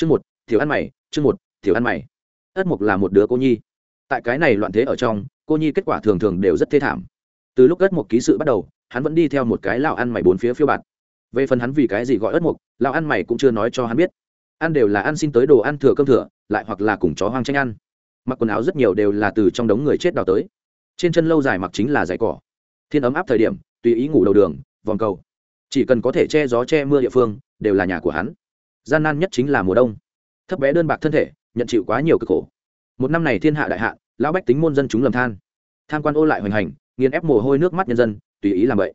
chương một thiểu ăn mày, chương một thiểu ăn mày. Ất mục là một đứa cô nhi. Tại cái này loạn thế ở trong, cô nhi kết quả thường thường đều rất thê thảm. Từ lúc ất mục ký sự bắt đầu, hắn vẫn đi theo một cái lão ăn mày bốn phía phiêu bạt. Về phần hắn vì cái gì gọi ất mục, lão ăn mày cũng chưa nói cho hắn biết. Ăn đều là ăn xin tới đồ ăn thừa cơm thừa, lại hoặc là cùng chó hoang tranh ăn. Mặc quần áo rất nhiều đều là từ trong đống người chết đào tới. Trên chân lâu dài mặc chính là giày cỏ. Thiên ấm áp thời điểm, tùy ý ngủ đầu đường, vòng cầu. Chỉ cần có thể che gió che mưa địa phương, đều là nhà của hắn gian nan nhất chính là mùa đông. Thấp bé đơn bạc thân thể, nhận chịu quá nhiều cực khổ. Một năm này thiên hạ đại hạ lão bách tính môn dân chúng lầm than. Tham quan ô lại hoành hành, nghiền ép mồ hôi nước mắt nhân dân, tùy ý làm vậy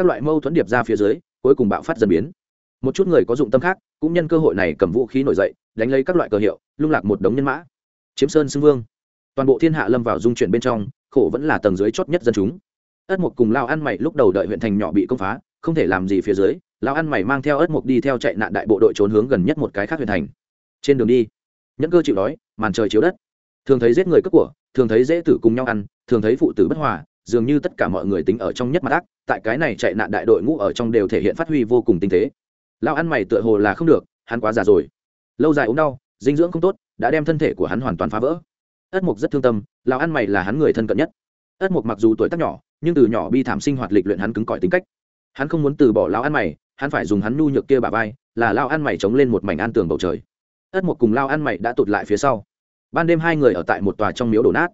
các loại mâu thuẫn điệp ra phía dưới, cuối cùng bạo phát dần biến. Một chút người có dụng tâm khác, cũng nhân cơ hội này cầm vũ khí nổi dậy, đánh lấy các loại cờ hiệu, lung lạc một đống nhân mã. Chiếm sơn xưng vương. Toàn bộ thiên hạ lâm vào dung chuyển bên trong, khổ vẫn là tầng dưới chót nhất dân chúng. Ất mục cùng lao ăn mày lúc đầu đợi huyện thành nhỏ bị công phá, không thể làm gì phía dưới Lão ăn mày mang theo ớt mục đi theo chạy nạn đại bộ đội trốn hướng gần nhất một cái khác huyện thành. Trên đường đi, nhẫn cơ chịu đói, màn trời chiếu đất. Thường thấy giết người cướp của, thường thấy dễ tử cùng nhau ăn, thường thấy phụ tử bất hòa, dường như tất cả mọi người tính ở trong nhất mặt ác, tại cái này chạy nạn đại đội ngũ ở trong đều thể hiện phát huy vô cùng tinh tế Lão ăn mày tựa hồ là không được, hắn quá già rồi. Lâu dài ốm đau, dinh dưỡng không tốt, đã đem thân thể của hắn hoàn toàn phá vỡ. Ất mục rất thương tâm, lão ăn mày là hắn người thân cận nhất. Ất mục mặc dù tuổi tác nhỏ, nhưng từ nhỏ bi thảm sinh hoạt lịch luyện hắn cứng cỏi tính cách. Hắn không muốn từ bỏ lão ăn mày hắn phải dùng hắn nhu nhược kia bà vai, là lao ăn mày chống lên một mảnh an tường bầu trời. Ất mục cùng lao ăn mày đã tụt lại phía sau. Ban đêm hai người ở tại một tòa trong miếu đổ nát.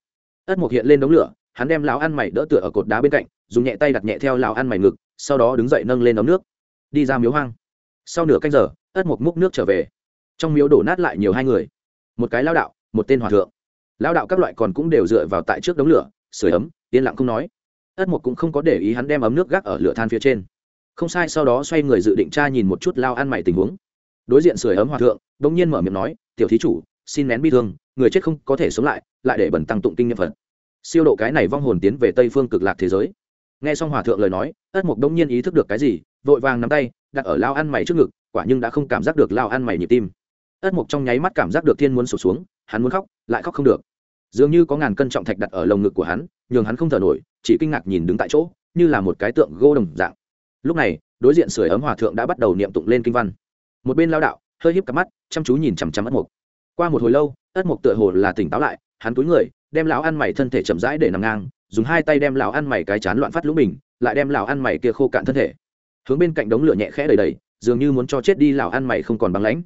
Ất mục hiện lên đống lửa, hắn đem lão ăn mày đỡ tựa ở cột đá bên cạnh, dùng nhẹ tay đặt nhẹ theo lão ăn mày ngực, sau đó đứng dậy nâng lên ống nước. Đi ra miếu hoang. Sau nửa canh giờ, ất mục múc nước trở về. Trong miếu đổ nát lại nhiều hai người. Một cái lao đạo, một tên hòa thượng. Lao đạo các loại còn cũng đều dựa vào tại trước đống lửa sửa ấm, yên lặng không nói. Ất mục cũng không có để ý hắn đem ấm nước gác ở lửa than phía trên không sai, sau đó xoay người dự định tra nhìn một chút lao ăn mày tình huống. Đối diện sửa ấm hòa thượng đ nhiên mở miệng nói, tiểu thí chủ, xin nén bi thương, người chết không có thể sống lại lại để bẩn tăng tụng kinh nghiệm phật. Siêu độ cái này vong hồn tiến về tây phương cực lạc thế giới. Nghe xong hòa thượng lời nói, ất mục đông nhiên ý thức được cái gì, vội vàng nắm tay, đặt ở lao ăn mày trước ngực, quả nhưng đã không cảm giác được lao ăn mày nhịp tim. Ất mục trong nháy mắt cảm giác được thiên muốn sụp xuống, hắn muốn khóc, lại khóc không được. Dường như có ngàn cân trọng thạch đặt ở lồng ngực của hắn, nhường hắn không thở nổi, chỉ kinh ngạc nhìn đứng tại chỗ, như là một cái tượng gô đồng dạng lúc này, đối diện sưởi ấm hòa thượng đã bắt đầu niệm tụng lên kinh văn. Một bên lao đạo, hơi híp cặp mắt, chăm chú nhìn chằm chằm ất mục. Qua một hồi lâu, ất mục tựa hồ là tỉnh táo lại, hắn túi người, đem lão ăn mày thân thể chậm rãi để nằm ngang, dùng hai tay đem lão ăn mày cái chán loạn phát lũ mình, lại đem lão ăn mày kia khô cạn thân thể. Hướng bên cạnh đống lửa nhẹ khẽ đầy đầy dường như muốn cho chết đi lão ăn mày không còn băng lãnh.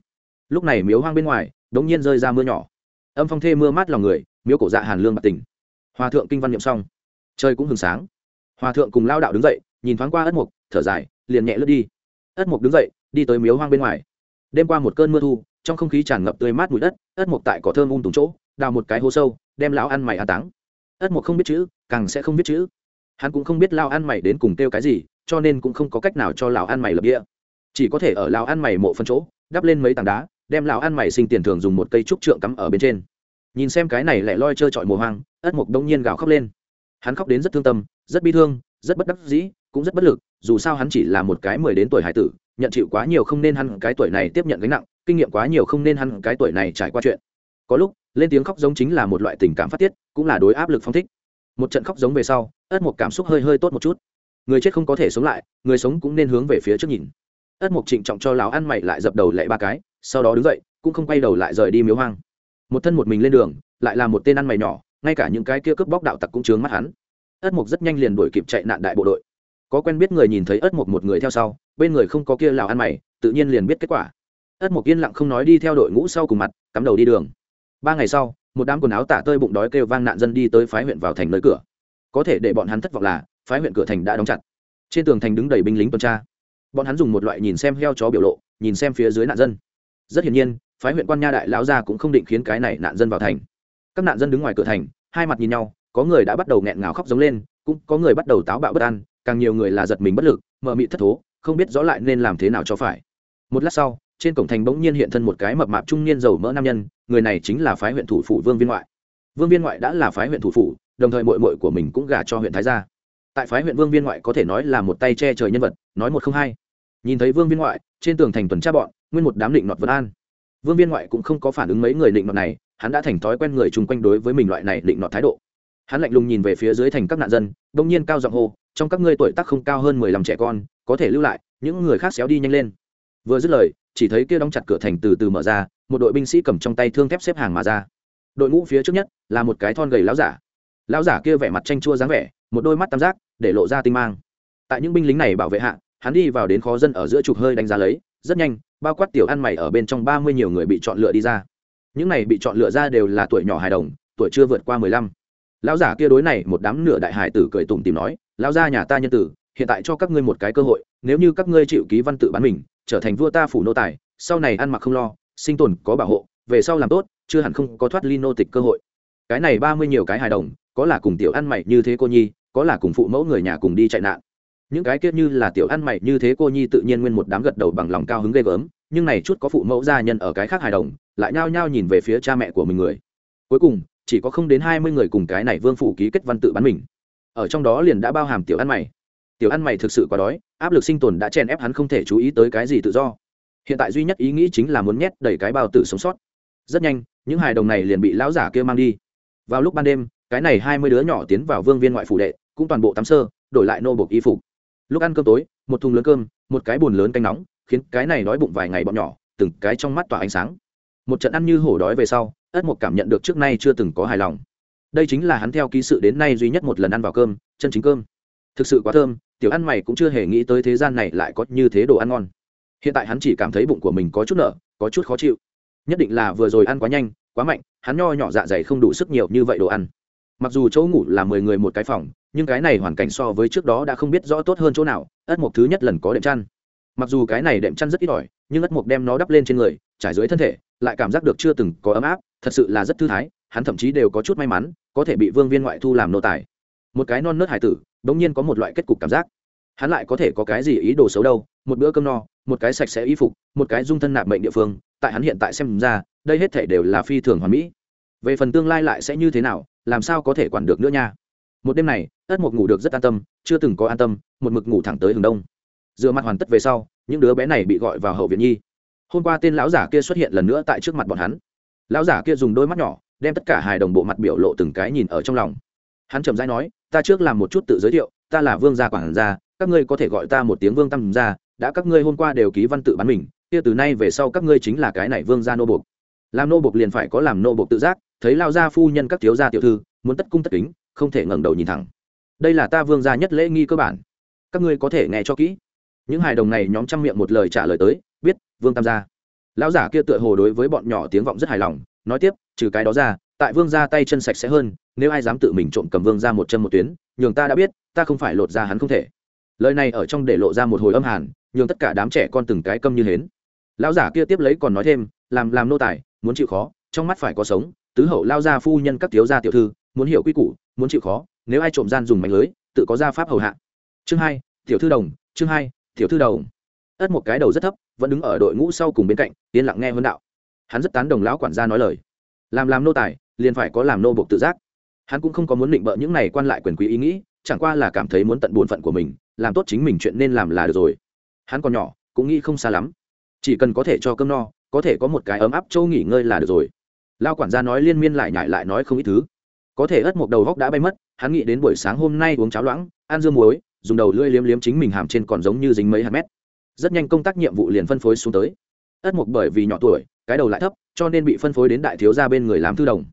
Lúc này miếu hoang bên ngoài, đống nhiên rơi ra mưa nhỏ. Âm phong thê mưa mát lòng người, miếu cổ dạ hàn lương bạc tình hòa thượng kinh văn niệm xong, trời cũng hừng sáng. Hòa thượng cùng lao đạo đứng dậy, nhìn thoáng qua ất mục thở dài, liền nhẹ lướt đi. Ất mục đứng dậy, đi tới miếu hoang bên ngoài. Đêm qua một cơn mưa thu, trong không khí tràn ngập tươi mát bụi đất, ất mục tại cỏ thơm um tùng chỗ, đào một cái hố sâu, đem lão ăn mày an táng. Ất mục không biết chữ, càng sẽ không biết chữ. Hắn cũng không biết lao ăn mày đến cùng kêu cái gì, cho nên cũng không có cách nào cho lão ăn mày lập địa. Chỉ có thể ở lão ăn mày mộ phân chỗ, đắp lên mấy tảng đá, đem lão ăn mày sinh tiền thường dùng một cây trúc trượng cắm ở bên trên. Nhìn xem cái này lại loi trơ trọi mùa hoang, ất mục đông nhiên gào khóc lên. Hắn khóc đến rất thương tâm, rất bi thương, rất bất đắc dĩ cũng rất bất lực, dù sao hắn chỉ là một cái mười đến tuổi hải tử, nhận chịu quá nhiều không nên hắn cái tuổi này tiếp nhận gánh nặng, kinh nghiệm quá nhiều không nên hắn cái tuổi này trải qua chuyện. Có lúc, lên tiếng khóc giống chính là một loại tình cảm phát tiết, cũng là đối áp lực phong thích. Một trận khóc giống về sau, ất một cảm xúc hơi hơi tốt một chút. Người chết không có thể sống lại, người sống cũng nên hướng về phía trước nhìn. Ất mục trịnh trọng cho lão ăn mày lại dập đầu lệ ba cái, sau đó đứng dậy, cũng không quay đầu lại rời đi miếu hoang. Một thân một mình lên đường, lại là một tên ăn mày nhỏ, ngay cả những cái kia cướp bóc đạo tặc cũng chướng mắt hắn. Ất mục rất nhanh liền đuổi kịp chạy nạn đại bộ đội có quen biết người nhìn thấy ất mục một người theo sau, bên người không có kia lào ăn mày, tự nhiên liền biết kết quả. Ất mục yên lặng không nói đi theo đội ngũ sau cùng mặt, cắm đầu đi đường. Ba ngày sau, một đám quần áo tả tơi bụng đói kêu vang nạn dân đi tới phái huyện vào thành nơi cửa. Có thể để bọn hắn thất vọng là, phái huyện cửa thành đã đóng chặt. Trên tường thành đứng đầy binh lính tuần tra. Bọn hắn dùng một loại nhìn xem heo chó biểu lộ, nhìn xem phía dưới nạn dân. Rất hiển nhiên, phái huyện quan nha đại lão gia cũng không định khiến cái này nạn dân vào thành. Các nạn dân đứng ngoài cửa thành, hai mặt nhìn nhau, có người đã bắt đầu nghẹn ngào khóc giống lên, cũng có người bắt đầu táo bạo bất an càng nhiều người là giật mình bất lực mờ mị thất thố, không biết rõ lại nên làm thế nào cho phải. Một lát sau, trên cổng thành bỗng nhiên hiện thân một cái mập mạp trung niên giàu mỡ nam nhân, người này chính là phái huyện thủ phủ vương viên ngoại. Vương viên ngoại đã là phái huyện thủ phủ, đồng thời mội mội của mình cũng gả cho huyện thái gia. Tại phái huyện vương viên ngoại có thể nói là một tay che trời nhân vật, nói một không hai. Nhìn thấy vương viên ngoại, trên tường thành tuần tra bọn, nguyên một đám định nọt vân an. Vương viên ngoại cũng không có phản ứng mấy người định nọt này, hắn đã thành thói quen người chung quanh đối với mình loại này định nọt thái độ. Hắn lạnh lùng nhìn về phía dưới thành các nạn dân đông nhiên cao giọng hô trong các ngươi tuổi tác không cao hơn mười lăm trẻ con, có thể lưu lại, những người khác xéo đi nhanh lên. Vừa dứt lời, chỉ thấy kia đóng chặt cửa thành từ từ mở ra, một đội binh sĩ cầm trong tay thương thép xếp hàng mà ra. Đội ngũ phía trước nhất là một cái thon gầy lão giả. Lão giả kia vẻ mặt tranh chua dáng vẻ, một đôi mắt tam giác, để lộ ra tinh mang. Tại những binh lính này bảo vệ hạ, hắn đi vào đến khó dân ở giữa trục hơi đánh giá lấy, rất nhanh, bao quát tiểu ăn mày ở bên trong ba mươi nhiều người bị chọn lựa đi ra. Những này bị chọn lựa ra đều là tuổi nhỏ hài đồng, tuổi chưa vượt qua mười lăm. Lão giả kia đối này một đám nửa đại hải tử cười tủm tìm nói lão gia nhà ta nhân tử, hiện tại cho các ngươi một cái cơ hội, nếu như các ngươi chịu ký văn tự bán mình, trở thành vua ta phủ nô tài, sau này ăn mặc không lo, sinh tồn có bảo hộ, về sau làm tốt, chưa hẳn không có thoát ly nô tịch cơ hội. Cái này ba mươi nhiều cái hài đồng, có là cùng tiểu ăn mày như thế cô nhi, có là cùng phụ mẫu người nhà cùng đi chạy nạn. Những cái kết như là tiểu ăn mày như thế cô nhi tự nhiên nguyên một đám gật đầu bằng lòng cao hứng ghê gớm, nhưng này chút có phụ mẫu gia nhân ở cái khác hài đồng, lại nhao nhao nhìn về phía cha mẹ của mình người. Cuối cùng, chỉ có không đến hai mươi người cùng cái này vương phủ ký kết văn tự bán mình ở trong đó liền đã bao hàm tiểu ăn mày. Tiểu ăn mày thực sự quá đói, áp lực sinh tồn đã chèn ép hắn không thể chú ý tới cái gì tự do. Hiện tại duy nhất ý nghĩ chính là muốn nhét đầy cái bao tử sống sót. Rất nhanh, những hài đồng này liền bị lão giả kia mang đi. Vào lúc ban đêm, cái này hai mươi đứa nhỏ tiến vào vương viên ngoại phủ đệ, cũng toàn bộ tắm sơ, đổi lại nô bộc y phục. Lúc ăn cơm tối, một thùng lớn cơm, một cái bùn lớn canh nóng, khiến cái này đói bụng vài ngày bọn nhỏ, từng cái trong mắt tỏa ánh sáng. Một trận ăn như hổ đói về sau, ất mục cảm nhận được trước nay chưa từng có hài lòng đây chính là hắn theo ký sự đến nay duy nhất một lần ăn vào cơm, chân chính cơm. Thực sự quá thơm, tiểu ăn mày cũng chưa hề nghĩ tới thế gian này lại có như thế đồ ăn ngon. Hiện tại hắn chỉ cảm thấy bụng của mình có chút nợ có chút khó chịu. Nhất định là vừa rồi ăn quá nhanh, quá mạnh, hắn nho nhỏ dạ dày không đủ sức nhiều như vậy đồ ăn. Mặc dù chỗ ngủ là mười người một cái phòng, nhưng cái này hoàn cảnh so với trước đó đã không biết rõ tốt hơn chỗ nào, ất mục thứ nhất lần có đệm chăn. Mặc dù cái này đệm chăn rất ít ỏi, nhưng ất mục đem nó đắp lên trên người, trải dưới thân thể, lại cảm giác được chưa từng có ấm áp, thật sự là rất thư thái hắn thậm chí đều có chút may mắn, có thể bị vương viên ngoại thu làm nô tài. Một cái non nớt hải tử đ ỗ n g nhiên có một loại kết cục cảm giác. Hắn lại có thể có cái gì ý đồ xấu đâu, một bữa cơm no, một cái sạch sẽ y phục, một cái dung thân nạp mệnh địa phương, tại hắn hiện tại xem ra, đây hết thể đều là phi thường hoàn mỹ. Về phần tương lai lại sẽ như thế nào, làm sao có thể quản được nữa nha? Một đêm này ất mục ngủ được rất an tâm, chưa từng có an tâm, một mực ngủ thẳng tới hừng đông. Dựa mặt hoàn tất về sau, những đứa bé này bị gọi vào hậu viện nhi. Hôm qua tên lão giả kia xuất hiện lần nữa tại trước mặt bọn hắn. Lão giả kia dùng đôi mắt nhỏ đem tất cả hài đồng bộ mặt biểu lộ từng cái nhìn ở trong lòng. Hắn chậm rãi nói, ta trước làm một chút tự giới thiệu, ta là vương gia quản gia, các ngươi có thể gọi ta một tiếng vương Tam gia, đã các ngươi hôm qua đều ký văn tự bán mình, kia từ nay về sau các ngươi chính là cái này vương gia nô bộc. Làm nô bộc liền phải có làm nô bộc tự giác, thấy lao gia phu nhân các thiếu gia tiểu thư, muốn tất cung tất kính, không thể ngẩng đầu nhìn thẳng. Đây là ta vương gia nhất lễ nghi cơ bản. Các ngươi có thể nghe cho kỹ. Những hài đồng này nhóm trăm miệng một lời trả lời tới, biết, vương tam gia. Lão giả kia tựa hồ đối với bọn nhỏ tiếng vọng rất hài lòng, nói tiếp trừ cái đó ra, tại vương gia tay chân sạch sẽ hơn, nếu ai dám tự mình trộm cầm vương ra một chân một tuyến, nhường ta đã biết, ta không phải lột ra hắn không thể. Lời này ở trong để lộ ra một hồi âm hàn, nhường tất cả đám trẻ con từng cái câm như hến. Lão giả kia tiếp lấy còn nói thêm, làm làm nô tài, muốn chịu khó, trong mắt phải có sống, tứ hậu lao ra phu nhân các thiếu gia tiểu thư, muốn hiểu quy củ, muốn chịu khó, nếu ai trộm gian dùng mạnh lưới, tự có gia pháp hầu hạ. Chương hai, tiểu thư đồng, chương hai, tiểu thư đồng. Ất một cái đầu rất thấp, vẫn đứng ở đội ngũ sau cùng bên cạnh, yên lặng nghe hơn đạo. Hắn rất tán đồng lão quản gia nói lời làm làm nô tài, liền phải có làm nô buộc tự giác. Hắn cũng không có muốn định bợ những này quan lại quyền quý ý nghĩ, chẳng qua là cảm thấy muốn tận bổn phận của mình, làm tốt chính mình chuyện nên làm là được rồi. Hắn còn nhỏ, cũng nghĩ không xa lắm. Chỉ cần có thể cho cơm no, có thể có một cái ấm áp châu nghỉ ngơi là được rồi. Lao quản gia nói liên miên lại nhại lại nói không ít thứ. Có thể ất một đầu góc đã bay mất, hắn nghĩ đến buổi sáng hôm nay uống cháo loãng, ăn dưa muối, dùng đầu lưỡi liếm liếm chính mình hàm trên còn giống như dính mấy hạt mét. Rất nhanh công tác nhiệm vụ liền phân phối xuống tới. Ất mục bởi vì nhỏ tuổi cái đầu lại thấp, cho nên bị phân phối đến đại thiếu gia bên người làm thư đồng.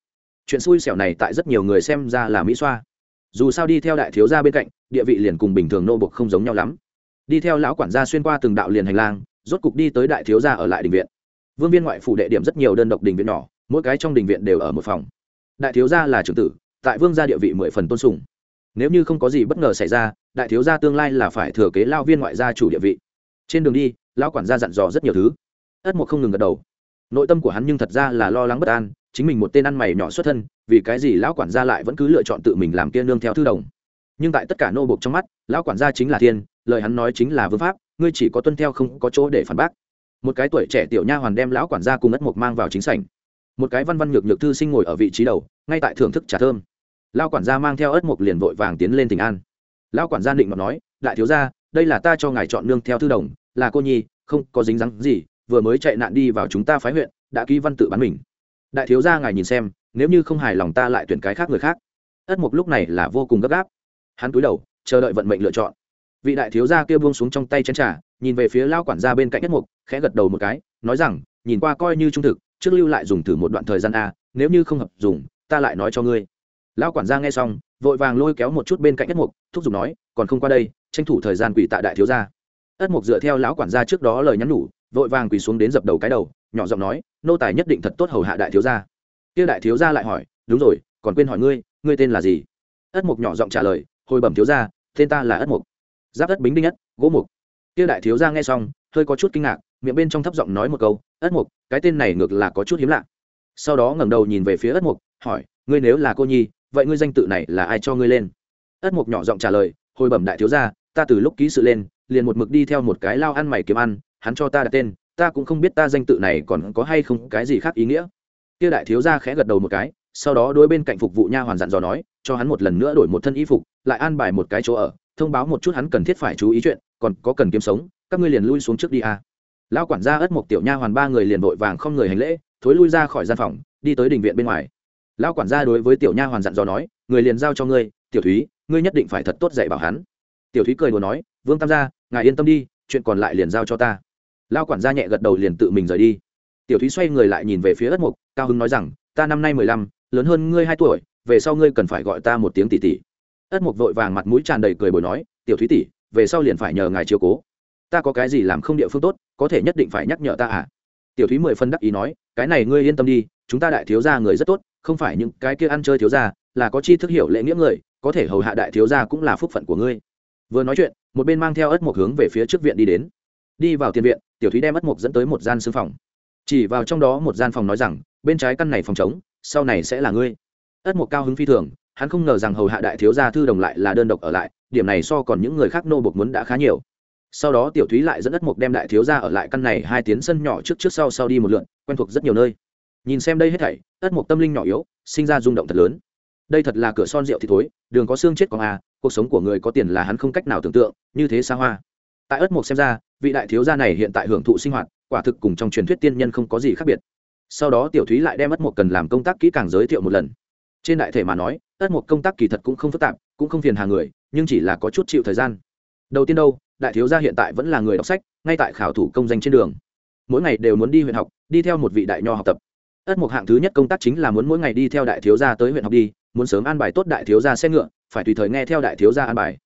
Chuyện xui xẻo này tại rất nhiều người xem ra là mỹ xoa. Dù sao đi theo đại thiếu gia bên cạnh, địa vị liền cùng bình thường nô bộc không giống nhau lắm. Đi theo lão quản gia xuyên qua từng đạo liền hành lang, rốt cục đi tới đại thiếu gia ở lại đình viện. Vương viên ngoại phủ đệ điểm rất nhiều đơn độc đình viện nhỏ, mỗi cái trong đình viện đều ở một phòng. Đại thiếu gia là trưởng tử, tại vương gia địa vị mười phần tôn sùng. Nếu như không có gì bất ngờ xảy ra, đại thiếu gia tương lai là phải thừa kế lao viên ngoại gia chủ địa vị. Trên đường đi, lão quản gia dặn dò rất nhiều thứ. Ất mục không ngừng gật đầu nội tâm của hắn nhưng thật ra là lo lắng bất an, chính mình một tên ăn mày nhỏ xuất thân, vì cái gì lão quản gia lại vẫn cứ lựa chọn tự mình làm kia nương theo thư đồng? Nhưng tại tất cả nô bộc trong mắt, lão quản gia chính là thiên, lời hắn nói chính là vương pháp, ngươi chỉ có tuân theo không có chỗ để phản bác. Một cái tuổi trẻ tiểu nha hoàn đem lão quản gia cùng ất mộc mang vào chính sảnh. Một cái văn văn nhược nhược thư sinh ngồi ở vị trí đầu, ngay tại thưởng thức trà thơm. Lão quản gia mang theo ất mộc liền vội vàng tiến lên tỉnh an. Lão quản gia định mà nói, đại thiếu gia, đây là ta cho ngài chọn nương theo thư đồng, là cô nhi, không có dính dáng gì vừa mới chạy nạn đi vào chúng ta phái huyện, đã ký văn tự bán mình. Đại thiếu gia ngài nhìn xem, nếu như không hài lòng ta lại tuyển cái khác người khác. Ất mục lúc này là vô cùng gấp gáp. Hắn cúi đầu, chờ đợi vận mệnh lựa chọn. Vị đại thiếu gia kia buông xuống trong tay chén trà, nhìn về phía lao quản gia bên cạnh ất mục, khẽ gật đầu một cái, nói rằng, nhìn qua coi như trung thực, trước lưu lại dùng thử một đoạn thời gian a, nếu như không hợp dùng, ta lại nói cho ngươi. Lão quản gia nghe xong, vội vàng lôi kéo một chút bên cạnh ất mục, thúc giục nói, còn không qua đây, tranh thủ thời gian quỷ tạ đại thiếu gia. Ất mục dựa theo lão quản gia trước đó lời nhắn nhủ vội vàng quỳ xuống đến dập đầu cái đầu nhỏ giọng nói nô tài nhất định thật tốt hầu hạ đại thiếu gia. Kia đại thiếu gia lại hỏi đúng rồi còn quên hỏi ngươi ngươi tên là gì? Ất mục nhỏ giọng trả lời hồi bẩm thiếu gia tên ta là ất mục. Giáp ất bính đinh ất, gỗ mục. Kia đại thiếu gia nghe xong hơi có chút kinh ngạc miệng bên trong thấp giọng nói một câu ất mục cái tên này ngược là có chút hiếm lạ. Sau đó ngẩng đầu nhìn về phía ất mục hỏi ngươi nếu là cô nhi vậy ngươi danh tự này là ai cho ngươi lên? Ất mục nhỏ giọng trả lời hồi bẩm đại thiếu gia ta từ lúc ký sự lên liền một mực đi theo một cái lao ăn mày kiếm ăn hắn cho ta đặt tên, ta cũng không biết ta danh tự này còn có hay không cái gì khác ý nghĩa. Kia đại thiếu gia khẽ gật đầu một cái, sau đó đối bên cạnh phục vụ nha hoàn dặn dò nói, cho hắn một lần nữa đổi một thân y phục, lại an bài một cái chỗ ở, thông báo một chút hắn cần thiết phải chú ý chuyện, còn có cần kiếm sống, các ngươi liền lui xuống trước đi a à. lao quản gia ất một tiểu nha hoàn ba người liền vội vàng không người hành lễ, thối lui ra khỏi gian phòng, đi tới đình viện bên ngoài. Lao quản gia đối với tiểu nha hoàn dặn dò nói, người liền giao cho ngươi, tiểu thúy, ngươi nhất định phải thật tốt dạy bảo hắn. Tiểu thúy cười đùa nói, vương tam gia, ngài yên tâm đi, chuyện còn lại liền giao cho ta lao quản gia nhẹ gật đầu liền tự mình rời đi. Tiểu thúy xoay người lại nhìn về phía ất mục, cao hưng nói rằng, ta năm nay mười lăm, lớn hơn ngươi hai tuổi, về sau ngươi cần phải gọi ta một tiếng tỷ tỷ. Ất mục vội vàng mặt mũi tràn đầy cười bồi nói, tiểu thúy tỷ, về sau liền phải nhờ ngài chiếu cố. Ta có cái gì làm không địa phương tốt, có thể nhất định phải nhắc nhở ta à? Tiểu thúy mười phân đắc ý nói, cái này ngươi yên tâm đi, chúng ta đại thiếu gia người rất tốt, không phải những cái kia ăn chơi thiếu gia, là có chi thức hiểu lễ nghĩa người, có thể hầu hạ đại thiếu gia cũng là phúc phận của ngươi. Vừa nói chuyện, một bên mang theo ất mục hướng về phía trước viện đi đến đi vào tiền viện, tiểu thúy đem mất mục dẫn tới một gian xương phòng. Chỉ vào trong đó một gian phòng nói rằng, bên trái căn này phòng trống, sau này sẽ là ngươi. Ất mục cao hứng phi thường, hắn không ngờ rằng hầu hạ đại thiếu gia thư đồng lại là đơn độc ở lại, điểm này so còn những người khác nô bộc muốn đã khá nhiều. Sau đó tiểu thúy lại dẫn ất mục đem đại thiếu gia ở lại căn này hai tiếng sân nhỏ trước trước sau sau đi một lượn, quen thuộc rất nhiều nơi. Nhìn xem đây hết thảy, ất mục tâm linh nhỏ yếu, sinh ra rung động thật lớn. Đây thật là cửa son rượu thì thối, đường có xương chết còn à cuộc sống của người có tiền là hắn không cách nào tưởng tượng, như thế xa hoa tại ất mục xem ra, vị đại thiếu gia này hiện tại hưởng thụ sinh hoạt, quả thực cùng trong truyền thuyết tiên nhân không có gì khác biệt. Sau đó tiểu thúy lại đem ất mục cần làm công tác kỹ càng giới thiệu một lần. Trên đại thể mà nói ất mục công tác kỳ thật cũng không phức tạp, cũng không phiền hà người, nhưng chỉ là có chút chịu thời gian. Đầu tiên đâu, đại thiếu gia hiện tại vẫn là người đọc sách, ngay tại khảo thủ công danh trên đường. Mỗi ngày đều muốn đi huyện học, đi theo một vị đại nho học tập. Ất mục hạng thứ nhất công tác chính là muốn mỗi ngày đi theo đại thiếu gia tới huyện học đi, muốn sớm an bài tốt đại thiếu gia xe ngựa, phải tùy thời nghe theo đại thiếu gia an bài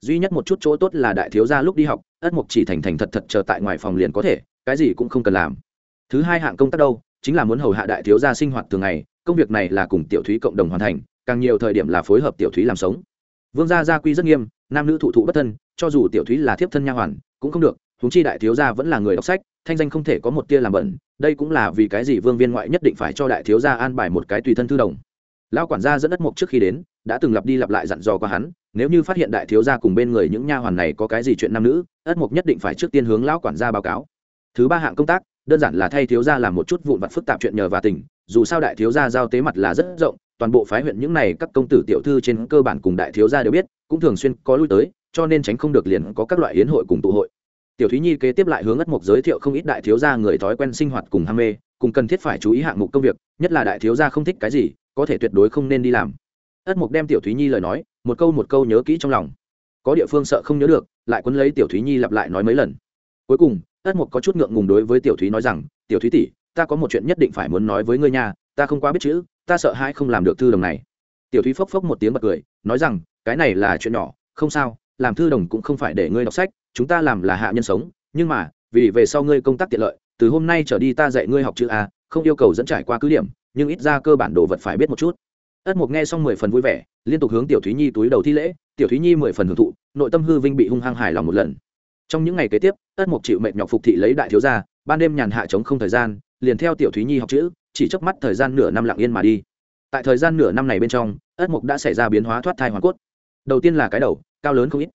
duy nhất một chút chỗ tốt là đại thiếu gia lúc đi học, ất mục chỉ thành thành thật thật chờ tại ngoài phòng liền có thể, cái gì cũng không cần làm. Thứ hai hạng công tác đâu, chính là muốn hầu hạ đại thiếu gia sinh hoạt thường ngày, công việc này là cùng tiểu thúy cộng đồng hoàn thành, càng nhiều thời điểm là phối hợp tiểu thúy làm sống. Vương gia gia quy rất nghiêm, nam nữ thụ thụ bất thân, cho dù tiểu thúy là thiếp thân nha hoàn, cũng không được, huống chi đại thiếu gia vẫn là người đọc sách, thanh danh không thể có một tia làm bẩn, đây cũng là vì cái gì vương viên ngoại nhất định phải cho đại thiếu gia an bài một cái tùy thân thư đồng lão quản gia dẫn đất mục trước khi đến, đã từng lặp đi lặp lại dặn dò qua hắn, nếu như phát hiện đại thiếu gia cùng bên người những nha hoàn này có cái gì chuyện nam nữ ất mục nhất định phải trước tiên hướng lão quản gia báo cáo. Thứ ba hạng công tác, đơn giản là thay thiếu gia làm một chút vụn vặt phức tạp chuyện nhờ và tình, dù sao đại thiếu gia giao tế mặt là rất rộng, toàn bộ phái huyện những này các công tử tiểu thư trên cơ bản cùng đại thiếu gia đều biết, cũng thường xuyên có lui tới, cho nên tránh không được liền có các loại hiến hội cùng tụ hội. Tiểu thúy nhi kế tiếp lại hướng ất mục giới thiệu không ít đại thiếu gia người thói quen sinh hoạt cùng ham mê cùng cần thiết phải chú ý hạng mục công việc, nhất là đại thiếu gia không thích cái gì, có thể tuyệt đối không nên đi làm. Ất mục đem tiểu thúy nhi lời nói, một câu một câu nhớ kỹ trong lòng. Có địa phương sợ không nhớ được, lại quấn lấy tiểu thúy nhi lặp lại nói mấy lần. Cuối cùng, ất mục có chút ngượng ngùng đối với tiểu thúy nói rằng, tiểu thúy tỷ, ta có một chuyện nhất định phải muốn nói với ngươi nhà ta không quá biết chữ, ta sợ hãi không làm được thư đồng này. Tiểu thúy phốc phốc một tiếng bật cười, nói rằng, cái này là chuyện nhỏ, không sao, làm thư đồng cũng không phải để ngươi đọc sách, chúng ta làm là hạ nhân sống, nhưng mà, vì về sau ngươi công tác tiện lợi từ hôm nay trở đi ta dạy ngươi học chữ a, không yêu cầu dẫn trải qua cứ điểm, nhưng ít ra cơ bản đồ vật phải biết một chút. Ất mục nghe xong mười phần vui vẻ, liên tục hướng tiểu thúy nhi túi đầu thi lễ, tiểu thúy nhi mười phần hưởng thụ, nội tâm hư vinh bị hung hăng hài lòng một lần. Trong những ngày kế tiếp, ất mục chịu mệnh nhọc phục thị lấy đại thiếu gia, ban đêm nhàn hạ chống không thời gian, liền theo tiểu thúy nhi học chữ, chỉ chớp mắt thời gian nửa năm lặng yên mà đi. Tại thời gian nửa năm này bên trong, ất mục đã xảy ra biến hóa thoát thai hoàn cốt. Đầu tiên là cái đầu, cao lớn không ít.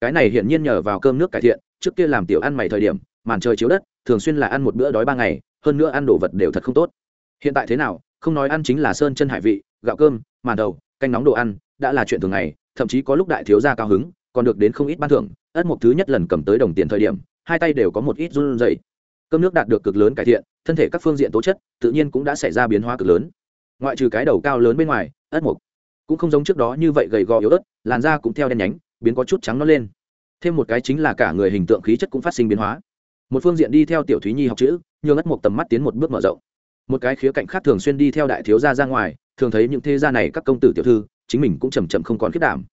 Cái này hiển nhiên nhờ vào cơm nước cải thiện, trước kia làm tiểu ăn mày thời điểm, màn trời chiếu đất thường xuyên là ăn một bữa đói ba ngày, hơn nữa ăn đồ vật đều thật không tốt. Hiện tại thế nào, không nói ăn chính là sơn chân hải vị, gạo cơm, màn đầu, canh nóng đồ ăn, đã là chuyện thường ngày, thậm chí có lúc đại thiếu gia cao hứng, còn được đến không ít ban thưởng, ất mục thứ nhất lần cầm tới đồng tiền thời điểm, hai tay đều có một ít run rẩy. Cơm nước đạt được cực lớn cải thiện, thân thể các phương diện tố chất, tự nhiên cũng đã xảy ra biến hóa cực lớn. Ngoại trừ cái đầu cao lớn bên ngoài, ất mục cũng không giống trước đó như vậy gầy gò yếu ớt, làn da cũng theo đen nhánh, biến có chút trắng nó lên. Thêm một cái chính là cả người hình tượng khí chất cũng phát sinh biến hóa một phương diện đi theo tiểu thúy nhi học chữ, nhường ất một tầm mắt tiến một bước mở rộng. Một cái khía cạnh khác thường xuyên đi theo đại thiếu gia ra ngoài, thường thấy những thế gia này các công tử tiểu thư, chính mình cũng chầm chậm không còn khiết đảm.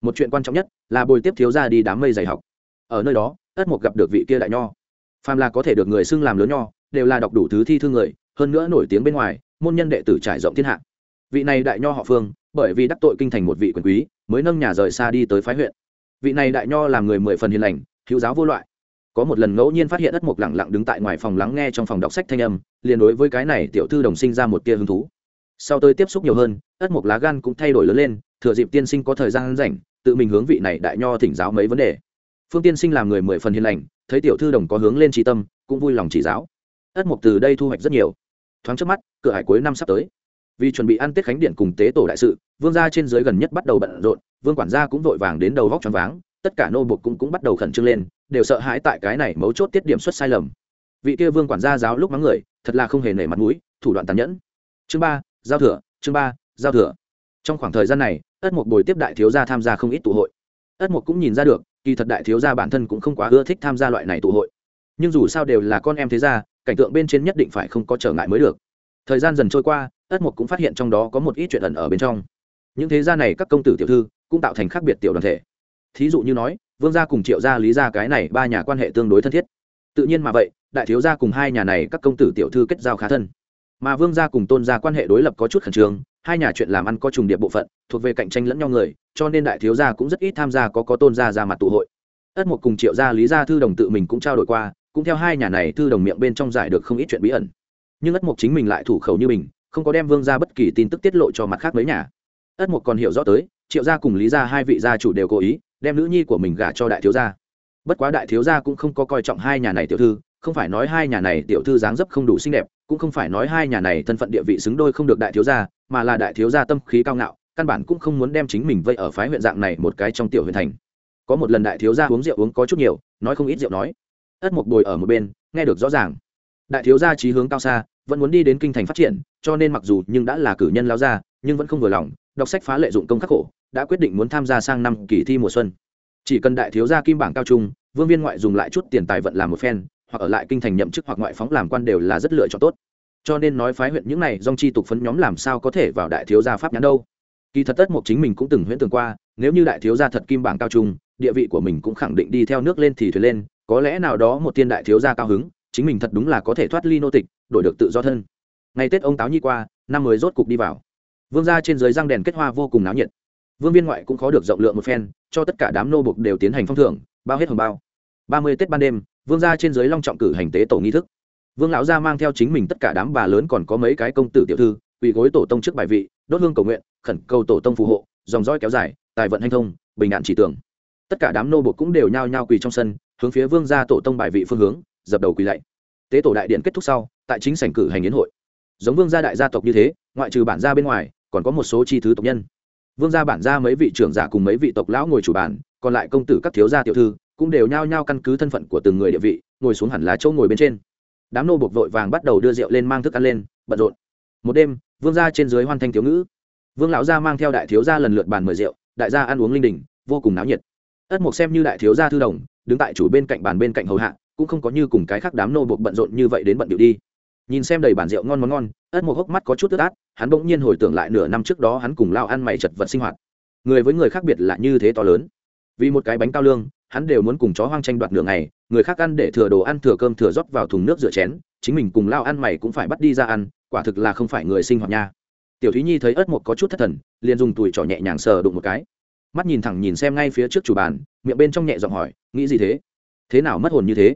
Một chuyện quan trọng nhất là bồi tiếp thiếu gia đi đám mây dày học. Ở nơi đó, ất mục gặp được vị kia đại nho. Phàm là có thể được người xưng làm lớn nho, đều là đọc đủ thứ thi thư người, hơn nữa nổi tiếng bên ngoài, môn nhân đệ tử trải rộng thiên hạ. Vị này đại nho họ phương, bởi vì đắc tội kinh thành một vị quyền quý, mới nâng nhà rời xa đi tới phái huyện. Vị này đại nho làm người mười phần hiền lành, hữu giáo vô loại có một lần ngẫu nhiên phát hiện ất mục lặng lặng đứng tại ngoài phòng lắng nghe trong phòng đọc sách thanh âm, liền đối với cái này tiểu thư đồng sinh ra một tia hứng thú. Sau tới tiếp xúc nhiều hơn, ất mục lá gan cũng thay đổi lớn lên, thừa dịp tiên sinh có thời gian rảnh, tự mình hướng vị này đại nho thỉnh giáo mấy vấn đề. Phương tiên sinh làm người mười phần hiền lành, thấy tiểu thư đồng có hướng lên trí tâm, cũng vui lòng chỉ giáo. Ất mục từ đây thu hoạch rất nhiều. Thoáng trước mắt, cửa hải cuối năm sắp tới. Vì chuẩn bị ăn tết khánh điện cùng tế tổ đại sự, vương gia trên dưới gần nhất bắt đầu bận rộn, vương quản gia cũng vội vàng đến đầu vóc choáng váng, tất cả nô bộc cũng cũng bắt đầu khẩn trương lên đều sợ hãi tại cái này mấu chốt tiết điểm xuất sai lầm. Vị kia vương quản gia giáo lúc mắng người, thật là không hề nể mặt mũi, thủ đoạn tàn nhẫn. Chương ba, giao thừa, chương ba, giao thừa. Trong khoảng thời gian này, ất mục bồi tiếp đại thiếu gia tham gia không ít tụ hội. Ất mục cũng nhìn ra được, kỳ thật đại thiếu gia bản thân cũng không quá ưa thích tham gia loại này tụ hội. Nhưng dù sao đều là con em thế gia, cảnh tượng bên trên nhất định phải không có trở ngại mới được. Thời gian dần trôi qua, ất mục cũng phát hiện trong đó có một ít chuyện ẩn ở bên trong. Những thế gia này các công tử tiểu thư cũng tạo thành khác biệt tiểu đoàn thể. Thí dụ như nói vương gia cùng triệu gia lý gia cái này ba nhà quan hệ tương đối thân thiết. Tự nhiên mà vậy, đại thiếu gia cùng hai nhà này các công tử tiểu thư kết giao khá thân. Mà vương gia cùng tôn gia quan hệ đối lập có chút khẩn trương, hai nhà chuyện làm ăn có trùng điệp bộ phận, thuộc về cạnh tranh lẫn nhau người, cho nên đại thiếu gia cũng rất ít tham gia có có tôn gia ra mặt tụ hội. Ất một cùng triệu gia lý gia thư đồng tự mình cũng trao đổi qua, cũng theo hai nhà này thư đồng miệng bên trong giải được không ít chuyện bí ẩn. Nhưng ất mục chính mình lại thủ khẩu như mình, không có đem vương ra bất kỳ tin tức tiết lộ cho mặt khác mấy nhà. Ất mục còn hiểu rõ tới triệu gia cùng lý gia hai vị gia chủ đều cố ý đem nữ nhi của mình gả cho đại thiếu gia. Bất quá đại thiếu gia cũng không có coi trọng hai nhà này tiểu thư, không phải nói hai nhà này tiểu thư dáng dấp không đủ xinh đẹp, cũng không phải nói hai nhà này thân phận địa vị xứng đôi không được đại thiếu gia, mà là đại thiếu gia tâm khí cao ngạo, căn bản cũng không muốn đem chính mình vây ở phái huyện dạng này một cái trong tiểu huyện thành. Có một lần đại thiếu gia uống rượu uống có chút nhiều, nói không ít rượu nói. Ất mục bồi ở một bên, nghe được rõ ràng. Đại thiếu gia trí hướng cao xa, vẫn muốn đi đến kinh thành phát triển, cho nên mặc dù nhưng đã là cử nhân lao ra nhưng vẫn không vừa lòng đọc sách phá lệ dụng công khắc khổ, đã quyết định muốn tham gia sang năm kỳ thi mùa xuân. Chỉ cần đại thiếu gia kim bảng cao trung, vương viên ngoại dùng lại chút tiền tài vận làm một phen, hoặc ở lại kinh thành nhậm chức hoặc ngoại phóng làm quan đều là rất lựa chọn tốt. Cho nên nói phái huyện những này dòng chi tục phấn nhóm làm sao có thể vào đại thiếu gia pháp nhãn đâu. Kỳ thật tất một chính mình cũng từng huyễn tưởng qua, nếu như đại thiếu gia thật kim bảng cao trung, địa vị của mình cũng khẳng định đi theo nước lên thì thuyền lên, có lẽ nào đó một tiên đại thiếu gia cao hứng, chính mình thật đúng là có thể thoát ly nô tịch, đổi được tự do thân. Ngày tết ông táo nhi qua, năm mới rốt cục đi vào vương gia trên dưới răng đèn kết hoa vô cùng náo nhiệt. Vương viên ngoại cũng khó được rộng lượng một phen, cho tất cả đám nô bục đều tiến hành phong thưởng, bao hết hồng bao. Ba mươi tết ban đêm, vương gia trên dưới long trọng cử hành tế tổ nghi thức. Vương lão gia mang theo chính mình tất cả đám bà lớn còn có mấy cái công tử tiểu thư, quỳ gối tổ tông trước bài vị, đốt hương cầu nguyện, khẩn cầu tổ tông phù hộ, dòng dõi kéo dài, tài vận hanh thông, bình đạn chỉ tưởng. Tất cả đám nô bục cũng đều nhao nhao quỳ trong sân, hướng phía vương gia tổ tông bài vị phương hướng, dập đầu quỳ lạy. Tế tổ đại điện kết thúc sau, tại chính sảnh cử hành yến hội. Giống vương gia đại gia tộc như thế, ngoại trừ bản gia bên ngoài còn có một số chi thứ tộc nhân. Vương gia bản gia mấy vị trưởng giả cùng mấy vị tộc lão ngồi chủ bàn, còn lại công tử các thiếu gia tiểu thư cũng đều nhao nhao căn cứ thân phận của từng người địa vị, ngồi xuống hẳn là chỗ ngồi bên trên. Đám nô buộc vội vàng bắt đầu đưa rượu lên mang thức ăn lên, bận rộn. Một đêm, vương gia trên dưới hoan thanh thiếu ngữ. Vương lão gia mang theo đại thiếu gia lần lượt bàn mời rượu, đại gia ăn uống linh đình, vô cùng náo nhiệt. Ất mục xem như đại thiếu gia thư đồng, đứng tại chủ bên cạnh bàn bên cạnh hầu hạ, cũng không có như cùng cái khác đám nô buộc bận rộn như vậy đến bận điệu đi nhìn xem đầy bản rượu ngon món ngon ất một hốc mắt có chút tức át, hắn bỗng nhiên hồi tưởng lại nửa năm trước đó hắn cùng lao ăn mày chật vật sinh hoạt. Người với người khác biệt là như thế to lớn. Vì một cái bánh cao lương, hắn đều muốn cùng chó hoang tranh đoạt nửa ngày, người khác ăn để thừa đồ ăn thừa cơm thừa rót vào thùng nước rửa chén, chính mình cùng lao ăn mày cũng phải bắt đi ra ăn, quả thực là không phải người sinh hoạt nha. Tiểu thúy nhi thấy ớt một có chút thất thần, liền dùng tùi trỏ nhẹ nhàng sờ đụng một cái. Mắt nhìn thẳng nhìn xem ngay phía trước chủ bàn, miệng bên trong nhẹ giọng hỏi, nghĩ gì thế? Thế nào mất hồn như thế?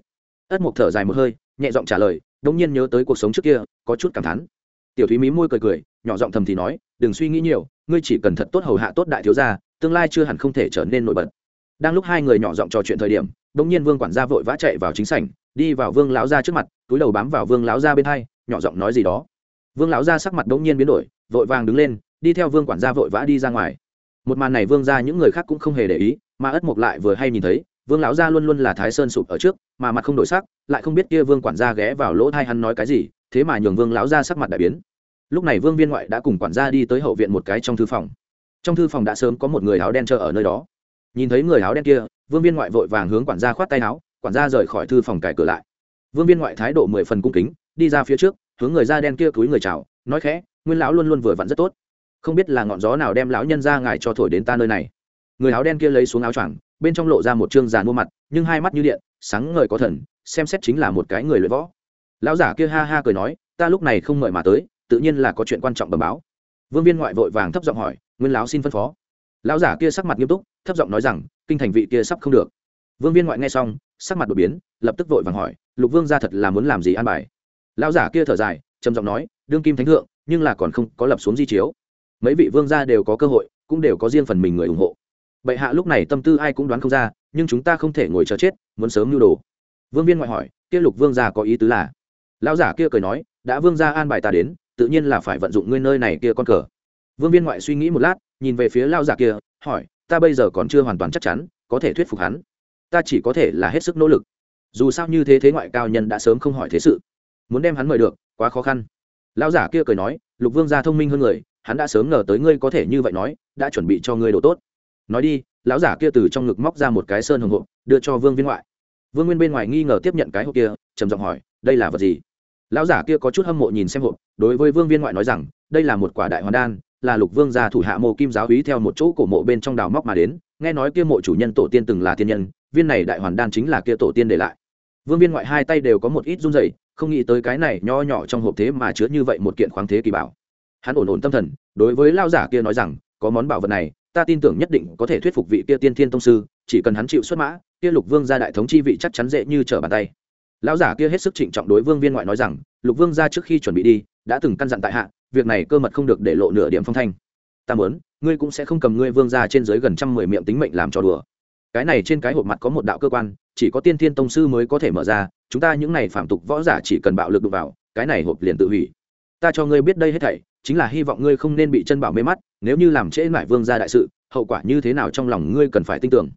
Ớt một thở dài một hơi, nhẹ giọng trả lời đông nhiên nhớ tới cuộc sống trước kia, có chút cảm thán. Tiểu thúy mí môi cười cười, nhỏ giọng thầm thì nói, đừng suy nghĩ nhiều, ngươi chỉ cần thật tốt hầu hạ tốt đại thiếu gia, tương lai chưa hẳn không thể trở nên nổi bật. Đang lúc hai người nhỏ giọng trò chuyện thời điểm đông nhiên vương quản gia vội vã chạy vào chính sảnh, đi vào vương lão gia trước mặt, túi đầu bám vào vương lão gia bên hai, nhỏ giọng nói gì đó. Vương lão gia sắc mặt đông nhiên biến đổi, vội vàng đứng lên, đi theo vương quản gia vội vã đi ra ngoài. Một màn này vương gia những người khác cũng không hề để ý, mà ất mục lại vừa hay nhìn thấy vương lão gia luôn luôn là thái sơn sụp ở trước, mà mặt không đổi sắc, lại không biết kia vương quản gia ghé vào lỗ thai hắn nói cái gì, thế mà nhường vương lão gia sắc mặt đại biến. Lúc này vương viên ngoại đã cùng quản gia đi tới hậu viện một cái trong thư phòng. Trong thư phòng đã sớm có một người áo đen chờ ở nơi đó. Nhìn thấy người áo đen kia, vương viên ngoại vội vàng hướng quản gia khoát tay áo, quản gia rời khỏi thư phòng cài cửa lại. Vương viên ngoại thái độ mười phần cung kính, đi ra phía trước, hướng người da đen kia túi người chào, nói khẽ, nguyên lão luôn luôn vừa vặn rất tốt. Không biết là ngọn gió nào đem lão nhân ra ngài cho thổi đến ta nơi này. Người áo đen kia lấy xuống áo choàng bên trong lộ ra một trương giàn mua mặt, nhưng hai mắt như điện, sáng ngời có thần, xem xét chính là một cái người luyện võ. Lão giả kia ha ha cười nói, ta lúc này không mời mà tới, tự nhiên là có chuyện quan trọng bẩm báo. Vương viên ngoại vội vàng thấp giọng hỏi, nguyên lão xin phân phó. Lão giả kia sắc mặt nghiêm túc, thấp giọng nói rằng, kinh thành vị kia sắp không được. Vương viên ngoại nghe xong, sắc mặt đột biến, lập tức vội vàng hỏi, lục vương ra thật là muốn làm gì an bài? Lão giả kia thở dài, trầm giọng nói, đương kim thánh thượng, nhưng là còn không có lập xuống di chiếu. Mấy vị vương gia đều có cơ hội, cũng đều có riêng phần mình người ủng hộ bệ hạ lúc này tâm tư ai cũng đoán không ra, nhưng chúng ta không thể ngồi chờ chết, muốn sớm mưu đồ. Vương viên ngoại hỏi, kia lục vương gia có ý tứ là? Lão giả kia cười nói, đã vương gia an bài ta đến, tự nhiên là phải vận dụng ngươi nơi này kia con cờ. Vương viên ngoại suy nghĩ một lát, nhìn về phía lão giả kia, hỏi, ta bây giờ còn chưa hoàn toàn chắc chắn, có thể thuyết phục hắn? Ta chỉ có thể là hết sức nỗ lực. Dù sao như thế thế ngoại cao nhân đã sớm không hỏi thế sự. Muốn đem hắn mời được, quá khó khăn. Lão giả kia cười nói, lục vương gia thông minh hơn người, hắn đã sớm ngờ tới ngươi có thể như vậy nói, đã chuẩn bị cho ngươi đồ tốt nói đi, lão giả kia từ trong ngực móc ra một cái sơn hồng hộp, đưa cho vương viên ngoại. Vương nguyên bên ngoài nghi ngờ tiếp nhận cái hộp kia, trầm giọng hỏi, đây là vật gì? Lão giả kia có chút hâm mộ nhìn xem hộp, đối với vương viên ngoại nói rằng, đây là một quả đại hoàn đan, là lục vương gia thủ hạ mộ kim giáo úy theo một chỗ cổ mộ bên trong đào móc mà đến, nghe nói kia mộ chủ nhân tổ tiên từng là tiên nhân, viên này đại hoàn đan chính là kia tổ tiên để lại. Vương viên ngoại hai tay đều có một ít run rẩy, không nghĩ tới cái này nho nhỏ trong hộp thế mà chứa như vậy một kiện khoáng thế kỳ bảo. Hắn ổn ổn tâm thần, đối với lao giả kia nói rằng, có món bảo vật này ta tin tưởng nhất định có thể thuyết phục vị kia tiên thiên tông sư, chỉ cần hắn chịu xuất mã, kia lục vương gia đại thống chi vị chắc chắn dễ như trở bàn tay. Lão giả kia hết sức trịnh trọng đối vương viên ngoại nói rằng, lục vương gia trước khi chuẩn bị đi, đã từng căn dặn tại hạ, việc này cơ mật không được để lộ nửa điểm phong thanh. Ta muốn, ngươi cũng sẽ không cầm ngươi vương gia trên dưới gần trăm mười miệng tính mệnh làm trò đùa. Cái này trên cái hộp mặt có một đạo cơ quan, chỉ có tiên thiên tông sư mới có thể mở ra, chúng ta những này phạm tục võ giả chỉ cần bạo lực đụng vào, cái này hộp liền tự hủy. Ta cho ngươi biết đây hết thảy, chính là hy vọng ngươi không nên bị chân bảo mê mắt nếu như làm trễ mải vương gia đại sự, hậu quả như thế nào trong lòng ngươi cần phải tin tưởng.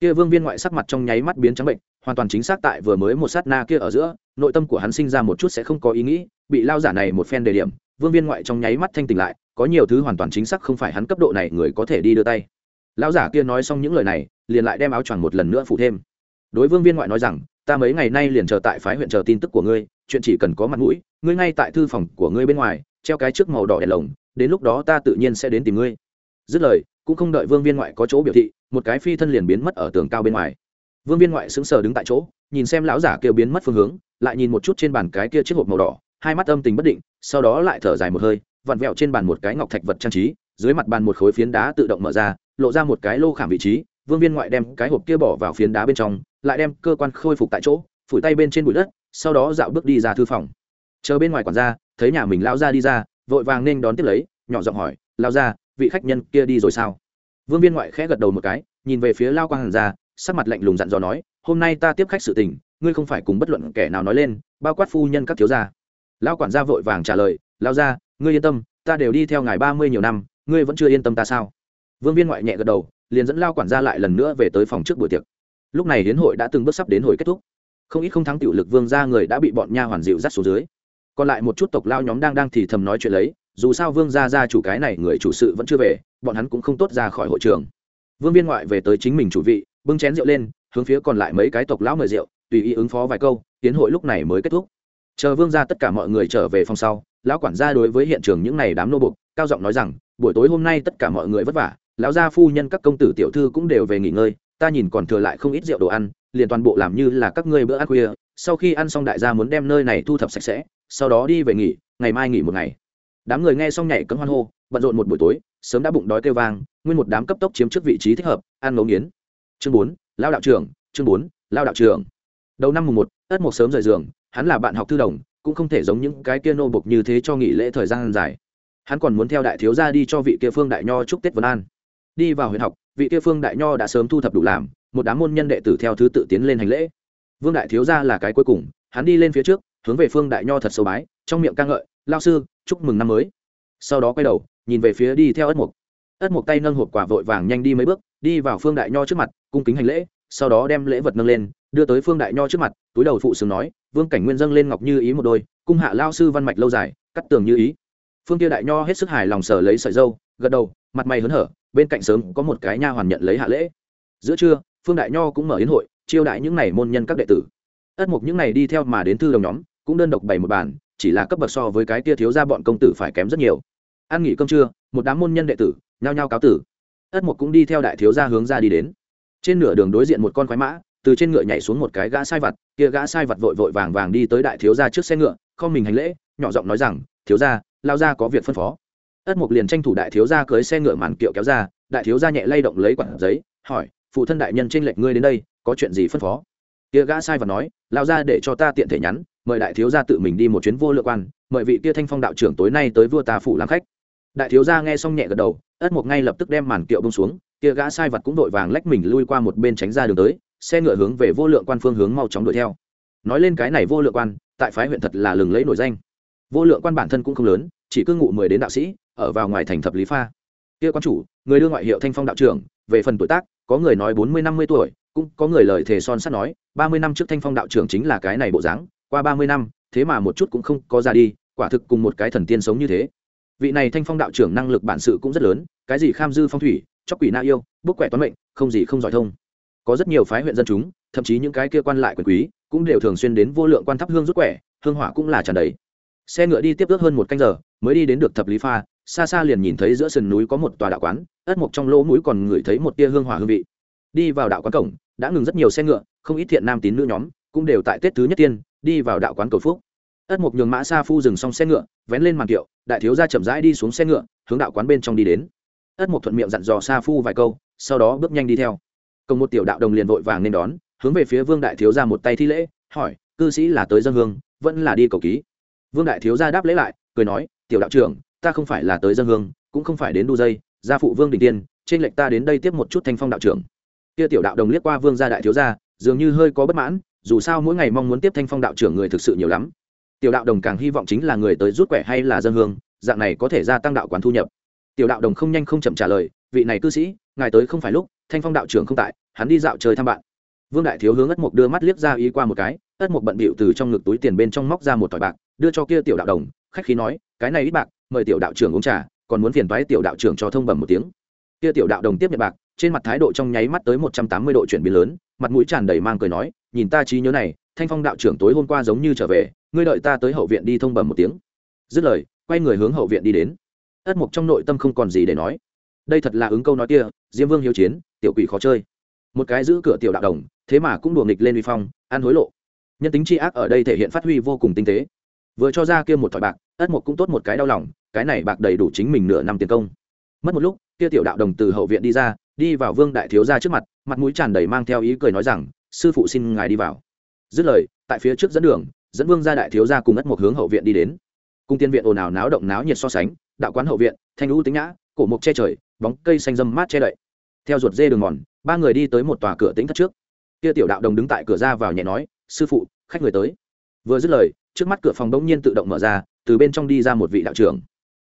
Kia vương viên ngoại sắc mặt trong nháy mắt biến trắng bệnh, hoàn toàn chính xác tại vừa mới một sát na kia ở giữa, nội tâm của hắn sinh ra một chút sẽ không có ý nghĩ, bị lao giả này một phen đề điểm, vương viên ngoại trong nháy mắt thanh tỉnh lại, có nhiều thứ hoàn toàn chính xác không phải hắn cấp độ này người có thể đi đưa tay. Lão giả kia nói xong những lời này, liền lại đem áo choàng một lần nữa phụ thêm. Đối vương viên ngoại nói rằng, ta mấy ngày nay liền chờ tại phái huyện chờ tin tức của ngươi, chuyện chỉ cần có mặt mũi, ngươi ngay tại thư phòng của ngươi bên ngoài, treo cái trước màu đỏ đèn lồng đến lúc đó ta tự nhiên sẽ đến tìm ngươi. Dứt lời, cũng không đợi vương viên ngoại có chỗ biểu thị, một cái phi thân liền biến mất ở tường cao bên ngoài. Vương viên ngoại sững sờ đứng tại chỗ, nhìn xem lão giả kêu biến mất phương hướng, lại nhìn một chút trên bàn cái kia chiếc hộp màu đỏ, hai mắt âm tình bất định, sau đó lại thở dài một hơi, vặn vẹo trên bàn một cái ngọc thạch vật trang trí, dưới mặt bàn một khối phiến đá tự động mở ra, lộ ra một cái lô khảm vị trí, vương viên ngoại đem cái hộp kia bỏ vào phiến đá bên trong, lại đem cơ quan khôi phục tại chỗ, phủi tay bên trên bụi đất, sau đó dạo bước đi ra thư phòng. Chờ bên ngoài quản gia, thấy nhà mình lao ra đi ra vội vàng nên đón tiếp lấy, nhỏ giọng hỏi, lao ra, vị khách nhân kia đi rồi sao? Vương viên ngoại khẽ gật đầu một cái, nhìn về phía lao quang hàn ra, sắc mặt lạnh lùng dặn dò nói, hôm nay ta tiếp khách sự tình, ngươi không phải cùng bất luận kẻ nào nói lên, bao quát phu nhân các thiếu gia. Lao quản gia vội vàng trả lời, lao ra, ngươi yên tâm, ta đều đi theo ngài ba mươi nhiều năm, ngươi vẫn chưa yên tâm ta sao? Vương viên ngoại nhẹ gật đầu, liền dẫn lao quản gia lại lần nữa về tới phòng trước buổi tiệc. Lúc này hiến hội đã từng bước sắp đến hồi kết thúc. Không ít không thắng tiểu lực vương ra người đã bị bọn nha hoàn dịu dắt xuống dưới còn lại một chút tộc lao nhóm đang đang thì thầm nói chuyện lấy, dù sao vương gia gia chủ cái này người chủ sự vẫn chưa về, bọn hắn cũng không tốt ra khỏi hội trường. Vương viên ngoại về tới chính mình chủ vị, bưng chén rượu lên, hướng phía còn lại mấy cái tộc lão mời rượu, tùy ý ứng phó vài câu, tiến hội lúc này mới kết thúc. Chờ vương gia tất cả mọi người trở về phòng sau, lão quản gia đối với hiện trường những này đám nô bục cao giọng nói rằng, buổi tối hôm nay tất cả mọi người vất vả, lão gia phu nhân các công tử tiểu thư cũng đều về nghỉ ngơi, ta nhìn còn thừa lại không ít rượu đồ ăn, liền toàn bộ làm như là các ngươi bữa ăn khuya, sau khi ăn xong đại gia muốn đem nơi này thu thập sạch sẽ sau đó đi về nghỉ, ngày mai nghỉ một ngày. Đám người nghe xong nhảy cấm hoan hô, bận rộn một buổi tối, sớm đã bụng đói kêu vang, nguyên một đám cấp tốc chiếm trước vị trí thích hợp, ăn ngấu nghiến. Chương bốn, lao đạo trưởng, chương bốn, lao đạo trưởng. Đầu năm mùng một, ất một sớm rời giường, hắn là bạn học thư đồng, cũng không thể giống những cái kia nô bộc như thế cho nghỉ lễ thời gian dài. Hắn còn muốn theo đại thiếu gia đi cho vị kia phương đại nho chúc tết vân an. Đi vào huyện học, vị kia phương đại nho đã sớm thu thập đủ làm, một đám môn nhân đệ tử theo thứ tự tiến lên hành lễ. Vương đại thiếu gia là cái cuối cùng, hắn đi lên phía trước hướng về phương đại nho thật sâu bái, trong miệng ca ngợi, lao sư, chúc mừng năm mới. Sau đó quay đầu, nhìn về phía đi theo ất mục. Ất mục tay nâng hộp quả vội vàng nhanh đi mấy bước, đi vào phương đại nho trước mặt, cung kính hành lễ, sau đó đem lễ vật nâng lên, đưa tới phương đại nho trước mặt, túi đầu phụ sướng nói, vương cảnh nguyên dâng lên ngọc như ý một đôi, cung hạ lao sư văn mạch lâu dài, cắt tường như ý. Phương kia đại nho hết sức hài lòng sở lấy sợi dâu, gật đầu, mặt mày hớn hở, bên cạnh sớm có một cái nha hoàn nhận lấy hạ lễ. Giữa trưa, phương đại nho cũng mở yến hội, chiêu đại những n à y môn nhân các đệ tử. Ất mục những n à y đi theo mà đến thư đồng nhóm cũng đơn độc bày một bàn chỉ là cấp bậc so với cái kia thiếu ra bọn công tử phải kém rất nhiều. Ăn nghỉ cơm trưa, một đám môn nhân đệ tử, nhao nhao cáo tử. Ất mục cũng đi theo đại thiếu gia hướng ra đi đến. Trên nửa đường đối diện một con khoái mã, từ trên ngựa nhảy xuống một cái gã sai vặt, kia gã sai vặt vội vội vàng vàng đi tới đại thiếu gia trước xe ngựa, không mình hành lễ, nhỏ giọng nói rằng, thiếu gia lao gia có việc phân phó. Ất mục liền tranh thủ đại thiếu gia cưới xe ngựa màn kiệu kéo ra, đại thiếu gia nhẹ lay động lấy quản giấy, hỏi, phụ thân đại nhân trên lệnh ngươi đến đây, có chuyện gì phân phó? Kia gã sai vặt nói lao gia để cho ta tiện thể nhắn mời đại thiếu gia tự mình đi một chuyến vô lượng quan, mời vị kia thanh phong đạo trưởng tối nay tới vua ta phủ làm khách. Đại thiếu gia nghe xong nhẹ gật đầu, ất mục ngay lập tức đem màn kiệu bông xuống, kia gã sai vật cũng vội vàng lách mình lui qua một bên tránh ra đường tới, xe ngựa hướng về vô lượng quan phương hướng mau chóng đuổi theo. Nói lên cái này vô lượng quan, tại phái huyện thật là lừng lẫy nổi danh. Vô lượng quan bản thân cũng không lớn, chỉ cư ngụ mười đến đạo sĩ, ở vào ngoài thành thập lý pha. Kia quan chủ, người đưa ngoại hiệu thanh phong đạo trưởng, về phần tuổi tác, có người nói bốn mươi năm mươi tuổi, cũng có người lời thề son sắt nói, ba mươi năm trước thanh phong đạo trưởng chính là cái này bộ dáng qua ba mươi năm, thế mà một chút cũng không có ra đi, quả thực cùng một cái thần tiên sống như thế. Vị này thanh phong đạo trưởng năng lực bản sự cũng rất lớn, cái gì kham dư phong thủy, chóc quỷ na yêu bức quẻ toán mệnh, không gì không giỏi thông. Có rất nhiều phái huyện dân chúng, thậm chí những cái kia quan lại quyền quý, cũng đều thường xuyên đến vô lượng quan thắp hương rút quẻ, hương hỏa cũng là tràn đầy. Xe ngựa đi tiếp ước hơn một canh giờ, mới đi đến được thập lý pha, xa xa liền nhìn thấy giữa sườn núi có một tòa đạo quán, ất mộc trong lỗ mũi còn ngửi thấy một tia hương hỏa hương vị. Đi vào đạo quán cổng, đã ngừng rất nhiều xe ngựa, không ít thiện nam tín nữ nhóm, cũng đều tại tết thứ nhất tiên đi vào đạo quán cầu phúc. Ất mộc nhường mã sa phu dừng xong xe ngựa, vén lên màn kiệu, đại thiếu gia chậm rãi đi xuống xe ngựa, hướng đạo quán bên trong đi đến. Ất mộc thuận miệng dặn dò sa phu vài câu, sau đó bước nhanh đi theo. Cùng một tiểu đạo đồng liền vội vàng nên đón, hướng về phía vương đại thiếu gia một tay thi lễ, hỏi, cư sĩ là tới dân hương, vẫn là đi cầu ký? Vương đại thiếu gia đáp lễ lại, cười nói, tiểu đạo trưởng, ta không phải là tới dân hương, cũng không phải đến đu dây, gia phụ vương đình tiên, trên lệnh ta đến đây tiếp một chút thanh phong đạo trưởng. Kia tiểu đạo đồng liếc qua vương gia đại thiếu gia, dường như hơi có bất mãn dù sao mỗi ngày mong muốn tiếp thanh phong đạo trưởng người thực sự nhiều lắm. Tiểu đạo đồng càng hy vọng chính là người tới rút quẻ hay là dân hương, dạng này có thể gia tăng đạo quán thu nhập. Tiểu đạo đồng không nhanh không chậm trả lời, vị này cư sĩ, ngài tới không phải lúc, thanh phong đạo trưởng không tại, hắn đi dạo chơi thăm bạn. Vương đại thiếu hướng ất mục đưa mắt liếc ra ý qua một cái, ất mục bận bịu từ trong ngực túi tiền bên trong móc ra một thỏi bạc, đưa cho kia tiểu đạo đồng, khách khí nói, cái này ít bạc, mời tiểu đạo trưởng uống trà, còn muốn phiền toái tiểu đạo trưởng cho thông bẩm một tiếng. Kia tiểu đạo đồng tiếp nhận bạc, trên mặt thái độ trong nháy mắt tới một trăm tám mươi độ chuyển biến lớn, mặt mũi tràn đầy mang cười nói nhìn ta trí nhớ này, thanh phong đạo trưởng tối hôm qua giống như trở về, ngươi đợi ta tới hậu viện đi thông bẩm một tiếng. Dứt lời, quay người hướng hậu viện đi đến. Ất mục trong nội tâm không còn gì để nói. Đây thật là ứng câu nói kia, diêm vương hiếu chiến, tiểu quỷ khó chơi. Một cái giữ cửa tiểu đạo đồng, thế mà cũng đùa nghịch lên uy phong, ăn hối lộ. Nhân tính tri ác ở đây thể hiện phát huy vô cùng tinh tế. Vừa cho ra kia một thỏi bạc, ất mục cũng tốt một cái đau lòng, cái này bạc đầy đủ chính mình nửa năm tiền công. Mất một lúc, kia tiểu đạo đồng từ hậu viện đi ra, đi vào vương đại thiếu gia trước mặt mặt mũi tràn đầy mang theo ý cười nói rằng sư phụ xin ngài đi vào. Dứt lời, tại phía trước dẫn đường, dẫn vương gia đại thiếu gia cùng ất một hướng hậu viện đi đến. Cung tiên viện ồn ào náo động náo nhiệt so sánh, đạo quán hậu viện, thanh lũ tính nhã, cổ mộc che trời, bóng cây xanh dâm mát che đậy. Theo ruột dê đường mòn, ba người đi tới một tòa cửa tính thất trước. Kia tiểu đạo đồng đứng tại cửa ra vào nhẹ nói, sư phụ, khách người tới. Vừa dứt lời, trước mắt cửa phòng bỗng nhiên tự động mở ra, từ bên trong đi ra một vị đạo trưởng.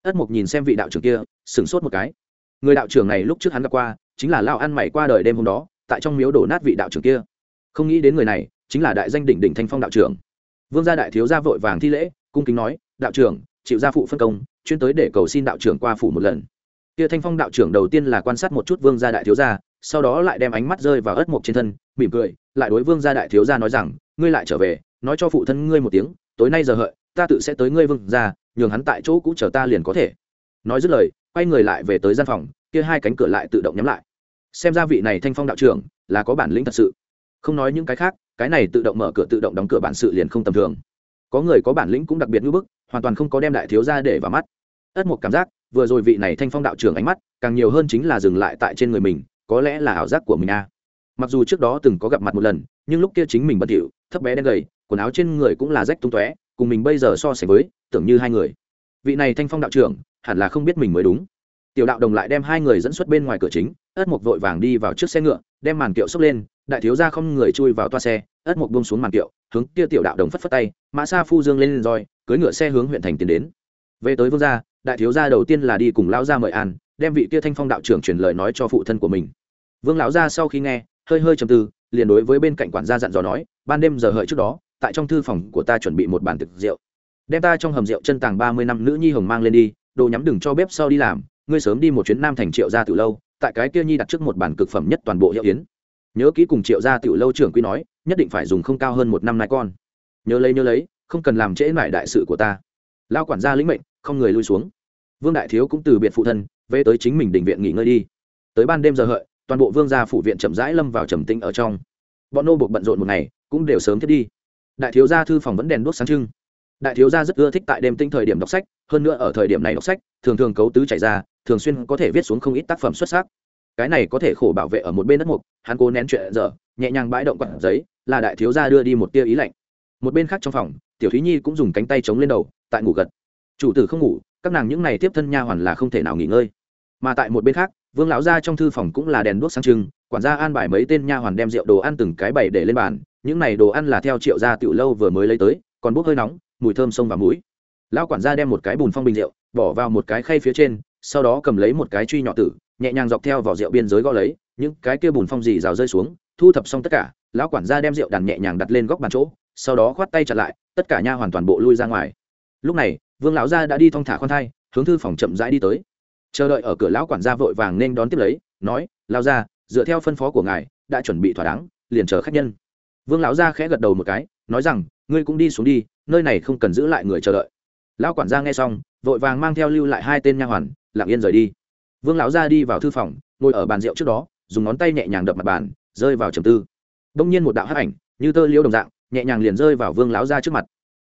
Ất mục nhìn xem vị đạo trưởng kia, sửng sốt một cái. Người đạo trưởng này lúc trước hắn gặp qua, chính là lao ăn mày qua đời đêm hôm đó, tại trong miếu đổ nát vị đạo trưởng kia không nghĩ đến người này chính là đại danh đỉnh đỉnh thanh phong đạo trưởng. Vương gia đại thiếu gia vội vàng thi lễ, cung kính nói, đạo trưởng, chịu gia phụ phân công, chuyên tới để cầu xin đạo trưởng qua phủ một lần. Kia thanh phong đạo trưởng đầu tiên là quan sát một chút vương gia đại thiếu gia, sau đó lại đem ánh mắt rơi vào ớt mộc trên thân, mỉm cười, lại đối vương gia đại thiếu gia nói rằng, ngươi lại trở về, nói cho phụ thân ngươi một tiếng, tối nay giờ hợi, ta tự sẽ tới ngươi vương gia, nhường hắn tại chỗ cũ chờ ta liền có thể. Nói dứt lời, quay người lại về tới gian phòng, kia hai cánh cửa lại tự động nhắm lại. Xem ra vị này thanh phong đạo trưởng là có bản lĩnh thật sự không nói những cái khác, cái này tự động mở cửa tự động đóng cửa bản sự liền không tầm thường. Có người có bản lĩnh cũng đặc biệt ngưỡng bức, hoàn toàn không có đem đại thiếu ra để vào mắt. Ất một cảm giác, vừa rồi vị này thanh phong đạo trưởng ánh mắt, càng nhiều hơn chính là dừng lại tại trên người mình, có lẽ là ảo giác của mình a. À. mặc dù trước đó từng có gặp mặt một lần, nhưng lúc kia chính mình bất điệu thấp bé đen gầy, quần áo trên người cũng là rách tung tóe, cùng mình bây giờ so sánh với, tưởng như hai người. Vị này thanh phong đạo trưởng, hẳn là không biết mình mới đúng. Tiểu đạo đồng lại đem hai người dẫn xuất bên ngoài cửa chính, ất mục vội vàng đi vào trước xe ngựa, đem màn kiệu xốc lên đại thiếu gia không người chui vào toa xe ất mục bông xuống màn kiệu hướng kia tiểu đạo đồng phất phất tay mã sa phu dương lên, lên roi cưỡi ngựa xe hướng huyện thành tiến đến. Về tới vương gia đại thiếu gia đầu tiên là đi cùng lão gia mời an đem vị kia thanh phong đạo trưởng truyền lời nói cho phụ thân của mình. Vương lão gia sau khi nghe hơi hơi trầm tư liền đối với bên cạnh quản gia dặn dò nói ban đêm giờ hợi trước đó tại trong thư phòng của ta chuẩn bị một bàn thực rượu. Đem ta trong hầm rượu chân tàng ba mươi năm nữ nhi hồng mang lên đi đồ nhắm đừng cho bếp sau đi làm ngươi sớm đi một chuyến nam thành triệu gia từ lâu tại cái kia nhi đặt trước một bản cực phẩm nhất toàn bộ hiệu yến nhớ kỹ cùng triệu gia tiểu lâu trưởng quy nói, nhất định phải dùng không cao hơn một năm nay con. Nhớ lấy nhớ lấy, không cần làm trễ mải đại sự của ta. Lao quản gia lĩnh mệnh, không người lui xuống. Vương đại thiếu cũng từ biệt phụ thân, về tới chính mình định viện nghỉ ngơi đi. Tới ban đêm giờ hợi, toàn bộ vương gia phủ viện chậm rãi lâm vào trầm tĩnh ở trong. Bọn nô buộc bận rộn một ngày, cũng đều sớm thiết đi. Đại thiếu gia thư phòng vẫn đèn đuốc sáng trưng. Đại thiếu gia rất ưa thích tại đêm tinh thời điểm đọc sách, hơn nữa ở thời điểm này đọc sách, thường thường cấu tứ chảy ra, thường xuyên có thể viết xuống không ít tác phẩm xuất sắc cái này có thể khổ bảo vệ ở một bên đất mục, hắn cố nén chuyện dở, nhẹ nhàng bãi động quặn giấy, là đại thiếu gia đưa đi một tia ý lạnh. Một bên khác trong phòng, tiểu thúy nhi cũng dùng cánh tay chống lên đầu, tại ngủ gật. Chủ tử không ngủ, các nàng những này tiếp thân nha hoàn là không thể nào nghỉ ngơi. Mà tại một bên khác, vương lão gia trong thư phòng cũng là đèn đuốc sáng trưng, quản gia an bài mấy tên nha hoàn đem rượu đồ ăn từng cái bày để lên bàn, những này đồ ăn là theo triệu gia tiểu lâu vừa mới lấy tới, còn bốc hơi nóng, mùi thơm sông và mũi lão quản gia đem một cái bùn phong bình rượu, bỏ vào một cái khay phía trên, sau đó cầm lấy một cái truy nhỏ tử nhẹ nhàng dọc theo vỏ rượu biên giới gõ lấy, những cái kia bùn phong dì rào rơi xuống, thu thập xong tất cả, lão quản gia đem rượu đàn nhẹ nhàng đặt lên góc bàn chỗ, sau đó khoát tay chặt lại, tất cả nha hoàn toàn bộ lui ra ngoài. Lúc này, vương lão gia đã đi thong thả khoan thai, hướng thư phòng chậm rãi đi tới. Chờ đợi ở cửa lão quản gia vội vàng nên đón tiếp lấy, nói lao ra dựa theo phân phó của ngài, đã chuẩn bị thỏa đáng, liền chờ khách nhân. Vương lão gia khẽ gật đầu một cái, nói rằng, ngươi cũng đi xuống đi, nơi này không cần giữ lại người chờ đợi. Lão quản gia nghe xong, vội vàng mang theo lưu lại hai tên nha hoàn, lặng yên rời đi vương lão gia đi vào thư phòng, ngồi ở bàn rượu trước đó, dùng ngón tay nhẹ nhàng đập mặt bàn, rơi vào trầm tư. Đông nhiên một đạo hắc ảnh, như tơ liễu đồng dạng, nhẹ nhàng liền rơi vào vương lão gia trước mặt.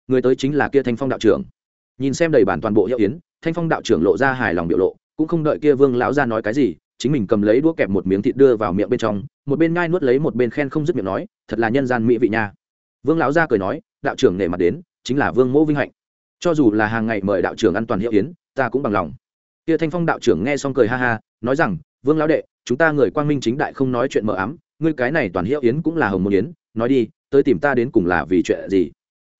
Người tới chính là kia thanh phong đạo trưởng. Nhìn xem đầy bản toàn bộ hiệu yến, thanh phong đạo trưởng lộ ra hài lòng biểu lộ, cũng không đợi kia vương lão gia nói cái gì, chính mình cầm lấy đũa kẹp một miếng thịt đưa vào miệng bên trong, một bên ngai nuốt lấy một bên khen không dứt miệng nói, thật là nhân gian mỹ vị nha. Vương lão gia cười nói, đạo trưởng nể mặt đến, chính là vương mẫu vinh hạnh. Cho dù là hàng ngày mời đạo trưởng ăn toàn hiệu yến, ta cũng bằng lòng kia thanh phong đạo trưởng nghe xong cười ha ha, nói rằng, vương lão đệ, chúng ta người quang minh chính đại không nói chuyện mờ ám, ngươi cái này toàn hiệu yến cũng là hồng môn yến, nói đi, tới tìm ta đến cùng là vì chuyện gì?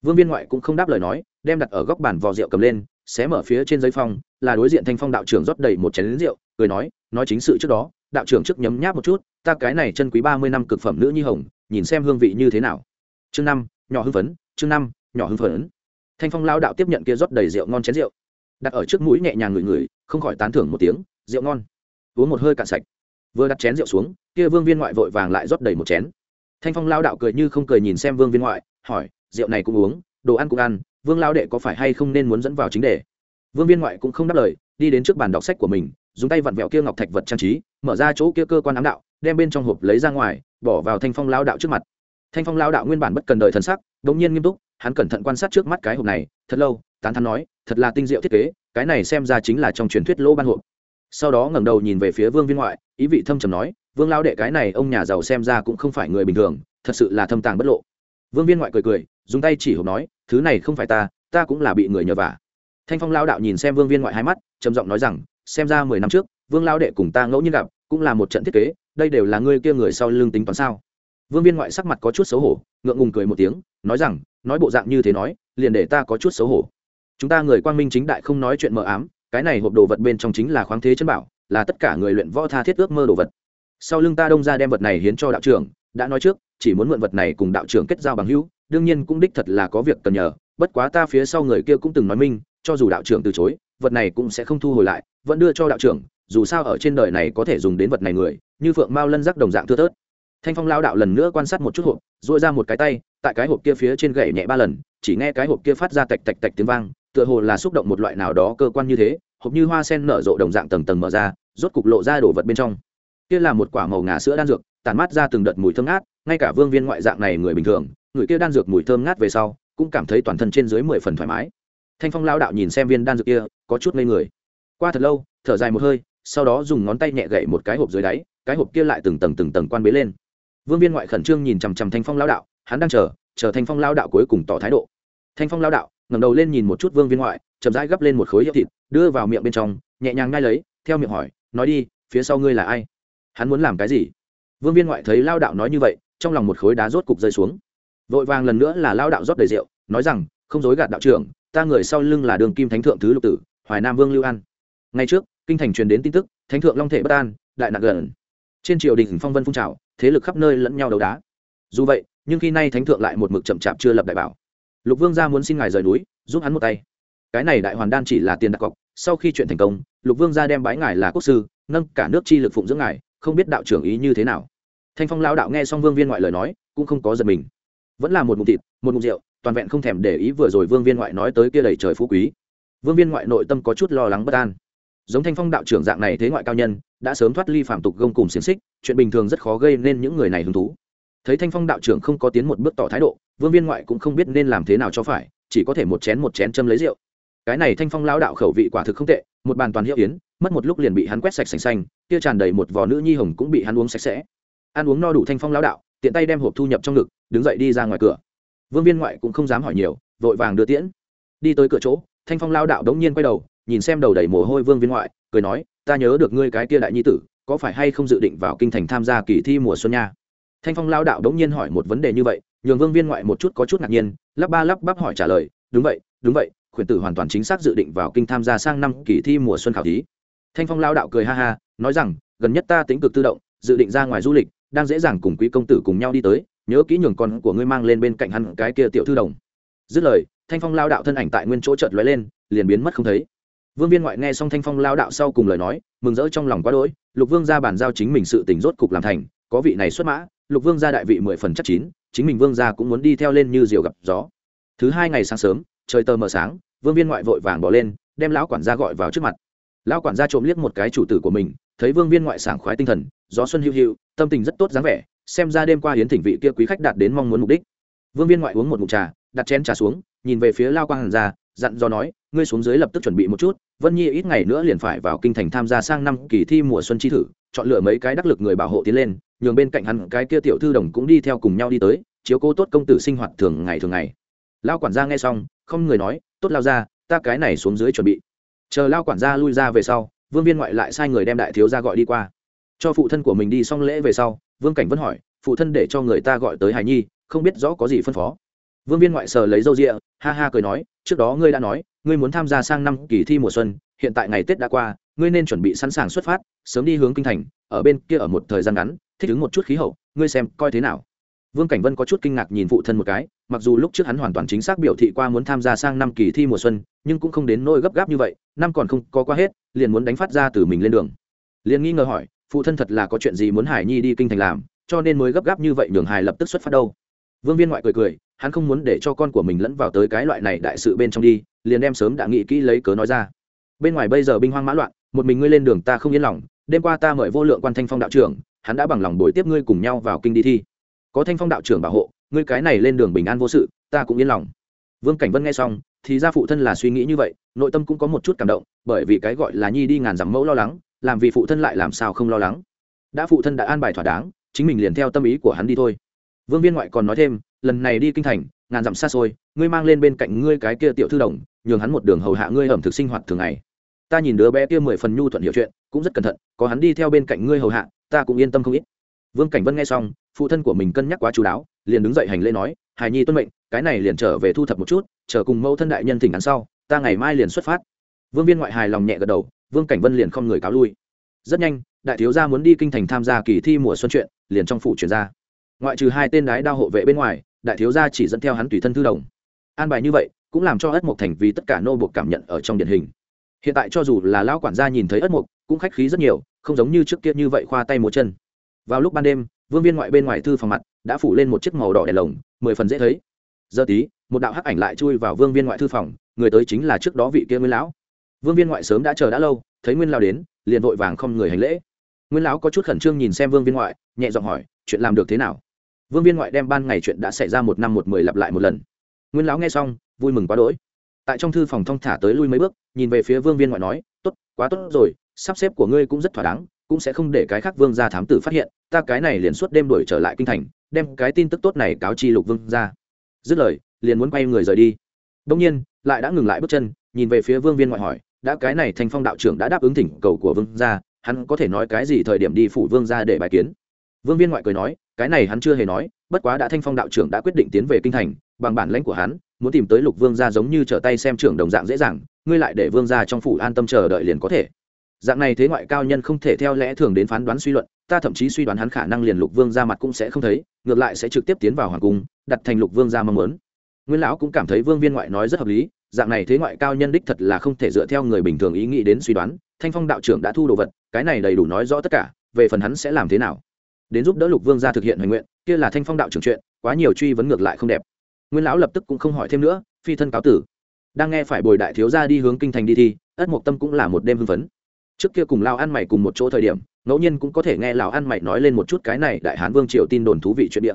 Vương viên ngoại cũng không đáp lời nói, đem đặt ở góc bàn vò rượu cầm lên, xé mở phía trên giấy phong, là đối diện thanh phong đạo trưởng rót đầy một chén rượu, cười nói nói chính sự trước đó, đạo trưởng trước nhấm nháp một chút, ta cái này chân quý ba mươi năm cực phẩm nữ nhi hồng, nhìn xem hương vị như thế nào. Chương năm, nhỏ hưng phấn, chương năm, nhỏ hưng phấn. Thanh phong lao đạo tiếp nhận kia rót đầy rượu ngon chén rượu, đặt ở trước mũi nhẹ nhàng ngửi ngửi không khỏi tán thưởng một tiếng, rượu ngon. Uống một hơi cạn sạch. Vừa đặt chén rượu xuống, kia vương viên ngoại vội vàng lại rót đầy một chén. Thanh phong lao đạo cười như không cười nhìn xem vương viên ngoại, hỏi, rượu này cũng uống, đồ ăn cũng ăn, vương lao đệ có phải hay không nên muốn dẫn vào chính đề? Vương viên ngoại cũng không đáp lời, đi đến trước bàn đọc sách của mình, dùng tay vặn vẹo kia ngọc thạch vật trang trí, mở ra chỗ kia cơ quan ám đạo, đem bên trong hộp lấy ra ngoài, bỏ vào thanh phong lao đạo trước mặt. Thanh phong lao đạo nguyên bản bất cần đời thần sắc đ ỗ n g nhiên nghiêm túc, hắn cẩn thận quan sát trước mắt cái hộp này, thật lâu, tán thắn nói thật là tinh diệu thiết kế, cái này xem ra chính là trong truyền thuyết lỗ ban hộp. Sau đó ngẩng đầu nhìn về phía vương viên ngoại, ý vị thâm trầm nói, vương lao đệ, cái này ông nhà giàu xem ra cũng không phải người bình thường, thật sự là thâm tàng bất lộ. Vương viên ngoại cười cười, dùng tay chỉ hộp nói, thứ này không phải ta ta cũng là bị người nhờ vả. Thanh phong lao đạo nhìn xem vương viên ngoại hai mắt, trầm giọng nói rằng, xem ra mười năm trước, vương lao đệ cùng ta ngẫu nhiên gặp, cũng là một trận thiết kế, đây đều là ngươi kia người sau lưng tính toán sao? Vương viên ngoại sắc mặt có chút xấu hổ, ngượng ngùng cười một tiếng, nói rằng, nói bộ dạng như thế nói, liền để ta có chút xấu hổ chúng ta người quang minh chính đại không nói chuyện mờ ám, cái này hộp đồ vật bên trong chính là khoáng thế chân bảo, là tất cả người luyện võ tha thiết ước mơ đồ vật. Sau lưng ta đông ra đem vật này hiến cho đạo trưởng, đã nói trước, chỉ muốn mượn vật này cùng đạo trưởng kết giao bằng hữu, đương nhiên cũng đích thật là có việc cần nhờ, bất quá ta phía sau người kia cũng từng nói minh, cho dù đạo trưởng từ chối, vật này cũng sẽ không thu hồi lại, vẫn đưa cho đạo trưởng, dù sao ở trên đời này có thể dùng đến vật này người, như phượng mao lân rắc đồng dạng thưa thớt. Thanh phong lao đạo lần nữa quan sát một chút hộp dội ra một cái tay, tại cái hộp kia phía trên gậy nhẹ ba lần, chỉ nghe cái hộp kia phát ra tạch tạch tạch tiếng vang tựa hồ là xúc động một loại nào đó cơ quan như thế, hộp như hoa sen nở rộ đồng dạng tầng tầng mở ra, rốt cục lộ ra đổ vật bên trong. Kia là một quả màu ngà sữa đan dược tàn mát ra từng đợt mùi thơm ngát, ngay cả vương viên ngoại dạng này người bình thường, người kia đan dược mùi thơm ngát về sau, cũng cảm thấy toàn thân trên dưới mười phần thoải mái. Thanh phong lao đạo nhìn xem viên đan dược kia, có chút ngây người. Qua thật lâu, thở dài một hơi, sau đó dùng ngón tay nhẹ gậy một cái hộp dưới đáy, cái hộp kia lại từng tầng từng tầng quan bế lên. Vương viên ngoại khẩn trương nhìn chằm chằm thanh phong lao đạo, hắn đang chờ chờ thanh phong lao đạo cuối cùng tỏ thái độ. Thanh phong lao đạo ngẩng đầu lên nhìn một chút vương viên ngoại, chậm rãi gấp lên một khối hiệu thịt, đưa vào miệng bên trong, nhẹ nhàng ngay lấy, theo miệng hỏi, nói đi, phía sau ngươi là ai? Hắn muốn làm cái gì? Vương viên ngoại thấy lao đạo nói như vậy, trong lòng một khối đá rốt cục rơi xuống. Vội vàng lần nữa là lao đạo rót đầy rượu, nói rằng, không dối gạt đạo trưởng, ta người sau lưng là đường kim thánh thượng thứ lục tử, hoài nam vương lưu an. Ngay trước, kinh thành truyền đến tin tức, thánh thượng long thể bất an, đại nạn gần. Trên triều đình phong vân phun trào, thế lực khắp nơi lẫn nhau đấu đá. Dù vậy, nhưng khi nay thánh thượng lại một mực chậm chạp chưa lập đại bảo lục vương gia muốn xin ngài rời núi, giúp hắn một tay. Cái này đại hoàn đan chỉ là tiền đặt cọc, sau khi chuyện thành công, lục vương gia đem bái ngài là quốc sư, nâng cả nước chi lực phụng dưỡng ngài, không biết đạo trưởng ý như thế nào. Thanh phong lao đạo nghe xong vương viên ngoại lời nói, cũng không có giật mình. Vẫn là một mục thịt, một mục rượu, toàn vẹn không thèm để ý vừa rồi vương viên ngoại nói tới kia đầy trời phú quý. Vương viên ngoại nội tâm có chút lo lắng bất an. Giống thanh phong đạo trưởng dạng này thế ngoại cao nhân, đã sớm thoát ly phạm tục gông cùng xiềng xích, chuyện bình thường rất khó gây nên những người này hứng thú thấy thanh phong đạo trưởng không có tiến một bước tỏ thái độ, vương viên ngoại cũng không biết nên làm thế nào cho phải, chỉ có thể một chén một chén châm lấy rượu. Cái này thanh phong lao đạo khẩu vị quả thực không tệ, một bàn toàn hiệu yến, mất một lúc liền bị hắn quét sạch sành xanh, kia tràn đầy một vò nữ nhi hồng cũng bị hắn uống sạch sẽ. Ăn uống no đủ thanh phong lao đạo, tiện tay đem hộp thu nhập trong ngực, đứng dậy đi ra ngoài cửa. Vương viên ngoại cũng không dám hỏi nhiều, vội vàng đưa tiễn. Đi tới cửa chỗ, thanh phong lao đạo đống nhiên quay đầu, nhìn xem đầu đầy mồ hôi vương viên ngoại, cười nói, ta nhớ được ngươi cái kia đại nhi tử, có phải hay không dự định vào kinh thành tham gia kỳ thi mùa xuân nha? Thanh phong lao đạo đống nhiên hỏi một vấn đề như vậy, nhường vương viên ngoại một chút có chút ngạc nhiên, lắp ba lắp bắp hỏi trả lời, đúng vậy đúng vậy, khuyển tử hoàn toàn chính xác dự định vào kinh tham gia sang năm kỳ thi mùa xuân khảo thí. Thanh phong lao đạo cười ha ha, nói rằng, gần nhất ta tính cực tự động, dự định ra ngoài du lịch, đang dễ dàng cùng quý công tử cùng nhau đi tới, nhớ kỹ nhường con của ngươi mang lên bên cạnh hắn cái kia tiểu thư đồng. Dứt lời, thanh phong lao đạo thân ảnh tại nguyên chỗ chợt lóe lên, liền biến mất không thấy. Vương viên ngoại nghe xong thanh phong lao đạo sau cùng lời nói, mừng rỡ trong lòng quá đỗi, lục vương ra bàn giao chính mình sự tình rốt cục làm thành, có vị này xuất mã lục vương gia đại vị mười phần chắc chín, chính mình vương gia cũng muốn đi theo lên như diều gặp gió. Thứ hai ngày sáng sớm, trời tờ mờ sáng, vương viên ngoại vội vàng bỏ lên, đem lão quản gia gọi vào trước mặt. Lão quản gia trộm liếc một cái chủ tử của mình, thấy vương viên ngoại sảng khoái tinh thần, gió xuân hữu hữu tâm tình rất tốt dáng vẻ, xem ra đêm qua hiến thỉnh vị kia quý khách đạt đến mong muốn mục đích. Vương viên ngoại uống một mục trà, đặt chén trà xuống, nhìn về phía lao quang hàn gia, dặn dò nói, ngươi xuống dưới lập tức chuẩn bị một chút, vân nhi ít ngày nữa liền phải vào kinh thành tham gia sang năm kỳ thi mùa xuân chi thử chọn lựa mấy cái đắc lực người bảo hộ tiến lên, nhường bên cạnh hắn cái kia tiểu thư đồng cũng đi theo cùng nhau đi tới, chiếu cố tốt công tử sinh hoạt thường ngày thường ngày. Lao quản gia nghe xong, không người nói, tốt lao ra ta cái này xuống dưới chuẩn bị. Chờ lao quản gia lui ra về sau, vương viên ngoại lại sai người đem đại thiếu ra gọi đi qua. Cho phụ thân của mình đi xong lễ về sau, vương cảnh vẫn hỏi, phụ thân để cho người ta gọi tới hài nhi, không biết rõ có gì phân phó? Vương viên ngoại sờ lấy râu rịa, ha ha cười nói, trước đó ngươi đã nói, ngươi muốn tham gia sang năm kỳ thi mùa xuân, hiện tại ngày tết đã qua ngươi nên chuẩn bị sẵn sàng xuất phát, sớm đi hướng kinh thành, ở bên kia ở một thời gian ngắn, thích ứng một chút khí hậu, ngươi xem coi thế nào. Vương cảnh vân có chút kinh ngạc nhìn phụ thân một cái, mặc dù lúc trước hắn hoàn toàn chính xác biểu thị qua muốn tham gia sang năm kỳ thi mùa xuân, nhưng cũng không đến nỗi gấp gáp như vậy, năm còn không có qua hết, liền muốn đánh phát ra từ mình lên đường. Liền nghi ngờ hỏi, phụ thân thật là có chuyện gì muốn hải nhi đi kinh thành làm, cho nên mới gấp gáp như vậy nhường hải lập tức xuất phát đâu? Vương viên ngoại cười cười, hắn không muốn để cho con của mình lẫn vào tới cái loại này đại sự bên trong đi, liền đem sớm đã nghĩ kỹ lấy cớ nói ra. Bên ngoài bây giờ binh hoang mã loạn một mình ngươi lên đường ta không yên lòng, đêm qua ta mời vô lượng quan thanh phong đạo trưởng, hắn đã bằng lòng bồi tiếp ngươi cùng nhau vào kinh đi thi. Có thanh phong đạo trưởng bảo hộ, ngươi cái này lên đường bình an vô sự, ta cũng yên lòng. Vương cảnh vân nghe xong, thì ra phụ thân là suy nghĩ như vậy, nội tâm cũng có một chút cảm động, bởi vì cái gọi là nhi đi ngàn dặm mẫu lo lắng, làm vì phụ thân lại làm sao không lo lắng. Đã phụ thân đã an bài thỏa đáng, chính mình liền theo tâm ý của hắn đi thôi. Vương viên ngoại còn nói thêm, lần này đi kinh thành, ngàn dặm xa xôi, ngươi mang lên bên cạnh ngươi cái kia tiểu thư đồng, nhường hắn một đường hầu hạ ngươi ẩm thực sinh hoạt thường ngày ta nhìn đứa bé kia mười phần nhu thuận hiểu chuyện, cũng rất cẩn thận, có hắn đi theo bên cạnh ngươi hầu hạ, ta cũng yên tâm không ít. Vương cảnh vân nghe xong, phụ thân của mình cân nhắc quá chú đáo, liền đứng dậy hành lễ nói, hài nhi tuân mệnh, cái này liền trở về thu thập một chút, chờ cùng mẫu thân đại nhân thỉnh hắn sau, ta ngày mai liền xuất phát. Vương viên ngoại hài lòng nhẹ gật đầu, vương cảnh vân liền không người cáo lui. Rất nhanh, đại thiếu gia muốn đi kinh thành tham gia kỳ thi mùa xuân chuyện, liền trong phủ chuyển ra. Ngoại trừ hai tên đái đao hộ vệ bên ngoài, đại thiếu gia chỉ dẫn theo hắn tùy thân thư đồng. An bài như vậy, cũng làm cho ất mộc thành vì tất cả nô buộc cảm nhận ở trong điển hình hiện tại cho dù là lão quản gia nhìn thấy ất mục, cũng khách khí rất nhiều, không giống như trước kia như vậy khoa tay múa chân. Vào lúc ban đêm, vương viên ngoại bên ngoài thư phòng mặt, đã phủ lên một chiếc màu đỏ đèn lồng, mười phần dễ thấy. Giờ tí, một đạo hắc ảnh lại chui vào vương viên ngoại thư phòng, người tới chính là trước đó vị kia nguyên lão. Vương viên ngoại sớm đã chờ đã lâu, thấy nguyên lão đến, liền vội vàng không người hành lễ. Nguyên lão có chút khẩn trương nhìn xem vương viên ngoại, nhẹ giọng hỏi, chuyện làm được thế nào? Vương viên ngoại đem ban ngày chuyện đã xảy ra một năm một mười lặp lại một lần. Nguyên lão nghe xong, vui mừng quá đỗi tại trong thư phòng thong thả tới lui mấy bước, nhìn về phía vương viên ngoại nói, tốt, quá tốt rồi, sắp xếp của ngươi cũng rất thỏa đáng, cũng sẽ không để cái khác vương gia thám tử phát hiện, ta cái này liền suốt đêm đuổi trở lại kinh thành, đem cái tin tức tốt này cáo chi lục vương ra dứt lời, liền muốn quay người rời đi. Đông nhiên, lại đã ngừng lại bước chân, nhìn về phía vương viên ngoại hỏi, đã cái này thanh phong đạo trưởng đã đáp ứng thỉnh cầu của vương gia, hắn có thể nói cái gì thời điểm đi phủ vương gia để bài kiến? Vương viên ngoại cười nói, cái này hắn chưa hề nói, bất quá đã thanh phong đạo trưởng đã quyết định tiến về kinh thành, bằng bản lãnh của hắn muốn tìm tới lục vương gia giống như trở tay xem trưởng đồng dạng dễ dàng, ngươi lại để vương gia trong phủ an tâm chờ đợi liền có thể. Dạng này thế ngoại cao nhân không thể theo lẽ thường đến phán đoán suy luận, ta thậm chí suy đoán hắn khả năng liền lục vương ra mặt cũng sẽ không thấy, ngược lại sẽ trực tiếp tiến vào hoàng cung, đặt thành lục vương ra mong muốn. Nguyên lão cũng cảm thấy vương viên ngoại nói rất hợp lý, dạng này thế ngoại cao nhân đích thật là không thể dựa theo người bình thường ý nghĩ đến suy đoán, thanh phong đạo trưởng đã thu đồ vật, cái này đầy đủ nói rõ tất cả, về phần hắn sẽ làm thế nào? Đến giúp đỡ lục vương ra thực hiện hoành nguyện, kia là thanh phong đạo trưởng chuyện, quá nhiều truy vấn ngược lại không đẹp nguyên lão lập tức cũng không hỏi thêm nữa, phi thân cáo tử. Đang nghe phải bồi đại thiếu gia đi hướng kinh thành đi thi ất mộc tâm cũng là một đêm hưng phấn. Trước kia cùng lao ăn mày cùng một chỗ thời điểm, ngẫu nhiên cũng có thể nghe lão ăn mày nói lên một chút cái này đại hán vương triều tin đồn thú vị chuyện địa.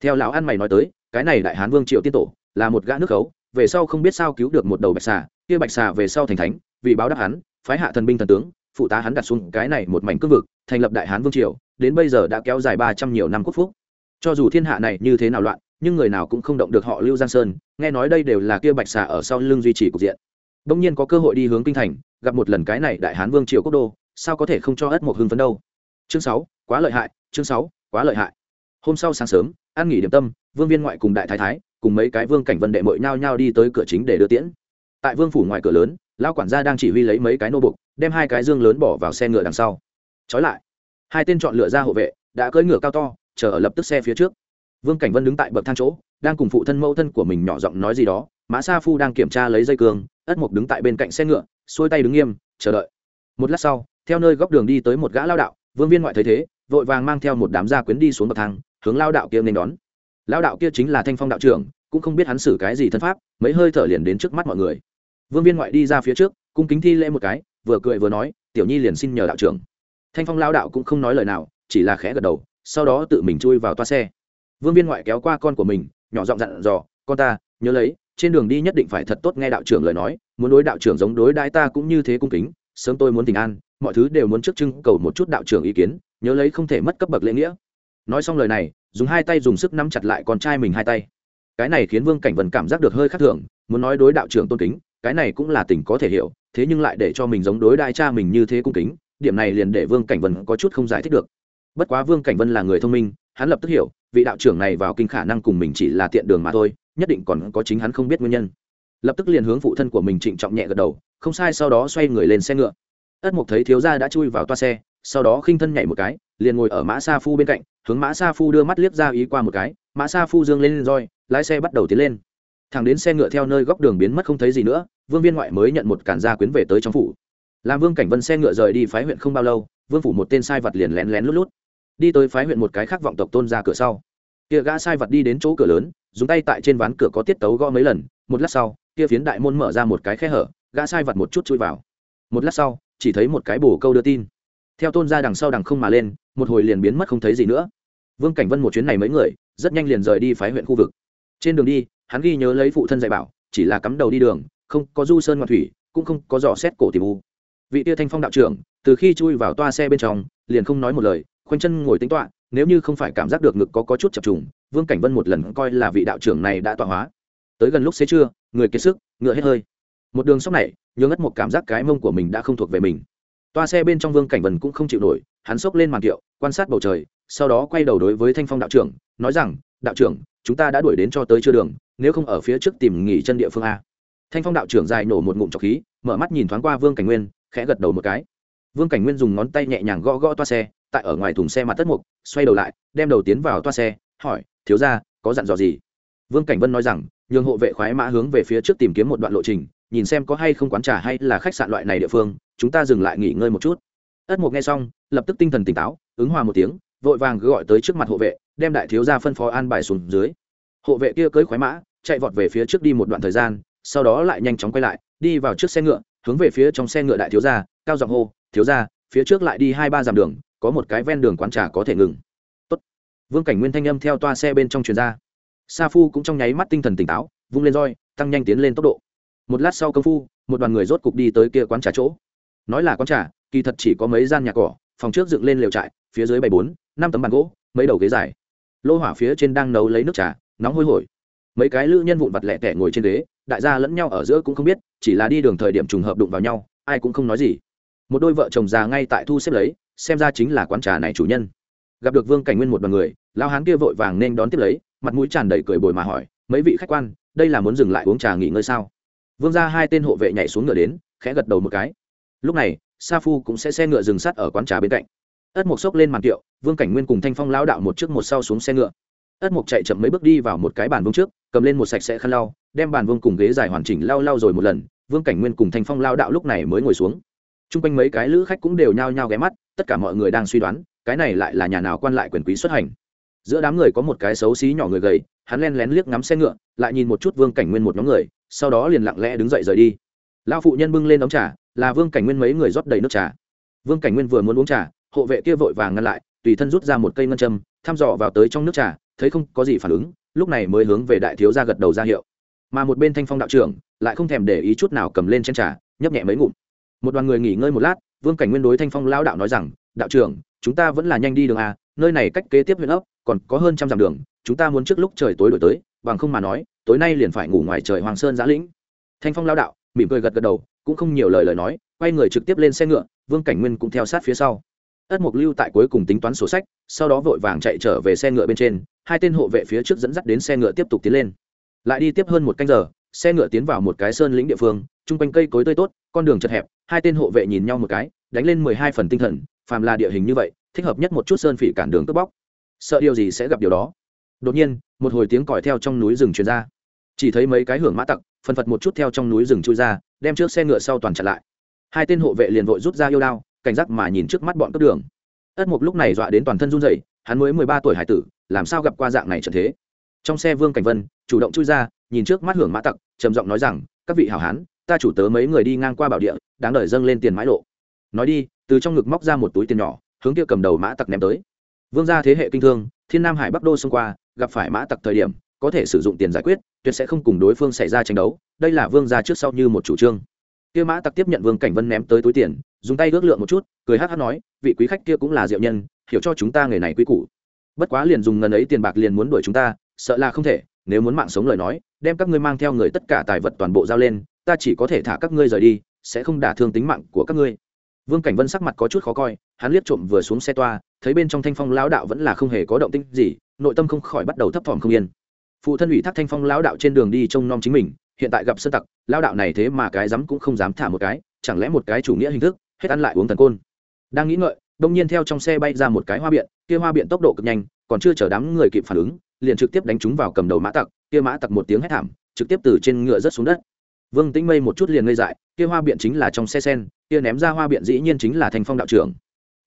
Theo lão ăn mày nói tới, cái này đại hán vương triều tiên tổ, là một gã nước khấu, về sau không biết sao cứu được một đầu bạch xà, kia bạch xà về sau thành thánh, vì báo đáp hắn, phái hạ thần binh thần tướng, phụ tá hắn đặt xuống cái này một mảnh cương vực, thành lập đại hán vương triều, đến bây giờ đã kéo dài ba trăm nhiều năm quốc phúc. Cho dù thiên hạ này như thế nào loạn nhưng người nào cũng không động được họ lưu giang sơn, nghe nói đây đều là kia bạch xà ở sau lưng duy trì cục diện. Đông nhiên có cơ hội đi hướng kinh thành, gặp một lần cái này đại hán vương triều quốc đô, sao có thể không cho ất một hưng phấn đâu? Chương sáu, quá lợi hại, chương sáu, quá lợi hại. Hôm sau sáng sớm ăn nghỉ điểm tâm, vương viên ngoại cùng đại thái thái, cùng mấy cái vương cảnh vân đệ mội nhao nhao đi tới cửa chính để đưa tiễn. Tại vương phủ ngoài cửa lớn, lão quản gia đang chỉ huy lấy mấy cái nô bục đem hai cái dương lớn bỏ vào xe ngựa đằng sau. Trói lại, hai tên chọn lựa ra hộ vệ, đã cưỡi ngựa cao to, chờ ở lập tức xe phía trước vương cảnh vân đứng tại bậc thang chỗ, đang cùng phụ thân mẫu thân của mình nhỏ giọng nói gì đó, mã sa phu đang kiểm tra lấy dây cương, ất mục đứng tại bên cạnh xe ngựa, xuôi tay đứng nghiêm, chờ đợi. Một lát sau, theo nơi góc đường đi tới một gã lao đạo, vương viên ngoại thấy thế, vội vàng mang theo một đám gia quyến đi xuống bậc thang, hướng lao đạo kia nên đón. Lao đạo kia chính là thanh phong đạo trưởng, cũng không biết hắn xử cái gì thân pháp, mấy hơi thở liền đến trước mắt mọi người. Vương viên ngoại đi ra phía trước, cung kính thi lễ một cái, vừa cười vừa nói, tiểu nhi liền xin nhờ đạo trưởng. Thanh phong lao đạo cũng không nói lời nào, chỉ là khẽ gật đầu, sau đó tự mình chui vào toa xe vương viên ngoại kéo qua con của mình, nhỏ giọng dặn dò, con ta, nhớ lấy, trên đường đi nhất định phải thật tốt nghe đạo trưởng lời nói, muốn đối đạo trưởng giống đối đãi ta cũng như thế cung kính, sớm tôi muốn tình an, mọi thứ đều muốn trước trưng cầu một chút đạo trưởng ý kiến, nhớ lấy không thể mất cấp bậc lễ nghĩa. Nói xong lời này, dùng hai tay dùng sức nắm chặt lại con trai mình hai tay. Cái này khiến vương cảnh vần cảm giác được hơi khác thường, muốn nói đối đạo trưởng tôn kính, cái này cũng là tình có thể hiểu, thế nhưng lại để cho mình giống đối đại cha mình như thế cung kính, điểm này liền để vương cảnh vân có chút không giải thích được. Bất quá vương cảnh vân là người thông minh hắn lập tức hiểu, vị đạo trưởng này vào kinh khả năng cùng mình chỉ là tiện đường mà thôi, nhất định còn có chính hắn không biết nguyên nhân. Lập tức liền hướng phụ thân của mình trịnh trọng nhẹ gật đầu, không sai, sau đó xoay người lên xe ngựa. Ất mục thấy thiếu gia đã chui vào toa xe, sau đó khinh thân nhảy một cái, liền ngồi ở mã sa phu bên cạnh, hướng mã sa phu đưa mắt liếc ra ý qua một cái, mã sa phu dương lên roi, lái xe bắt đầu tiến lên. Thẳng đến xe ngựa theo nơi góc đường biến mất không thấy gì nữa, vương viên ngoại mới nhận một cản gia quyến về tới trong phủ. Làm vương cảnh vân xe ngựa rời đi phái huyện không bao lâu, vương phủ một tên sai vật liền lén lén lút lút đi tới phái huyện một cái khác vọng tộc tôn ra cửa sau. Kia gã sai vật đi đến chỗ cửa lớn, dùng tay tại trên ván cửa có tiết tấu gõ mấy lần, một lát sau, kia phiến đại môn mở ra một cái khe hở, gã sai vật một chút chui vào. Một lát sau, chỉ thấy một cái bổ câu đưa tin. Theo tôn ra đằng sau đằng không mà lên, một hồi liền biến mất không thấy gì nữa. Vương cảnh vân một chuyến này mấy người, rất nhanh liền rời đi phái huyện khu vực. Trên đường đi, hắn ghi nhớ lấy phụ thân dạy bảo, chỉ là cắm đầu đi đường, không có du sơn ngoạn thủy, cũng không có dò xét cổ tìm u. Vị tia thanh phong đạo trưởng, từ khi chui vào toa xe bên trong, liền không nói một lời khoanh chân ngồi tính toạ nếu như không phải cảm giác được ngực có, có chút chập trùng vương cảnh vân một lần coi là vị đạo trưởng này đã tọa hóa. Tới gần lúc xế trưa người kiệt sức ngựa hết hơi. Một đường sóc này nhớ ngất một cảm giác cái mông của mình đã không thuộc về mình. Toa xe bên trong vương cảnh vân cũng không chịu nổi hắn xốc lên màn kiệu quan sát bầu trời sau đó quay đầu đối với thanh phong đạo trưởng nói rằng đạo trưởng chúng ta đã đuổi đến cho tới chưa đường nếu không ở phía trước tìm nghỉ chân địa phương a. Thanh phong đạo trưởng dài nổ một ngụm trọc khí mở mắt nhìn thoáng qua vương cảnh nguyên khẽ gật đầu một cái. Vương cảnh nguyên dùng ngón tay nhẹ nhàng gõ gõ toa xe tại ở ngoài thùng xe mặt tất mục, xoay đầu lại, đem đầu tiến vào toa xe, hỏi, thiếu ra có dặn dò gì? Vương cảnh vân nói rằng, nhường hộ vệ khoái mã hướng về phía trước tìm kiếm một đoạn lộ trình, nhìn xem có hay không quán trà hay là khách sạn loại này địa phương, chúng ta dừng lại nghỉ ngơi một chút. Ất mục nghe xong, lập tức tinh thần tỉnh táo, ứng hòa một tiếng, vội vàng gọi tới trước mặt hộ vệ, đem đại thiếu ra phân phó an bài xuống dưới. Hộ vệ kia cưới khoái mã, chạy vọt về phía trước đi một đoạn thời gian, sau đó lại nhanh chóng quay lại, đi vào trước xe ngựa, hướng về phía trong xe ngựa đại thiếu gia, cao giọng hô, thiếu gia, phía trước lại đi hai ba dặm đường có một cái ven đường quán trà có thể ngừng. Tốt. vương cảnh nguyên thanh âm theo toa xe bên trong truyền ra. Sa phu cũng trong nháy mắt tinh thần tỉnh táo, vung lên roi, tăng nhanh tiến lên tốc độ. Một lát sau công phu, một đoàn người rốt cục đi tới kia quán trà chỗ. Nói là quán trà, kỳ thật chỉ có mấy gian nhà cỏ, phòng trước dựng lên lều trại, phía dưới bảy bốn, năm tấm bàn gỗ, mấy đầu ghế dài. Lô hỏa phía trên đang nấu lấy nước trà, nóng hôi hổi. Mấy cái lữ nhân vụn vặt lẻ tẻ ngồi trên ghế, đại gia lẫn nhau ở giữa cũng không biết, chỉ là đi đường thời điểm trùng hợp đụng vào nhau, ai cũng không nói gì một đôi vợ chồng già ngay tại thu xếp lấy, xem ra chính là quán trà này chủ nhân. Gặp được vương cảnh nguyên một đoàn người lao hán kia vội vàng nên đón tiếp lấy, mặt mũi tràn đầy cười bồi mà hỏi, mấy vị khách quan, đây là muốn dừng lại uống trà nghỉ ngơi sao? Vương ra hai tên hộ vệ nhảy xuống ngựa đến, khẽ gật đầu một cái. Lúc này, sa phu cũng sẽ xe ngựa dừng sắt ở quán trà bên cạnh. Ất mộc xốc lên màn kiệu, vương cảnh nguyên cùng thanh phong lao đạo một trước một sau xuống xe ngựa. Ất mộc chạy chậm mấy bước đi vào một cái bàn vương trước, cầm lên một sạch sẽ khăn lau, đem bàn vương cùng ghế dài hoàn chỉnh lau lau rồi một lần. Vương cảnh nguyên cùng thanh phong lao đạo lúc này mới ngồi xuống chung quanh mấy cái lữ khách cũng đều nhao nhao ghé mắt, tất cả mọi người đang suy đoán, cái này lại là nhà nào quan lại quyền quý xuất hành. Giữa đám người có một cái xấu xí nhỏ người gầy, hắn len lén liếc ngắm xe ngựa, lại nhìn một chút vương cảnh nguyên một nhóm người, sau đó liền lặng lẽ đứng dậy rời đi. Lão phụ nhân bưng lên đóng trà, là vương cảnh nguyên mấy người rót đầy nước trà. Vương cảnh nguyên vừa muốn uống trà, hộ vệ kia vội vàng ngăn lại, tùy thân rút ra một cây ngân châm, thăm dò vào tới trong nước trà, thấy không có gì phản ứng, lúc này mới hướng về đại thiếu ra gật đầu ra hiệu. Mà một bên thanh phong đạo trưởng, lại không thèm để ý chút nào cầm lên chén trà, nhấp nhẹ mấy ngụm một đoàn người nghỉ ngơi một lát, vương cảnh nguyên đối thanh phong lao đạo nói rằng, đạo trưởng, chúng ta vẫn là nhanh đi đường a nơi này cách kế tiếp huyện ấp, còn có hơn trăm dặm đường, chúng ta muốn trước lúc trời tối đổi tới, bằng không mà nói, tối nay liền phải ngủ ngoài trời hoàng sơn giã lĩnh. Thanh phong lao đạo mỉm cười gật gật đầu, cũng không nhiều lời lời nói, quay người trực tiếp lên xe ngựa, vương cảnh nguyên cũng theo sát phía sau. Ất mục lưu tại cuối cùng tính toán sổ sách, sau đó vội vàng chạy trở về xe ngựa bên trên, hai tên hộ vệ phía trước dẫn dắt đến xe ngựa tiếp tục tiến lên. Lại đi tiếp hơn một canh giờ xe ngựa tiến vào một cái sơn lĩnh địa phương, chung quanh cây cối tươi tốt, con đường chật hẹp, hai tên hộ vệ nhìn nhau một cái, đánh lên mười hai phần tinh thần, phàm là địa hình như vậy, thích hợp nhất một chút sơn phỉ cản đường cướp bóc. Sợ điều gì sẽ gặp điều đó. Đột nhiên, một hồi tiếng còi theo trong núi rừng truyền ra. Chỉ thấy mấy cái hưởng mã tặc, phân phật một chút theo trong núi rừng chui ra, đem trước xe ngựa sau toàn chặn lại. Hai tên hộ vệ liền vội rút ra yêu đao, cảnh giác mà nhìn trước mắt bọn cướp đường. Ất mục lúc này dọa đến toàn thân run rẩy, hắn mới mười ba tuổi hải tử, làm sao gặp qua dạng này trận thế? Trong xe vương cảnh vân, chủ động chui ra, nhìn trước mắt hưởng mã tặc, trầm giọng nói rằng, các vị hảo hán, ta chủ tớ mấy người đi ngang qua bảo địa, đáng đợi dâng lên tiền mãi lộ. Nói đi, từ trong ngực móc ra một túi tiền nhỏ, hướng kia cầm đầu mã tặc ném tới. Vương gia thế hệ kinh thương, thiên nam hải bắc đô xông qua, gặp phải mã tặc thời điểm, có thể sử dụng tiền giải quyết, tuyệt sẽ không cùng đối phương xảy ra tranh đấu, đây là vương gia trước sau như một chủ trương. Kia mã tặc tiếp nhận vương cảnh vân ném tới túi tiền, dùng tay ước lượng một chút, cười hát hát nói, vị quý khách kia cũng là diệu nhân, hiểu cho chúng ta nghề này quý củ. Bất quá liền dùng ngần ấy tiền bạc liền muốn đuổi chúng ta sợ là không thể, nếu muốn mạng sống lời nói, đem các ngươi mang theo người tất cả tài vật toàn bộ giao lên, ta chỉ có thể thả các ngươi rời đi, sẽ không đả thương tính mạng của các ngươi. Vương cảnh vân sắc mặt có chút khó coi, hắn liếc trộm vừa xuống xe toa, thấy bên trong thanh phong lão đạo vẫn là không hề có động tĩnh gì, nội tâm không khỏi bắt đầu thấp thỏm không yên. Phụ thân ủy thác thanh phong lão đạo trên đường đi trông nom chính mình, hiện tại gặp sơn tặc, lão đạo này thế mà cái dám cũng không dám thả một cái, chẳng lẽ một cái chủ nghĩa hình thức, hết ăn lại uống thần côn. Đang nghĩ ngợi, đông nhiên theo trong xe bay ra một cái hoa biện, kia hoa biện tốc độ cực nhanh, còn chưa chờ đám người kịp phản ứng liền trực tiếp đánh chúng vào cầm đầu mã tặc, kia mã tặc một tiếng hét thảm, trực tiếp từ trên ngựa rớt xuống đất. Vương tĩnh mây một chút liền ngây dại, kia hoa biện chính là trong xe sen, kia ném ra hoa biện dĩ nhiên chính là thanh phong đạo trưởng.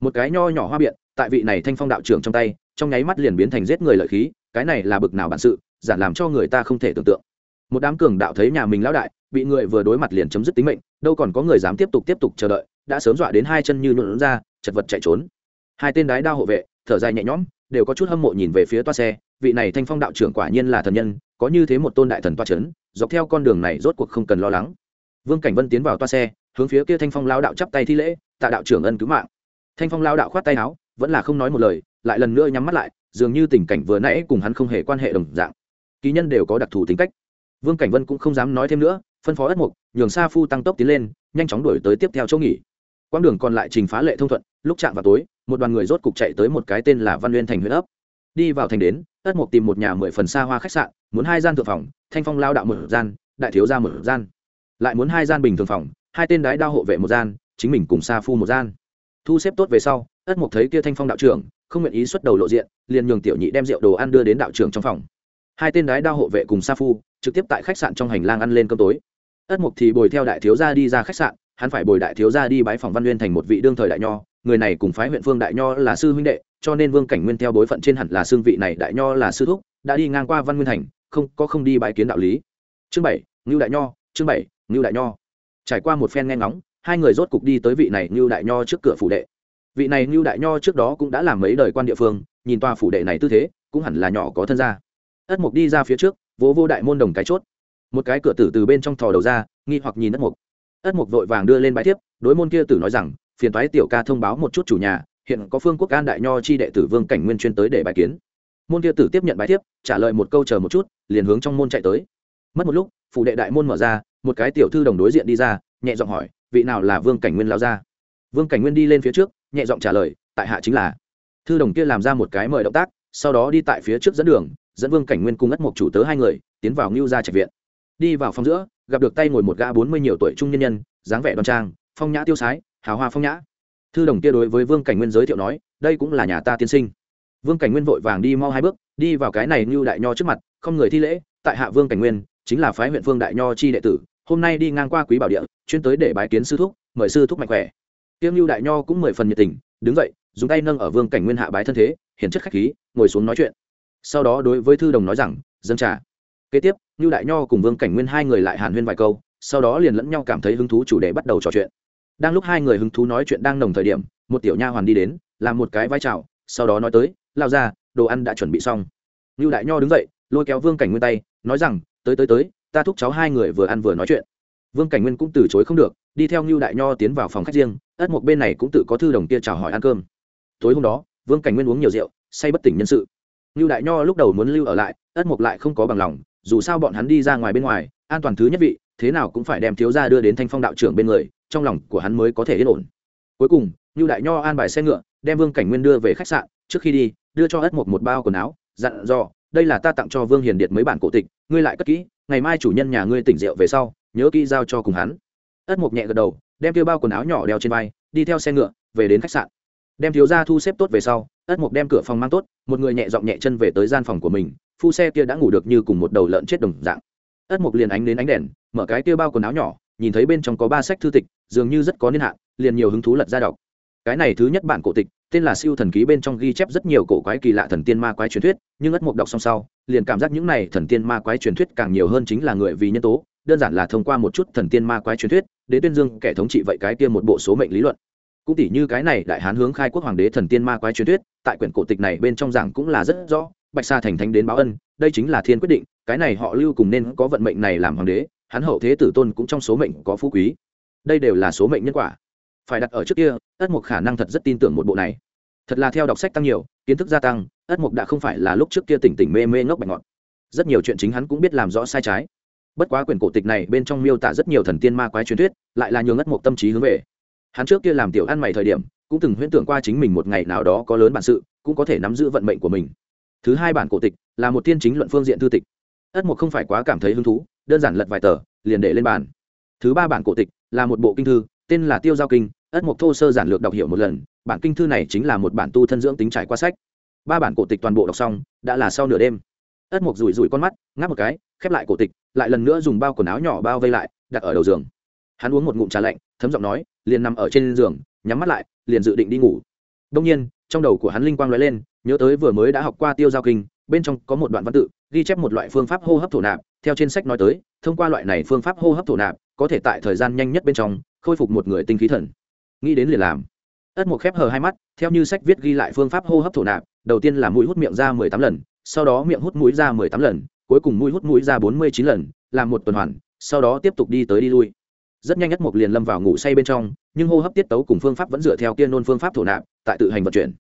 Một cái nho nhỏ hoa biện, tại vị này thanh phong đạo trưởng trong tay, trong nháy mắt liền biến thành giết người lợi khí, cái này là bực nào bản sự, giản làm cho người ta không thể tưởng tượng. Một đám cường đạo thấy nhà mình lão đại, bị người vừa đối mặt liền chấm dứt tính mệnh, đâu còn có người dám tiếp tục tiếp tục chờ đợi, đã sớm dọa đến hai chân như nhuộn ra, chật vật chạy trốn. Hai tên đái đao hộ vệ, thở dài nhẹ nhõm, đều có chút hâm mộ nhìn về phía toa xe vị này thanh phong đạo trưởng quả nhiên là thần nhân, có như thế một tôn đại thần toa c h ấ n dọc theo con đường này rốt cuộc không cần lo lắng. Vương cảnh vân tiến vào toa xe, hướng phía kia thanh phong lao đạo chắp tay thi lễ, tạ đạo trưởng ân cứu mạng. Thanh phong lao đạo khoát tay áo, vẫn là không nói một lời, lại lần nữa nhắm mắt lại, dường như tình cảnh vừa nãy cùng hắn không hề quan hệ đồng dạng. Ký nhân đều có đặc thù tính cách. Vương cảnh vân cũng không dám nói thêm nữa, phân phó ất mục, nhường sa phu tăng tốc tiến lên, nhanh chóng đuổi tới tiếp theo chỗ nghỉ. Quãng đường còn lại trình phá lệ thông thuận, lúc chạm vào tối, một đoàn người rốt cục chạy tới một cái tên là văn nguyên thành huyện ấp đi vào thành đến ất mục tìm một nhà mười phần xa hoa khách sạn, muốn hai gian thượng phòng, thanh phong lao đạo một gian, đại thiếu ra một gian. Lại muốn hai gian bình thường phòng, hai tên đái đao hộ vệ một gian, chính mình cùng xa phu một gian. Thu xếp tốt về sau ất mục thấy kia thanh phong đạo trưởng, không nguyện ý xuất đầu lộ diện, liền nhường tiểu nhị đem rượu đồ ăn đưa đến đạo trưởng trong phòng. Hai tên đái đao hộ vệ cùng sa phu, trực tiếp tại khách sạn trong hành lang ăn lên cơm tối. Ất mục thì bồi theo đại thiếu gia đi ra khách sạn, hắn phải bồi đại thiếu gia đi bái phòng văn nguyên thành một vị đương thời đại nho, người này cùng phái huyện phương đại nho là sư huynh đệ cho nên vương cảnh nguyên theo bối phận trên hẳn là xương vị này đại nho là sư thúc đã đi ngang qua văn nguyên thành không có không đi bãi kiến đạo lý. Chương bảy ngưu đại nho chương bảy ngưu đại nho. Trải qua một phen nghe ngóng hai người rốt cục đi tới vị này ngưu đại nho trước cửa phủ đệ. Vị này ngưu đại nho trước đó cũng đã làm mấy đời quan địa phương nhìn tòa phủ đệ này tư thế cũng hẳn là nhỏ có thân gia. Ất mục đi ra phía trước vỗ vô, vô đại môn đồng cái chốt. Một cái cửa tử từ bên trong thò đầu ra nghi hoặc nhìn ất mục. Ất mục vội vàng đưa lên bãi tiếp đối môn kia tử nói rằng phiền toái tiểu ca thông báo một chút chủ nhà hiện có phương quốc an đại nho chi đệ tử vương cảnh nguyên chuyên tới để bài kiến. Môn kia tử tiếp nhận bài tiếp trả lời một câu chờ một chút, liền hướng trong môn chạy tới. Mất một lúc phụ đệ đại môn mở ra, một cái tiểu thư đồng đối diện đi ra, nhẹ giọng hỏi, vị nào là vương cảnh nguyên lao ra vương cảnh nguyên đi lên phía trước, nhẹ giọng trả lời, tại hạ chính là. Thư đồng kia làm ra một cái mời động tác, sau đó đi tại phía trước dẫn đường, dẫn vương cảnh nguyên cùng ất một chủ tớ hai người, tiến vào ngưu gia trạch viện. Đi vào phòng giữa, gặp được tay ngồi một gã bốn mươi nhiều tuổi trung nhân nhân, dáng vẻ đoan trang, phong nhã tiêu sái, hào hoa phong nhã thư đồng kia đối với vương cảnh nguyên giới thiệu nói, đây cũng là nhà ta tiên sinh. Vương cảnh nguyên vội vàng đi mau hai bước, đi vào cái này như đại nho trước mặt, không người thi lễ, tại hạ vương cảnh nguyên, chính là phái huyện phương đại nho chi đệ tử, hôm nay đi ngang qua quý bảo địa, chuyên tới để bái kiến sư thúc, mời sư thúc mạnh khỏe. Tiêm lưu đại nho cũng mười phần nhiệt tình, đứng dậy, dùng tay nâng ở vương cảnh nguyên hạ bái thân thế, hiển chất khách khí, ngồi xuống nói chuyện. Sau đó đối với thư đồng nói rằng, dân trà. kế tiếp như đại nho cùng vương cảnh nguyên hai người lại hàn huyên vài câu, sau đó liền lẫn nhau cảm thấy hứng thú chủ đề bắt đầu trò chuyện đang lúc hai người hứng thú nói chuyện đang nồng thời điểm, một tiểu nha hoàn đi đến, làm một cái vai trào sau đó nói tới lao ra đồ ăn đã chuẩn bị xong. Lưu đại nho đứng dậy, lôi kéo vương cảnh nguyên tay, nói rằng, tới tới tới, ta thúc cháu hai người vừa ăn vừa nói chuyện. Vương cảnh nguyên cũng từ chối không được, đi theo Lưu đại nho tiến vào phòng khách riêng, ất một bên này cũng tự có thư đồng kia chào hỏi ăn cơm. Tối hôm đó, vương cảnh nguyên uống nhiều rượu, say bất tỉnh nhân sự. Lưu đại nho lúc đầu muốn lưu ở lại, ất một lại không có bằng lòng, dù sao bọn hắn đi ra ngoài bên ngoài an toàn thứ nhất vị, thế nào cũng phải đem thiếu gia đưa đến thanh phong đạo trưởng bên người, trong lòng của hắn mới có thể yên ổn. Cuối cùng như đại nho an bài xe ngựa, đem vương cảnh nguyên đưa về khách sạn, trước khi đi, đưa cho ất mục một bao quần áo, dặn dò, đây là ta tặng cho vương hiền điệt mấy bản cổ tịch, ngươi lại cất kỹ, ngày mai chủ nhân nhà ngươi tỉnh rượu về sau, nhớ kỹ giao cho cùng hắn. Ất mục nhẹ gật đầu, đem tiêu bao quần áo nhỏ đeo trên vai, đi theo xe ngựa, về đến khách sạn. Đem thiếu gia thu xếp tốt về sau, ất mục đem cửa phòng mang tốt, một người nhẹ dọn nhẹ chân về tới gian phòng của mình, phu xe kia đã ngủ được như cùng một đầu lợn chết đồng dạng ất mục liền ánh đến ánh đèn, mở cái kia bao quần áo nhỏ, nhìn thấy bên trong có ba sách thư tịch, dường như rất có niên hạn, liền nhiều hứng thú lật ra đọc. Cái này thứ nhất bản cổ tịch, tên là siêu thần ký bên trong ghi chép rất nhiều cổ quái kỳ lạ thần tiên ma quái truyền thuyết, nhưng ất mục đọc xong sau, liền cảm giác những này thần tiên ma quái truyền thuyết càng nhiều hơn chính là người vì nhân tố, đơn giản là thông qua một chút thần tiên ma quái truyền thuyết đến tuyên dương kẻ thống trị vậy cái kia một bộ số mệnh lý luận. Cũng tỷ như cái này đại hán hướng khai quốc hoàng đế thần tiên ma quái truyền thuyết, tại quyển cổ tịch này bên trong giảng cũng là rất rõ, bạch sa thành thánh đến báo ân đây chính là thiên quyết định, cái này họ lưu cùng nên có vận mệnh này làm hoàng đế, hắn hậu thế tử tôn cũng trong số mệnh có phú quý. Đây đều là số mệnh nhân quả. Phải đặt ở trước kia, ất mục khả năng thật rất tin tưởng một bộ này. Thật là theo đọc sách tăng nhiều, kiến thức gia tăng, ất mục đã không phải là lúc trước kia tỉnh tỉnh mê mê ngốc bạch ngọt rất nhiều chuyện chính hắn cũng biết làm rõ sai trái. Bất quá quyển cổ tịch này bên trong miêu tả rất nhiều thần tiên ma quái truyền thuyết, lại là nhường ất mục tâm trí hướng về. Hắn trước kia làm tiểu ăn mày thời điểm, cũng từng huyễn tưởng qua chính mình một ngày nào đó có lớn bản sự, cũng có thể nắm giữ vận mệnh của mình thứ hai bản cổ tịch là một tiên chính luận phương diện thư tịch. Ất mục không phải quá cảm thấy hứng thú, đơn giản lật vài tờ, liền để lên bàn. Thứ ba bản cổ tịch là một bộ kinh thư, tên là tiêu giao kinh, ất mục thô sơ giản lược đọc hiểu một lần, bản kinh thư này chính là một bản tu thân dưỡng tính trải qua sách. Ba bản cổ tịch toàn bộ đọc xong, đã là sau nửa đêm. Ất mục rủi rủi con mắt, ngáp một cái, khép lại cổ tịch, lại lần nữa dùng bao quần áo nhỏ bao vây lại, đặt ở đầu giường. Hắn uống một ngụm trà lạnh, thấm giọng nói, liền nằm ở trên giường, nhắm mắt lại, liền dự định đi ngủ. Đông nhiên, trong đầu của hắn linh quang lóe lên nhớ tới vừa mới đã học qua tiêu giao kinh, bên trong có một đoạn văn tự, ghi chép một loại phương pháp hô hấp thổ nạp. Theo trên sách nói tới, thông qua loại này phương pháp hô hấp thổ nạp, có thể tại thời gian nhanh nhất bên trong, khôi phục một người tinh khí thần. Nghĩ đến liền làm. Ất một khép hờ hai mắt, theo như sách viết ghi lại phương pháp hô hấp thổ nạp, đầu tiên là mũi hút miệng ra mười tám lần, sau đó miệng hút mũi ra mười tám lần, cuối cùng mũi hút mũi ra bốn mươi chín lần, làm một tuần hoàn, sau đó tiếp tục đi tới đi lui. Rất nhanh nhất một liền lâm vào ngủ say bên trong, nhưng hô hấp tiết tấu cùng phương pháp vẫn dựa theo kia nôn phương pháp thổ nạp, tại tự hành vận chuyển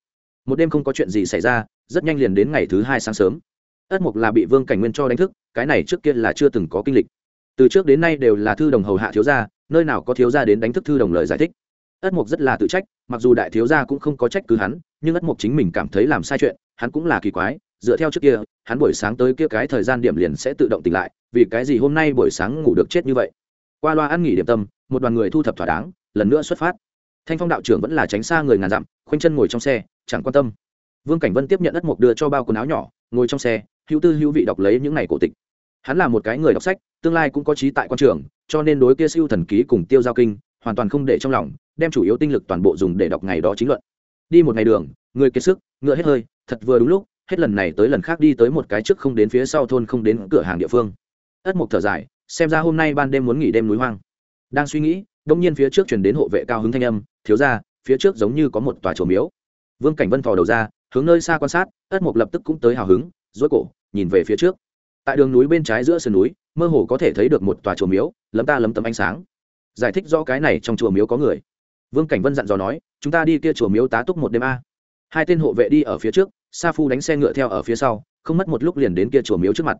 một đêm không có chuyện gì xảy ra, rất nhanh liền đến ngày thứ hai sáng sớm. Ất mục là bị vương cảnh nguyên cho đánh thức, cái này trước kia là chưa từng có kinh lịch. Từ trước đến nay đều là thư đồng hầu hạ thiếu gia, nơi nào có thiếu gia đến đánh thức thư đồng lời giải thích. Ất mục rất là tự trách, mặc dù đại thiếu gia cũng không có trách cứ hắn, nhưng ất mục chính mình cảm thấy làm sai chuyện, hắn cũng là kỳ quái, dựa theo trước kia, hắn buổi sáng tới kia cái thời gian điểm liền sẽ tự động tỉnh lại, vì cái gì hôm nay buổi sáng ngủ được chết như vậy? Qua loa ăn nghỉ điểm tâm, một đoàn người thu thập thỏa đáng, lần nữa xuất phát thanh phong đạo trưởng vẫn là tránh xa người ngàn dặm, khoanh chân ngồi trong xe, chẳng quan tâm. Vương cảnh vân tiếp nhận đất mục đưa cho bao quần áo nhỏ, ngồi trong xe, hữu tư hữu vị đọc lấy những ngày cổ tịch. Hắn là một cái người đọc sách, tương lai cũng có trí tại quan trường, cho nên đối kia siêu thần ký cùng tiêu giao kinh, hoàn toàn không để trong lòng, đem chủ yếu tinh lực toàn bộ dùng để đọc ngày đó chính luận. Đi một ngày đường, người kiệt sức, ngựa hết hơi, thật vừa đúng lúc, hết lần này tới lần khác đi tới một cái trước không đến phía sau thôn không đến cửa hàng địa phương. Ất mục thở dài, xem ra hôm nay ban đêm muốn nghỉ đêm núi hoang. Đang suy nghĩ đông nhiên phía trước chuyển đến hộ vệ cao hứng thanh âm, thiếu ra phía trước giống như có một tòa chùa miếu. Vương cảnh vân thò đầu ra, hướng nơi xa quan sát, ất mục lập tức cũng tới hào hứng dối cổ, nhìn về phía trước. Tại đường núi bên trái giữa sườn núi, mơ hồ có thể thấy được một tòa chùa miếu, lấm ta lấm tấm ánh sáng. Giải thích rõ cái này trong chùa miếu có người. Vương cảnh vân dặn dò nói, chúng ta đi kia chùa miếu tá túc một đêm a. Hai tên hộ vệ đi ở phía trước, sa phu đánh xe ngựa theo ở phía sau, không mất một lúc liền đến kia chùa miếu trước mặt.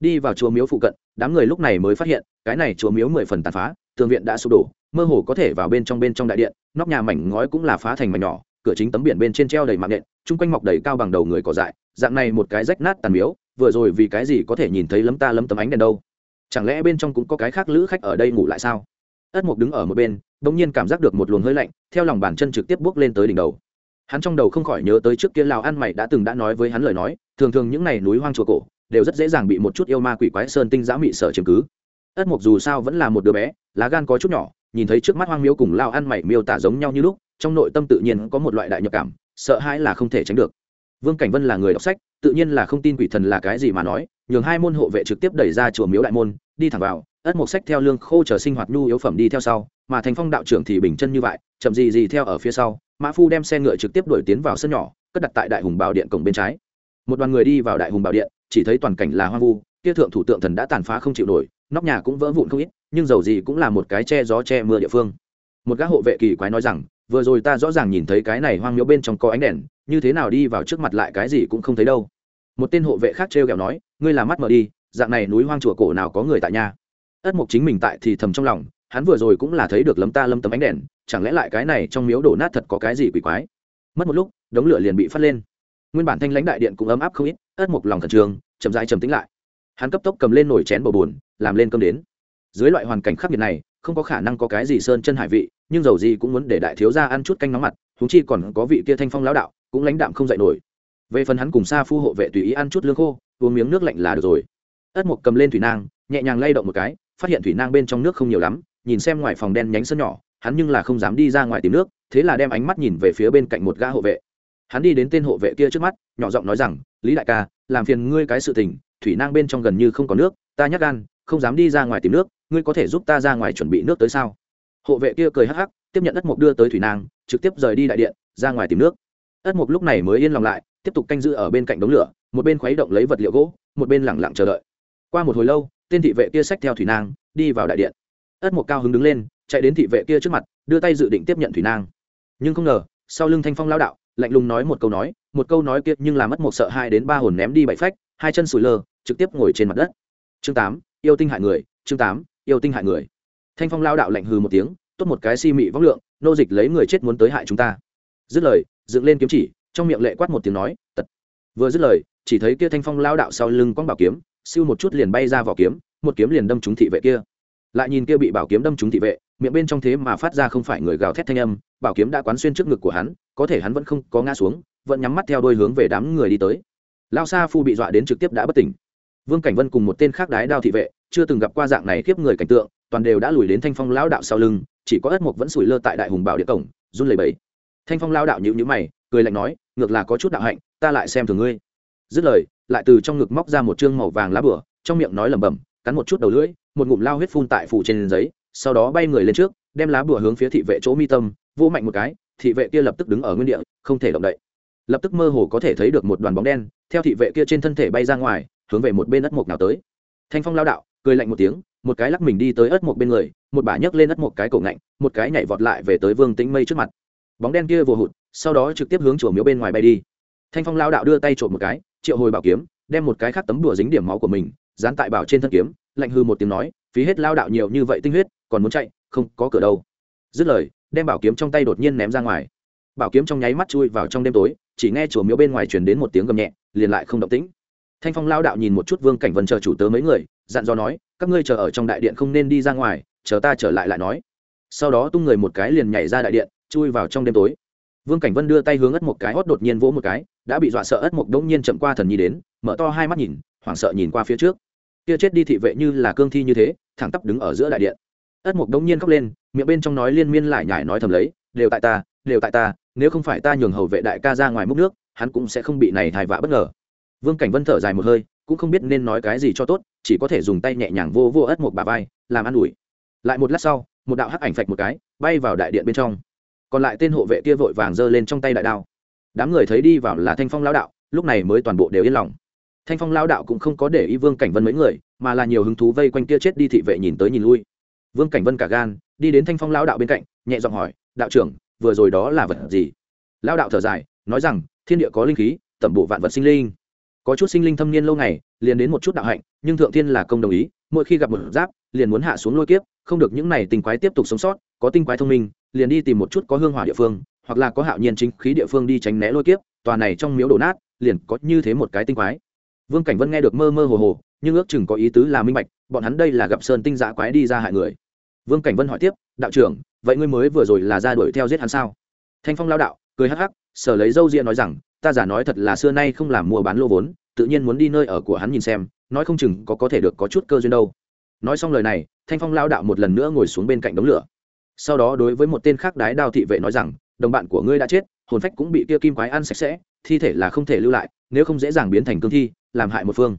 Đi vào chùa miếu phụ cận, đám người lúc này mới phát hiện, cái này chùa miếu mười phần tàn phá tường viện đã sụp đổ, mơ hồ có thể vào bên trong bên trong đại điện, nóc nhà mảnh ngói cũng là phá thành mảnh nhỏ, cửa chính tấm biển bên trên treo đầy mạng nện, chung quanh mọc đầy cao bằng đầu người cỏ dại, dạng này một cái rách nát tàn miếu, vừa rồi vì cái gì có thể nhìn thấy lấm ta lấm tấm ánh đèn đâu? Chẳng lẽ bên trong cũng có cái khác lữ khách ở đây ngủ lại sao? Ất mục đứng ở một bên bỗng nhiên cảm giác được một luồng hơi lạnh, theo lòng bàn chân trực tiếp bước lên tới đỉnh đầu. Hắn trong đầu không khỏi nhớ tới trước kia lào ăn mày đã từng đã nói với hắn lời nói, thường thường những n à y núi hoang chùa cổ, đều rất dễ dàng bị một chút yêu ma quỷ quái sơn tinh giã mị sở chiếm cứ ất mục dù sao vẫn là một đứa bé, lá gan có chút nhỏ, nhìn thấy trước mắt hoang miêu cùng lao ăn mày miêu tả giống nhau như lúc, trong nội tâm tự nhiên có một loại đại nhập cảm, sợ hãi là không thể tránh được. Vương cảnh vân là người đọc sách, tự nhiên là không tin quỷ thần là cái gì mà nói, nhường hai môn hộ vệ trực tiếp đẩy ra chùa miếu đại môn, đi thẳng vào, ất mục sách theo lương khô chờ sinh hoạt nhu yếu phẩm đi theo sau, mà thành phong đạo trưởng thì bình chân như vậy, chậm gì gì theo ở phía sau, mã phu đem xe ngựa trực tiếp đuổi tiến vào sân nhỏ, cất đặt tại đại hùng bảo điện cổng bên trái. Một đoàn người đi vào đại hùng bảo điện, chỉ thấy toàn cảnh là hoang vu, kia thượng thủ tượng thần đã tàn phá không chịu nổi nóc nhà cũng vỡ vụn không ít, nhưng dầu gì cũng là một cái che gió che mưa địa phương. Một gã hộ vệ kỳ quái nói rằng, vừa rồi ta rõ ràng nhìn thấy cái này hoang miếu bên trong có ánh đèn, như thế nào đi vào trước mặt lại cái gì cũng không thấy đâu. Một tên hộ vệ khác trêu ghẹo nói, ngươi là mắt mở đi, dạng này núi hoang chùa cổ nào có người tại nhà. Ất mục chính mình tại thì thầm trong lòng, hắn vừa rồi cũng là thấy được lấm ta lâm tấm ánh đèn, chẳng lẽ lại cái này trong miếu đổ nát thật có cái gì quỷ quái? Mất một lúc, đống lửa liền bị phát lên. Nguyên bản thanh lãnh đại điện cũng ấm áp không ít, ất mục lòng thần trường chậm rãi trầm tĩnh lại hắn cấp tốc cầm lên nồi chén bầu bùn làm lên cơm đến. Dưới loại hoàn cảnh khắc nghiệt này, không có khả năng có cái gì sơn chân hải vị, nhưng dầu gì cũng muốn để đại thiếu gia ăn chút canh nóng mặt húng chi còn có vị kia thanh phong lão đạo, cũng lãnh đạm không dậy nổi. Về phần hắn cùng xa phu hộ vệ tùy ý ăn chút lương khô, uống miếng nước lạnh là được rồi. Ất mục cầm lên thủy nang, nhẹ nhàng lay động một cái, phát hiện thủy nang bên trong nước không nhiều lắm, nhìn xem ngoài phòng đen nhánh sân nhỏ, hắn nhưng là không dám đi ra ngoài tìm nước, thế là đem ánh mắt nhìn về phía bên cạnh một gã hộ vệ. Hắn đi đến tên hộ vệ kia trước mắt, nhỏ giọng nói rằng, lý đại ca, làm phiền ngươi cái sự tình thủy nang bên trong gần như không có nước, ta nhắc gan, không dám đi ra ngoài tìm nước, ngươi có thể giúp ta ra ngoài chuẩn bị nước tới sao? Hộ vệ kia cười hắc hắc, tiếp nhận ất mục đưa tới thủy nang, trực tiếp rời đi đại điện, ra ngoài tìm nước. Ất mục lúc này mới yên lòng lại, tiếp tục canh giữ ở bên cạnh đống lửa, một bên khuấy động lấy vật liệu gỗ, một bên lẳng lặng chờ đợi. Qua một hồi lâu, tên thị vệ kia xách theo thủy nang, đi vào đại điện. Ất mục cao hứng đứng lên, chạy đến thị vệ kia trước mặt, đưa tay dự định tiếp nhận thủy nang. Nhưng không ngờ, sau lưng thanh phong lao đạo, lạnh lùng nói một câu nói, một câu nói kia nhưng làm mất một sợ hai đến ba hồn ném đi bảy phách, hai chân sủi lơ trực tiếp ngồi trên mặt đất. Chương tám, yêu tinh hại người, chương tám, yêu tinh hại người. Thanh phong lao đạo lạnh hừ một tiếng, tốt một cái si mị vóc lượng, nô dịch lấy người chết muốn tới hại chúng ta. Dứt lời, dựng lên kiếm chỉ, trong miệng lệ quát một tiếng nói, tật. Vừa dứt lời, chỉ thấy kia thanh phong lao đạo sau lưng quăng bảo kiếm, siêu một chút liền bay ra vỏ kiếm, một kiếm liền đâm trúng thị vệ kia. Lại nhìn kia bị bảo kiếm đâm trúng thị vệ, miệng bên trong thế mà phát ra không phải người gào thét thanh âm, bảo kiếm đã quán xuyên trước ngực của hắn, có thể hắn vẫn không có ngã xuống, vẫn nhắm mắt theo đôi hướng về đám người đi tới. Lao sa phu bị dọa đến trực tiếp đã bất tỉnh vương cảnh vân cùng một tên khác đái đao thị vệ, chưa từng gặp qua dạng này kiếp người cảnh tượng, toàn đều đã lùi đến thanh phong lão đạo sau lưng, chỉ có ất mục vẫn sủi lơ tại đại hùng bảo địa cổng, run lẩy bẩy. Thanh phong lao đạo nhịu nhữ mày, cười lạnh nói, ngược là có chút đạo hạnh, ta lại xem thường ngươi. Dứt lời, lại từ trong ngực móc ra một chương màu vàng lá bửa trong miệng nói lẩm bẩm, cắn một chút đầu lưỡi, một ngụm lao huyết phun tại phủ trên giấy, sau đó bay người lên trước, đem lá bùa hướng phía thị vệ chỗ mi tâm vô mạnh một cái, thị vệ kia lập tức đứng ở nguyên địa, không thể động đậy. Lập tức mơ hồ có thể thấy được một đoàn bóng đen, theo thị vệ kia trên thân thể bay ra ngoài hướng về một bên ất mục nào tới. Thanh phong lao đạo, cười lạnh một tiếng, một cái lắc mình đi tới ất mục bên người, một bả nhấc lên ất mục cái cổ ngạnh, một cái nhảy vọt lại về tới vương tĩnh mây trước mặt. Bóng đen kia vừa hụt, sau đó trực tiếp hướng chùa miếu bên ngoài bay đi. Thanh phong lao đạo đưa tay trộm một cái, triệu hồi bảo kiếm, đem một cái khác tấm đùa dính điểm máu của mình, dán tại bảo trên thân kiếm, lạnh hư một tiếng nói, phí hết lao đạo nhiều như vậy tinh huyết, còn muốn chạy, không có cửa đâu. Dứt lời, đem bảo kiếm trong tay đột nhiên ném ra ngoài. Bảo kiếm trong nháy mắt chui vào trong đêm tối, chỉ nghe chùa miếu bên ngoài truyền đến một tiếng gầm nhẹ, liền lại không động tĩnh thanh phong lao đạo nhìn một chút vương cảnh vân chờ chủ tớ mấy người, dặn dò nói, các ngươi chờ ở trong đại điện không nên đi ra ngoài, chờ ta trở lại lại nói. Sau đó tung người một cái liền nhảy ra đại điện, chui vào trong đêm tối. Vương cảnh vân đưa tay hướng ất một cái, hót đột nhiên vỗ một cái, đã bị dọa sợ ất một đống nhiên chậm qua thần nhi đến, mở to hai mắt nhìn, hoảng sợ nhìn qua phía trước. Kia chết đi thị vệ như là cương thi như thế, thẳng tắp đứng ở giữa đại điện. Ất một đống nhiên khóc lên, miệng bên trong nói liên miên lại nhải nói thầm lấy, đều tại ta, đều tại ta, nếu không phải ta nhường hầu vệ đại ca ra ngoài múc nước, hắn cũng sẽ không bị này thai vạ bất ngờ vương cảnh vân thở dài một hơi, cũng không biết nên nói cái gì cho tốt, chỉ có thể dùng tay nhẹ nhàng vô vô ất một bà vai, làm an ủi. Lại một lát sau, một đạo hắc ảnh phạch một cái, bay vào đại điện bên trong. Còn lại tên hộ vệ kia vội vàng giơ lên trong tay đại đao. Đám người thấy đi vào là thanh phong lao đạo, lúc này mới toàn bộ đều yên lòng. Thanh phong lao đạo cũng không có để ý vương cảnh vân mấy người, mà là nhiều hứng thú vây quanh kia chết đi thị vệ nhìn tới nhìn lui. Vương cảnh vân cả gan, đi đến thanh phong lao đạo bên cạnh, nhẹ giọng hỏi, đạo trưởng, vừa rồi đó là vật gì? Lao đạo thở dài, nói rằng, thiên địa có linh khí, tẩm bộ vạn vật sinh linh có chút sinh linh thâm niên lâu ngày, liền đến một chút đạo hạnh, nhưng thượng thiên là công đồng ý, mỗi khi gặp một giáp, liền muốn hạ xuống lôi kiếp, không được những này tinh quái tiếp tục sống sót, có tinh quái thông minh, liền đi tìm một chút có hương hỏa địa phương, hoặc là có hạo nhiên chính khí địa phương đi tránh né lôi kiếp, tòa này trong miếu đổ nát, liền có như thế một cái tinh quái. Vương cảnh vân nghe được mơ mơ hồ hồ, nhưng ước chừng có ý tứ là minh bạch, bọn hắn đây là gặp sơn tinh giã quái đi ra hại người. Vương cảnh vân hỏi tiếp, đạo trưởng, vậy ngươi mới vừa rồi là ra đuổi theo giết hắn sao? Thanh phong lao đạo, cười hắc hắc, sở lấy dâu ria nói rằng ta giả nói thật là xưa nay không làm mua bán lô vốn, tự nhiên muốn đi nơi ở của hắn nhìn xem, nói không chừng có có thể được có chút cơ duyên đâu. Nói xong lời này, thanh phong lao đạo một lần nữa ngồi xuống bên cạnh đống lửa. Sau đó đối với một tên khác đái đao thị vệ nói rằng, đồng bạn của ngươi đã chết, hồn phách cũng bị kia kim quái ăn sạch sẽ, thi thể là không thể lưu lại, nếu không dễ dàng biến thành cương thi, làm hại một phương.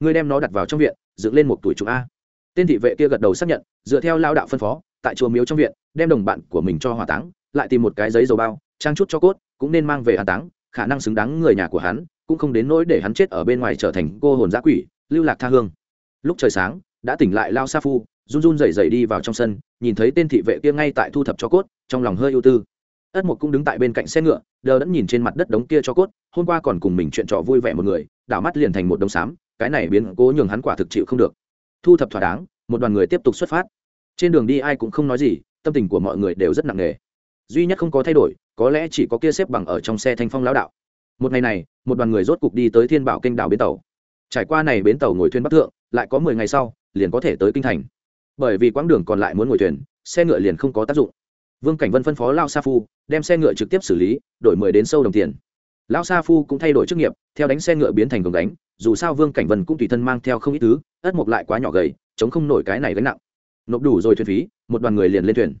Ngươi đem nó đặt vào trong viện, dựng lên một tuổi trụ a. Tên thị vệ kia gật đầu xác nhận, dựa theo lao đạo phân phó, tại chùa miếu trong viện, đem đồng bạn của mình cho hỏa táng, lại tìm một cái giấy dầu bao, trang chút cho cốt, cũng nên mang về an táng khả năng xứng đáng người nhà của hắn, cũng không đến nỗi để hắn chết ở bên ngoài trở thành cô hồn giã quỷ, lưu lạc tha hương. Lúc trời sáng, đã tỉnh lại lao sa phu, run run rẩy rẩy đi vào trong sân, nhìn thấy tên thị vệ kia ngay tại thu thập cho cốt, trong lòng hơi ưu tư. Ất mục cũng đứng tại bên cạnh xe ngựa, đờ đẫn nhìn trên mặt đất đống kia cho cốt, hôm qua còn cùng mình chuyện trò vui vẻ một người, đảo mắt liền thành một đống xám, cái này biến cố nhường hắn quả thực chịu không được. Thu thập thỏa đáng, một đoàn người tiếp tục xuất phát. Trên đường đi ai cũng không nói gì, tâm tình của mọi người đều rất nặng nề. Duy nhất không có thay đổi có lẽ chỉ có kia xếp bằng ở trong xe thanh phong lão đạo. Một ngày này, một đoàn người rốt cục đi tới thiên bảo kênh đảo bến tàu. Trải qua này bến tàu ngồi thuyền bắc thượng, lại có mười ngày sau, liền có thể tới kinh thành. Bởi vì quãng đường còn lại muốn ngồi thuyền, xe ngựa liền không có tác dụng. Vương cảnh vân phân phó lao sa phu, đem xe ngựa trực tiếp xử lý, đổi mười đến sâu đồng tiền. Lão sa phu cũng thay đổi chức nghiệp, theo đánh xe ngựa biến thành gồng đánh dù sao vương cảnh vân cũng tùy thân mang theo không ít thứ, ất mộc lại quá nhỏ gầy, chống không nổi cái này gánh nặng. Nộp đủ rồi thuyền phí, một đoàn người liền lên thuyền.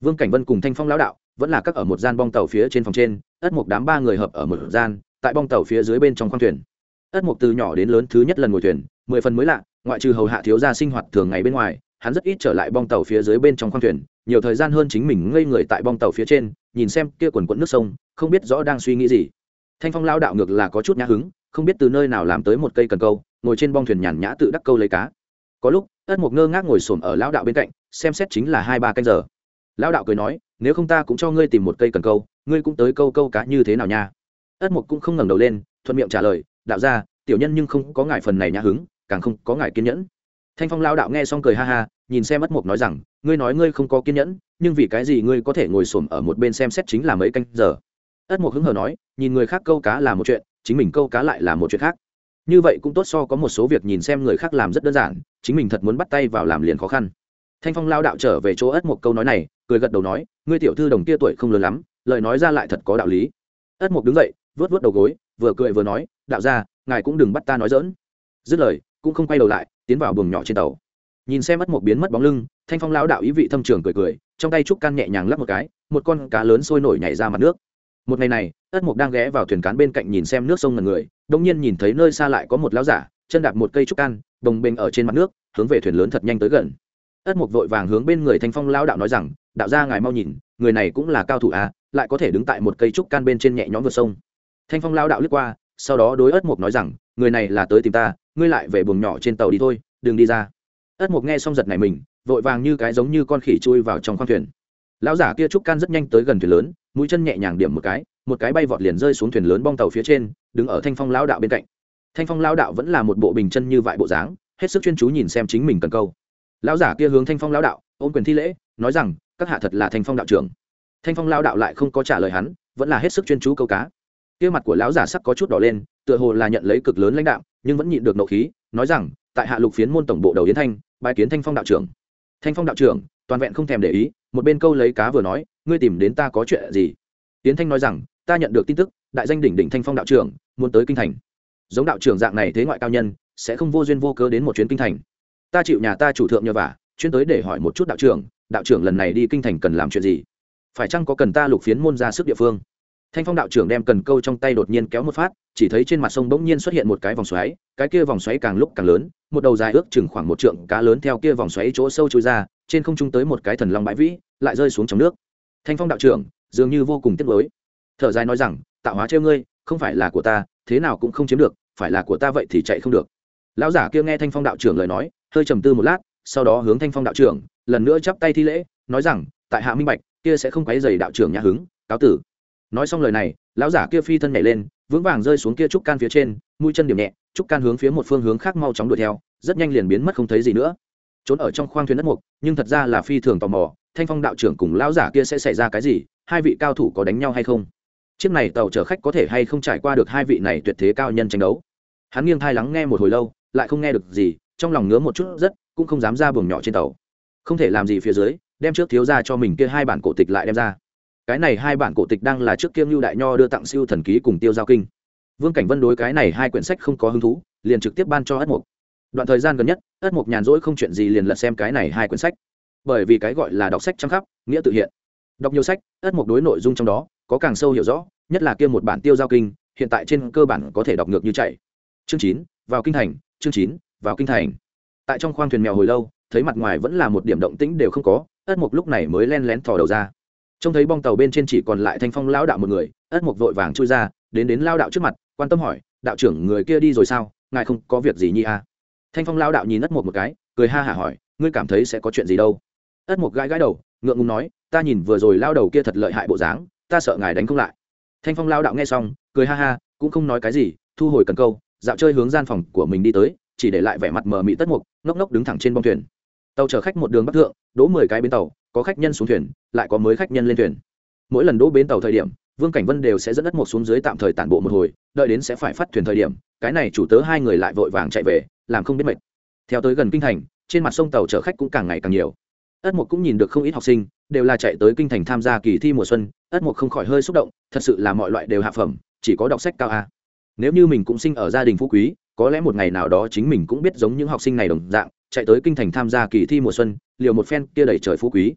Vương cảnh vân cùng thanh phong lão đạo vẫn là các ở một gian bong tàu phía trên phòng trên, ất mục đám ba người hợp ở một gian, tại bong tàu phía dưới bên trong khoang thuyền. Ất mục từ nhỏ đến lớn thứ nhất lần ngồi thuyền, mười phần mới lạ, ngoại trừ hầu hạ thiếu gia sinh hoạt thường ngày bên ngoài, hắn rất ít trở lại bong tàu phía dưới bên trong khoang thuyền, nhiều thời gian hơn chính mình ngây người tại bong tàu phía trên, nhìn xem kia quần quẫn nước sông, không biết rõ đang suy nghĩ gì. Thanh phong lao đạo ngược là có chút nhã hứng, không biết từ nơi nào làm tới một cây cần câu, ngồi trên bong thuyền nhàn nhã tự đắc câu lấy cá. Có lúc, ất mục ngơ ngác ngồi xổm ở lao đạo bên cạnh, xem xét chính là hai ba canh giờ. Lão đạo cười nói, nếu không ta cũng cho ngươi tìm một cây cần câu, ngươi cũng tới câu câu cá như thế nào nha? Ất mục cũng không ngẩng đầu lên, thuận miệng trả lời, đạo ra tiểu nhân nhưng không có ngại phần này nhã hứng, càng không có ngại kiên nhẫn. Thanh phong lao đạo nghe xong cười ha ha, nhìn xem ất mục nói rằng, ngươi nói ngươi không có kiên nhẫn, nhưng vì cái gì ngươi có thể ngồi xổm ở một bên xem xét chính là mấy canh giờ? Ất mục hứng hờ nói, nhìn người khác câu cá là một chuyện, chính mình câu cá lại là một chuyện khác. Như vậy cũng tốt so có một số việc nhìn xem người khác làm rất đơn giản, chính mình thật muốn bắt tay vào làm liền khó khăn thanh phong lao đạo trở về chỗ ất một câu nói này, cười gật đầu nói, ngươi tiểu thư đồng kia tuổi không lớn lắm, lời nói ra lại thật có đạo lý. Ất mục đứng dậy vớt vớt đầu gối, vừa cười vừa nói, đạo ra ngài cũng đừng bắt ta nói dỡn dứt lời, cũng không quay đầu lại, tiến vào buồng nhỏ trên tàu. Nhìn xem ất mục biến mất bóng lưng, thanh phong lao đạo ý vị thâm trường cười cười, trong tay trúc can nhẹ nhàng lắp một cái, một con cá lớn sôi nổi nhảy ra mặt nước. Một ngày này, ất mục đang ghé vào thuyền cán bên cạnh nhìn xem nước sông ngần người đông nhiên nhìn thấy nơi xa lại có một lão giả, chân đạp một cây trúc can, đồng bềnh ở trên mặt nước, hướng về thuyền lớn thật nhanh tới gần ất mục vội vàng hướng bên người thanh phong lão đạo nói rằng, đạo gia ngài mau nhìn, người này cũng là cao thủ à lại có thể đứng tại một cây trúc can bên trên nhẹ nhõm vượt sông. Thanh phong lão đạo lướt qua, sau đó đối ất mục nói rằng, người này là tới tìm ta, ngươi lại về buồng nhỏ trên tàu đi thôi, đừng đi ra. Ất mục nghe xong giật này mình, vội vàng như cái giống như con khỉ chui vào trong khoang thuyền. Lão giả kia trúc can rất nhanh tới gần thuyền lớn, mũi chân nhẹ nhàng điểm một cái một cái bay vọt liền rơi xuống thuyền lớn bong tàu phía trên, đứng ở thanh phong lão đạo bên cạnh. Thanh phong lão đạo vẫn là một bộ bình chân như vại bộ dáng, hết sức chuyên chú nhìn xem chính mình cần câu lão giả kia hướng thanh phong lão đạo, ôm quyền thi lễ, nói rằng, các hạ thật là thanh phong đạo trưởng. Thanh phong lão đạo lại không có trả lời hắn, vẫn là hết sức chuyên chú câu cá. Kia mặt của lão giả sắc có chút đỏ lên, tựa hồ là nhận lấy cực lớn lãnh đạo nhưng vẫn nhịn được nộ khí, nói rằng, tại hạ lục phiến môn tổng bộ đầu yến thanh bài kiến thanh phong đạo trưởng. Thanh phong đạo trưởng, toàn vẹn không thèm để ý, một bên câu lấy cá vừa nói, ngươi tìm đến ta có chuyện gì? Tiến thanh nói rằng, ta nhận được tin tức, đại danh đỉnh đỉnh thanh phong đạo trưởng, muốn tới kinh thành. Giống đạo trưởng dạng này thế ngoại cao nhân, sẽ không vô duyên vô cớ đến một chuyến kinh thành ta chịu nhà ta chủ thượng nhờ vả, chuyên tới để hỏi một chút đạo trưởng đạo trưởng lần này đi kinh thành cần làm chuyện gì? Phải chăng có cần ta lục phiến môn ra sức địa phương? Thanh phong đạo trưởng đem cần câu trong tay đột nhiên kéo một phát, chỉ thấy trên mặt sông bỗng nhiên xuất hiện một cái vòng xoáy, cái kia vòng xoáy càng lúc càng lớn, một đầu dài ước chừng khoảng một trượng cá lớn theo kia vòng xoáy chỗ sâu trôi ra, trên không trung tới một cái thần long bãi vĩ, lại rơi xuống trong nước. Thanh phong đạo trưởng, dường như vô cùng tiếc lối thở dài nói rằng, tạo hóa trêu ngươi, không phải là của ta, thế nào cũng không chiếm được, phải là của ta vậy thì chạy không được. Lão giả kia nghe thanh phong đạo trưởng lời nói hơi trầm tư một lát, sau đó hướng thanh phong đạo trưởng, lần nữa chắp tay thi lễ, nói rằng, tại hạ minh bạch, kia sẽ không quấy dày đạo trưởng nhà hứng, cáo tử. Nói xong lời này, lão giả kia phi thân nhảy lên, vững vàng rơi xuống kia trúc can phía trên, mũi chân điểm nhẹ, trúc can hướng phía một phương hướng khác mau chóng đuổi theo, rất nhanh liền biến mất không thấy gì nữa. Trốn ở trong khoang thuyền đất mục, nhưng thật ra là phi thường tò mò, thanh phong đạo trưởng cùng lão giả kia sẽ xảy ra cái gì, hai vị cao thủ có đánh nhau hay không? Chiếc này tàu chở khách có thể hay không trải qua được hai vị này tuyệt thế cao nhân tranh đấu? Hắn nghiêng thai lắng nghe một hồi lâu, lại không nghe được gì trong lòng ngứa một chút rất, cũng không dám ra buồng nhỏ trên tàu. Không thể làm gì phía dưới, đem trước thiếu ra cho mình kia hai bản cổ tịch lại đem ra. Cái này hai bản cổ tịch đang là trước kiêm lưu đại nho đưa tặng siêu thần ký cùng tiêu giao kinh. Vương cảnh vân đối cái này hai quyển sách không có hứng thú, liền trực tiếp ban cho ất mục. Đoạn thời gian gần nhất, ất mục nhàn rỗi không chuyện gì liền lật xem cái này hai quyển sách. Bởi vì cái gọi là đọc sách chăm khắp, nghĩa tự hiện. Đọc nhiều sách, ất mục đối nội dung trong đó, có càng sâu hiểu rõ, nhất là kia một bản tiêu giao kinh, hiện tại trên cơ bản có thể đọc ngược như chạy. Chương chín, vào kinh thành, chương chín vào kinh thành. Tại trong khoang thuyền mèo hồi lâu, thấy mặt ngoài vẫn là một điểm động tĩnh đều không có, ất mục lúc này mới len lén thò đầu ra. Trông thấy bong tàu bên trên chỉ còn lại thanh phong lão đạo một người, ất mục vội vàng chui ra, đến đến lao đạo trước mặt, quan tâm hỏi, đạo trưởng, người kia đi rồi sao? Ngài không có việc gì nhi à? Thanh phong lao đạo nhìn ất mục một cái, cười ha hả hỏi, ngươi cảm thấy sẽ có chuyện gì đâu? Ất mục gãi gãi đầu, ngượng ngùng nói, ta nhìn vừa rồi lao đầu kia thật lợi hại bộ dáng, ta sợ ngài đánh không lại. Thanh phong lao đạo nghe xong, cười ha ha, cũng không nói cái gì, thu hồi cần câu, dạo chơi hướng gian phòng của mình đi tới chỉ để lại vẻ mặt mờ mị tất mục, ngốc ngốc đứng thẳng trên bông thuyền. Tàu chở khách một đường bắc thượng, đỗ mười cái bến tàu, có khách nhân xuống thuyền, lại có mới khách nhân lên thuyền. Mỗi lần đỗ bến tàu thời điểm, vương cảnh vân đều sẽ dẫn đất một xuống dưới tạm thời tản bộ một hồi, đợi đến sẽ phải phát thuyền thời điểm, cái này chủ tớ hai người lại vội vàng chạy về, làm không biết mệt. Theo tới gần kinh thành, trên mặt sông tàu chở khách cũng càng ngày càng nhiều. Ất mục cũng nhìn được không ít học sinh, đều là chạy tới kinh thành tham gia kỳ thi mùa xuân ất mục không khỏi hơi xúc động, thật sự là mọi loại đều hạ phẩm, chỉ có đọc sách cao a. Nếu như mình cũng sinh ở gia đình phú quý có lẽ một ngày nào đó chính mình cũng biết giống những học sinh này đồng dạng, chạy tới kinh thành tham gia kỳ thi mùa xuân, liều một phen kia đẩy trời phú quý.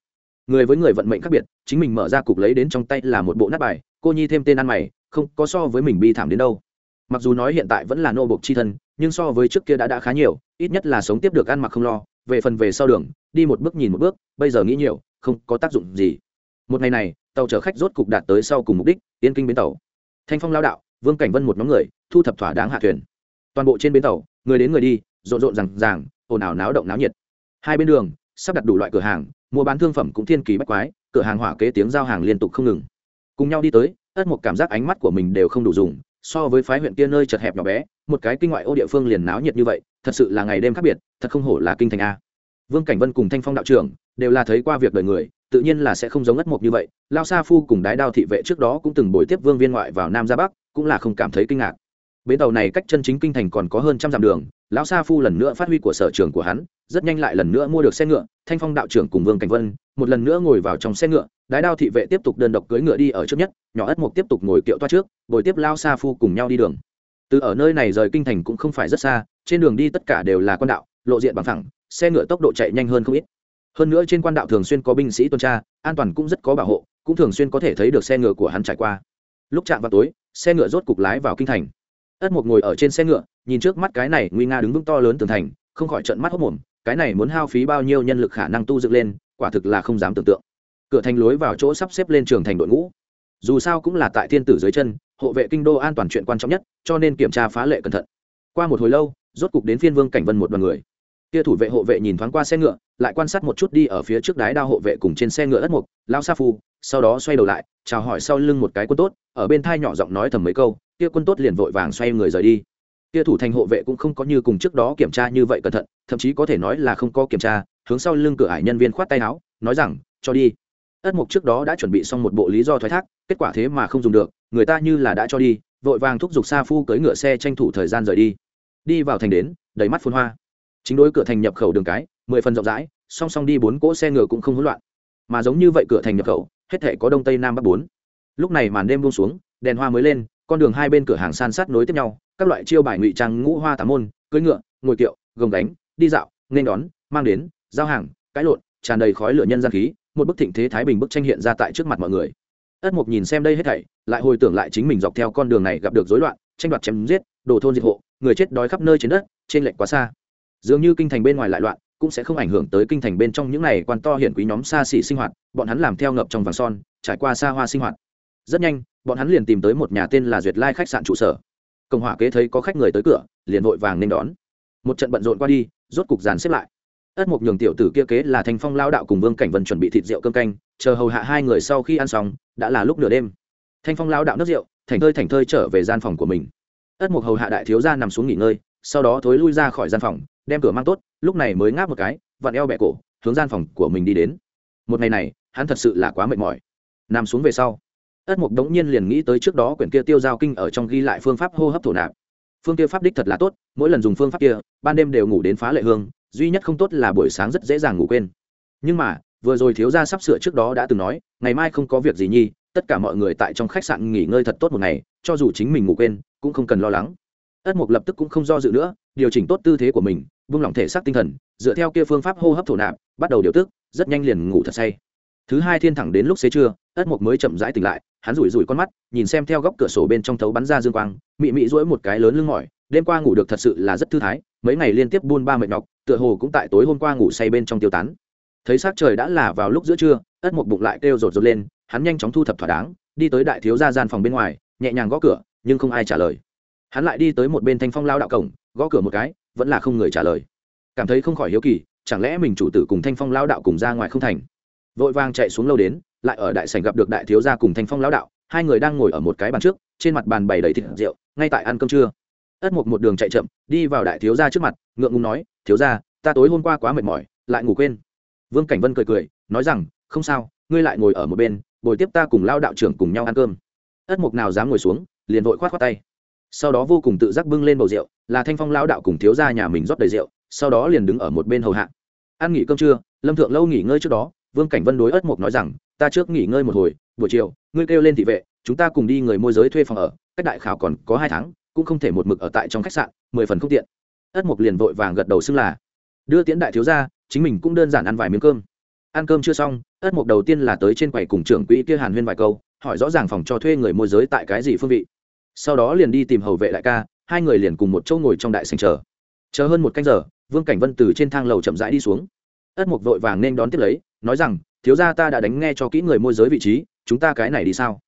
Người với người vận mệnh khác biệt, chính mình mở ra cục lấy đến trong tay là một bộ nát bài, cô nhi thêm tên ăn mày, không có so với mình bi thảm đến đâu. Mặc dù nói hiện tại vẫn là nô bộc c h i thân, nhưng so với trước kia đã đã khá nhiều, ít nhất là sống tiếp được ăn mặc không lo, về phần về sau đường, đi một bước nhìn một bước, bây giờ nghĩ nhiều, không có tác dụng gì. Một ngày này, tàu chở khách rốt cục đạt tới sau cùng mục đích, tiến kinh bến tàu. Thanh phong lao đạo, vương cảnh vân một nhóm người, thu thập thỏa đáng hạ thuyền toàn bộ trên bến tàu, người đến người đi, rộn rộn rằng ràng, ồn ào náo động náo nhiệt. Hai bên đường, sắp đặt đủ loại cửa hàng, mua bán thương phẩm cũng thiên kỳ bách quái, cửa hàng hỏa kế tiếng giao hàng liên tục không ngừng. Cùng nhau đi tới, ất một cảm giác ánh mắt của mình đều không đủ dùng, so với phái huyện kia nơi chật hẹp nhỏ bé, một cái kinh ngoại ô địa phương liền náo nhiệt như vậy, thật sự là ngày đêm khác biệt, thật không hổ là kinh thành a. Vương cảnh vân cùng thanh phong đạo trưởng, đều là thấy qua việc đời người, tự nhiên là sẽ không giống ất mộc như vậy. Lao sa phu cùng đái đao thị vệ trước đó cũng từng bồi tiếp vương viên ngoại vào nam ra bắc, cũng là không cảm thấy kinh ngạc bến tàu này cách chân chính kinh thành còn có hơn trăm dặm đường, lão sa phu lần nữa phát huy của sở trường của hắn, rất nhanh lại lần nữa mua được xe ngựa, thanh phong đạo trưởng cùng vương cảnh vân, một lần nữa ngồi vào trong xe ngựa, đái đao thị vệ tiếp tục đơn độc cưỡi ngựa đi ở trước nhất, nhỏ ất mục tiếp tục ngồi kiệu toa trước, bồi tiếp lao sa phu cùng nhau đi đường. Từ ở nơi này rời kinh thành cũng không phải rất xa, trên đường đi tất cả đều là quan đạo, lộ diện bằng thẳng xe ngựa tốc độ chạy nhanh hơn không ít. Hơn nữa trên quan đạo thường xuyên có binh sĩ tuần tra, an toàn cũng rất có bảo hộ, cũng thường xuyên có thể thấy được xe ngựa của hắn trải qua. Lúc chạm vào tối, xe ngựa rốt cục lái vào kinh thành ất mục ngồi ở trên xe ngựa, nhìn trước mắt cái này nguy nga đứng vững to lớn tường thành, không khỏi trận mắt hốc mồm, cái này muốn hao phí bao nhiêu nhân lực khả năng tu dựng lên, quả thực là không dám tưởng tượng. Cửa thành lối vào chỗ sắp xếp lên trường thành đội ngũ. Dù sao cũng là tại thiên tử dưới chân, hộ vệ kinh đô an toàn chuyện quan trọng nhất, cho nên kiểm tra phá lệ cẩn thận. Qua một hồi lâu, rốt cục đến phiên vương cảnh vân một đoàn người. Kia thủ vệ hộ vệ nhìn thoáng qua xe ngựa, lại quan sát một chút đi ở phía trước đái đao hộ vệ cùng trên xe ngựa ất mục lao sa phu, sau đó xoay đầu lại, chào hỏi sau lưng một cái quân tốt, ở bên thai nhỏ giọng nói thầm mấy câu kia quân tốt liền vội vàng xoay người rời đi. Kia thủ thành hộ vệ cũng không có như cùng trước đó kiểm tra như vậy cẩn thận, thậm chí có thể nói là không có kiểm tra, hướng sau lưng cửa ải nhân viên khoát tay áo, nói rằng, cho đi. Ất mục trước đó đã chuẩn bị xong một bộ lý do thoái thác, kết quả thế mà không dùng được, người ta như là đã cho đi, vội vàng thúc giục sa phu cưỡi ngựa xe tranh thủ thời gian rời đi. Đi vào thành đến, đầy mắt phun hoa. Chính đối cửa thành nhập khẩu đường cái, mười phần rộng rãi, song song đi bốn cỗ xe ngựa cũng không hỗn loạn. Mà giống như vậy cửa thành nhập khẩu, hết thể có đông tây nam bắc bốn. Lúc này màn đêm buông xuống, đèn hoa mới lên con đường hai bên cửa hàng san sát nối tiếp nhau, các loại chiêu bài ngụy trang ngũ hoa tám môn, cưỡi ngựa, ngồi kiệu, gồng đánh đi dạo, nên đón, mang đến, giao hàng, cãi lộn, tràn đầy khói lửa nhân gian khí, một bức thịnh thế thái bình bức tranh hiện ra tại trước mặt mọi người. Ất mục nhìn xem đây hết thảy, lại hồi tưởng lại chính mình dọc theo con đường này gặp được rối loạn, tranh đoạt chém giết, đồ thôn diệt hộ, người chết đói khắp nơi trên đất, trên lệnh quá xa. Dường như kinh thành bên ngoài lại loạn, cũng sẽ không ảnh hưởng tới kinh thành bên trong những này quan to hiển quý nhóm xa xỉ sinh hoạt, bọn hắn làm theo ngập trong vàng son, trải qua xa hoa sinh hoạt rất nhanh, bọn hắn liền tìm tới một nhà tên là duyệt lai khách sạn trụ sở. Cộng hỏa kế thấy có khách người tới cửa, liền vội vàng nên đón. Một trận bận rộn qua đi, rốt cục dàn xếp lại. Ất mục nhường tiểu tử kia kế là thanh phong lao đạo cùng vương cảnh vân chuẩn bị thịt rượu cơm canh, chờ hầu hạ hai người sau khi ăn xong, đã là lúc nửa đêm. Thanh phong lao đạo nước rượu thành thơi thành thơi trở về gian phòng của mình. Ất mục hầu hạ đại thiếu gia nằm xuống nghỉ ngơi, sau đó thối lui ra khỏi gian phòng, đem cửa mang tốt, lúc này mới ngáp một cái, vặn eo bẹ cổ, hướng gian phòng của mình đi đến. Một ngày này, hắn thật sự là quá mệt mỏi. Nằm xuống về sau ất mục đống nhiên liền nghĩ tới trước đó quyển kia tiêu giao kinh ở trong ghi lại phương pháp hô hấp thổ nạp. Phương kia pháp đích thật là tốt, mỗi lần dùng phương pháp kia, ban đêm đều ngủ đến phá lệ hương, duy nhất không tốt là buổi sáng rất dễ dàng ngủ quên. Nhưng mà, vừa rồi thiếu gia sắp sửa trước đó đã từng nói, ngày mai không có việc gì nhi, tất cả mọi người tại trong khách sạn nghỉ ngơi thật tốt một ngày, cho dù chính mình ngủ quên, cũng không cần lo lắng. Ất mục lập tức cũng không do dự nữa, điều chỉnh tốt tư thế của mình, vung lòng thể xác tinh thần, dựa theo kia phương pháp hô hấp thổ nạp, bắt đầu điều tức, rất nhanh liền ngủ thật say. Thứ hai thiên thẳng đến lúc xế trưa, ất mục mới chậm rãi tỉnh lại hắn rủi rủi con mắt, nhìn xem theo góc cửa sổ bên trong thấu bắn ra dương quang, mị mị rỗi một cái lớn lưng mỏi, đêm qua ngủ được thật sự là rất thư thái, mấy ngày liên tiếp buôn ba mệt nhọc, tựa hồ cũng tại tối hôm qua ngủ say bên trong tiêu tán. Thấy s trời đã là vào lúc giữa trưa, ất một bụng lại kêu rột rột lên, hắn nhanh chóng thu thập thỏa đáng, đi tới đại thiếu gia gian phòng bên ngoài, nhẹ nhàng gõ cửa, nhưng không ai trả lời. Hắn lại đi tới một bên thanh phong lao đạo cổng, gõ cửa một cái, vẫn là không người trả lời. Cảm thấy không khỏi hiếu kỳ, chẳng lẽ mình chủ tử cùng thanh phong lao đạo cùng ra ngoài không thành? Vội vàng chạy xuống lâu đến lại ở đại sảnh gặp được đại thiếu gia cùng thanh phong lão đạo, hai người đang ngồi ở một cái bàn trước, trên mặt bàn bày đầy thịt rượu, ngay tại ăn cơm trưa. Ất mục một đường chạy chậm, đi vào đại thiếu gia trước mặt, ngượng ngùng nói, thiếu gia, ta tối hôm qua quá mệt mỏi, lại ngủ quên. Vương cảnh vân cười cười, nói rằng, không sao, ngươi lại ngồi ở một bên bồi tiếp ta cùng lao đạo trưởng cùng nhau ăn cơm. Ất mục nào dám ngồi xuống, liền vội khoát khoát tay. Sau đó vô cùng tự giác bưng lên bầu rượu, là thanh phong lao đạo cùng thiếu gia nhà mình rót đầy rượu, sau đó liền đứng ở một bên hầu hạ. Ăn nghỉ cơm trưa, lâm thượng lâu nghỉ ngơi trước đó, vương cảnh vân đối ất mục nói rằng ta trước nghỉ ngơi một hồi, buổi chiều, ngươi kêu lên thị vệ, chúng ta cùng đi người môi giới thuê phòng ở, cách đại khảo còn có hai tháng, cũng không thể một mực ở tại trong khách sạn, mười phần không tiện. Ất mục liền vội vàng gật đầu xưng là, đưa tiễn đại thiếu gia, chính mình cũng đơn giản ăn vài miếng cơm. Ăn cơm chưa xong, ất mục đầu tiên là tới trên quầy cùng trưởng quỹ kia hàn huyên vài câu, hỏi rõ ràng phòng cho thuê người môi giới tại cái gì phương vị. Sau đó liền đi tìm hầu vệ đại ca, hai người liền cùng một chỗ ngồi trong đại sành chờ. Chờ hơn một canh giờ, vương cảnh vân từ trên thang lầu chậm rãi đi xuống. Ất mục vội vàng nên đón tiếp lấy, nói rằng thiếu gia ta đã đánh nghe cho kỹ người môi giới vị trí, chúng ta cái này đi sao?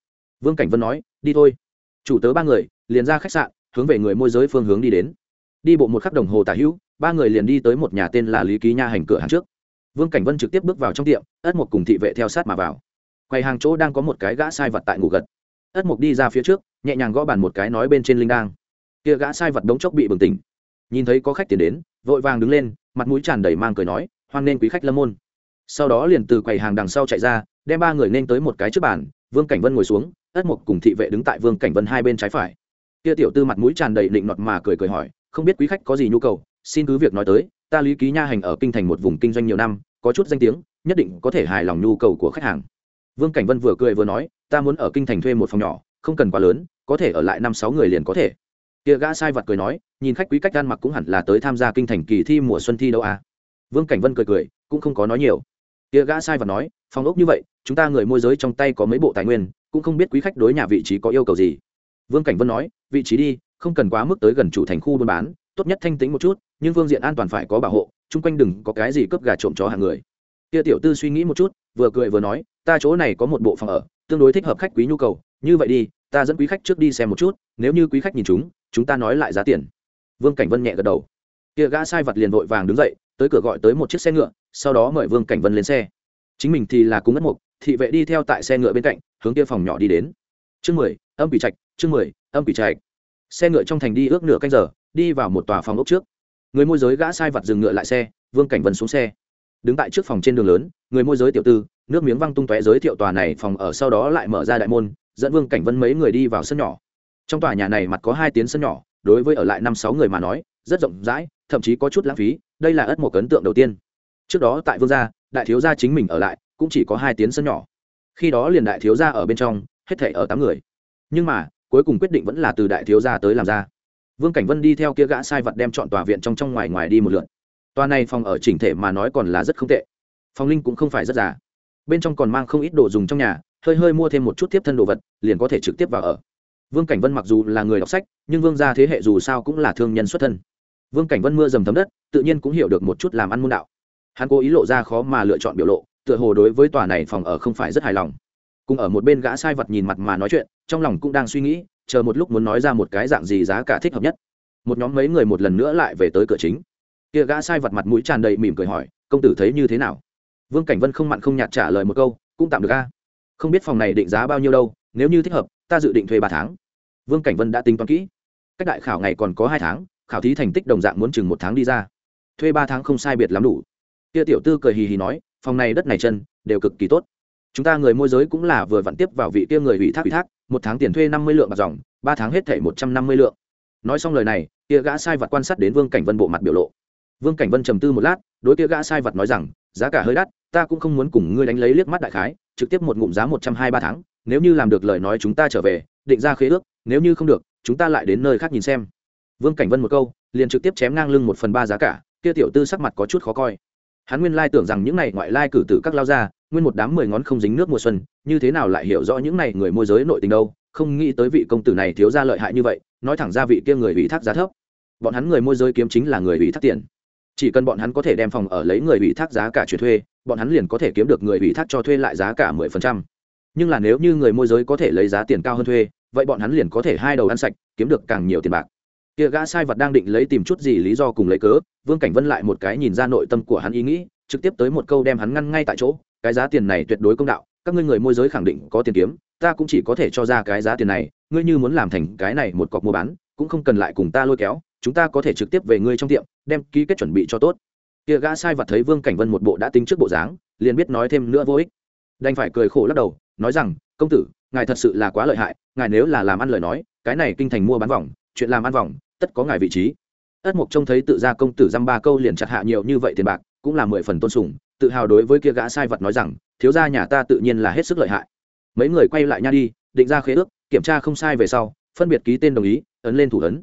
Vương cảnh vân nói, đi thôi. Chủ tớ ba người, liền ra khách sạn, hướng về người môi giới phương hướng đi đến. Đi bộ một khắc đồng hồ tả hữu, ba người liền đi tới một nhà tên là lý ký nha hành cửa hàng trước. Vương cảnh vân trực tiếp bước vào trong tiệm, ất mục cùng thị vệ theo sát mà vào. Quầy hàng chỗ đang có một cái gã sai vật tại ngủ gật. Ất mục đi ra phía trước, nhẹ nhàng gõ bàn một cái nói bên trên linh đang kia gã sai vật đống chốc bị bừng tỉnh. Nhìn thấy có khách tiền đến, vội vàng đứng lên, mặt mũi tràn đầy mang cười nói, hoan nên quý khách lâm môn sau đó liền từ quầy hàng đằng sau chạy ra, đem ba người nên tới một cái trước bàn, vương cảnh vân ngồi xuống, ất mục cùng thị vệ đứng tại vương cảnh vân hai bên trái phải. Kia tiểu tư mặt mũi tràn đầy định nọt mà cười cười hỏi, không biết quý khách có gì nhu cầu, xin cứ việc nói tới, ta lý ký nha hành ở kinh thành một vùng kinh doanh nhiều năm, có chút danh tiếng, nhất định có thể hài lòng nhu cầu của khách hàng. Vương cảnh vân vừa cười vừa nói, ta muốn ở kinh thành thuê một phòng nhỏ, không cần quá lớn, có thể ở lại năm sáu người liền có thể. Kia gã sai vật cười nói, nhìn khách quý cách gan mặc cũng hẳn là tới tham gia kinh thành kỳ thi mùa xuân thi đâu à. Vương cảnh vân cười cười, cũng không có nói nhiều kia gã sai vật nói phòng ốc như vậy, chúng ta người môi giới trong tay có mấy bộ tài nguyên, cũng không biết quý khách đối nhà vị trí có yêu cầu gì. Vương cảnh vân nói, vị trí đi, không cần quá mức tới gần chủ thành khu buôn bán, tốt nhất thanh tĩnh một chút, nhưng phương diện an toàn phải có bảo hộ, chung quanh đừng có cái gì cướp gà trộm chó hàng người. Kia tiểu tư suy nghĩ một chút, vừa cười vừa nói, ta chỗ này có một bộ phòng ở, tương đối thích hợp khách quý nhu cầu, như vậy đi, ta dẫn quý khách trước đi xem một chút, nếu như quý khách nhìn chúng chúng ta nói lại giá tiền. Vương cảnh vân nhẹ gật đầu. Kia gã sai vật liền vội vàng đứng dậy tới cửa gọi tới một chiếc xe ngựa, sau đó mời vương cảnh vân lên xe. Chính mình thì là cúng ất mục, thị vệ đi theo tại xe ngựa bên cạnh, hướng kia phòng nhỏ đi đến. Chương mười, âm quỷ trạch, chương mười, âm quỷ trạch. Xe ngựa trong thành đi ước nửa canh giờ, đi vào một tòa phòng ốc trước. Người môi giới gã sai vật dừng ngựa lại xe, vương cảnh vân xuống xe. Đứng tại trước phòng trên đường lớn, người môi giới tiểu tư, nước miếng văng tung tóe giới thiệu tòa này phòng ở sau đó lại mở ra đại môn, dẫn vương cảnh vân mấy người đi vào sân nhỏ. Trong tòa nhà này mặt có hai tiếng sân nhỏ, đối với ở lại năm sáu người mà nói, rất rộng rãi thậm chí có chút lãng phí, đây là ất một ấn tượng đầu tiên. Trước đó tại vương gia, đại thiếu gia chính mình ở lại, cũng chỉ có hai tiếng sân nhỏ. Khi đó liền đại thiếu gia ở bên trong, hết thể ở tám người. Nhưng mà, cuối cùng quyết định vẫn là từ đại thiếu gia tới làm ra. Vương cảnh vân đi theo kia gã sai vật đem chọn tòa viện trong trong ngoài ngoài đi một lượt. Tòa này phòng ở chỉnh thể mà nói còn là rất không tệ. Phòng linh cũng không phải rất già. Bên trong còn mang không ít đồ dùng trong nhà, hơi hơi mua thêm một chút tiếp thân đồ vật, liền có thể trực tiếp vào ở. Vương cảnh vân mặc dù là người đọc sách, nhưng vương gia thế hệ dù sao cũng là thương nhân xuất thân vương cảnh vân mưa dầm thấm đất, tự nhiên cũng hiểu được một chút làm ăn môn đạo. Hắn cố ý lộ ra khó mà lựa chọn biểu lộ, tựa hồ đối với tòa này phòng ở không phải rất hài lòng. Cùng ở một bên gã sai vật nhìn mặt mà nói chuyện, trong lòng cũng đang suy nghĩ, chờ một lúc muốn nói ra một cái dạng gì giá cả thích hợp nhất. Một nhóm mấy người một lần nữa lại về tới cửa chính. Kia gã sai vật mặt mũi tràn đầy mỉm cười hỏi, công tử thấy như thế nào? Vương cảnh vân không mặn không nhạt trả lời một câu, cũng tạm được a. Không biết phòng này định giá bao nhiêu đâu, nếu như thích hợp, ta dự định thuê ba tháng. Vương cảnh vân đã tính toán kỹ. Cách đại khảo ngày còn có hai tháng khảo thí thành tích đồng dạng muốn chừng một tháng đi ra. Thuê ba tháng không sai biệt lắm đủ. Kia tiểu tư cười hì hì nói, phòng này đất này chân, đều cực kỳ tốt. Chúng ta người môi giới cũng là vừa vặn tiếp vào vị kia người ủy thác ủy thác, một tháng tiền thuê năm mươi lượng bạc dòng, ba tháng hết thể một trăm năm mươi lượng. Nói xong lời này, kia gã sai vật quan sát đến vương cảnh vân bộ mặt biểu lộ. Vương cảnh vân trầm tư một lát, đối kia gã sai vật nói rằng, giá cả hơi đắt, ta cũng không muốn cùng ngươi đánh lấy liếc mắt đại khái, trực tiếp một ngụm giá một trăm hai ba tháng, nếu như làm được lời nói chúng ta trở về, định ra khế ước, nếu như không được, chúng ta lại đến nơi khác nhìn xem vương cảnh vân một câu liền trực tiếp chém ngang lưng một phần ba giá cả kia tiểu tư sắc mặt có chút khó coi. Hắn nguyên lai tưởng rằng những này ngoại lai cử tử các lao ra, nguyên một đám mười ngón không dính nước mùa xuân như thế nào lại hiểu rõ những này người môi giới nội tình đâu không nghĩ tới vị công tử này thiếu ra lợi hại như vậy nói thẳng ra vị kia người ủy thác giá thấp. Bọn hắn người môi giới kiếm chính là người ủy thác tiền. Chỉ cần bọn hắn có thể đem phòng ở lấy người ủy thác giá cả chuyển thuê bọn hắn liền có thể kiếm được người ủy thác cho thuê lại giá cả mười phần trăm. Nhưng là nếu như người môi giới có thể lấy giá tiền cao hơn thuê vậy bọn hắn liền có thể hai đầu ăn sạch kiếm được càng nhiều tiền bạc kia gã sai vật đang định lấy tìm chút gì lý do cùng lấy cớ, vương cảnh vân lại một cái nhìn ra nội tâm của hắn ý nghĩ, trực tiếp tới một câu đem hắn ngăn ngay tại chỗ, cái giá tiền này tuyệt đối công đạo, các ngươi người môi giới khẳng định có tiền kiếm, ta cũng chỉ có thể cho ra cái giá tiền này, ngươi như muốn làm thành cái này một cọc mua bán, cũng không cần lại cùng ta lôi kéo, chúng ta có thể trực tiếp về ngươi trong tiệm, đem ký kết chuẩn bị cho tốt. Kia gã sai vật thấy vương cảnh vân một bộ đã tính trước bộ dáng, liền biết nói thêm nữa vô ích. Đành phải cười khổ lắc đầu, nói rằng, công tử, ngài thật sự là quá lợi hại, ngài nếu là làm ăn lời nói, cái này kinh thành mua bán vòng, chuyện làm ăn vòng tất có ngài vị trí. Ất mục trông thấy tự gia công tử dăm ba câu liền chặt hạ nhiều như vậy tiền bạc, cũng là mười phần tôn sùng, tự hào đối với kia gã sai vật nói rằng, thiếu gia nhà ta tự nhiên là hết sức lợi hại. Mấy người quay lại nha đi, định ra khế ước, kiểm tra không sai về sau, phân biệt ký tên đồng ý, ấn lên thủ ấn.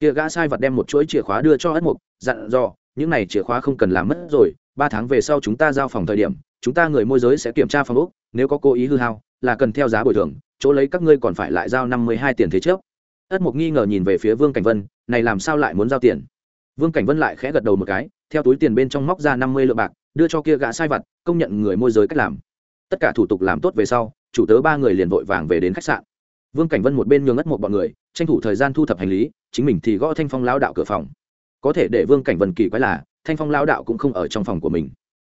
Kia gã sai vật đem một chuỗi chìa khóa đưa cho ất mục dặn dò, những này chìa khóa không cần làm mất rồi, ba tháng về sau chúng ta giao phòng thời điểm, chúng ta người môi giới sẽ kiểm tra phòng úc nếu có cố ý hư hao, là cần theo giá bồi thường, chỗ lấy các ngươi còn phải lại giao năm mươi hai tiền thế trước ất mục nghi ngờ nhìn về phía vương cảnh vân, này làm sao lại muốn giao tiền? Vương cảnh vân lại khẽ gật đầu một cái, theo túi tiền bên trong móc ra năm mươi lượng bạc, đưa cho kia gã sai vặt, công nhận người môi giới cách làm. Tất cả thủ tục làm tốt về sau, chủ tớ ba người liền vội vàng về đến khách sạn. Vương cảnh vân một bên nhường ất một bọn người, tranh thủ thời gian thu thập hành lý, chính mình thì gõ thanh phong lao đạo cửa phòng. Có thể để vương cảnh vân kỳ quái là, thanh phong lao đạo cũng không ở trong phòng của mình.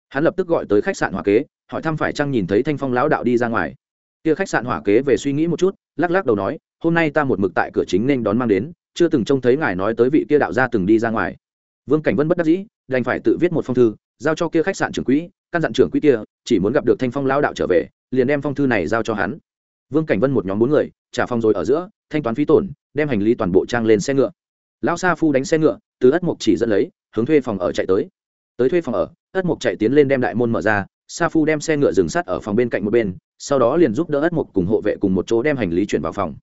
Hắn lập tức gọi tới khách sạn hòa kế, hỏi thăm phải chăng nhìn thấy thanh phong lão đạo đi ra ngoài kia khách sạn hỏa kế về suy nghĩ một chút, lắc lắc đầu nói, hôm nay ta một mực tại cửa chính nên đón mang đến, chưa từng trông thấy ngài nói tới vị kia đạo gia từng đi ra ngoài. Vương cảnh vân bất đắc dĩ, đành phải tự viết một phong thư, giao cho kia khách sạn trưởng quỹ, căn dặn trưởng quỹ kia, chỉ muốn gặp được thanh phong lao đạo trở về, liền đem phong thư này giao cho hắn. Vương cảnh vân một nhóm bốn người, trả phong rồi ở giữa, thanh toán phí tổn, đem hành lý toàn bộ trang lên xe ngựa. Lão sa phu đánh xe ngựa, từ ất mục chỉ dẫn lấy, hướng thuê phòng ở chạy tới. Tới thuê phòng ở, ất mục chạy tiến lên đem đại môn mở ra sa phu đem xe ngựa dừng sắt ở phòng bên cạnh một bên, sau đó liền giúp đỡ ất mục cùng hộ vệ cùng một chỗ đem hành lý chuyển vào phòng.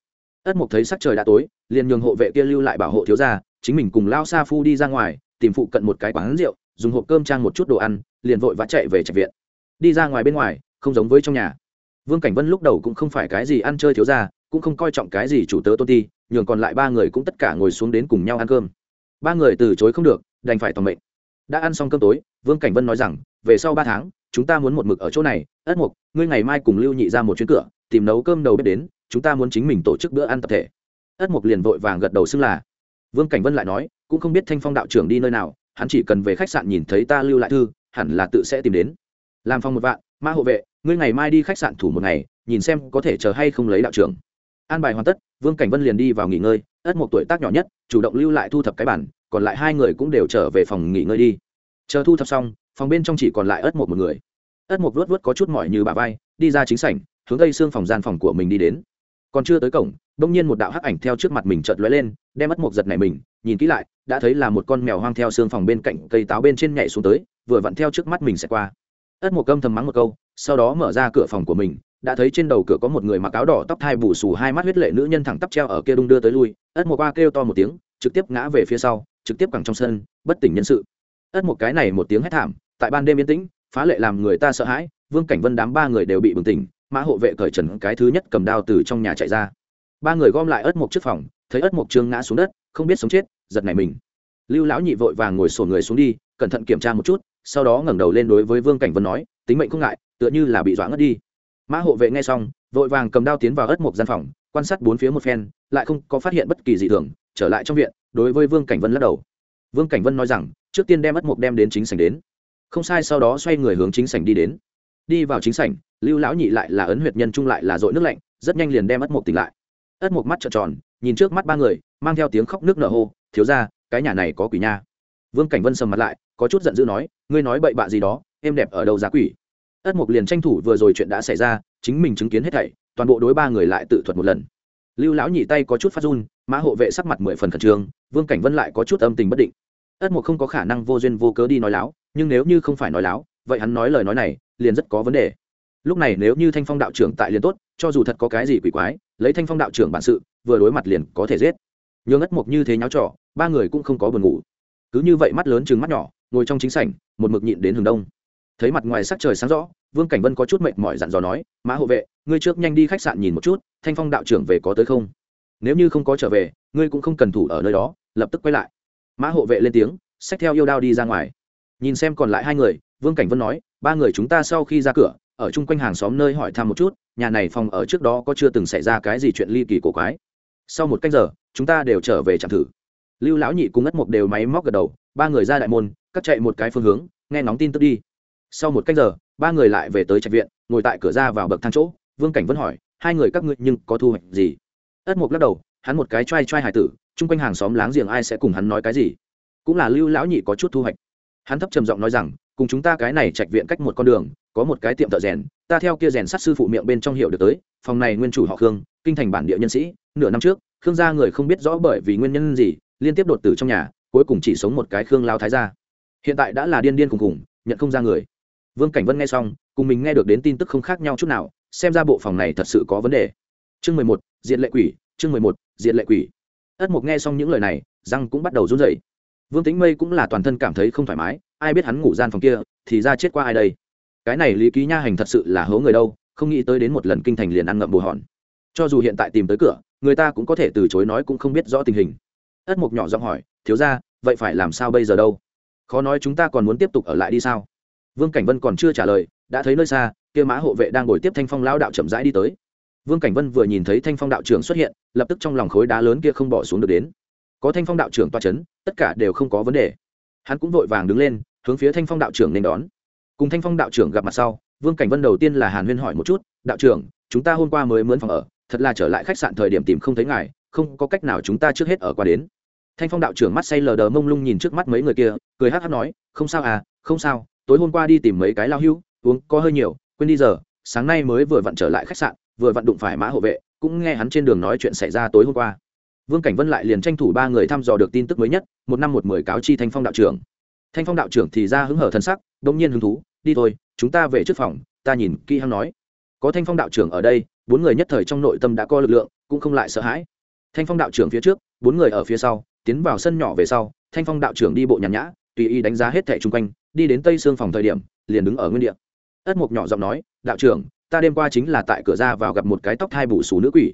Ất mục thấy sắc trời đã tối, liền nhường hộ vệ kia lưu lại bảo hộ thiếu gia, chính mình cùng lao sa phu đi ra ngoài, tìm phụ cận một cái quán rượu, dùng hộp cơm trang một chút đồ ăn, liền vội vã chạy về trạch viện. Đi ra ngoài bên ngoài, không giống với trong nhà. Vương cảnh vân lúc đầu cũng không phải cái gì ăn chơi thiếu ra cũng không coi trọng cái gì chủ tớ tôn ti, nhường còn lại ba người cũng tất cả ngồi xuống đến cùng nhau ăn cơm. Ba người từ chối không được, đành phải toàn mệnh. Đã ăn xong cơm tối, vương cảnh vân nói rằng, về sau ba tháng chúng ta muốn một mực ở chỗ này, ất mục, ngươi ngày mai cùng lưu nhị ra một chuyến cửa, tìm nấu cơm đầu bếp đến, chúng ta muốn chính mình tổ chức bữa ăn tập thể. Ất mục liền vội vàng gật đầu xưng là. Vương cảnh vân lại nói, cũng không biết thanh phong đạo trưởng đi nơi nào, hắn chỉ cần về khách sạn nhìn thấy ta lưu lại thư, hẳn là tự sẽ tìm đến. Làm phong một vạn, ma hộ vệ, ngươi ngày mai đi khách sạn thủ một ngày, nhìn xem có thể chờ hay không lấy đạo trưởng. An bài hoàn tất, vương cảnh vân liền đi vào nghỉ ngơi, ất một tuổi tác nhỏ nhất, chủ động lưu lại thu thập cái bản còn lại hai người cũng đều trở về phòng nghỉ ngơi đi. Chờ thu thập xong phòng bên trong chỉ còn lại ất một một người. Ất một vuốt vuốt có chút mỏi như bà vai, đi ra chính sảnh, hướng tây xương phòng gian phòng của mình đi đến. Còn chưa tới cổng bỗng nhiên một đạo hắc ảnh theo trước mặt mình chợt lóe lên, đem ất một giật này mình, nhìn kỹ lại, đã thấy là một con mèo hoang theo xương phòng bên cạnh cây táo bên trên nhảy xuống tới, vừa vặn theo trước mắt mình sẽ qua. Ất một câm thầm mắng một câu, sau đó mở ra cửa phòng của mình, đã thấy trên đầu cửa có một người mặc áo đỏ tóc thai bù xù hai mắt huyết lệ nữ nhân thẳng tắp treo ở kia đung đưa tới lui. Ất một qua kêu to một tiếng, trực tiếp ngã về phía sau, trực tiếp cẳng trong sân, bất tỉnh nhân sự. Ất một cái này một tiếng hét thảm tại ban đêm yên tĩnh, phá lệ làm người ta sợ hãi, vương cảnh vân đám ba người đều bị bừng tỉnh, mã hộ vệ cởi trần cái thứ nhất cầm đao từ trong nhà chạy ra. Ba người gom lại ất mộc trước phòng, thấy ất mộc trương ngã xuống đất, không biết sống chết, giật này mình. Lưu lão nhị vội vàng ngồi sổ người xuống đi, cẩn thận kiểm tra một chút, sau đó ngẩng đầu lên đối với vương cảnh vân nói, tính mệnh không ngại, tựa như là bị dọa ngất đi. Mã hộ vệ nghe xong, vội vàng cầm đao tiến vào ất mộc gian phòng, quan sát bốn phía một phen, lại không có phát hiện bất kỳ gì thường, trở lại trong viện, đối với vương cảnh vân lắc đầu. Vương cảnh vân nói rằng, trước tiên đem ất mục đem đến chính sảnh đến không sai, sau đó xoay người hướng chính sảnh đi đến. Đi vào chính sảnh, lưu lão nhị lại là ấn huyệt nhân trung lại là dội nước lạnh, rất nhanh liền đem ất mục tỉnh lại. Ất mục mắt trợn tròn, nhìn trước mắt ba người, mang theo tiếng khóc nước nở hô, thiếu ra cái nhà này có quỷ nha. Vương cảnh vân sầm mặt lại, có chút giận dữ nói, ngươi nói bậy bạ gì đó, em đẹp ở đâu giá quỷ? Ất mục liền tranh thủ vừa rồi chuyện đã xảy ra, chính mình chứng kiến hết thảy, toàn bộ đối ba người lại tự thuật một lần. Lưu lão nhị tay có chút phát run, mã hộ vệ sắc mặt mười phần khẩn trương, vương cảnh vân lại có chút âm tình bất định. Ất mục không có khả năng vô duyên vô cớ đi nói láo nhưng nếu như không phải nói láo, vậy hắn nói lời nói này liền rất có vấn đề. Lúc này nếu như thanh phong đạo trưởng tại liền tốt, cho dù thật có cái gì quỷ quái, lấy thanh phong đạo trưởng bản sự, vừa đối mặt liền có thể giết. Nhường ất mộc như thế nháo trọ ba người cũng không có buồn ngủ. Cứ như vậy mắt lớn chừng mắt nhỏ, ngồi trong chính sảnh, một mực nhịn đến hừng đông. Thấy mặt ngoài sắc trời sáng rõ, vương cảnh vân có chút mệt mỏi dặn dò nói, mã hộ vệ, ngươi trước nhanh đi khách sạn nhìn một chút, thanh phong đạo trưởng về có tới không? Nếu như không có trở về, ngươi cũng không cần thủ ở nơi đó, lập tức quay lại. Mã hộ vệ lên tiếng, xách theo yêu đao đi ra ngoài nhìn xem còn lại hai người, vương cảnh vân nói, ba người chúng ta sau khi ra cửa, ở chung quanh hàng xóm nơi hỏi thăm một chút, nhà này phòng ở trước đó có chưa từng xảy ra cái gì chuyện ly kỳ cổ quái. Sau một cách giờ, chúng ta đều trở về trạm thử. Lưu lão nhị cùng ất mộc đều máy móc gật đầu, ba người ra đại môn, cắt chạy một cái phương hướng, nghe ngóng tin tức đi. Sau một cách giờ, ba người lại về tới trạch viện, ngồi tại cửa ra vào bậc thang chỗ, vương cảnh vân hỏi, hai người các ngươi nhưng có thu hoạch gì? Ất mộc lắc đầu, hắn một cái t r a i t r a i hải tử, chung quanh hàng xóm láng giềng ai sẽ cùng hắn nói cái gì? Cũng là lưu lão nhị có chút thu hoạch hắn thấp trầm giọng nói rằng, cùng chúng ta cái này trạch viện cách một con đường, có một cái tiệm thợ rèn, ta theo kia rèn sát sư phụ miệng bên trong hiệu được tới, phòng này nguyên chủ họ khương, kinh thành bản địa nhân sĩ, nửa năm trước, khương gia người không biết rõ bởi vì nguyên nhân gì, liên tiếp đột tử trong nhà, cuối cùng chỉ sống một cái khương lao thái gia. Hiện tại đã là điên điên cùng cùng nhận không ra người. Vương cảnh vân nghe xong, cùng mình nghe được đến tin tức không khác nhau chút nào, xem ra bộ phòng này thật sự có vấn đề. Chương mười một, diện lệ quỷ, chương mười một, diện lệ quỷ. Ất mục nghe xong những lời này, răng cũng bắt đầu run rẩy vương tính mây cũng là toàn thân cảm thấy không thoải mái, ai biết hắn ngủ gian phòng kia, thì ra chết qua ai đây? Cái này lý ký nha hành thật sự là hố người đâu, không nghĩ tới đến một lần kinh thành liền ăn ngậm bồ hòn. Cho dù hiện tại tìm tới cửa, người ta cũng có thể từ chối nói cũng không biết rõ tình hình. Ất mục nhỏ giọng hỏi, thiếu ra vậy phải làm sao bây giờ đâu? Khó nói chúng ta còn muốn tiếp tục ở lại đi sao? Vương cảnh vân còn chưa trả lời, đã thấy nơi xa, kia mã hộ vệ đang ngồi tiếp thanh phong lao đạo chậm rãi đi tới. Vương cảnh vân vừa nhìn thấy thanh phong đạo trưởng xuất hiện, lập tức trong lòng khối đá lớn kia không bỏ xuống được đến có thanh phong đạo trưởng toa c h ấ n tất cả đều không có vấn đề. Hắn cũng vội vàng đứng lên, hướng phía thanh phong đạo trưởng nên đón. Cùng thanh phong đạo trưởng gặp mặt sau, vương cảnh vân đầu tiên là hàn huyên hỏi một chút, đạo trưởng, chúng ta hôm qua mới mướn phòng ở, thật là trở lại khách sạn thời điểm tìm không thấy ngài, không có cách nào chúng ta trước hết ở qua đến. Thanh phong đạo trưởng mắt say lờ đờ mông lung nhìn trước mắt mấy người kia, cười hát hát nói, không sao à không sao, tối hôm qua đi tìm mấy cái lao hưu, uống có hơi nhiều, quên đi giờ, sáng nay mới vừa vặn trở lại khách sạn, vừa vặn đụng phải mã hộ vệ, cũng nghe hắn trên đường nói chuyện xảy ra tối hôm qua vương cảnh vân lại liền tranh thủ ba người thăm dò được tin tức mới nhất, một năm một mười cáo chi thanh phong đạo trưởng. Thanh phong đạo trưởng thì ra hứng hở thân sắc đông nhiên hứng thú, đi thôi, chúng ta về trước phòng, ta nhìn kỹ Hăng nói. Có thanh phong đạo trưởng ở đây, bốn người nhất thời trong nội tâm đã có lực lượng, cũng không lại sợ hãi. Thanh phong đạo trưởng phía trước, bốn người ở phía sau, tiến vào sân nhỏ về sau, thanh phong đạo trưởng đi bộ nhàn nhã, tùy ý đánh giá hết thẻ chung quanh, đi đến tây xương phòng thời điểm, liền đứng ở nguyên địa. Ất mục nhỏ giọng nói, đạo trưởng, ta đêm qua chính là tại cửa ra vào gặp một cái tóc thai bù xù nữ quỷ.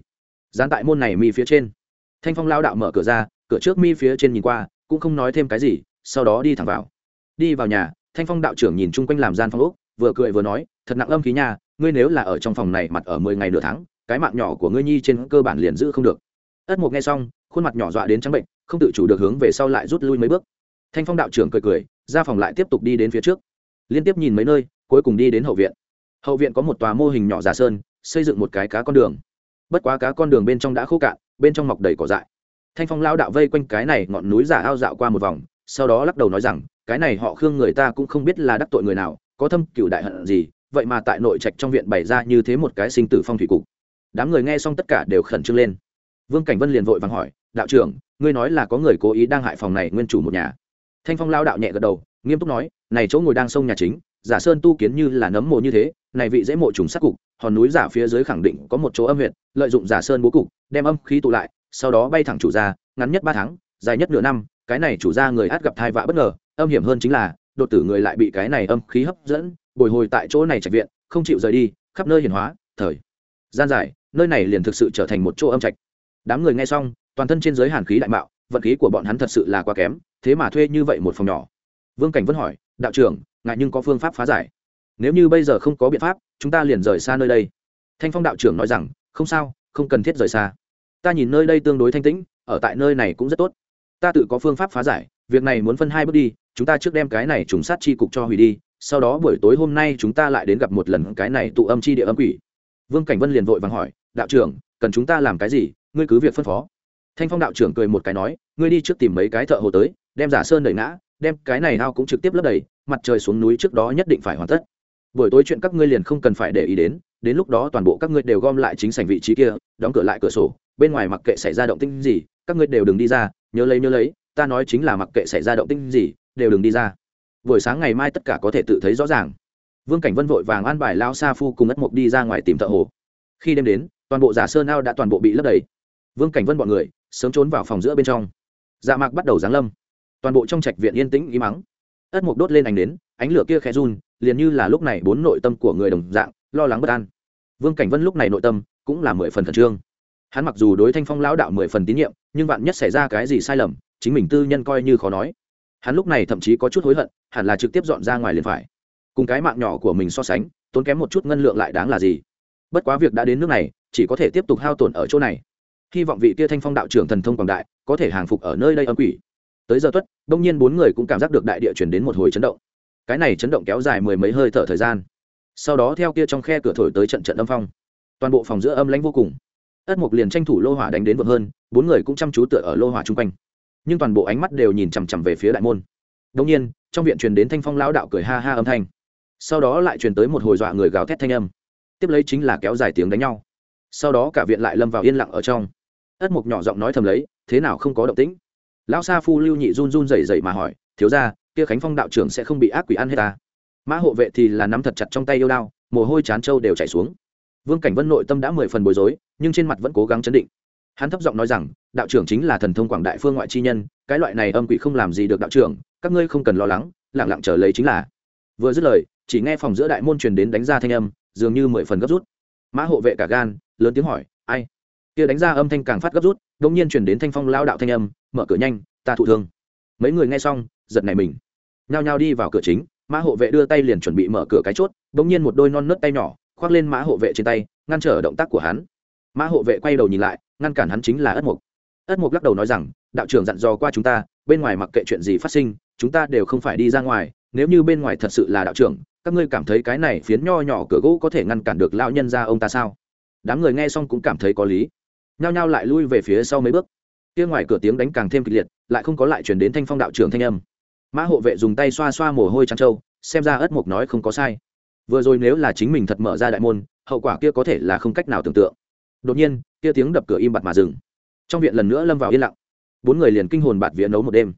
Dán tại môn này mi phía trên thanh phong lao đạo mở cửa ra, cửa trước mi phía trên nhìn qua, cũng không nói thêm cái gì, sau đó đi thẳng vào. Đi vào nhà, thanh phong đạo trưởng nhìn chung quanh làm gian phong úc vừa cười vừa nói, thật nặng âm khí nhà ngươi nếu là ở trong phòng này mặt ở mười ngày nửa tháng, cái mạng nhỏ của ngươi nhi trên cơ bản liền giữ không được. Ất mục nghe xong, khuôn mặt nhỏ dọa đến trắng bệnh, không tự chủ được hướng về sau lại rút lui mấy bước. Thanh phong đạo trưởng cười cười, ra phòng lại tiếp tục đi đến phía trước. Liên tiếp nhìn mấy nơi, cuối cùng đi đến hậu viện. Hậu viện có một tòa mô hình nhỏ giả sơn, xây dựng một cái cá con đường. Bất quá cá con đường bên trong đã khô cạn bên trong mọc đầy cỏ dại. Thanh phong lao đạo vây quanh cái này ngọn núi giả ao dạo qua một vòng, sau đó lắc đầu nói rằng, cái này họ khương người ta cũng không biết là đắc tội người nào, có thâm cựu đại hận gì, vậy mà tại nội trạch trong viện bày ra như thế một cái sinh tử phong thủy cục. Đám người nghe xong tất cả đều khẩn trương lên. Vương cảnh vân liền vội vàng hỏi, đạo trưởng, ngươi nói là có người cố ý đang hại phòng này nguyên chủ một nhà? Thanh phong lao đạo nhẹ gật đầu, nghiêm túc nói, này chỗ ngồi đang sông nhà chính, giả sơn tu kiến như là nấm mộ như thế, này vị dễ mộ trùng sát cục hòn núi giả phía dưới khẳng định có một chỗ âm huyệt lợi dụng giả sơn bố cục đem âm khí tụ lại sau đó bay thẳng chủ gia, ngắn nhất ba tháng dài nhất nửa năm cái này chủ gia người át gặp thai vạ bất ngờ âm hiểm hơn chính là đột tử người lại bị cái này âm khí hấp dẫn bồi hồi tại chỗ này trạch viện không chịu rời đi khắp nơi hiển hóa thời gian dài nơi này liền thực sự trở thành một chỗ âm trạch. Đám người nghe xong toàn thân trên giới hàn khí đại mạo vận khí của bọn hắn thật sự là quá kém thế mà thuê như vậy một phòng nhỏ. Vương cảnh vẫn hỏi đạo trưởng ngại nhưng có phương pháp phá giải? Nếu như bây giờ không có biện pháp, chúng ta liền rời xa nơi đây. Thanh phong đạo trưởng nói rằng, không sao, không cần thiết rời xa. Ta nhìn nơi đây tương đối thanh tĩnh, ở tại nơi này cũng rất tốt. Ta tự có phương pháp phá giải, việc này muốn phân hai bước đi, chúng ta trước đem cái này trùng sát chi cục cho hủy đi, sau đó buổi tối hôm nay chúng ta lại đến gặp một lần cái này tụ âm chi địa âm quỷ. Vương cảnh vân liền vội vàng hỏi, đạo trưởng, cần chúng ta làm cái gì? Ngươi cứ việc phân phó. Thanh phong đạo trưởng cười một cái nói, ngươi đi trước tìm mấy cái thợ hồ tới, đem giả sơn đẩy ngã, đem cái này ao cũng trực tiếp lấp đầy, mặt trời xuống núi trước đó nhất định phải hoàn tất buổi tối chuyện các ngươi liền không cần phải để ý đến đến lúc đó toàn bộ các ngươi đều gom lại chính sảnh vị trí kia, đóng cửa lại cửa sổ, bên ngoài mặc kệ xảy ra động tĩnh gì, các ngươi đều đừng đi ra, nhớ lấy nhớ lấy, ta nói chính là mặc kệ xảy ra động tĩnh gì, đều đừng đi ra. Buổi sáng ngày mai tất cả có thể tự thấy rõ ràng. Vương cảnh vân vội vàng an bài lao sa phu cùng ất mục đi ra ngoài tìm thợ hồ. Khi đêm đến, toàn bộ giả sơn ao đã toàn bộ bị lấp đầy. Vương cảnh vân bọn người, sớm trốn vào phòng giữa bên trong. Dạ mạc bắt đầu giáng lâm. Toàn bộ trong trạch viện yên tĩnh ý mắng ất mục đốt lên ảnh đến ánh lửa kia khẽ run liền như là lúc này bốn nội tâm của người đồng dạng, lo lắng bất an. Vương cảnh vân lúc này nội tâm cũng là mười phần khẩn trương. Hắn mặc dù đối thanh phong lão đạo mười phần tín nhiệm, nhưng vạn nhất xảy ra cái gì sai lầm, chính mình tư nhân coi như khó nói. Hắn lúc này thậm chí có chút hối hận, hẳn là trực tiếp dọn ra ngoài liền phải. Cùng cái mạng nhỏ của mình so sánh, tốn kém một chút ngân lượng lại đáng là gì? Bất quá việc đã đến nước này, chỉ có thể tiếp tục hao tổn ở chỗ này. Hy vọng vị kia thanh phong đạo trưởng thần thông quảng đại, có thể hàng phục ở nơi đây âm quỷ. Tới giờ tuất, đông nhiên bốn người cũng cảm giác được đại địa chuyển đến một hồi chấn động cái này chấn động kéo dài mười mấy hơi thở thời gian. Sau đó theo kia trong khe cửa thổi tới trận trận âm phong. Toàn bộ phòng giữa âm lãnh vô cùng. Ất mục liền tranh thủ lô hỏa đánh đến vượt hơn, bốn người cũng chăm chú tựa ở lô hỏa chung quanh. Nhưng toàn bộ ánh mắt đều nhìn chằm chằm về phía đại môn. Đông nhiên, trong viện truyền đến thanh phong lão đạo cười ha ha âm thanh. Sau đó lại truyền tới một hồi dọa người gào thét thanh âm. Tiếp lấy chính là kéo dài tiếng đánh nhau. Sau đó cả viện lại lâm vào yên lặng ở trong. Ất mục nhỏ giọng nói thầm lấy, thế nào không có động tĩnh? Lão sa phu lưu nhị run run rẩy rẩy mà hỏi, thiếu ra kia khánh phong đạo trưởng sẽ không bị ác quỷ ăn hết ta. Mã hộ vệ thì là nắm thật chặt trong tay yêu đao, mồ hôi chán trâu đều chảy xuống. Vương cảnh vân nội tâm đã mười phần bối rối, nhưng trên mặt vẫn cố gắng chấn định. Hắn thấp giọng nói rằng, đạo trưởng chính là thần thông quảng đại phương ngoại chi nhân, cái loại này âm quỷ không làm gì được đạo trưởng, các ngươi không cần lo lắng lẳng lặng trở lấy chính là. Vừa dứt lời, chỉ nghe phòng giữa đại môn truyền đến đánh ra thanh âm, dường như mười phần gấp rút. Mã hộ vệ cả gan, lớn tiếng hỏi, ai? Kia đánh ra âm thanh càng phát gấp rút đông nhiên truyền đến thanh phong lao đạo thanh âm, mở cửa nhanh, ta thụ thương. Mấy người nghe xong giật này mình. Nhao nhao đi vào cửa chính, mã hộ vệ đưa tay liền chuẩn bị mở cửa cái chốt đông nhiên một đôi non nớt tay nhỏ khoác lên mã hộ vệ trên tay, ngăn trở động tác của hắn. Mã hộ vệ quay đầu nhìn lại, ngăn cản hắn chính là ất mục. Ất mục lắc đầu nói rằng, đạo trưởng dặn dò qua chúng ta, bên ngoài mặc kệ chuyện gì phát sinh, chúng ta đều không phải đi ra ngoài, nếu như bên ngoài thật sự là đạo trưởng, các ngươi cảm thấy cái này phiến nho nhỏ cửa gỗ có thể ngăn cản được lão nhân ra ông ta sao? Đám người nghe xong cũng cảm thấy có lý. Nhao nhao lại lui về phía sau mấy bước. Kia ngoài cửa tiếng đánh càng thêm kịch liệt, lại không có lại chuyển đến thanh phong đạo trưởng thanh âm mã hộ vệ dùng tay xoa xoa mồ hôi trắng trâu, xem ra ất mục nói không có sai. Vừa rồi nếu là chính mình thật mở ra đại môn, hậu quả kia có thể là không cách nào tưởng tượng. Đột nhiên, kia tiếng đập cửa im bặt mà dừng. Trong viện lần nữa lâm vào yên lặng. Bốn người liền kinh hồn bạt vía nấu một đêm.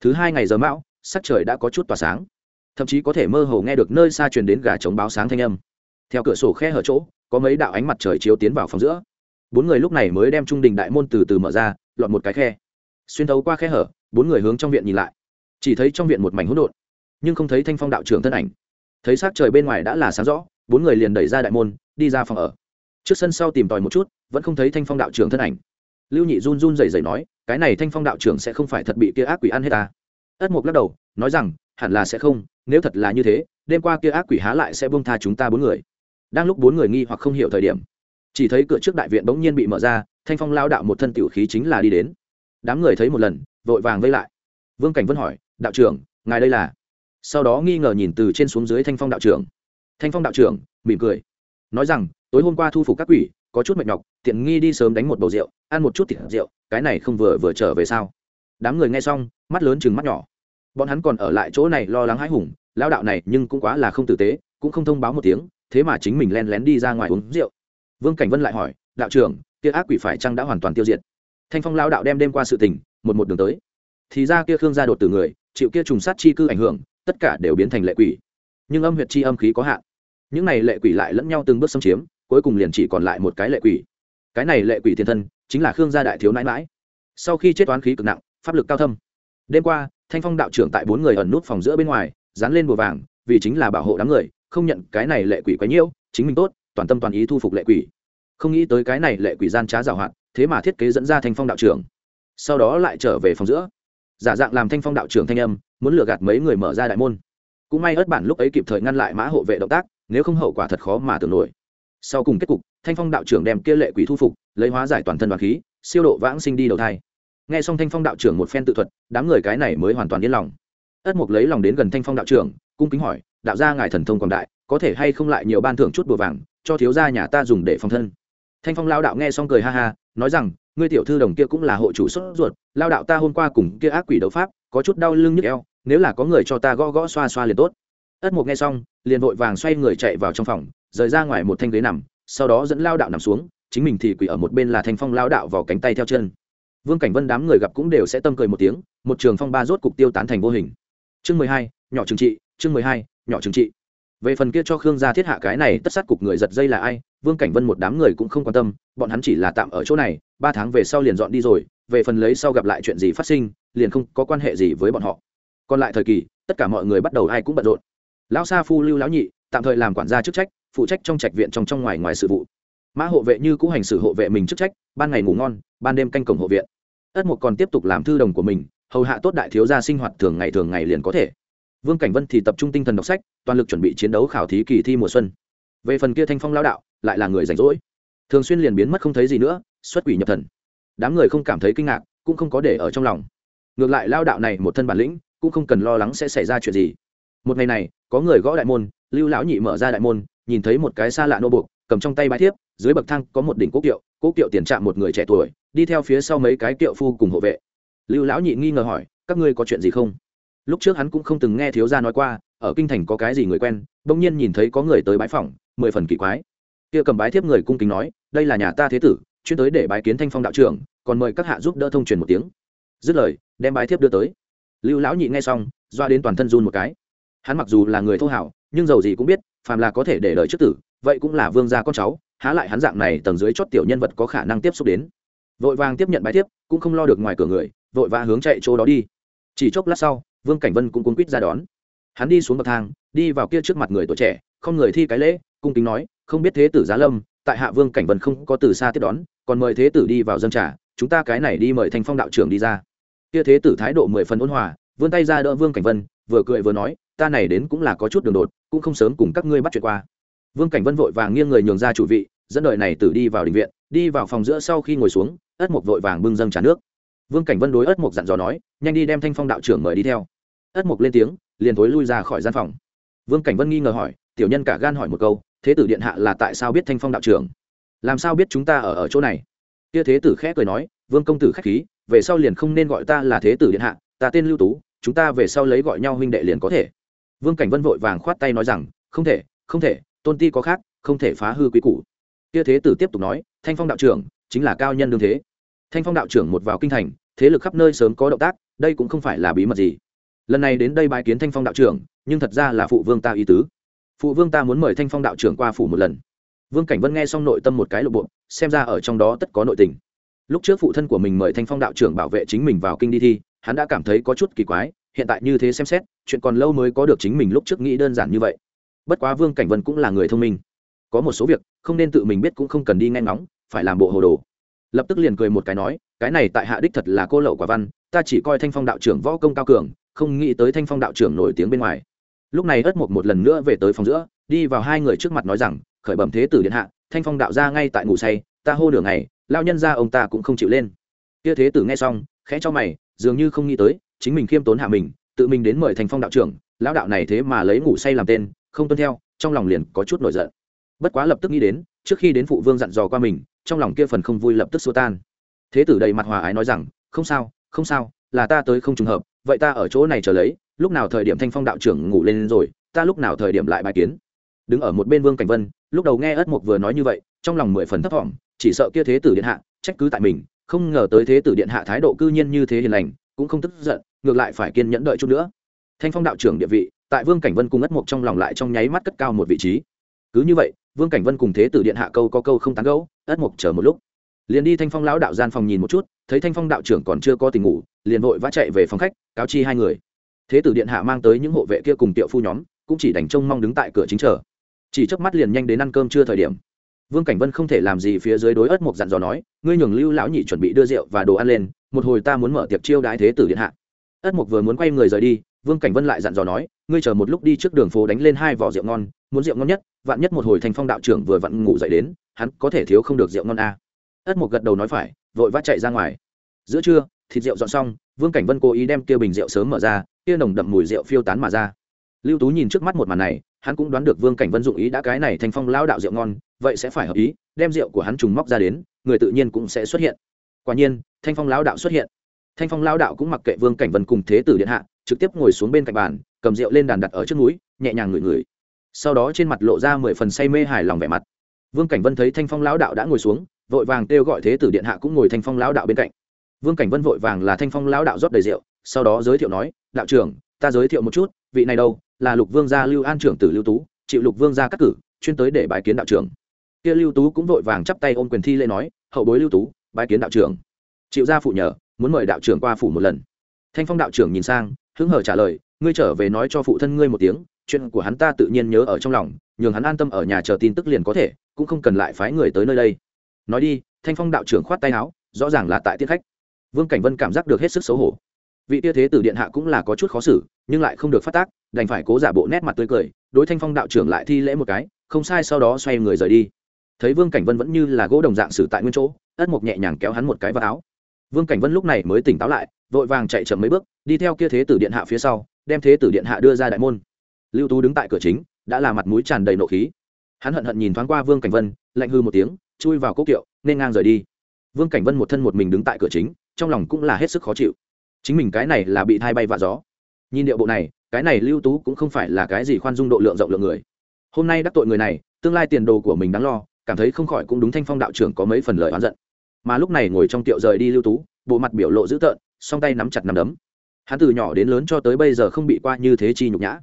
Thứ hai ngày giờ mão, sắc trời đã có chút tỏa sáng. Thậm chí có thể mơ hồ nghe được nơi xa truyền đến gà trống báo sáng thanh âm. Theo cửa sổ khe hở chỗ, có mấy đạo ánh mặt trời chiếu tiến vào phòng giữa. Bốn người lúc này mới đem trung đình đại môn từ từ mở ra, lọt một cái khe. Xuyên thấu qua khe hở, bốn người hướng trong viện nhìn lại chỉ thấy trong viện một mảnh hỗn độn, nhưng không thấy thanh phong đạo trưởng thân ảnh. Thấy s á c trời bên ngoài đã là sáng rõ, bốn người liền đẩy ra đại môn, đi ra phòng ở. Trước sân sau tìm tòi một chút, vẫn không thấy thanh phong đạo trưởng thân ảnh. Lưu nhị run run rẩy rẩy nói, cái này thanh phong đạo trưởng sẽ không phải thật bị kia ác quỷ ăn hết ta. Ất mục lắc đầu, nói rằng, hẳn là sẽ không, nếu thật là như thế, đêm qua kia ác quỷ há lại sẽ bông tha chúng ta bốn người. Đang lúc bốn người nghi hoặc không hiểu thời điểm, chỉ thấy cửa trước đại viện bỗng nhiên bị mở ra, thanh phong lao đạo một thân tiểu khí chính là đi đến. Đám người thấy một lần, vội vàng vây lại. Vương cảnh vân hỏi đạo trưởng, ngài đây là. Sau đó nghi ngờ nhìn từ trên xuống dưới thanh phong đạo trưởng. Thanh phong đạo trưởng, mỉm cười. Nói rằng, tối hôm qua thu phục các quỷ, có chút mệt nhọc, tiện nghi đi sớm đánh một bầu rượu, ăn một chút thịt rượu, cái này không vừa vừa trở về sao? Đám người nghe xong, mắt lớn chừng mắt nhỏ. Bọn hắn còn ở lại chỗ này lo lắng hãi hùng, lao đạo này nhưng cũng quá là không tử tế, cũng không thông báo một tiếng, thế mà chính mình len lén đi ra ngoài uống rượu. Vương cảnh vân lại hỏi, đạo trưởng, kia ác quỷ phải chăng đã hoàn toàn tiêu diệt? Thanh phong lao đạo đem đêm qua sự tình, một một đường tới. Thì ra kia khương gia đột từ người chịu kia trùng sát chi cư ảnh hưởng, tất cả đều biến thành lệ quỷ. Nhưng âm huyệt chi âm khí có hạn. Những này lệ quỷ lại lẫn nhau từng bước xâm chiếm, cuối cùng liền chỉ còn lại một cái lệ quỷ. Cái này lệ quỷ thiên thân, chính là khương gia đại thiếu nãi mãi sau khi chết toán khí cực nặng, pháp lực cao thâm. Đêm qua, thanh phong đạo trưởng tại bốn người ẩn nút phòng giữa bên ngoài, dán lên bùa vàng, vì chính là bảo hộ đám người, không nhận cái này lệ quỷ quấy nhiễu, chính mình tốt, toàn tâm toàn ý thu phục lệ quỷ. Không nghĩ tới cái này lệ quỷ gian trá giảo hoạt, thế mà thiết kế dẫn ra thanh phong đạo trưởng. Sau đó lại trở về phòng giữa giả dạng làm thanh phong đạo trưởng thanh âm, muốn lừa gạt mấy người mở ra đại môn. Cũng may ớt bản lúc ấy kịp thời ngăn lại mã hộ vệ động tác, nếu không hậu quả thật khó mà tưởng nổi. Sau cùng kết cục, thanh phong đạo trưởng đem kia lệ quỷ thu phục, lấy hóa giải toàn thân đoàn khí, siêu độ vãng sinh đi đầu thai. Nghe xong thanh phong đạo trưởng một phen tự thuật, đám người cái này mới hoàn toàn yên lòng. Ất mục lấy lòng đến gần thanh phong đạo trưởng, cung kính hỏi, đạo gia ngài thần thông quảng đại, có thể hay không lại nhiều ban thưởng chút bùa vàng, cho thiếu gia nhà ta dùng để phòng thân? Thanh phong lao đạo nghe xong cười ha ha, nói rằng ngươi tiểu thư đồng kia cũng là hộ chủ sốt ruột, lao đạo ta hôm qua cùng kia ác quỷ đấu pháp, có chút đau lưng nhức eo, nếu là có người cho ta gõ gõ xoa xoa liền tốt. Ất mục nghe xong, liền vội vàng xoay người chạy vào trong phòng, rời ra ngoài một thanh ghế nằm, sau đó dẫn lao đạo nằm xuống, chính mình thì quỳ ở một bên là thanh phong lao đạo vào cánh tay theo chân. Vương cảnh vân đám người gặp cũng đều sẽ tâm cười một tiếng, một trường phong ba rốt cục tiêu tán thành vô hình. Chương mười hai, nhỏ trừng trị, chương mười hai, nhỏ trừng trị về phần kia cho khương gia thiết hạ cái này tất sát cục người giật dây là ai, vương cảnh vân một đám người cũng không quan tâm, bọn hắn chỉ là tạm ở chỗ này, ba tháng về sau liền dọn đi rồi, về phần lấy sau gặp lại chuyện gì phát sinh, liền không có quan hệ gì với bọn họ. Còn lại thời kỳ, tất cả mọi người bắt đầu ai cũng bận rộn. Lão sa phu lưu lão nhị, tạm thời làm quản gia chức trách, phụ trách trong trạch viện trong trong ngoài ngoài sự vụ. Mã hộ vệ như cũ hành xử hộ vệ mình chức trách, ban ngày ngủ ngon, ban đêm canh cổng hộ viện. Ất mục còn tiếp tục làm thư đồng của mình, hầu hạ tốt đại thiếu gia sinh hoạt thường ngày thường ngày liền có thể. Vương cảnh vân thì tập trung tinh thần đọc sách toàn lực chuẩn bị chiến đấu khảo thí kỳ thi mùa xuân. Về phần kia thanh phong lao đạo, lại là người rảnh rỗi. Thường xuyên liền biến mất không thấy gì nữa, xuất quỷ nhập thần. Đám người không cảm thấy kinh ngạc, cũng không có để ở trong lòng. Ngược lại lao đạo này một thân bản lĩnh, cũng không cần lo lắng sẽ xảy ra chuyện gì. Một ngày này, có người gõ đại môn, lưu lão nhị mở ra đại môn, nhìn thấy một cái xa lạ nô buộc, cầm trong tay bãi thiếp, dưới bậc thang có một đỉnh cố kiệu cố kiệu tiền trạm một người trẻ tuổi, đi theo phía sau mấy cái kiệu phu cùng hộ vệ. Lưu lão nhị nghi ngờ hỏi, các ngươi có chuyện gì không? Lúc trước hắn cũng không từng nghe thiếu gia nói qua ở kinh thành có cái gì người quen, bỗng nhiên nhìn thấy có người tới bãi phòng mười phần kỳ quái. Kia cầm bái thiếp người cung kính nói, đây là nhà ta thế tử, chuyên tới để bái kiến thanh phong đạo trưởng, còn mời các hạ giúp đỡ thông truyền một tiếng. Dứt lời, đem bái thiếp đưa tới. Lưu lão nhị nghe xong, doa đến toàn thân run một cái. Hắn mặc dù là người thô hảo, nhưng giàu gì cũng biết, phàm là có thể để lời trước tử, vậy cũng là vương gia con cháu, há lại hắn dạng này tầng dưới chót tiểu nhân vật có khả năng tiếp xúc đến. Vội vàng tiếp nhận bái thiếp, cũng không lo được ngoài cửa người, vội vã hướng chạy chỗ đó đi. Chỉ chốc lát sau, vương cảnh vân cũng cuốn quýt ra đón hắn đi xuống bậc thang, đi vào kia trước mặt người tuổi trẻ, không người thi cái lễ, cung kính nói, không biết thế tử giá lâm, tại hạ vương cảnh vân không có từ xa tiếp đón, còn mời thế tử đi vào dân trà, chúng ta cái này đi mời thanh phong đạo trưởng đi ra. Kia thế tử thái độ mười phần ôn hòa, vươn tay ra đỡ vương cảnh vân, vừa cười vừa nói, ta này đến cũng là có chút đường đột, cũng không sớm cùng các ngươi bắt chuyện qua. Vương cảnh vân vội vàng nghiêng người nhường ra chủ vị, dẫn đợi này tử đi vào đình viện, đi vào phòng giữa sau khi ngồi xuống, ất mục vội vàng bưng dâng trà nước. Vương cảnh vân đối ất mục dặn dò nói, nhanh đi đem thanh phong đạo trưởng mời đi theo. Ất mục lên tiếng liền thối lui ra khỏi gian phòng. Vương cảnh vân nghi ngờ hỏi, tiểu nhân cả gan hỏi một câu, thế tử điện hạ là tại sao biết thanh phong đạo trưởng? Làm sao biết chúng ta ở ở chỗ này? Kia thế tử khẽ cười nói, vương công tử khách khí, về sau liền không nên gọi ta là thế tử điện hạ, ta tên lưu tú, chúng ta về sau lấy gọi nhau huynh đệ liền có thể. Vương cảnh vân vội vàng khoát tay nói rằng, không thể không thể, tôn ti có khác, không thể phá hư quý cũ. kia thế tử tiếp tục nói, thanh phong đạo trưởng, chính là cao nhân đương thế. Thanh phong đạo trưởng một vào kinh thành, thế lực khắp nơi sớm có động tác, đây cũng không phải là bí mật gì lần này đến đây bái kiến thanh phong đạo trưởng, nhưng thật ra là phụ vương ta ý tứ. Phụ vương ta muốn mời thanh phong đạo trưởng qua phủ một lần. Vương cảnh vân nghe xong nội tâm một cái lộ bộ, xem ra ở trong đó tất có nội tình. Lúc trước phụ thân của mình mời thanh phong đạo trưởng bảo vệ chính mình vào kinh đi thi, hắn đã cảm thấy có chút kỳ quái, hiện tại như thế xem xét, chuyện còn lâu mới có được chính mình lúc trước nghĩ đơn giản như vậy. Bất quá vương cảnh vân cũng là người thông minh. Có một số việc, không nên tự mình biết cũng không cần đi nghe ngóng, phải làm bộ hồ đồ. Lập tức liền cười một cái nói, cái này tại hạ đích thật là cô lậu quả văn, ta chỉ coi thanh phong đạo trưởng võ công cao cường không nghĩ tới thanh phong đạo trưởng nổi tiếng bên ngoài. Lúc này ất mục một lần nữa về tới phòng giữa, đi vào hai người trước mặt nói rằng, khởi bẩm thế tử điện hạ, thanh phong đạo ra ngay tại ngủ say, ta hô nửa ngày lao nhân ra ông ta cũng không chịu lên. Kia thế tử nghe xong, khẽ cho mày, dường như không nghĩ tới, chính mình khiêm tốn hạ mình, tự mình đến mời thanh phong đạo trưởng, lão đạo này thế mà lấy ngủ say làm tên, không tuân theo, trong lòng liền có chút nổi giận. Bất quá lập tức nghĩ đến, trước khi đến phụ vương dặn dò qua mình, trong lòng kia phần không vui lập tức xua tan. Thế tử đầy mặt hòa ái nói rằng, không sao không sao, là ta tới không trùng hợp vậy ta ở chỗ này chờ lấy, lúc nào thời điểm thanh phong đạo trưởng ngủ lên rồi, ta lúc nào thời điểm lại bài kiến. Đứng ở một bên vương cảnh vân, lúc đầu nghe ất mục vừa nói như vậy, trong lòng mười phần thấp thỏm, chỉ sợ kia thế tử điện hạ, trách cứ tại mình, không ngờ tới thế tử điện hạ thái độ cư nhiên như thế hiền lành, cũng không tức giận, ngược lại phải kiên nhẫn đợi chút nữa. Thanh phong đạo trưởng địa vị, tại vương cảnh vân cùng ất mục trong lòng lại trong nháy mắt cất cao một vị trí. Cứ như vậy, vương cảnh vân cùng thế tử điện hạ câu có câu không tán gẫu, ất mục chờ một lúc liền đi thanh phong lão đạo gian phòng nhìn một chút, thấy thanh phong đạo trưởng còn chưa có tình ngủ, liền vội vã chạy về phòng khách, cáo chi hai người. Thế tử điện hạ mang tới những hộ vệ kia cùng tiệu phu nhóm, cũng chỉ đành trông mong đứng tại cửa chính chờ. Chỉ chớp mắt liền nhanh đến ăn cơm chưa thời điểm. Vương cảnh vân không thể làm gì phía dưới đối ớt mộc dặn dò nói, ngươi nhường lưu lão nhị chuẩn bị đưa rượu và đồ ăn lên, một hồi ta muốn mở tiệc chiêu đái thế tử điện hạ. Ớt mộc vừa muốn quay người rời đi, vương cảnh vân lại dặn dò nói, ngươi chờ một lúc đi trước đường phố đánh lên hai vỏ rượu ngon, muốn rượu ngon nhất, vạn nhất một hồi thành phong đạo trưởng vừa vặn ngủ dậy đến, hắn có thể thiếu không được rượu ngon a. à ất mục gật đầu nói phải, vội vã chạy ra ngoài. Giữa trưa, thịt rượu dọn xong, vương cảnh vân cố ý đem kia bình rượu sớm mở ra, kia nồng đậm mùi rượu phiêu tán mà ra. Lưu tú nhìn trước mắt một màn này, hắn cũng đoán được vương cảnh vân dụng ý đã cái này thành phong lao đạo rượu ngon, vậy sẽ phải hợp ý, đem rượu của hắn trùng móc ra đến, người tự nhiên cũng sẽ xuất hiện. Quả nhiên, thanh phong lao đạo xuất hiện. Thanh phong lao đạo cũng mặc kệ vương cảnh vân cùng thế tử điện hạ, trực tiếp ngồi xuống bên cạnh bàn, cầm rượu lên đàn đặt ở trước núi, nhẹ nhàng ngửi ngửi. Sau đó trên mặt lộ ra mười phần say mê hài lòng vẻ mặt. Vương cảnh vân thấy thanh phong lão đạo đã ngồi xuống vội vàng kêu gọi thế tử điện hạ cũng ngồi thanh phong lão đạo bên cạnh. Vương cảnh vân vội vàng là thanh phong lão đạo rót đầy rượu, sau đó giới thiệu nói, đạo trưởng, ta giới thiệu một chút, vị này đâu, là lục vương gia lưu an trưởng tử lưu tú, chịu lục vương gia cắt cử, chuyên tới để bài kiến đạo trưởng. Kia lưu tú cũng vội vàng chắp tay ôm quyền thi lễ nói, hậu bối lưu tú bài kiến đạo trưởng. Chịu gia phụ nhờ, muốn mời đạo trưởng qua phủ một lần. Thanh phong đạo trưởng nhìn sang, hứng hở trả lời, ngươi trở về nói cho phụ thân ngươi một tiếng, chuyện của hắn ta tự nhiên nhớ ở trong lòng, nhường hắn an tâm ở nhà chờ tin tức liền có thể, cũng không cần lại phái người tới nơi đây nói đi, thanh phong đạo trưởng khoát tay áo, rõ ràng là tại tiết khách. Vương cảnh vân cảm giác được hết sức xấu hổ. Vị tia thế tử điện hạ cũng là có chút khó xử, nhưng lại không được phát tác, đành phải cố giả bộ nét mặt tươi cười, đối thanh phong đạo trưởng lại thi lễ một cái, không sai sau đó xoay người rời đi. Thấy vương cảnh vân vẫn như là gỗ đồng dạng xử tại nguyên chỗ, ất mộc nhẹ nhàng kéo hắn một cái vào áo. Vương cảnh vân lúc này mới tỉnh táo lại, vội vàng chạy chậm mấy bước, đi theo kia thế tử điện hạ phía sau, đem thế tử điện hạ đưa ra đại môn. Lưu tú đứng tại cửa chính, đã là mặt mũi tràn đầy nộ khí. Hắn hận hận nhìn thoáng qua vương cảnh vân, lạnh hư một tiếng chui vào cốc kiệu, nên ngang rời đi. Vương cảnh vân một thân một mình đứng tại cửa chính, trong lòng cũng là hết sức khó chịu. Chính mình cái này là bị thai bay vạ gió. Nhìn điệu bộ này, cái này lưu tú cũng không phải là cái gì khoan dung độ lượng rộng lượng người. Hôm nay đắc tội người này, tương lai tiền đồ của mình đáng lo, cảm thấy không khỏi cũng đúng thanh phong đạo trưởng có mấy phần lời oán giận. Mà lúc này ngồi trong tiệu rời đi lưu tú, bộ mặt biểu lộ dữ tợn, song tay nắm chặt nắm đấm. Hắn từ nhỏ đến lớn cho tới bây giờ không bị qua như thế chi nhục nhã.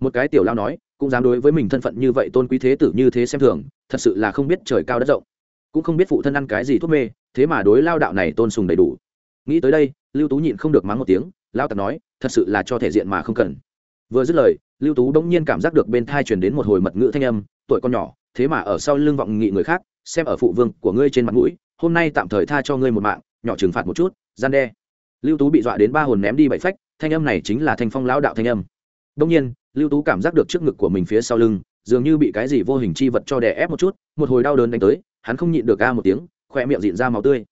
Một cái tiểu lao nói, cũng dám đối với mình thân phận như vậy tôn quý thế tử như thế xem thường, thật sự là không biết trời cao đất rộng cũng không biết phụ thân ăn cái gì thuốc mê, thế mà đối lao đạo này tôn sùng đầy đủ. Nghĩ tới đây, lưu tú nhịn không được mắng một tiếng, lao tặc nói, thật sự là cho thể diện mà không cần. Vừa dứt lời, lưu tú đông nhiên cảm giác được bên thai truyền đến một hồi mật ngữ thanh âm, tuổi con nhỏ, thế mà ở sau lưng vọng nghị người khác, xem ở phụ vương của ngươi trên mặt mũi, hôm nay tạm thời tha cho ngươi một mạng, nhỏ trừng phạt một chút, gian đe. Lưu tú bị dọa đến ba hồn ném đi bảy phách, thanh âm này chính là thanh phong lão đạo thanh âm. Đông nhiên, lưu tú cảm giác được trước ngực của mình phía sau lưng dường như bị cái gì vô hình chi vật cho đè ép một chút, một hồi đau đớn đánh tới, hắn không nhịn được ca một tiếng khoe miệng dịn ra máu tươi.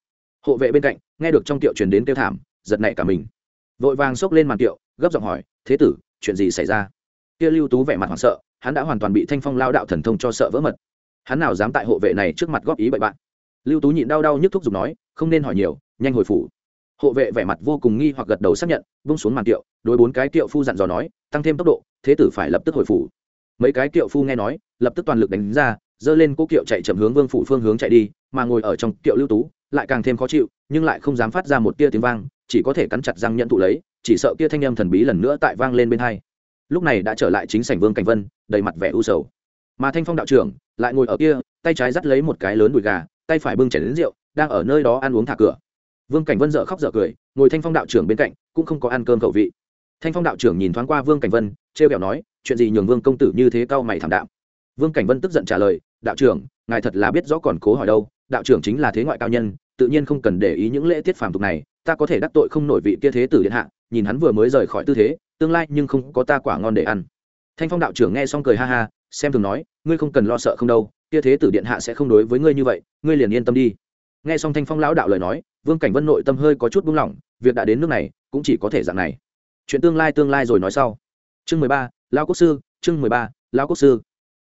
Hộ vệ bên cạnh, nghe được trong tiệu truyền đến tiêu thảm, giật nảy cả mình. Vội vàng xốc lên màn tiệu, gấp giọng hỏi, thế tử, chuyện gì xảy ra? Kia lưu tú vẻ mặt hoảng sợ, hắn đã hoàn toàn bị thanh phong lao đạo thần thông cho sợ vỡ mật. Hắn nào dám tại hộ vệ này trước mặt góp ý bậy bạn? Lưu tú nhịn đau đau nhức thúc giục nói, không nên hỏi nhiều, nhanh hồi phủ. Hộ vệ vẻ mặt vô cùng nghi hoặc gật đầu xác nhận, buông xuống màn tiệu, đối bốn cái tiệu phu dặn dò nói, tăng thêm tốc độ, thế tử phải lập tức hồi phủ mấy cái kiệu phu nghe nói, lập tức toàn lực đánh ra, dơ lên cố kiệu chạy chậm hướng vương phủ phương hướng chạy đi, mà ngồi ở trong kiệu lưu tú, lại càng thêm khó chịu, nhưng lại không dám phát ra một tia tiếng vang, chỉ có thể cắn chặt răng nhận tụ lấy, chỉ sợ kia thanh âm thần bí lần nữa tại vang lên bên hai. Lúc này đã trở lại chính sảnh vương cảnh vân, đầy mặt vẻ u sầu. Mà thanh phong đạo trưởng lại ngồi ở kia, tay trái dắt lấy một cái lớn đùi gà, tay phải bưng chảy đến rượu, đang ở nơi đó ăn uống thả cửa. Vương cảnh vân dợ khóc dợ cười, ngồi thanh phong đạo trưởng bên cạnh, cũng không có ăn cơm khẩu vị. Thanh phong đạo trưởng nhìn thoáng qua vương cảnh vân, trêu kẹo nói chuyện gì nhường vương công tử như thế cao mày thảm đạm? Vương cảnh vân tức giận trả lời, đạo trưởng, ngài thật là biết rõ còn cố hỏi đâu, đạo trưởng chính là thế ngoại cao nhân, tự nhiên không cần để ý những lễ tiết phàm tục này, ta có thể đắc tội không nổi vị kia thế tử điện hạ, nhìn hắn vừa mới rời khỏi tư thế, tương lai nhưng không có ta quả ngon để ăn. Thanh phong đạo trưởng nghe xong cười ha ha, xem thường nói, ngươi không cần lo sợ không đâu, kia thế tử điện hạ sẽ không đối với ngươi như vậy, ngươi liền yên tâm đi. Nghe xong thanh phong lão đạo lời nói, vương cảnh vân nội tâm hơi có chút buông lỏng, việc đã đến nước này, cũng chỉ có thể dạng này. Chuyện tương lai tương lai rồi nói sau. Chương mười ba lao quốc sư, chương mười ba lao quốc sư.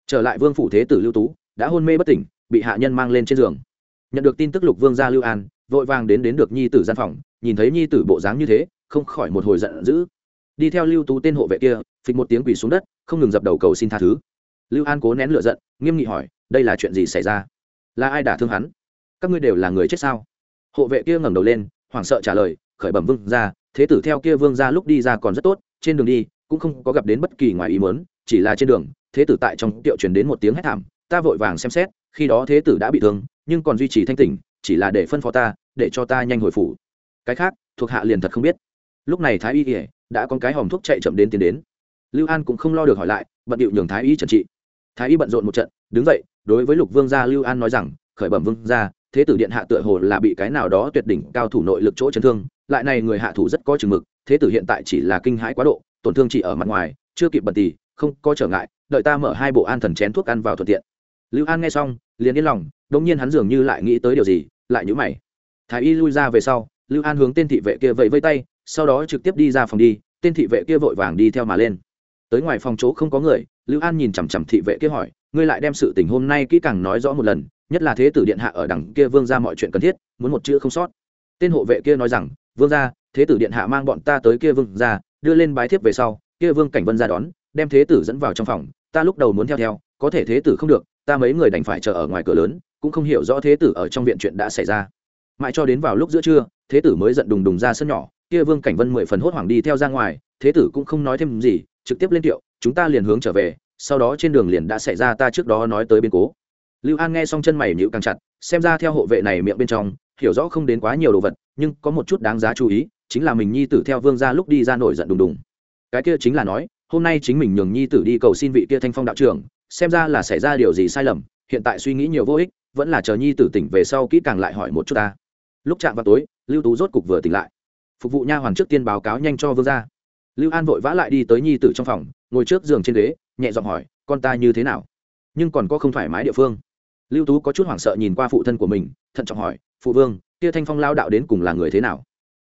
Trở lại vương phủ thế tử lưu tú, đã hôn mê bất tỉnh, bị hạ nhân mang lên trên giường. Nhận được tin tức lục vương gia lưu an, vội vàng đến đến được nhi tử gian phòng, nhìn thấy nhi tử bộ dáng như thế, không khỏi một hồi giận dữ. Đi theo lưu tú tên hộ vệ kia, phịch một tiếng quỳ xuống đất, không ngừng dập đầu cầu xin tha thứ. Lưu an cố nén lựa giận, nghiêm nghị hỏi, đây là chuyện gì xảy ra? Là ai đả thương hắn? Các ngươi đều là người chết sao? Hộ vệ kia ngẩng đầu lên, hoảng sợ trả lời, khởi bẩm vương ra thế tử theo kia vương ra lúc đi ra còn rất tốt, trên đường đi cũng không có gặp đến bất kỳ ngoài ý muốn, chỉ là trên đường thế tử tại trong tiệu truyền đến một tiếng hét thảm ta vội vàng xem xét khi đó thế tử đã bị thương nhưng còn duy trì thanh tỉnh chỉ là để phân phó ta để cho ta nhanh hồi phủ. Cái khác thuộc hạ liền thật không biết. Lúc này thái y ỉa đã có cái hòm thuốc chạy chậm đến tiến đến. Lưu an cũng không lo được hỏi lại bận điệu nhường thái y trần trị. Thái y bận rộn một trận đứng dậy đối với lục vương gia lưu an nói rằng khởi bẩm vương gia thế tử điện hạ tựa hồ là bị cái nào đó tuyệt đỉnh cao thủ nội lực chỗ chấn thương lại này người hạ thủ rất có chừng mực thế tử hiện tại chỉ là kinh hãi quá độ tổn thương chỉ ở mặt ngoài, chưa kịp bật tì không có trở ngại, đợi ta mở hai bộ an thần chén thuốc ăn vào thuận tiện. Lưu an nghe xong, liền yên lòng, đống nhiên hắn dường như lại nghĩ tới điều gì, lại nhíu mày. Thái y lui ra về sau, lưu an hướng tên thị vệ kia vẫy vây tay, sau đó trực tiếp đi ra phòng đi, tên thị vệ kia vội vàng đi theo mà lên. Tới ngoài phòng chỗ không có người, lưu an nhìn chằm chằm thị vệ kia hỏi, ngươi lại đem sự tình hôm nay kỹ càng nói rõ một lần, nhất là thế tử điện hạ ở đằng kia vương ra mọi chuyện cần thiết, muốn một chữ không sót. Tên hộ vệ kia nói rằng, vương ra thế tử điện hạ mang bọn ta tới kia vương ra đưa lên bái thiếp về sau, kia vương cảnh vân ra đón, đem thế tử dẫn vào trong phòng, ta lúc đầu muốn theo theo, có thể thế tử không được, ta mấy người đành phải chờ ở ngoài cửa lớn, cũng không hiểu rõ thế tử ở trong viện chuyện đã xảy ra. Mãi cho đến vào lúc giữa trưa, thế tử mới giận đùng đùng ra sân nhỏ, kia vương cảnh vân mười phần hốt hoảng đi theo ra ngoài, thế tử cũng không nói thêm gì, trực tiếp lên tiệu, chúng ta liền hướng trở về, sau đó trên đường liền đã xảy ra ta trước đó nói tới biến cố. Lưu an nghe xong chân mày nhữ càng chặt, xem ra theo hộ vệ này miệng bên trong, hiểu rõ không đến quá nhiều đồ vật, nhưng có một chút đáng giá chú ý chính là mình nhi tử theo vương ra lúc đi ra nổi giận đùng đùng. Cái kia chính là nói, hôm nay chính mình nhường nhi tử đi cầu xin vị kia thanh phong đạo trưởng, xem ra là xảy ra điều gì sai lầm, hiện tại suy nghĩ nhiều vô ích, vẫn là chờ nhi tử tỉnh về sau kỹ càng lại hỏi một chút ta. Lúc chạm vào tối, lưu tú rốt cục vừa tỉnh lại. Phục vụ nha hoàn trước tiên báo cáo nhanh cho vương gia. Lưu an vội vã lại đi tới nhi tử trong phòng, ngồi trước giường trên ghế, nhẹ giọng hỏi, con ta như thế nào? Nhưng còn có không thoải mái địa phương. Lưu tú có chút hoảng sợ nhìn qua phụ thân của mình, thận trọng hỏi, phụ vương, kia thanh phong lao đạo đến cùng là người thế nào?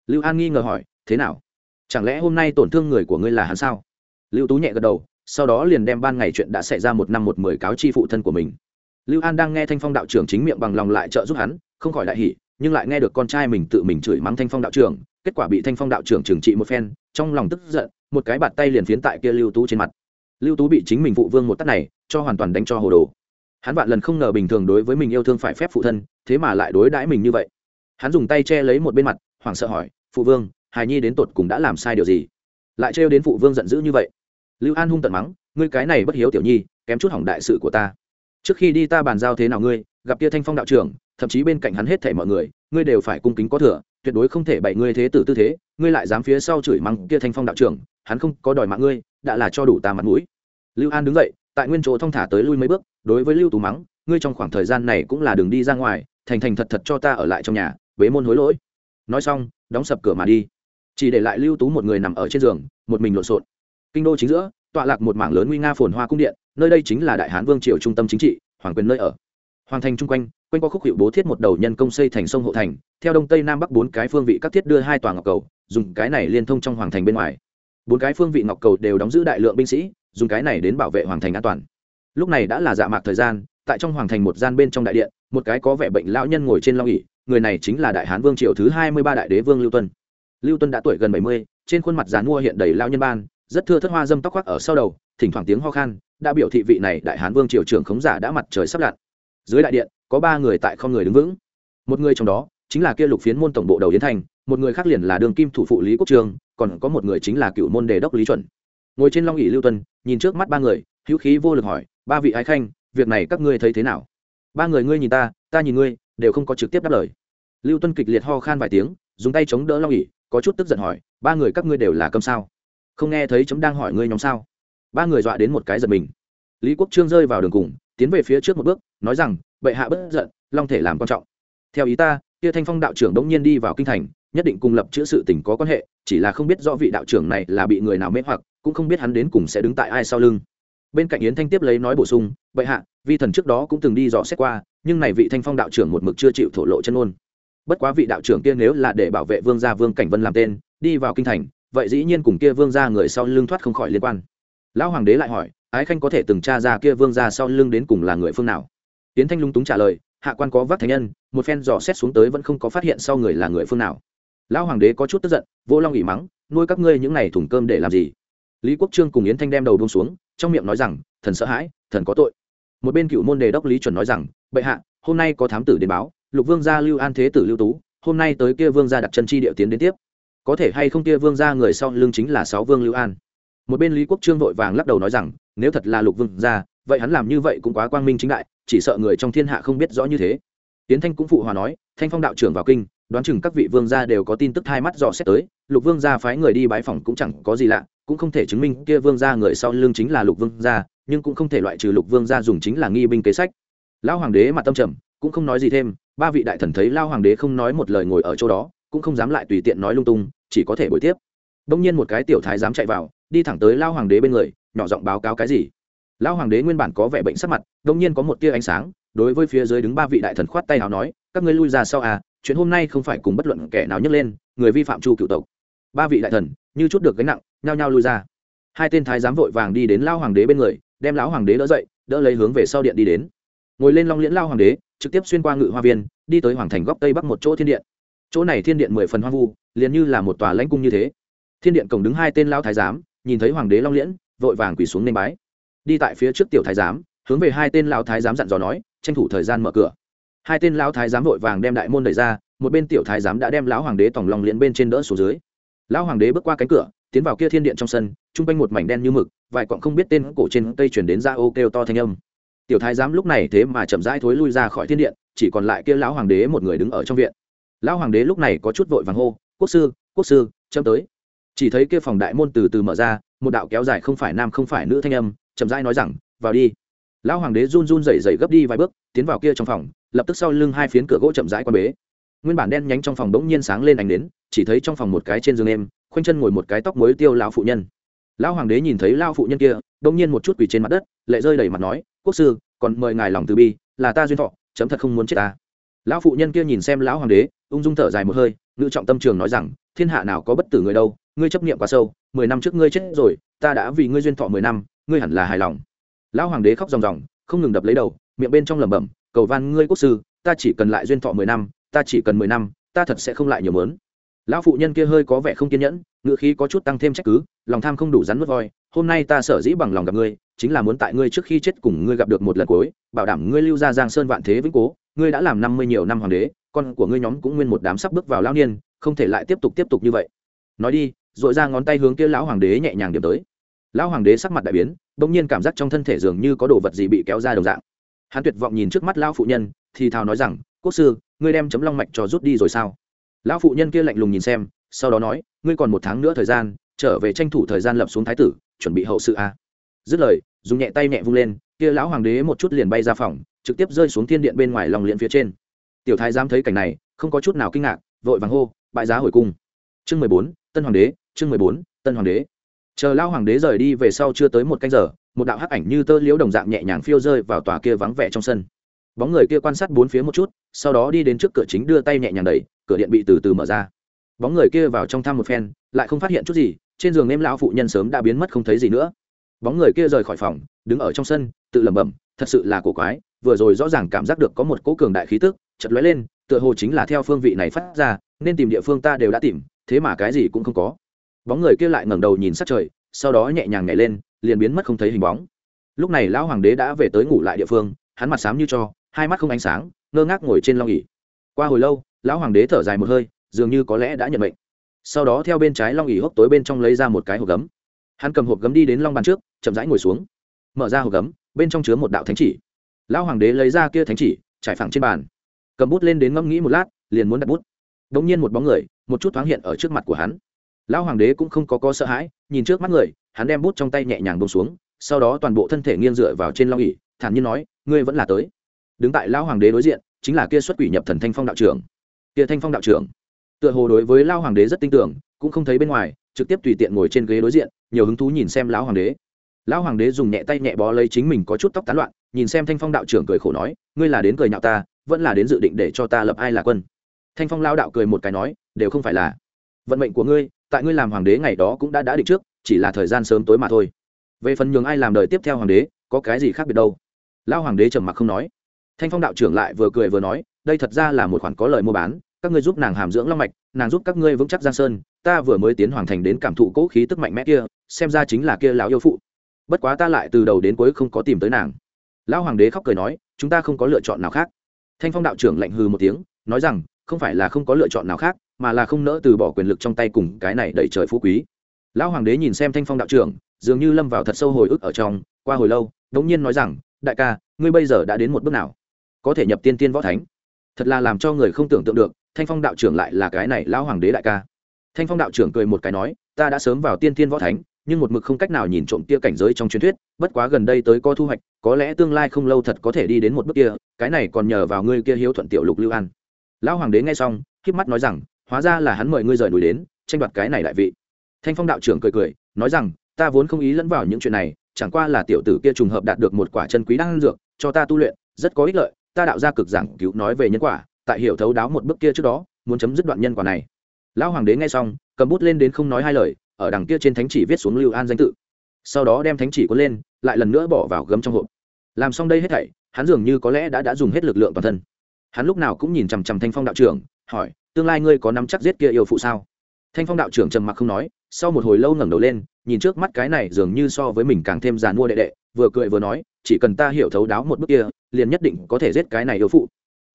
Lưu an nghi ngờ hỏi, thế nào? Chẳng lẽ hôm nay tổn thương người của ngươi là hắn sao? Lưu tú nhẹ gật đầu, sau đó liền đem ban ngày chuyện đã xảy ra một năm một mười cáo chi phụ thân của mình. Lưu an đang nghe thanh phong đạo trưởng chính miệng bằng lòng lại trợ giúp hắn, không khỏi đại hỉ, nhưng lại nghe được con trai mình tự mình chửi mắng thanh phong đạo trưởng, kết quả bị thanh phong đạo trưởng trừng trị một phen, trong lòng tức giận, một cái bạt tay liền phiến tại kia lưu tú trên mặt. Lưu tú bị chính mình phụ vương một tắt này, cho hoàn toàn đánh cho hồ đồ. Hắn vạn lần không ngờ bình thường đối với mình yêu thương phải phép phụ thân, thế mà lại đối đãi mình như vậy. Hắn dùng tay che lấy một bên mặt hoảng sợ hỏi, phụ vương, hài nhi đến tột cùng đã làm sai điều gì? Lại trêu đến phụ vương giận dữ như vậy. Lưu an hung tận mắng, ngươi cái này bất hiếu tiểu nhi, kém chút hỏng đại sự của ta. Trước khi đi ta bàn giao thế nào ngươi, gặp kia thanh phong đạo trưởng, thậm chí bên cạnh hắn hết thảy mọi người, ngươi đều phải cung kính có thừa, tuyệt đối không thể bày ngươi thế tử tư thế, ngươi lại dám phía sau chửi mắng kia thanh phong đạo trưởng, hắn không có đòi mạng ngươi, đã là cho đủ ta mặt mũi. Lưu an đứng dậy, tại nguyên chỗ thong thả tới lui mấy bước, đối với lưu tú mắng, ngươi trong khoảng thời gian này cũng là đường đi ra ngoài, thành thành thật thật cho ta ở lại trong nhà, bế môn hối lỗi nói xong, đóng sập cửa mà đi. Chỉ để lại lưu tú một người nằm ở trên giường, một mình lộn xộn. Kinh đô chính giữa, tọa lạc một mảng lớn nguy nga phồn hoa cung điện, nơi đây chính là đại hán vương triều trung tâm chính trị, hoàng quyền nơi ở. Hoàng thành chung quanh quanh qua khúc hiệu bố thiết một đầu nhân công xây thành sông hộ thành, theo đông tây nam bắc bốn cái phương vị các thiết đưa hai tòa ngọc cầu, dùng cái này liên thông trong hoàng thành bên ngoài. Bốn cái phương vị ngọc cầu đều đóng giữ đại lượng binh sĩ, dùng cái này đến bảo vệ hoàng thành an toàn. Lúc này đã là dạ mạc thời gian, tại trong hoàng thành một gian bên trong đại điện, một cái có vẻ bệnh lão nhân ngồi trên long ỉ người này chính là đại hán vương triều thứ hai mươi ba đại đế vương lưu tuân. Lưu tuân đã tuổi gần bảy mươi, trên khuôn mặt dán mua hiện đầy lão nhân ban, rất thưa thất hoa dâm tóc khoác ở sau đầu, thỉnh thoảng tiếng ho khan, đã biểu thị vị này đại hán vương triều trưởng khống giả đã mặt trời sắp lặn. Dưới đại điện, có ba người tại không người đứng vững. Một người trong đó, chính là kia lục phiến môn tổng bộ đầu yến thành, một người khác liền là đường kim thủ phụ lý quốc trường, còn có một người chính là cựu môn đề đốc lý chuẩn. Ngồi trên long ỉ lưu tuân, nhìn trước mắt ba người, hữu khí vô lực hỏi, ba vị ái khanh, việc này các ngươi thấy thế nào? Ba người ngươi nhìn ta ta nhìn ngươi đều không có trực tiếp đáp lời. Lưu tuân kịch liệt ho khan vài tiếng, dùng tay chống đỡ long ỉ có chút tức giận hỏi, ba người các ngươi đều là câm sao? Không nghe thấy chấm đang hỏi ngươi nhóm sao? Ba người dọa đến một cái giật mình. Lý quốc trương rơi vào đường cùng, tiến về phía trước một bước, nói rằng, bệ hạ bất giận, long thể làm quan trọng. Theo ý ta, kia thanh phong đạo trưởng đống nhiên đi vào kinh thành, nhất định cùng lập chữ sự tình có quan hệ, chỉ là không biết rõ vị đạo trưởng này là bị người nào mê hoặc, cũng không biết hắn đến cùng sẽ đứng tại ai sau lưng. Bên cạnh yến thanh tiếp lấy nói bổ sung, bệ hạ, vi thần trước đó cũng từng đi dò xét qua nhưng này vị thanh phong đạo trưởng một mực chưa chịu thổ lộ chân ngôn. bất quá vị đạo trưởng kia nếu là để bảo vệ vương gia vương cảnh vân làm tên, đi vào kinh thành, vậy dĩ nhiên cùng kia vương gia người sau lưng thoát không khỏi liên quan. Lão hoàng đế lại hỏi, ái khanh có thể từng tra ra kia vương gia sau lưng đến cùng là người phương nào? Tiến thanh lung túng trả lời, hạ quan có vác thánh nhân, một phen dò xét xuống tới vẫn không có phát hiện sau người là người phương nào. Lão hoàng đế có chút tức giận, vô long ỉ mắng, nuôi các ngươi những n à y thùng cơm để làm gì? Lý quốc trương cùng yến thanh đem đầu bông xuống, trong miệng nói rằng, thần sợ hãi, thần có tội một bên cựu môn đề đốc lý chuẩn nói rằng, bệ hạ, hôm nay có thám tử đến báo, lục vương gia lưu an thế tử lưu tú, hôm nay tới kia vương gia đặt chân chi điệu tiến đến tiếp. Có thể hay không kia vương gia người sau lưng chính là sáu vương lưu an. Một bên lý quốc trương vội vàng lắc đầu nói rằng, nếu thật là lục vương gia, vậy hắn làm như vậy cũng quá quang minh chính đại, chỉ sợ người trong thiên hạ không biết rõ như thế. Tiến thanh cũng phụ hòa nói, thanh phong đạo trưởng vào kinh, đoán chừng các vị vương gia đều có tin tức hai mắt dò xét tới, lục vương gia phái người đi bái phòng cũng chẳng có gì lạ, cũng không thể chứng minh kia vương gia người sau lưng chính là lục vương gia nhưng cũng không thể loại trừ lục vương gia dùng chính là nghi binh kế sách. Lão hoàng đế mặt tâm trầm, cũng không nói gì thêm, ba vị đại thần thấy lao hoàng đế không nói một lời ngồi ở chỗ đó, cũng không dám lại tùy tiện nói lung tung, chỉ có thể bồi tiếp. Đông nhiên một cái tiểu thái dám chạy vào, đi thẳng tới lao hoàng đế bên người, nhỏ giọng báo cáo cái gì. Lao hoàng đế nguyên bản có vẻ bệnh sắc mặt, đông nhiên có một tia ánh sáng, đối với phía dưới đứng ba vị đại thần khoát tay nào nói, các ngươi lui ra sau à chuyện hôm nay không phải cùng bất luận kẻ nào nhấc lên, người vi phạm chu cựu tộc. Ba vị đại thần, như chút được gánh nặng, nhao nhao lui ra. Hai tên thái giám vội vàng đi đến lao hoàng đế bên người đem lão hoàng đế đỡ dậy, đỡ lấy hướng về sau điện đi đến. Ngồi lên long liễn lao hoàng đế, trực tiếp xuyên qua ngự hoa viên, đi tới hoàng thành góc tây bắc một chỗ thiên điện. Chỗ này thiên điện mười phần hoang vu, liền như là một tòa lãnh cung như thế. Thiên điện cổng đứng hai tên lao thái giám, nhìn thấy hoàng đế long liễn, vội vàng quỳ xuống nên bái. Đi tại phía trước tiểu thái giám, hướng về hai tên lao thái giám dặn dò nói, tranh thủ thời gian mở cửa. Hai tên lao thái giám vội vàng đem đại môn đẩy ra, một bên tiểu thái giám đã đem lão hoàng đế tòng long liễn bên trên đỡ xuống dưới. Lão hoàng đế bước qua cánh cửa, tiến vào kia thiên điện trong sân chung quanh một mảnh đen như mực, vài cọng không biết tên cổ trên cây chuyển đến ra ô kêu to thanh âm. Tiểu thái giám lúc này thế mà chậm rãi thối lui ra khỏi thiên điện, chỉ còn lại kia lão hoàng đế một người đứng ở trong viện. Lão hoàng đế lúc này có chút vội vàng hô, quốc sư quốc sư, chấm tới. Chỉ thấy kia phòng đại môn từ từ mở ra, một đạo kéo dài không phải nam không phải nữ thanh âm, chậm rãi nói rằng, vào đi. Lão hoàng đế run run rẩy rẩy gấp đi vài bước, tiến vào kia trong phòng, lập tức sau lưng hai phiến cửa gỗ chậm rãi quan bế. Nguyên bản đen nhánh trong phòng bỗng nhiên sáng lên ánh đến chỉ thấy trong phòng một cái trên giường em khoanh chân ngồi một cái tóc mới tiêu lão phụ nhân lão hoàng đế nhìn thấy lao phụ nhân kia, đông nhiên một chút quỳ trên mặt đất, lệ rơi đầy mặt nói, quốc sư, còn mời ngài lòng từ bi, là ta duyên thọ, chấm thật không muốn chết ta. Lão phụ nhân kia nhìn xem lão hoàng đế, ung dung thở dài một hơi ngự trọng tâm trường nói rằng, thiên hạ nào có bất tử người đâu, ngươi chấp niệm quá sâu, mười năm trước ngươi chết rồi, ta đã vì ngươi duyên thọ mười năm, ngươi hẳn là hài lòng. Lão hoàng đế khóc ròng ròng, không ngừng đập lấy đầu, miệng bên trong lẩm bẩm, cầu van ngươi quốc sư, ta chỉ cần lại duyên thọ mười năm, ta chỉ cần mười năm, ta thật sẽ không lại nhiều mớn. Lão phụ nhân kia hơi có vẻ không kiên nhẫn ngựa khí có chút tăng thêm trách cứ, lòng tham không đủ rắn mất voi, hôm nay ta sở dĩ bằng lòng gặp ngươi, chính là muốn tại ngươi trước khi chết cùng ngươi gặp được một lần cuối, bảo đảm ngươi lưu ra giang sơn vạn thế vĩnh cố, ngươi đã làm năm mươi nhiều năm hoàng đế, con của ngươi nhóm cũng nguyên một đám sắp bước vào lao niên, không thể lại tiếp tục tiếp tục như vậy. Nói đi dội ra ngón tay hướng kia lão hoàng đế nhẹ nhàng điểm tới. Lão hoàng đế sắc mặt đại biến, bỗng nhiên cảm giác trong thân thể dường như có đồ vật gì bị kéo ra đồng dạng. Hắn tuyệt vọng nhìn trước mắt lão phụ nhân, thì thào nói rằng, quốc sư, ngươi đem chấm long mạch cho rút đi rồi sao? Lão phụ nhân kia lạnh lùng nhìn xem sau đó nói, ngươi còn một tháng nữa thời gian, trở về tranh thủ thời gian lập xuống thái tử, chuẩn bị hậu sự a. Dứt lời, dùng nhẹ tay nhẹ vung lên, kia lão hoàng đế một chút liền bay ra phòng, trực tiếp rơi xuống thiên điện bên ngoài lòng liễn phía trên. Tiểu thái giám thấy cảnh này, không có chút nào kinh ngạc, vội vàng hô, bại giá hồi cung. Chương mười bốn, tân hoàng đế, chương mười bốn, tân hoàng đế. Chờ lao hoàng đế rời đi về sau chưa tới một canh giờ, một đạo hắc ảnh như tơ liễu đồng dạng nhẹ nhàng phiêu rơi vào tòa kia vắng vẻ trong sân. Bóng người kia quan sát bốn phía một chút, sau đó đi đến trước cửa chính đưa tay nhẹ nhàng đẩy, cửa điện bị từ từ mở ra bóng người kia vào trong thăm một phen, lại không phát hiện chút gì, trên giường em lão phụ nhân sớm đã biến mất không thấy gì nữa. Bóng người kia rời khỏi phòng, đứng ở trong sân, tự lẩm bẩm, thật sự là cổ quái, vừa rồi rõ ràng cảm giác được có một cỗ cường đại khí tức chật lóe lên, tựa hồ chính là theo phương vị này phát ra, nên tìm địa phương ta đều đã tìm, thế mà cái gì cũng không có. Bóng người kia lại ngẩng đầu nhìn sát trời, sau đó nhẹ nhàng nhảy lên, liền biến mất không thấy hình bóng. Lúc này lão hoàng đế đã về tới ngủ lại địa phương, hắn mặt xám như cho, hai mắt không ánh sáng, ngơ ngác ngồi trên long ỉ qua hồi lâu, lão hoàng đế thở dài một hơi dường như có lẽ đã nhận mệnh. sau đó theo bên trái long ỉ hốc tối bên trong lấy ra một cái hộp gấm. Hắn cầm hộp gấm đi đến long bàn trước, chậm rãi ngồi xuống. Mở ra hộp gấm, bên trong chứa một đạo thánh chỉ. Lão hoàng đế lấy ra kia thánh chỉ, trải phẳng trên bàn. Cầm bút lên đến ngẫm nghĩ một lát, liền muốn đặt bút. Đ ỗ n g nhiên một bóng người, một chút thoáng hiện ở trước mặt của hắn. Lão hoàng đế cũng không có có sợ hãi, nhìn trước mắt người, hắn đem bút trong tay nhẹ nhàng bông xuống, sau đó toàn bộ thân thể nghiêng dựa vào trên long ỉ thản nhiên nói, ngươi vẫn là tới. Đứng tại lão hoàng đế đối diện, chính là kia xuất quỷ nhập thần thanh phong đạo trưởng. Kia thanh phong đạo trưởng tựa hồ đối với lão hoàng đế rất tin tưởng, cũng không thấy bên ngoài, trực tiếp tùy tiện ngồi trên ghế đối diện, nhiều hứng thú nhìn xem lão hoàng đế. Lão hoàng đế dùng nhẹ tay nhẹ bó lấy chính mình có chút tóc tán loạn, nhìn xem thanh phong đạo trưởng cười khổ nói, ngươi là đến cười nhạo ta, vẫn là đến dự định để cho ta lập ai là quân? Thanh phong lao đạo cười một cái nói, đều không phải là vận mệnh của ngươi, tại ngươi làm hoàng đế ngày đó cũng đã đã định trước, chỉ là thời gian sớm tối mà thôi. Về phần nhường ai làm đời tiếp theo hoàng đế, có cái gì khác biệt đâu? Lão hoàng đế trầm mặc không nói. Thanh phong đạo trưởng lại vừa cười vừa nói, đây thật ra là một khoản có lời mua bán các ngươi giúp nàng hàm dưỡng long mạch, nàng giúp các ngươi vững chắc giang sơn, ta vừa mới tiến hoàng thành đến cảm thụ cỗ khí tức mạnh mẽ kia, xem ra chính là kia lão yêu phụ. Bất quá ta lại từ đầu đến cuối không có tìm tới nàng. Lão hoàng đế khóc cười nói, chúng ta không có lựa chọn nào khác. Thanh phong đạo trưởng lạnh hừ một tiếng, nói rằng, không phải là không có lựa chọn nào khác, mà là không nỡ từ bỏ quyền lực trong tay cùng cái này đẩy trời phú quý. Lão hoàng đế nhìn xem thanh phong đạo trưởng, dường như lâm vào thật sâu hồi ức ở trong, qua hồi lâu, đống nhiên nói rằng, đại ca, ngươi bây giờ đã đến một bước nào? Có thể nhập tiên tiên võ thánh. Thật là làm cho người không tưởng tượng được thanh phong đạo trưởng lại là cái này lão hoàng đế đại ca. Thanh phong đạo trưởng cười một cái nói, ta đã sớm vào tiên Thiên võ thánh, nhưng một mực không cách nào nhìn trộm kia cảnh giới trong truyền thuyết, bất quá gần đây tới có thu hoạch, có lẽ tương lai không lâu thật có thể đi đến một bước kia, cái này còn nhờ vào ngươi kia hiếu thuận tiểu lục lưu an. Lão hoàng đế nghe xong k mắt nói rằng, hóa ra là hắn mời ngươi rời núi đến, tranh đoạt cái này đại vị. Thanh phong đạo trưởng cười cười, nói rằng, ta vốn không ý lẫn vào những chuyện này, chẳng qua là tiểu tử kia trùng hợp đạt được một quả chân quý đan dược, cho ta tu luyện, rất có ích lợi, ta đạo ra cực giảng cứu nói về nhân quả tại hiểu thấu đáo một bước kia trước đó, muốn chấm dứt đoạn nhân quả này. Lão hoàng đế nghe xong, cầm bút lên đến không nói hai lời, ở đằng kia trên thánh chỉ viết xuống lưu an danh tự. Sau đó đem thánh chỉ cuốn lên, lại lần nữa bỏ vào gấm trong hộp. Làm xong đây hết thảy, hắn dường như có lẽ đã đã dùng hết lực lượng toàn thân. Hắn lúc nào cũng nhìn chằm chằm thanh phong đạo trưởng, hỏi, tương lai ngươi có nắm chắc giết kia yêu phụ sao? Thanh phong đạo trưởng trầm mặc không nói, sau một hồi lâu ngẩng đầu lên, nhìn trước mắt cái này dường như so với mình càng thêm giàn mua đệ đệ, vừa cười vừa nói, chỉ cần ta hiểu thấu đáo một bước kia, liền nhất định có thể giết cái này yêu phụ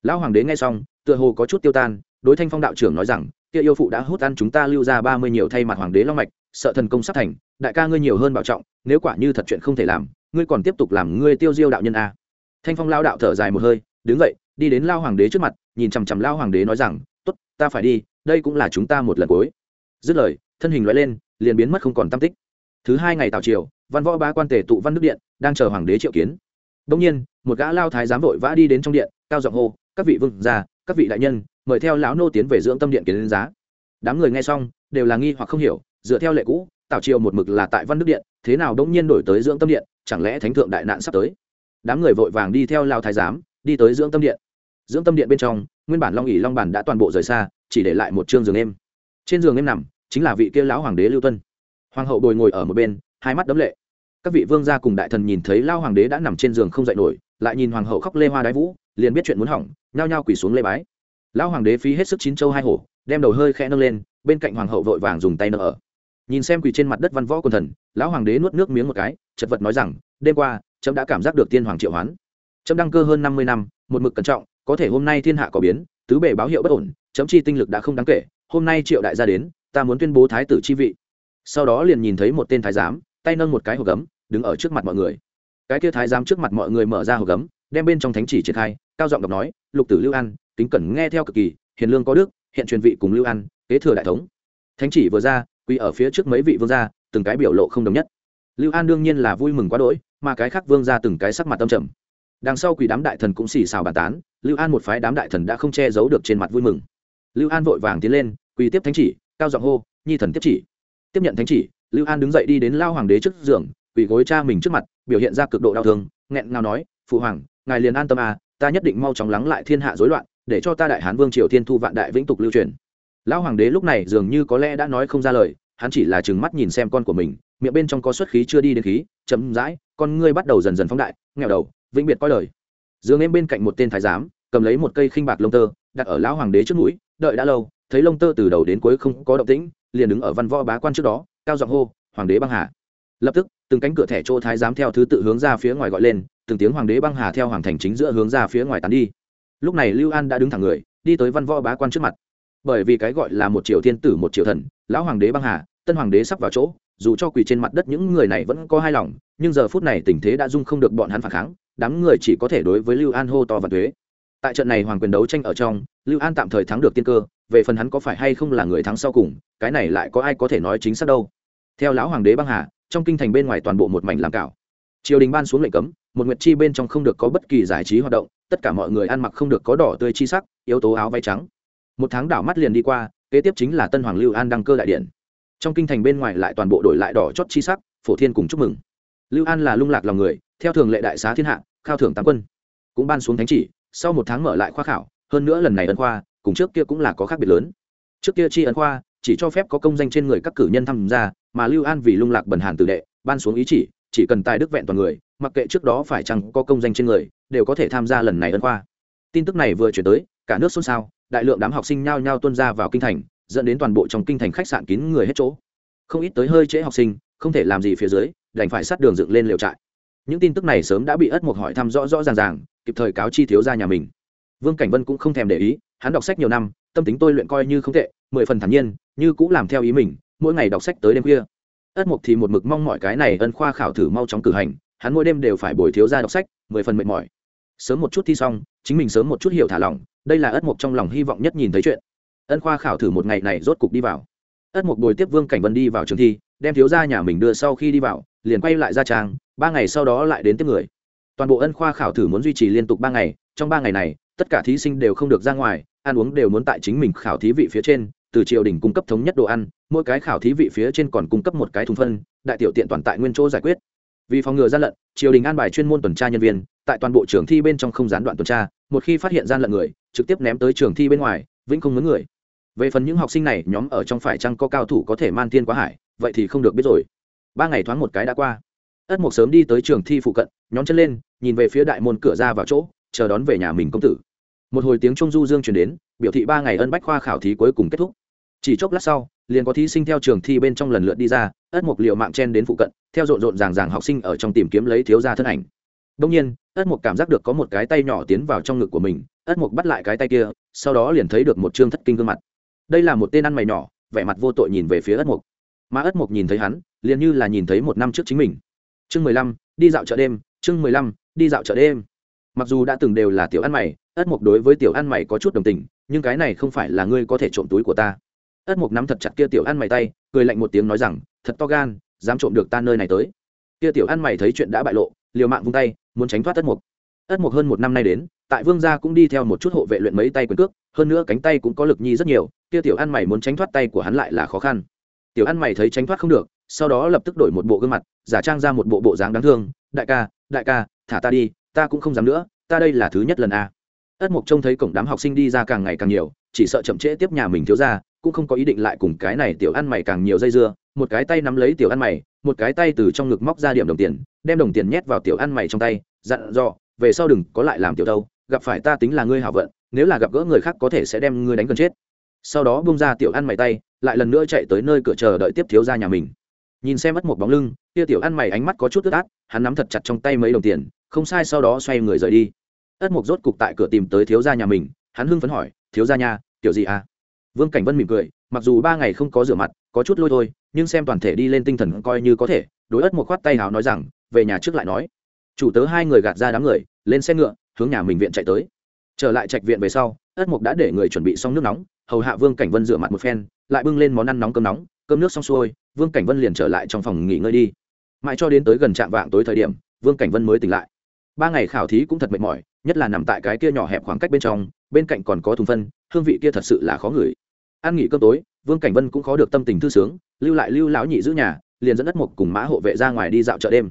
lão hoàng đế nghe xong, tựa hồ có chút tiêu tan, đối thanh phong đạo trưởng nói rằng, kia yêu phụ đã hút ăn chúng ta lưu ra ba mươi nhiều thay mặt hoàng đế long mạch, sợ thần công sắp thành, đại ca ngươi nhiều hơn bảo trọng, nếu quả như thật chuyện không thể làm, ngươi còn tiếp tục làm ngươi tiêu diêu đạo nhân a. Thanh phong lao đạo thở dài một hơi, đứng dậy, đi đến lao hoàng đế trước mặt, nhìn chằm chằm lao hoàng đế nói rằng, tốt, ta phải đi, đây cũng là chúng ta một lần cuối. Dứt lời, thân hình loại lên, liền biến mất không còn tam tích. Thứ hai ngày tào triều, văn võ ba quan tề tụ văn đức điện, đang chờ hoàng đế triệu kiến. Đông nhiên, một gã lao thái giám vội vã đi đến trong điện, cao giọng hô các vị vương gia, các vị đại nhân, mời theo lão nô tiến về dưỡng tâm điện kiến đến giá. Đám người nghe xong, đều là nghi hoặc không hiểu, dựa theo lệ cũ tào triều một mực là tại văn đức điện, thế nào đông nhiên đổi tới dưỡng tâm điện, chẳng lẽ thánh thượng đại nạn sắp tới? Đám người vội vàng đi theo lao thái giám, đi tới dưỡng tâm điện. Dưỡng tâm điện bên trong, nguyên bản long ỉ long bản đã toàn bộ rời xa, chỉ để lại một chương giường em trên giường em nằm, chính là vị kia lão hoàng đế lưu tuân. Hoàng hậu bồi ngồi ở một bên, hai mắt đấm lệ. Các vị vương gia cùng đại thần nhìn thấy lao hoàng đế đã nằm trên giường không dậy nổi, lại nhìn hoàng hậu khóc lê hoa đái vũ liền biết chuyện muốn hỏng, nhao nhao quỳ xuống lê bái. Lão hoàng đế phí hết sức chín châu hai hổ, đem đầu hơi khẽ nâng lên, bên cạnh hoàng hậu vội vàng dùng tay nâng ở. Nhìn xem quỳ trên mặt đất văn võ quần thần, lão hoàng đế nuốt nước miếng một cái, chật vật nói rằng, đêm qua trẫm đã cảm giác được tiên hoàng triệu hoán. Trẫm đăng cơ hơn năm mươi năm, một mực cẩn trọng, có thể hôm nay thiên hạ có biến, tứ bề báo hiệu bất ổn, chấm chi tinh lực đã không đáng kể, hôm nay triệu đại gia đến, ta muốn tuyên bố thái tử chi vị. Sau đó liền nhìn thấy một tên thái giám, tay nâng một cái hộp gấm, đứng ở trước mặt mọi người. Cái kia thái giám trước mặt mọi người mở ra hộp gấm đem bên trong thánh chỉ triển khai, cao giọng đọc nói, lục tử lưu an, kính cẩn nghe theo cực kỳ, hiền lương có đức, hiện truyền vị cùng lưu an, kế thừa đại thống. Thánh chỉ vừa ra quy ở phía trước mấy vị vương gia, từng cái biểu lộ không đồng nhất. Lưu an đương nhiên là vui mừng quá đỗi, mà cái khác vương gia từng cái sắc mặt tâm trầm. Đằng sau quỷ đám đại thần cũng xì xào bàn tán, lưu an một phái đám đại thần đã không che giấu được trên mặt vui mừng. Lưu an vội vàng tiến lên, quỳ tiếp thánh chỉ, cao giọng hô, nhi thần tiếp chỉ. Tiếp nhận thánh chỉ, lưu an đứng dậy đi đến lao hoàng đế trước giường, quỳ gối cha mình trước mặt, biểu hiện ra cực độ đau thương, nghẹn ngào nói, phụ hoàng ngài liền an tâm à ta nhất định mau chóng lắng lại thiên hạ rối loạn, để cho ta đại hán vương triều thiên thu vạn đại vĩnh tục lưu truyền. Lão hoàng đế lúc này dường như có lẽ đã nói không ra lời, hắn chỉ là chừng mắt nhìn xem con của mình, miệng bên trong có xuất khí chưa đi đến khí chấm dãi con ngươi bắt đầu dần dần phóng đại nghèo đầu, vĩnh biệt coi lời. Dương em bên cạnh một tên thái giám, cầm lấy một cây khinh bạc lông tơ, đặt ở lão hoàng đế trước mũi, đợi đã lâu, thấy lông tơ từ đầu đến cuối không có động tĩnh, liền đứng ở văn võ bá quan trước đó, cao giọng hô, hoàng đế băng hà. Lập tức, từng cánh cửa thẻ chỗ thái giám theo thứ tự hướng ra phía ngoài gọi lên từng tiếng hoàng đế băng hà theo hoàng thành chính giữa hướng ra phía ngoài tán đi. Lúc này lưu an đã đứng thẳng người, đi tới văn võ bá quan trước mặt. Bởi vì cái gọi là một triều thiên tử một triều thần, lão hoàng đế băng hà, tân hoàng đế sắp vào chỗ, dù cho quỳ trên mặt đất những người này vẫn có hai lòng, nhưng giờ phút này tình thế đã dung không được bọn hắn phản kháng, đám người chỉ có thể đối với lưu an hô to và thuế. Tại trận này hoàng quyền đấu tranh ở trong, lưu an tạm thời thắng được tiên cơ, về phần hắn có phải hay không là người thắng sau cùng, cái này lại có ai có thể nói chính xác đâu. Theo lão hoàng đế băng hà, trong kinh thành bên ngoài toàn bộ một mảnh làm cảo. Triều đình ban xuống lệnh cấm một nguyệt chi bên trong không được có bất kỳ giải trí hoạt động, tất cả mọi người ăn mặc không được có đỏ tươi chi sắc, yếu tố áo váy trắng. Một tháng đảo mắt liền đi qua, kế tiếp chính là tân hoàng lưu an đăng cơ đại điện. Trong kinh thành bên ngoài lại toàn bộ đổi lại đỏ chót chi sắc, phổ thiên cùng chúc mừng. Lưu an là lung lạc lòng người, theo thường lệ đại xá thiên hạ, khao thưởng tám quân. Cũng ban xuống thánh chỉ, sau một tháng mở lại khoa khảo, hơn nữa lần này ấn khoa, cùng trước kia cũng là có khác biệt lớn. Trước kia chi ấn khoa, chỉ cho phép có công danh trên người các cử nhân tham gia, mà lưu an vì lung lạc bần hàn tử đệ, ban xuống ý chỉ chỉ cần tài đức vẹn toàn người, mặc kệ trước đó phải chăng có công danh trên người, đều có thể tham gia lần này ấn khoa. Tin tức này vừa chuyển tới, cả nước xôn xao, đại lượng đám học sinh nhao nhao tuân ra vào kinh thành, dẫn đến toàn bộ trong kinh thành khách sạn kín người hết chỗ. Không ít tới hơi trễ học sinh, không thể làm gì phía dưới, đành phải sát đường dựng lên liều trại. Những tin tức này sớm đã bị ất mục hỏi thăm rõ rõ ràng ràng, kịp thời cáo chi thiếu ra nhà mình. Vương cảnh vân cũng không thèm để ý, hắn đọc sách nhiều năm, tâm tính tôi luyện coi như không tệ, mười phần thản nhiên, như cũng làm theo ý mình, mỗi ngày đọc sách tới đêm khuya ất mục thì một mực mong mọi cái này ân khoa khảo thử mau chóng cử hành, hắn mỗi đêm đều phải bồi thiếu ra đọc sách, mười phần mệt mỏi. Sớm một chút thi xong, chính mình sớm một chút hiểu thả lỏng, đây là ất mục trong lòng hy vọng nhất nhìn thấy chuyện. Ân khoa khảo thử một ngày này rốt cục đi vào. Ất mục bồi tiếp vương cảnh vân đi vào trường thi, đem thiếu gia nhà mình đưa sau khi đi vào, liền quay lại ra trang, ba ngày sau đó lại đến tiếp người. Toàn bộ ân khoa khảo thử muốn duy trì liên tục ba ngày, trong ba ngày này, tất cả thí sinh đều không được ra ngoài, ăn uống đều muốn tại chính mình khảo thí vị phía trên từ triều đình cung cấp thống nhất đồ ăn, mỗi cái khảo thí vị phía trên còn cung cấp một cái thùng phân, đại tiểu tiện toàn tại nguyên chỗ giải quyết. Vì phòng ngừa gian lận, triều đình an bài chuyên môn tuần tra nhân viên, tại toàn bộ trường thi bên trong không gián đoạn tuần tra, một khi phát hiện gian lận người, trực tiếp ném tới trường thi bên ngoài, vĩnh không mướn người. Về phần những học sinh này, nhóm ở trong phải chăng có cao thủ có thể man thiên quá hải, vậy thì không được biết rồi. Ba ngày thoáng một cái đã qua. Ất mộc sớm đi tới trường thi phụ cận nhóm chân lên, nhìn về phía đại môn cửa ra vào chỗ, chờ đón về nhà mình công tử một hồi tiếng trung du dương truyền đến, biểu thị ba ngày ân bách khoa khảo thí cuối cùng kết thúc. Chỉ chốc lát sau, liền có thí sinh theo trường thi bên trong lần lượt đi ra, ất mục liệu mạng chen đến phụ cận, theo rộn rộn ràng ràng học sinh ở trong tìm kiếm lấy thiếu gia thân ảnh. Đông nhiên, ất mục cảm giác được có một cái tay nhỏ tiến vào trong ngực của mình, ất mục bắt lại cái tay kia, sau đó liền thấy được một trương thất kinh gương mặt. Đây là một tên ăn mày nhỏ, vẻ mặt vô tội nhìn về phía ất mục. Mà ất mục nhìn thấy hắn, liền như là nhìn thấy một năm trước chính mình. Chương mười lăm, đi dạo chợ đêm, chương mười lăm, đi dạo chợ đêm mặc dù đã từng đều là tiểu ăn mày, ất mục đối với tiểu ăn mày có chút đồng tình, nhưng cái này không phải là ngươi có thể trộm túi của ta. Ất mục nắm thật chặt kia tiểu ăn mày tay, cười lạnh một tiếng nói rằng, thật to gan, dám trộm được ta nơi này tới. Kia tiểu ăn mày thấy chuyện đã bại lộ, liều mạng vung tay, muốn tránh thoát ất mục ất mục hơn một năm nay đến, tại vương gia cũng đi theo một chút hộ vệ luyện mấy tay quyền cước, hơn nữa cánh tay cũng có lực nhi rất nhiều, kia tiểu ăn mày muốn tránh thoát tay của hắn lại là khó khăn. Tiểu ăn mày thấy tránh thoát không được, sau đó lập tức đổi một bộ gương mặt, giả trang ra một bộ bộ dáng đáng thương. Đại ca đại ca, thả ta đi ta cũng không dám nữa, ta đây là thứ nhất lần a. Ất mục trông thấy cổng đám học sinh đi ra càng ngày càng nhiều, chỉ sợ chậm trễ tiếp nhà mình thiếu ra cũng không có ý định lại cùng cái này tiểu ăn mày càng nhiều dây dưa, một cái tay nắm lấy tiểu ăn mày, một cái tay từ trong ngực móc ra điểm đồng tiền, đem đồng tiền nhét vào tiểu ăn mày trong tay, dặn dò, về sau đừng có lại làm tiểu đâu, gặp phải ta tính là ngươi hảo vận, nếu là gặp gỡ người khác có thể sẽ đem ngươi đánh gần chết. Sau đó bung ra tiểu ăn mày tay, lại lần nữa chạy tới nơi cửa chờ đợi tiếp thiếu ra nhà mình. Nhìn xem mất một bóng lưng, kia tiểu ăn mày ánh mắt có chút ướt át, hắn nắm thật chặt trong tay mấy đồng tiền không sai, sau đó xoay người rời đi. Ất mục rốt cục tại cửa tìm tới thiếu gia nhà mình, hắn hưng phấn hỏi, thiếu gia nhà kiểu gì à? Vương cảnh vân mỉm cười, mặc dù ba ngày không có rửa mặt, có chút lôi thôi, nhưng xem toàn thể đi lên tinh thần coi như có thể, đối ất một khoát tay hào nói rằng, về nhà trước lại nói. Chủ tớ hai người gạt ra đám người, lên xe ngựa, hướng nhà mình viện chạy tới. Trở lại trạch viện về sau, ất mục đã để người chuẩn bị xong nước nóng, hầu hạ vương cảnh vân rửa mặt một phen, lại bưng lên món ăn nóng cơm nóng, cơm nước xong xuôi, vương cảnh vân liền trở lại trong phòng nghỉ ngơi đi. Mãi cho đến tới gần trạm vạng tối thời điểm, vương cảnh vân mới tỉnh lại ba ngày khảo thí cũng thật mệt mỏi, nhất là nằm tại cái kia nhỏ hẹp khoảng cách bên trong, bên cạnh còn có thùng phân, hương vị kia thật sự là khó ngửi. Ăn nghỉ cơm tối, vương cảnh vân cũng khó được tâm tình thư sướng, lưu lại lưu lão nhị giữ nhà, liền dẫn đất mục cùng mã hộ vệ ra ngoài đi dạo chợ đêm.